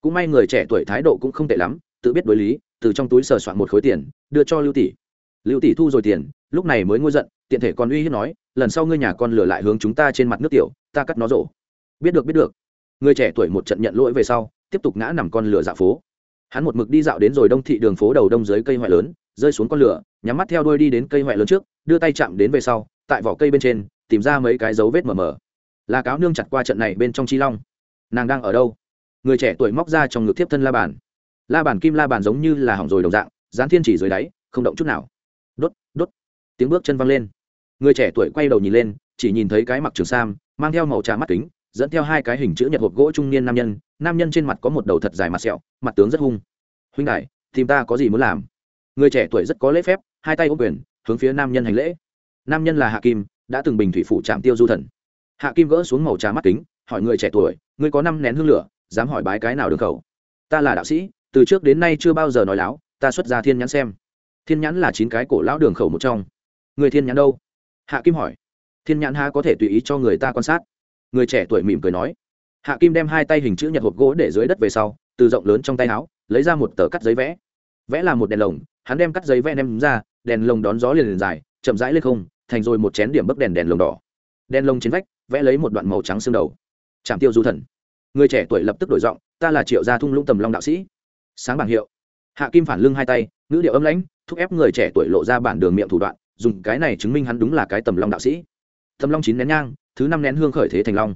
Cũng may người trẻ tuổi thái độ cũng không tệ lắm, tự biết đối lý, từ trong túi sờ soạn một khối tiền, đưa cho lưu tỷ. Lưu tỷ thu rồi tiền, lúc này mới ngôi giận, tiện thể còn uy hiếp nói, lần sau ngươi nhà con lửa lại hướng chúng ta trên mặt nước tiểu, ta cắt nó rổ. Biết được biết được. Người trẻ tuổi một trận nhận lỗi về sau, tiếp tục ngã nằm con lửa dạo phố hắn một mực đi dạo đến rồi đông thị đường phố đầu đông dưới cây hoại lớn, rơi xuống con lửa, nhắm mắt theo đuôi đi đến cây hoại lớn trước, đưa tay chạm đến về sau, tại vỏ cây bên trên, tìm ra mấy cái dấu vết mờ mờ. Là cáo nương chặt qua trận này bên trong chi long. Nàng đang ở đâu? Người trẻ tuổi móc ra trong ngực tiếp thân la bàn. La bàn kim la bàn giống như là hỏng rồi đồng dạng, dán thiên chỉ dưới đáy, không động chút nào. Đốt đốt. Tiếng bước chân văng lên. Người trẻ tuổi quay đầu nhìn lên, chỉ nhìn thấy cái mặc trường sam, mang theo màu trà mắt kính dẫn theo hai cái hình chữ nhật hộp gỗ trung niên nam nhân nam nhân trên mặt có một đầu thật dài mặt sẹo, mặt tướng rất hung. Huynh đại, tìm ta có gì muốn làm? Người trẻ tuổi rất có lễ phép, hai tay ôm quyền, hướng phía nam nhân hành lễ. Nam nhân là hạ kim, đã từng bình thủy phủ trạm tiêu du thần. Hạ kim gỡ xuống màu trà mắt kính, hỏi người trẻ tuổi, ngươi có năm nén hương lửa, dám hỏi bái cái nào đường khẩu? Ta là đạo sĩ, từ trước đến nay chưa bao giờ nói láo, ta xuất ra thiên nhãn xem. Thiên nhãn là chín cái cổ lão đường khẩu một trong. Người thiên nhãn đâu? Hạ kim hỏi. Thiên nhãn ha có thể tùy ý cho người ta quan sát? Người trẻ tuổi mỉm cười nói. Hạ kim đem hai tay hình chữ nhật hộp gỗ để dưới đất về sau, từ rộng lớn trong tay áo, lấy ra một tờ cắt giấy vẽ. Vẽ là một đèn lồng, hắn đem cắt giấy vẽ đem ra, đèn lồng đón gió liền liền dài, chậm rãi lên không, thành rồi một chén điểm bấc đèn đèn lồng đỏ. Đèn lồng trên vách, vẽ lấy một đoạn màu trắng xương đầu. Chạm tiêu du thần. Người trẻ tuổi lập tức đổi giọng, ta là triệu gia thung lũng tầm long đạo sĩ. Sáng bảng hiệu. Hạ kim phản lưng hai tay, ngữ điệu âm lãnh, thúc ép người trẻ tuổi lộ ra bản đường miệng thủ đoạn, dùng cái này chứng minh hắn đúng là cái tầm long đạo sĩ tầm long chín nén nhang, thứ năm nén hương khởi thế thành long.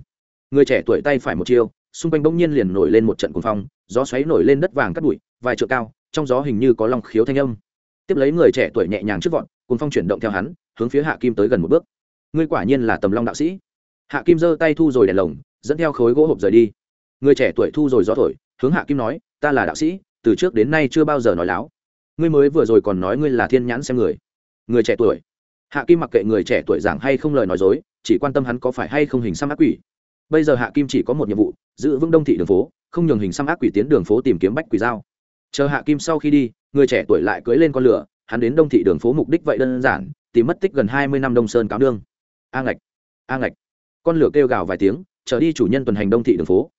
Người trẻ tuổi tay phải một chiêu, xung quanh bỗng nhiên liền nổi lên một trận cuồng phong, gió xoáy nổi lên đất vàng cắt bụi, vài trượng cao, trong gió hình như có long khiếu thanh âm. Tiếp lấy người trẻ tuổi nhẹ nhàng trước vọn cuồng phong chuyển động theo hắn, hướng phía hạ kim tới gần một bước. Ngươi quả nhiên là tầm long đạo sĩ. Hạ kim giơ tay thu rồi đèn lồng, dẫn theo khối gỗ hộp rời đi. Người trẻ tuổi thu rồi gió thổi, hướng hạ kim nói, ta là đạo sĩ, từ trước đến nay chưa bao giờ nói láo. Ngươi mới vừa rồi còn nói ngươi là thiên nhãn xem người. Người trẻ tuổi hạ kim mặc kệ người trẻ tuổi giảng hay không lời nói dối, chỉ quan tâm hắn có phải hay không hình xăm ác quỷ. Bây giờ hạ kim chỉ có một nhiệm vụ, giữ vững đông thị đường phố, không nhường hình xăm ác quỷ tiến đường phố tìm kiếm bách quỷ dao chờ hạ kim sau khi đi, người trẻ tuổi lại cưới lên con lửa, hắn đến đông thị đường phố mục đích vậy đơn giản, tìm mất tích gần hai mươi năm đông sơn cáo đương a ngạch a ngạch. Con lửa kêu gào vài tiếng trở đi chủ nhân tuần hành đông thị đường phố.